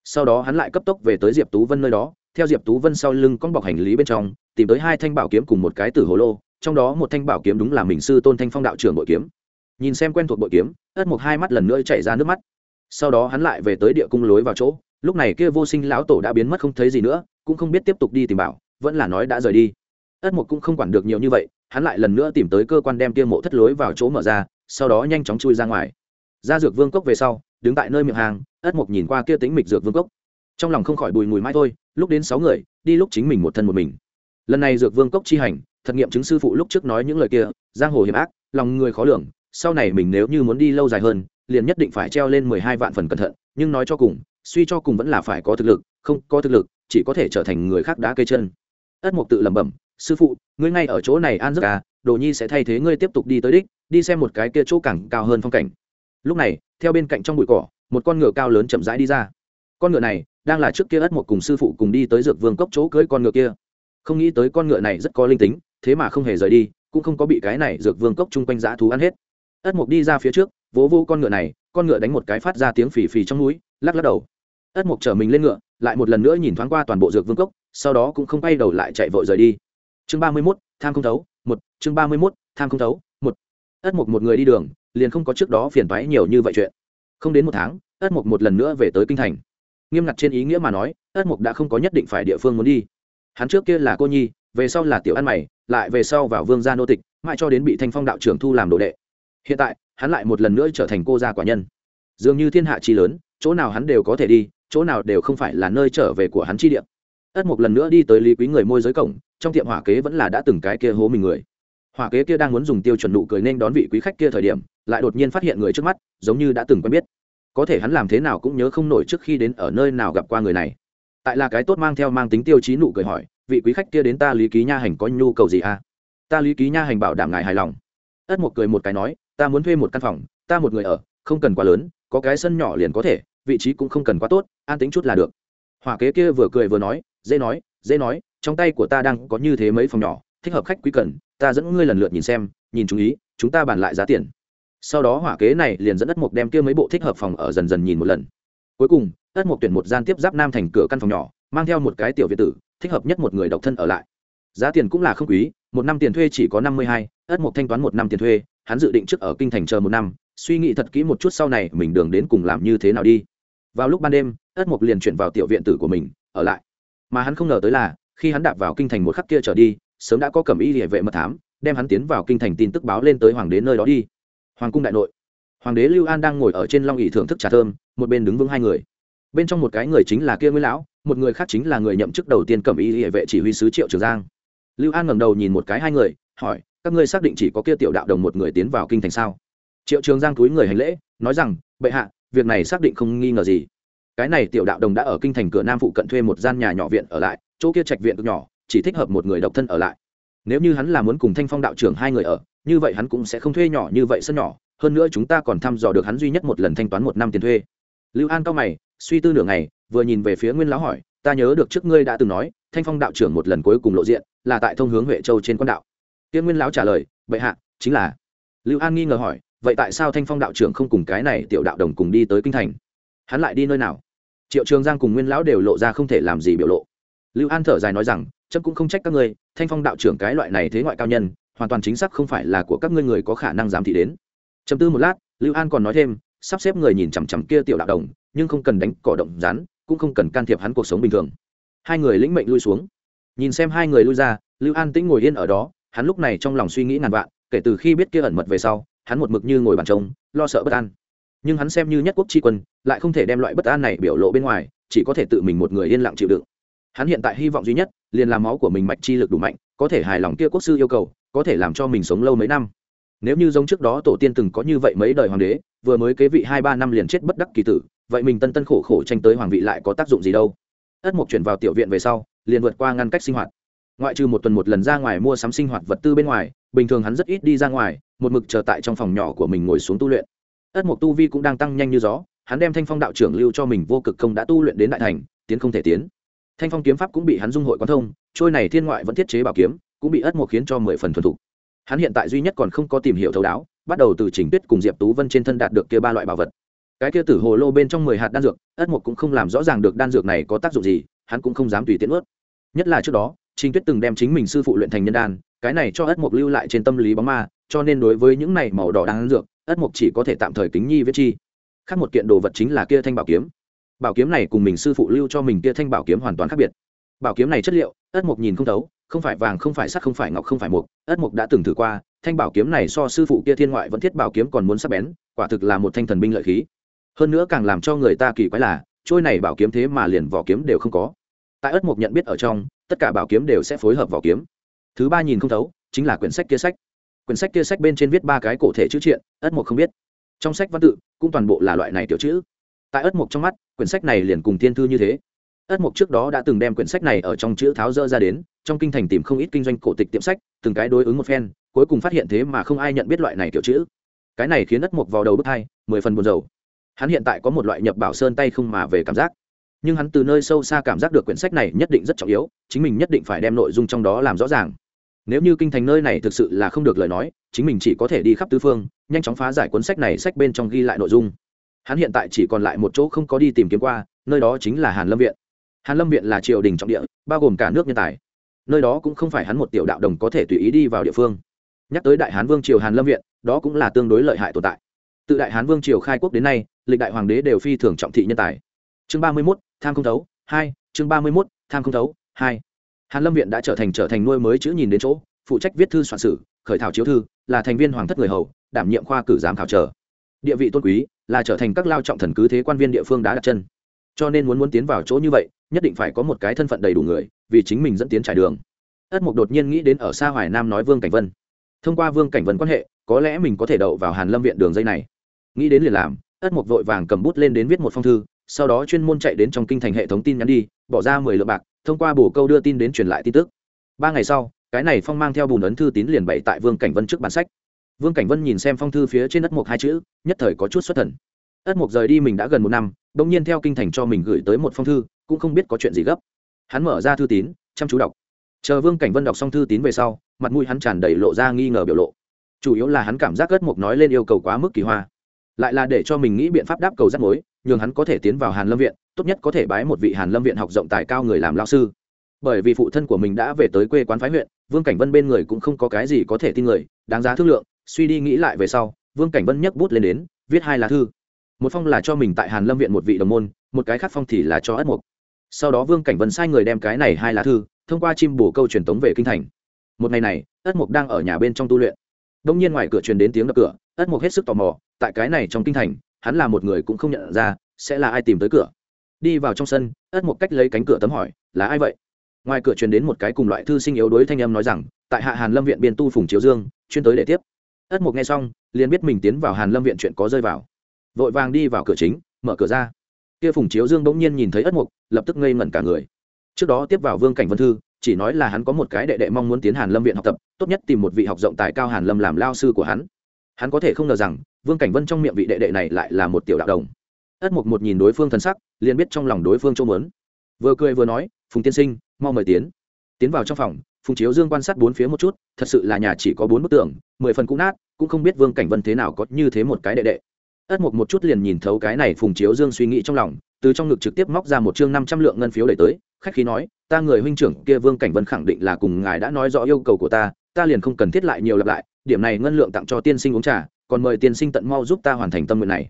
Sau đó hắn lại cấp tốc về tới diệp tú vân nơi đó, theo diệp tú vân sau lưng con bọc hành lý bên trong, tìm tới hai thanh bảo kiếm cùng một cái tử hồ lô, trong đó một thanh bảo kiếm đúng là mình sư tôn thanh phong đạo trưởng bội kiếm. Nhìn xem quen thuộc bội kiếm, ất mục hai mắt lần nữa chạy ra nước mắt. Sau đó hắn lại về tới địa cung lối vào chỗ lúc này kia vô sinh lão tổ đã biến mất không thấy gì nữa, cũng không biết tiếp tục đi tìm bảo, vẫn là nói đã rời đi. Ất mục cũng không quản được nhiều như vậy, hắn lại lần nữa tìm tới cơ quan đem kia mộ thất lối vào chỗ mở ra, sau đó nhanh chóng chui ra ngoài. Ra dược vương cốc về sau, đứng tại nơi miệng hàng, ất mục nhìn qua kia tính mịch dược vương cốc. Trong lòng không khỏi bùi mùi mãi thôi, lúc đến sáu người, đi lúc chính mình một thân một mình. Lần này dược vương cốc chi hành, thật nghiệm chứng sư phụ lúc trước nói những lời kia, giang hồ hiểm ác, lòng người khó lường, sau này mình nếu như muốn đi lâu dài hơn, liền nhất định phải treo lên mười hai vạn phần cẩn thận, nhưng nói cho cùng suy cho cùng vẫn là phải có thực lực, không có thực lực, chỉ có thể trở thành người khác đá cây chân. Ất mục tự lẩm bẩm, sư phụ, ngươi ngay ở chỗ này an giấc à đồ nhi sẽ thay thế ngươi tiếp tục đi tới đích, đi xem một cái kia chỗ cảng cao hơn phong cảnh. Lúc này, theo bên cạnh trong bụi cỏ, một con ngựa cao lớn chậm rãi đi ra. Con ngựa này đang là trước kia ất mục cùng sư phụ cùng đi tới dược vương cốc chỗ cưới con ngựa kia. Không nghĩ tới con ngựa này rất có linh tính, thế mà không hề rời đi, cũng không có bị cái này dược vương cốc chung quanh dã thú ăn hết. Ất mục đi ra phía trước, vỗ vô con ngựa này, con ngựa đánh một cái phát ra tiếng phì phì trong núi, lắc lắc đầu ất mục chở mình lên ngựa, lại một lần nữa nhìn thoáng qua toàn bộ dược vương cốc, sau đó cũng không quay đầu lại chạy vội rời đi. Chương ba mươi mốt, tham không thấu, một, chương ba mươi mốt, tham không thấu, một. Ất mục một người đi đường, liền không có trước đó phiền toái nhiều như vậy chuyện. Không đến một tháng, ất mục một lần nữa về tới kinh thành. Nghiêm ngặt trên ý nghĩa mà nói, ất mục đã không có nhất định phải địa phương muốn đi. Hắn trước kia là cô nhi, về sau là tiểu ăn mày, lại về sau vào vương gia nô tịch, mãi cho đến bị thanh phong đạo trưởng thu làm đồ đệ. Hiện tại, hắn lại một lần nữa trở thành cô gia quả nhân. Dường như thiên hạ chi lớn, chỗ nào hắn đều có thể đi chỗ nào đều không phải là nơi trở về của hắn chi địa. Ất một lần nữa đi tới lý quý người môi giới cổng, trong tiệm hỏa kế vẫn là đã từng cái kia hố mình người. Hỏa kế kia đang muốn dùng tiêu chuẩn nụ cười nên đón vị quý khách kia thời điểm, lại đột nhiên phát hiện người trước mắt, giống như đã từng quen biết. Có thể hắn làm thế nào cũng nhớ không nổi trước khi đến ở nơi nào gặp qua người này. Tại là cái tốt mang theo mang tính tiêu chí nụ cười hỏi, vị quý khách kia đến ta lý ký nha hành có nhu cầu gì à? Ta lý ký nha hành bảo đảm ngài hài lòng. Ất một cười một cái nói, ta muốn thuê một căn phòng, ta một người ở, không cần quá lớn, có cái sân nhỏ liền có thể vị trí cũng không cần quá tốt, an tính chút là được. Hỏa kế kia vừa cười vừa nói, dễ nói dễ nói, trong tay của ta đang có như thế mấy phòng nhỏ, thích hợp khách quý cần, ta dẫn ngươi lần lượt nhìn xem, nhìn chú ý, chúng ta bàn lại giá tiền. Sau đó hỏa kế này liền dẫn ất mục đem kia mấy bộ thích hợp phòng ở dần dần nhìn một lần. Cuối cùng, ất mục tuyển một gian tiếp giáp nam thành cửa căn phòng nhỏ, mang theo một cái tiểu việt tử, thích hợp nhất một người độc thân ở lại. Giá tiền cũng là không quý, một năm tiền thuê chỉ có năm mươi hai, ất mục thanh toán một năm tiền thuê, hắn dự định trước ở kinh thành chờ một năm, suy nghĩ thật kỹ một chút sau này mình đường đến cùng làm như thế nào đi vào lúc ban đêm, ất mục liền chuyển vào tiểu viện tử của mình, ở lại. Mà hắn không ngờ tới là, khi hắn đạp vào kinh thành một khắc kia trở đi, sớm đã có cẩm y địa vệ mật thám, đem hắn tiến vào kinh thành tin tức báo lên tới hoàng đế nơi đó đi. Hoàng cung đại nội. Hoàng đế lưu an đang ngồi ở trên long ỉ thưởng thức trà thơm, một bên đứng vững hai người. Bên trong một cái người chính là kia nguyên lão, một người khác chính là người nhậm chức đầu tiên cầm y địa vệ chỉ huy sứ triệu trường giang. Lưu an ngẩng đầu nhìn một cái hai người, hỏi, các ngươi xác định chỉ có kia tiểu đạo đồng một người tiến vào kinh thành sao? Triệu trường giang túi người hành lễ, nói rằng, bệ hạ việc này xác định không nghi ngờ gì. Cái này tiểu đạo đồng đã ở kinh thành cửa nam phụ cận thuê một gian nhà nhỏ viện ở lại, chỗ kia trạch viện cực nhỏ, chỉ thích hợp một người độc thân ở lại. Nếu như hắn là muốn cùng thanh phong đạo trưởng hai người ở, như vậy hắn cũng sẽ không thuê nhỏ như vậy sân nhỏ, hơn nữa chúng ta còn thăm dò được hắn duy nhất một lần thanh toán một năm tiền thuê. Lưu an cao mày, suy tư nửa ngày, vừa nhìn về phía nguyên lão hỏi, ta nhớ được trước ngươi đã từng nói, thanh phong đạo trưởng một lần cuối cùng lộ diện, là tại thông hướng huệ châu trên quan đạo. Tiên nguyên lão trả lời, bệ hạ, chính là. Lưu an nghi ngờ hỏi vậy tại sao thanh phong đạo trưởng không cùng cái này tiểu đạo đồng cùng đi tới kinh thành? Hắn lại đi nơi nào? Triệu trường giang cùng nguyên lão đều lộ ra không thể làm gì biểu lộ. Lưu an thở dài nói rằng trâm cũng không trách các ngươi thanh phong đạo trưởng cái loại này thế ngoại cao nhân hoàn toàn chính xác không phải là của các ngươi người có khả năng giám thị đến. Chấm tư một lát lưu an còn nói thêm sắp xếp người nhìn chằm chằm kia tiểu đạo đồng nhưng không cần đánh cỏ động rán, cũng không cần can thiệp hắn cuộc sống bình thường. Hai người lĩnh mệnh lui xuống. Nhìn xem hai người lui ra lưu an tĩnh ngồi yên ở đó hắn lúc này trong lòng suy nghĩ ngàn vạn kể từ khi biết kia ẩn mật về sau hắn một mực như ngồi bàn trống, lo sợ bất an. Nhưng hắn xem như nhất quốc tri quân, lại không thể đem loại bất an này biểu lộ bên ngoài, chỉ có thể tự mình một người yên lặng chịu đựng. Hắn hiện tại hy vọng duy nhất, liền làm máu của mình mạch chi lực đủ mạnh, có thể hài lòng kia quốc sư yêu cầu, có thể làm cho mình sống lâu mấy năm. Nếu như giống trước đó tổ tiên từng có như vậy mấy đời hoàng đế, vừa mới kế vị hai ba năm liền chết bất đắc kỳ tử, vậy mình tân tân khổ khổ tranh tới hoàng vị lại có tác dụng gì đâu? Ất mục chuyển vào tiểu viện về sau, liền vượt qua ngăn cách sinh hoạt. Ngoại trừ một tuần một lần ra ngoài mua sắm sinh hoạt vật tư bên ngoài, bình thường hắn rất ít đi ra ngoài một mực chờ tại trong phòng nhỏ của mình ngồi xuống tu luyện. Ất mục tu vi cũng đang tăng nhanh như gió, hắn đem thanh phong đạo trưởng lưu cho mình vô cực công đã tu luyện đến đại thành, tiến không thể tiến. Thanh phong kiếm pháp cũng bị hắn dung hội quán thông, trôi này thiên ngoại vẫn thiết chế bảo kiếm, cũng bị ất mục khiến cho mười phần thuần thục. Hắn hiện tại duy nhất còn không có tìm hiểu thấu đáo, bắt đầu từ trình tuyết cùng diệp tú vân trên thân đạt được kia ba loại bảo vật. Cái kia tử hồ lô bên trong mười hạt đan dược, ất mục cũng không làm rõ ràng được đan dược này có tác dụng gì, hắn cũng không dám tùy tiện ướt nhất là trước đó trình tuyết từng đem chính mình sư phụ luyện thành nhân đan, cái này cho ất mục lưu lại trên tâm lý bóng ma, cho nên đối với những này màu đỏ đang dược, ất mục chỉ có thể tạm thời kính nhi viết chi. Khác một kiện đồ vật chính là kia thanh bảo kiếm. Bảo kiếm này cùng mình sư phụ lưu cho mình kia thanh bảo kiếm hoàn toàn khác biệt. Bảo kiếm này chất liệu, ất mục nhìn không thấu, không phải vàng, không phải sắt không phải ngọc, không phải mộc. ất mục đã từng thử qua, thanh bảo kiếm này so sư phụ kia thiên ngoại vẫn thiết bảo kiếm còn muốn sắc bén, quả thực là một thanh thần binh lợi khí. Hơn nữa càng làm cho người ta kỳ quái là, trôi này bảo kiếm thế mà liền vỏ kiếm đều không có. Tại ất mục nhận biết ở trong tất cả bảo kiếm đều sẽ phối hợp vỏ kiếm. Thứ ba nhìn không thấu, chính là quyển sách kia sách. Quyển sách kia sách bên trên viết ba cái cổ thể chữ triện, ất mục không biết. Trong sách văn tự, cũng toàn bộ là loại này tiểu chữ. Tại ất mục trong mắt, quyển sách này liền cùng thiên thư như thế. Ất mục trước đó đã từng đem quyển sách này ở trong chữ tháo dỡ ra đến, trong kinh thành tìm không ít kinh doanh cổ tịch tiệm sách, từng cái đối ứng một phen, cuối cùng phát hiện thế mà không ai nhận biết loại này kiểu chữ. Cái này khiến ất mục vào đầu bức hai, mười phần buồn rầu. hắn hiện tại có một loại nhập bảo sơn tay không mà về cảm giác nhưng hắn từ nơi sâu xa cảm giác được quyển sách này nhất định rất trọng yếu, chính mình nhất định phải đem nội dung trong đó làm rõ ràng. Nếu như kinh thành nơi này thực sự là không được lời nói, chính mình chỉ có thể đi khắp tứ phương, nhanh chóng phá giải cuốn sách này sách bên trong ghi lại nội dung. Hắn hiện tại chỉ còn lại một chỗ không có đi tìm kiếm qua, nơi đó chính là hàn lâm viện. Hàn lâm viện là triều đình trọng địa, bao gồm cả nước nhân tài. Nơi đó cũng không phải hắn một tiểu đạo đồng có thể tùy ý đi vào địa phương. Nhắc tới đại hán vương triều hàn lâm viện, đó cũng là tương đối lợi hại tồn tại. Từ đại hán vương triều khai quốc đến nay, lịch đại hoàng đế đều phi thường trọng thị nhân tài chương ba mươi mốt, tham không thấu, hai, chương ba mươi mốt, tham không thấu, hai. Hàn lâm viện đã trở thành trở thành nuôi mới chữ nhìn đến chỗ, phụ trách viết thư soạn sử, khởi thảo chiếu thư, là thành viên hoàng thất người hầu, đảm nhiệm khoa cử giám khảo trở địa vị tôn quý, là trở thành các lao trọng thần cứ thế quan viên địa phương đã đặt chân. Cho nên muốn muốn tiến vào chỗ như vậy, nhất định phải có một cái thân phận đầy đủ người, vì chính mình dẫn tiến trải đường. Ất mục đột nhiên nghĩ đến ở xa hoài nam nói vương cảnh vân. Thông qua vương cảnh vân quan hệ, có lẽ mình có thể đậu vào hàn lâm viện đường dây này. Nghĩ đến liền làm, ất mục vội vàng cầm bút lên đến viết một phong thư sau đó chuyên môn chạy đến trong kinh thành hệ thống tin nhắn đi, bỏ ra mười lượng bạc, thông qua bổ câu đưa tin đến truyền lại tin tức. Ba ngày sau, cái này phong mang theo bùn ấn thư tín liền bày tại vương cảnh vân trước bản sách. Vương cảnh vân nhìn xem phong thư phía trên ất mục hai chữ, nhất thời có chút xuất thần. Ất mục rời đi mình đã gần một năm đ ỗ n g nhiên theo kinh thành cho mình gửi tới một phong thư, cũng không biết có chuyện gì gấp. Hắn mở ra thư tín, chăm chú đọc. Chờ vương cảnh vân đọc xong thư tín về sau, mặt mũi hắn tràn đầy lộ ra nghi ngờ biểu lộ. Chủ yếu là hắn cảm giác ất mục nói lên yêu cầu quá mức kỳ hoa. Lại là để cho mình nghĩ biện pháp đáp cầu rắc mối nhường hắn có thể tiến vào hàn lâm viện, tốt nhất có thể bái một vị hàn lâm viện học rộng tài cao người làm lao sư. Bởi vì phụ thân của mình đã về tới quê quán phái huyện, vương cảnh vân bên người cũng không có cái gì có thể tin người, đáng giá thương lượng, suy đi nghĩ lại về sau, vương cảnh vân nhấc bút lên đến, viết hai lá thư. Một phong là cho mình tại hàn lâm viện một vị đồng môn, một cái khác phong thì là cho ất mục. Sau đó vương cảnh vân sai người đem cái này hai lá thư, thông qua chim bổ câu truyền tống về kinh thành. Một ngày này, ất mục đang ở nhà bên trong tu luyện. Đông nhiên ngoài cửa truyền đến tiếng đập cửa, ất mục hết sức tò mò, tại cái này trong kinh thành hắn là một người cũng không nhận ra sẽ là ai tìm tới cửa. Đi vào trong sân, ất một cách lấy cánh cửa tấm hỏi, là ai vậy? Ngoài cửa truyền đến một cái cùng loại thư sinh yếu đối thanh âm nói rằng, tại hạ hàn lâm viện biên tu phùng chiếu dương, chuyên tới để tiếp. Ất mục nghe xong, liền biết mình tiến vào hàn lâm viện chuyện có rơi vào. Vội vàng đi vào cửa chính, mở cửa ra. Kia phùng chiếu dương bỗng nhiên nhìn thấy ất mục lập tức ngây ngẩn cả người. Trước đó tiếp vào vương cảnh vân thư, chỉ nói là hắn có một cái đệ đệ mong muốn tiến hàn lâm viện học tập, tốt nhất tìm một vị học rộng tài cao hàn lâm làm lao sư của hắn. Hắn có thể không ngờ rằng vương cảnh vân trong miệng vị đệ đệ này lại là một tiểu đạo đồng. Ất mục một nhìn đối phương thân sắc, liền biết trong lòng đối phương trông muốn. Vừa cười vừa nói, phùng tiên sinh, mau mời tiến. Tiến vào trong phòng, phùng chiếu dương quan sát bốn phía một chút, thật sự là nhà chỉ có bốn bức tường, mười phần cũng nát, cũng không biết vương cảnh vân thế nào có như thế một cái đệ đệ. Ất mục một chút liền nhìn thấu cái này phùng chiếu dương suy nghĩ trong lòng, từ trong ngực trực tiếp móc ra một chương năm trăm lượng ngân phiếu đẩy tới, khách khí nói, ta người huynh trưởng kia vương cảnh vân khẳng định là cùng ngài đã nói rõ yêu cầu của ta ta liền không cần thiết lại nhiều lặp lại, điểm này ngân lượng tặng cho tiên sinh uống trà còn mời tiên sinh tận mau giúp ta hoàn thành tâm nguyện này.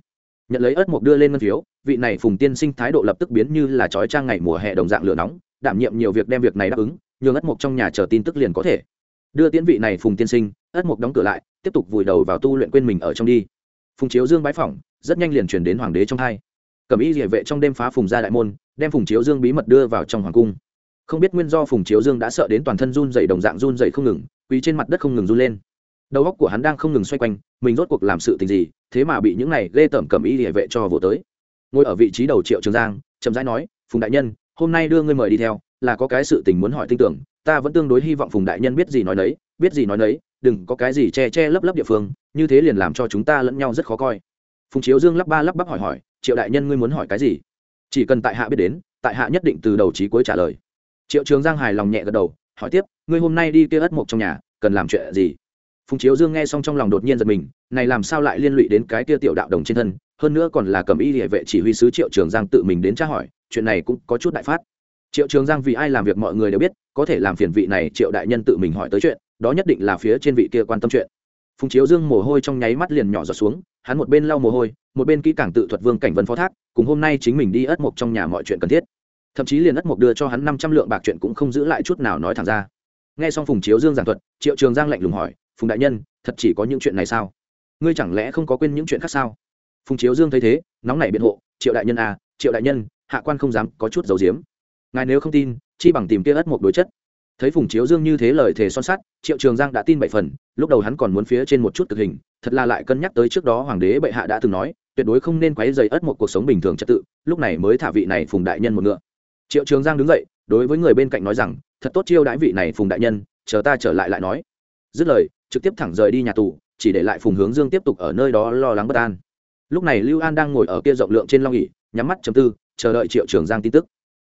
Nhận lấy ớt mộc đưa lên ngân phiếu, vị này phùng tiên sinh thái độ lập tức biến như là trói trang ngày mùa hè đồng dạng lửa nóng, đảm nhiệm nhiều việc đem việc này đáp ứng, nhường ớt mộc trong nhà chờ tin tức liền có thể. Đưa tiễn vị này phùng tiên sinh, ớt mộc đóng cửa lại, tiếp tục vùi đầu vào tu luyện quên mình ở trong đi. Phùng chiếu dương bái phỏng, rất nhanh liền chuyển đến hoàng đế trong hai cẩm ý địa vệ trong đêm phá phùng ra đại môn, đem phùng chiếu dương bí mật đưa vào trong hoàng cung. Không biết nguyên do phùng chiếu dương đã sợ đến toàn thân run dày đồng dạng run dày không ngừng, quỳ trên mặt đất không ngừng run lên đầu óc của hắn đang không ngừng xoay quanh, mình rốt cuộc làm sự tình gì, thế mà bị những này ghê tởm cầm y địa vệ cho vỗ tới. Ngồi ở vị trí đầu triệu trường giang, chậm rãi nói, phùng đại nhân, hôm nay đưa ngươi mời đi theo, là có cái sự tình muốn hỏi tin tưởng, ta vẫn tương đối hy vọng phùng đại nhân biết gì nói nấy, biết gì nói nấy, đừng có cái gì che che lấp lấp địa phương, như thế liền làm cho chúng ta lẫn nhau rất khó coi. Phùng chiếu dương lắp ba lắp bắp hỏi hỏi, triệu đại nhân ngươi muốn hỏi cái gì? Chỉ cần tại hạ biết đến, tại hạ nhất định từ đầu trí cuối trả lời. Triệu trường giang hài lòng nhẹ gật đầu, hỏi tiếp, ngươi hôm nay đi kia ất mộc trong nhà, cần làm chuyện gì? Phùng chiếu dương nghe xong trong lòng đột nhiên giật mình, này làm sao lại liên lụy đến cái kia tiểu đạo đồng trên thân, hơn nữa còn là cầm y địa vệ chỉ huy sứ triệu trường giang tự mình đến tra hỏi, chuyện này cũng có chút đại phát. Triệu trường giang vì ai làm việc mọi người đều biết, có thể làm phiền vị này triệu đại nhân tự mình hỏi tới chuyện, đó nhất định là phía trên vị kia quan tâm chuyện. Phùng chiếu dương mồ hôi trong nháy mắt liền nhỏ giọt xuống, hắn một bên lau mồ hôi, một bên kỹ càng tự thuật vương cảnh vân phó thác, cùng hôm nay chính mình đi ất mộc trong nhà mọi chuyện cần thiết. Thậm chí liền ất mộc đưa cho hắn năm trăm lượng bạc chuyện cũng không giữ lại chút nào nói thẳng ra. Nghe xong phùng chiếu dương giảng thuật, triệu trường giang lạnh lùng hỏi phùng đại nhân, thật chỉ có những chuyện này sao? Ngươi chẳng lẽ không có quên những chuyện khác sao? Phùng chiếu dương thấy thế, nóng nảy biện hộ, triệu đại nhân à triệu đại nhân, hạ quan không dám có chút dầu diếm ngài nếu không tin, chi bằng tìm kia ất một đối chất. Thấy phùng chiếu dương như thế lời thề son sắt, triệu trường giang đã tin bảy phần, lúc đầu hắn còn muốn phía trên một chút thực hình, thật là lại cân nhắc tới trước đó hoàng đế bệ hạ đã từng nói, tuyệt đối không nên quấy dày ất một cuộc sống bình thường trật tự, lúc này mới thả vị này phùng đại nhân một ngựa. Triệu trường giang đứng dậy, đối với người bên cạnh nói rằng, thật tốt chiêu đãi vị này phùng đại nhân, chờ ta trở lại lại nói dứt lời, trực tiếp thẳng rời đi nhà tù, chỉ để lại phùng hướng dương tiếp tục ở nơi đó lo lắng bất an. Lúc này lưu an đang ngồi ở kia rộng lượng trên long nghỉ nhắm mắt chầm tư, chờ đợi triệu trường giang tin tức.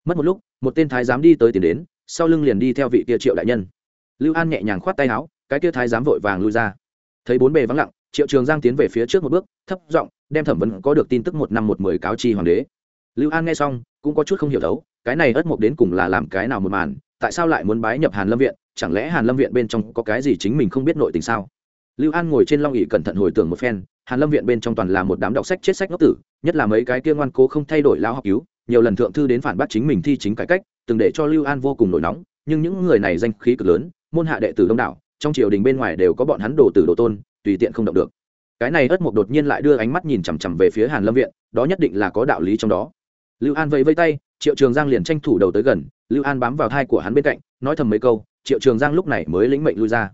Mất một lúc, một tên thái giám đi tới tìm đến, sau lưng liền đi theo vị kia triệu đại nhân. Lưu an nhẹ nhàng khoát tay áo, cái kia thái giám vội vàng lui ra. Thấy bốn bề vắng lặng, triệu trường giang tiến về phía trước một bước, thấp giọng đem thẩm vấn có được tin tức một năm một mười cáo chi hoàng đế. Lưu an nghe xong, cũng có chút không hiểu thấu, cái này ất mộc đến cùng là làm cái nào một màn, tại sao lại muốn bái nhập hàn lâm viện chẳng lẽ hàn lâm viện bên trong có cái gì chính mình không biết nội tình sao? Lưu an ngồi trên long ỉ cẩn thận hồi tưởng một phen, hàn lâm viện bên trong toàn là một đám đọc sách chết sách ngốc tử, nhất là mấy cái kia ngoan cố không thay đổi lao học cứu, nhiều lần thượng thư đến phản bác chính mình thi chính cải cách, từng để cho lưu an vô cùng nổi nóng, nhưng những người này danh khí cực lớn, môn hạ đệ tử đông đảo, trong triều đình bên ngoài đều có bọn hắn đồ tử đồ tôn, tùy tiện không động được. Cái này ất Mục đột nhiên lại đưa ánh mắt nhìn chằm chằm về phía hàn lâm viện, đó nhất định là có đạo lý trong đó. Lưu an vẫy vây tay, triệu trường giang liền tranh thủ đầu tới gần, lưu an bám vào thai của hắn bên cạnh, nói thầm mấy câu triệu trường giang lúc này mới lĩnh mệnh lui ra.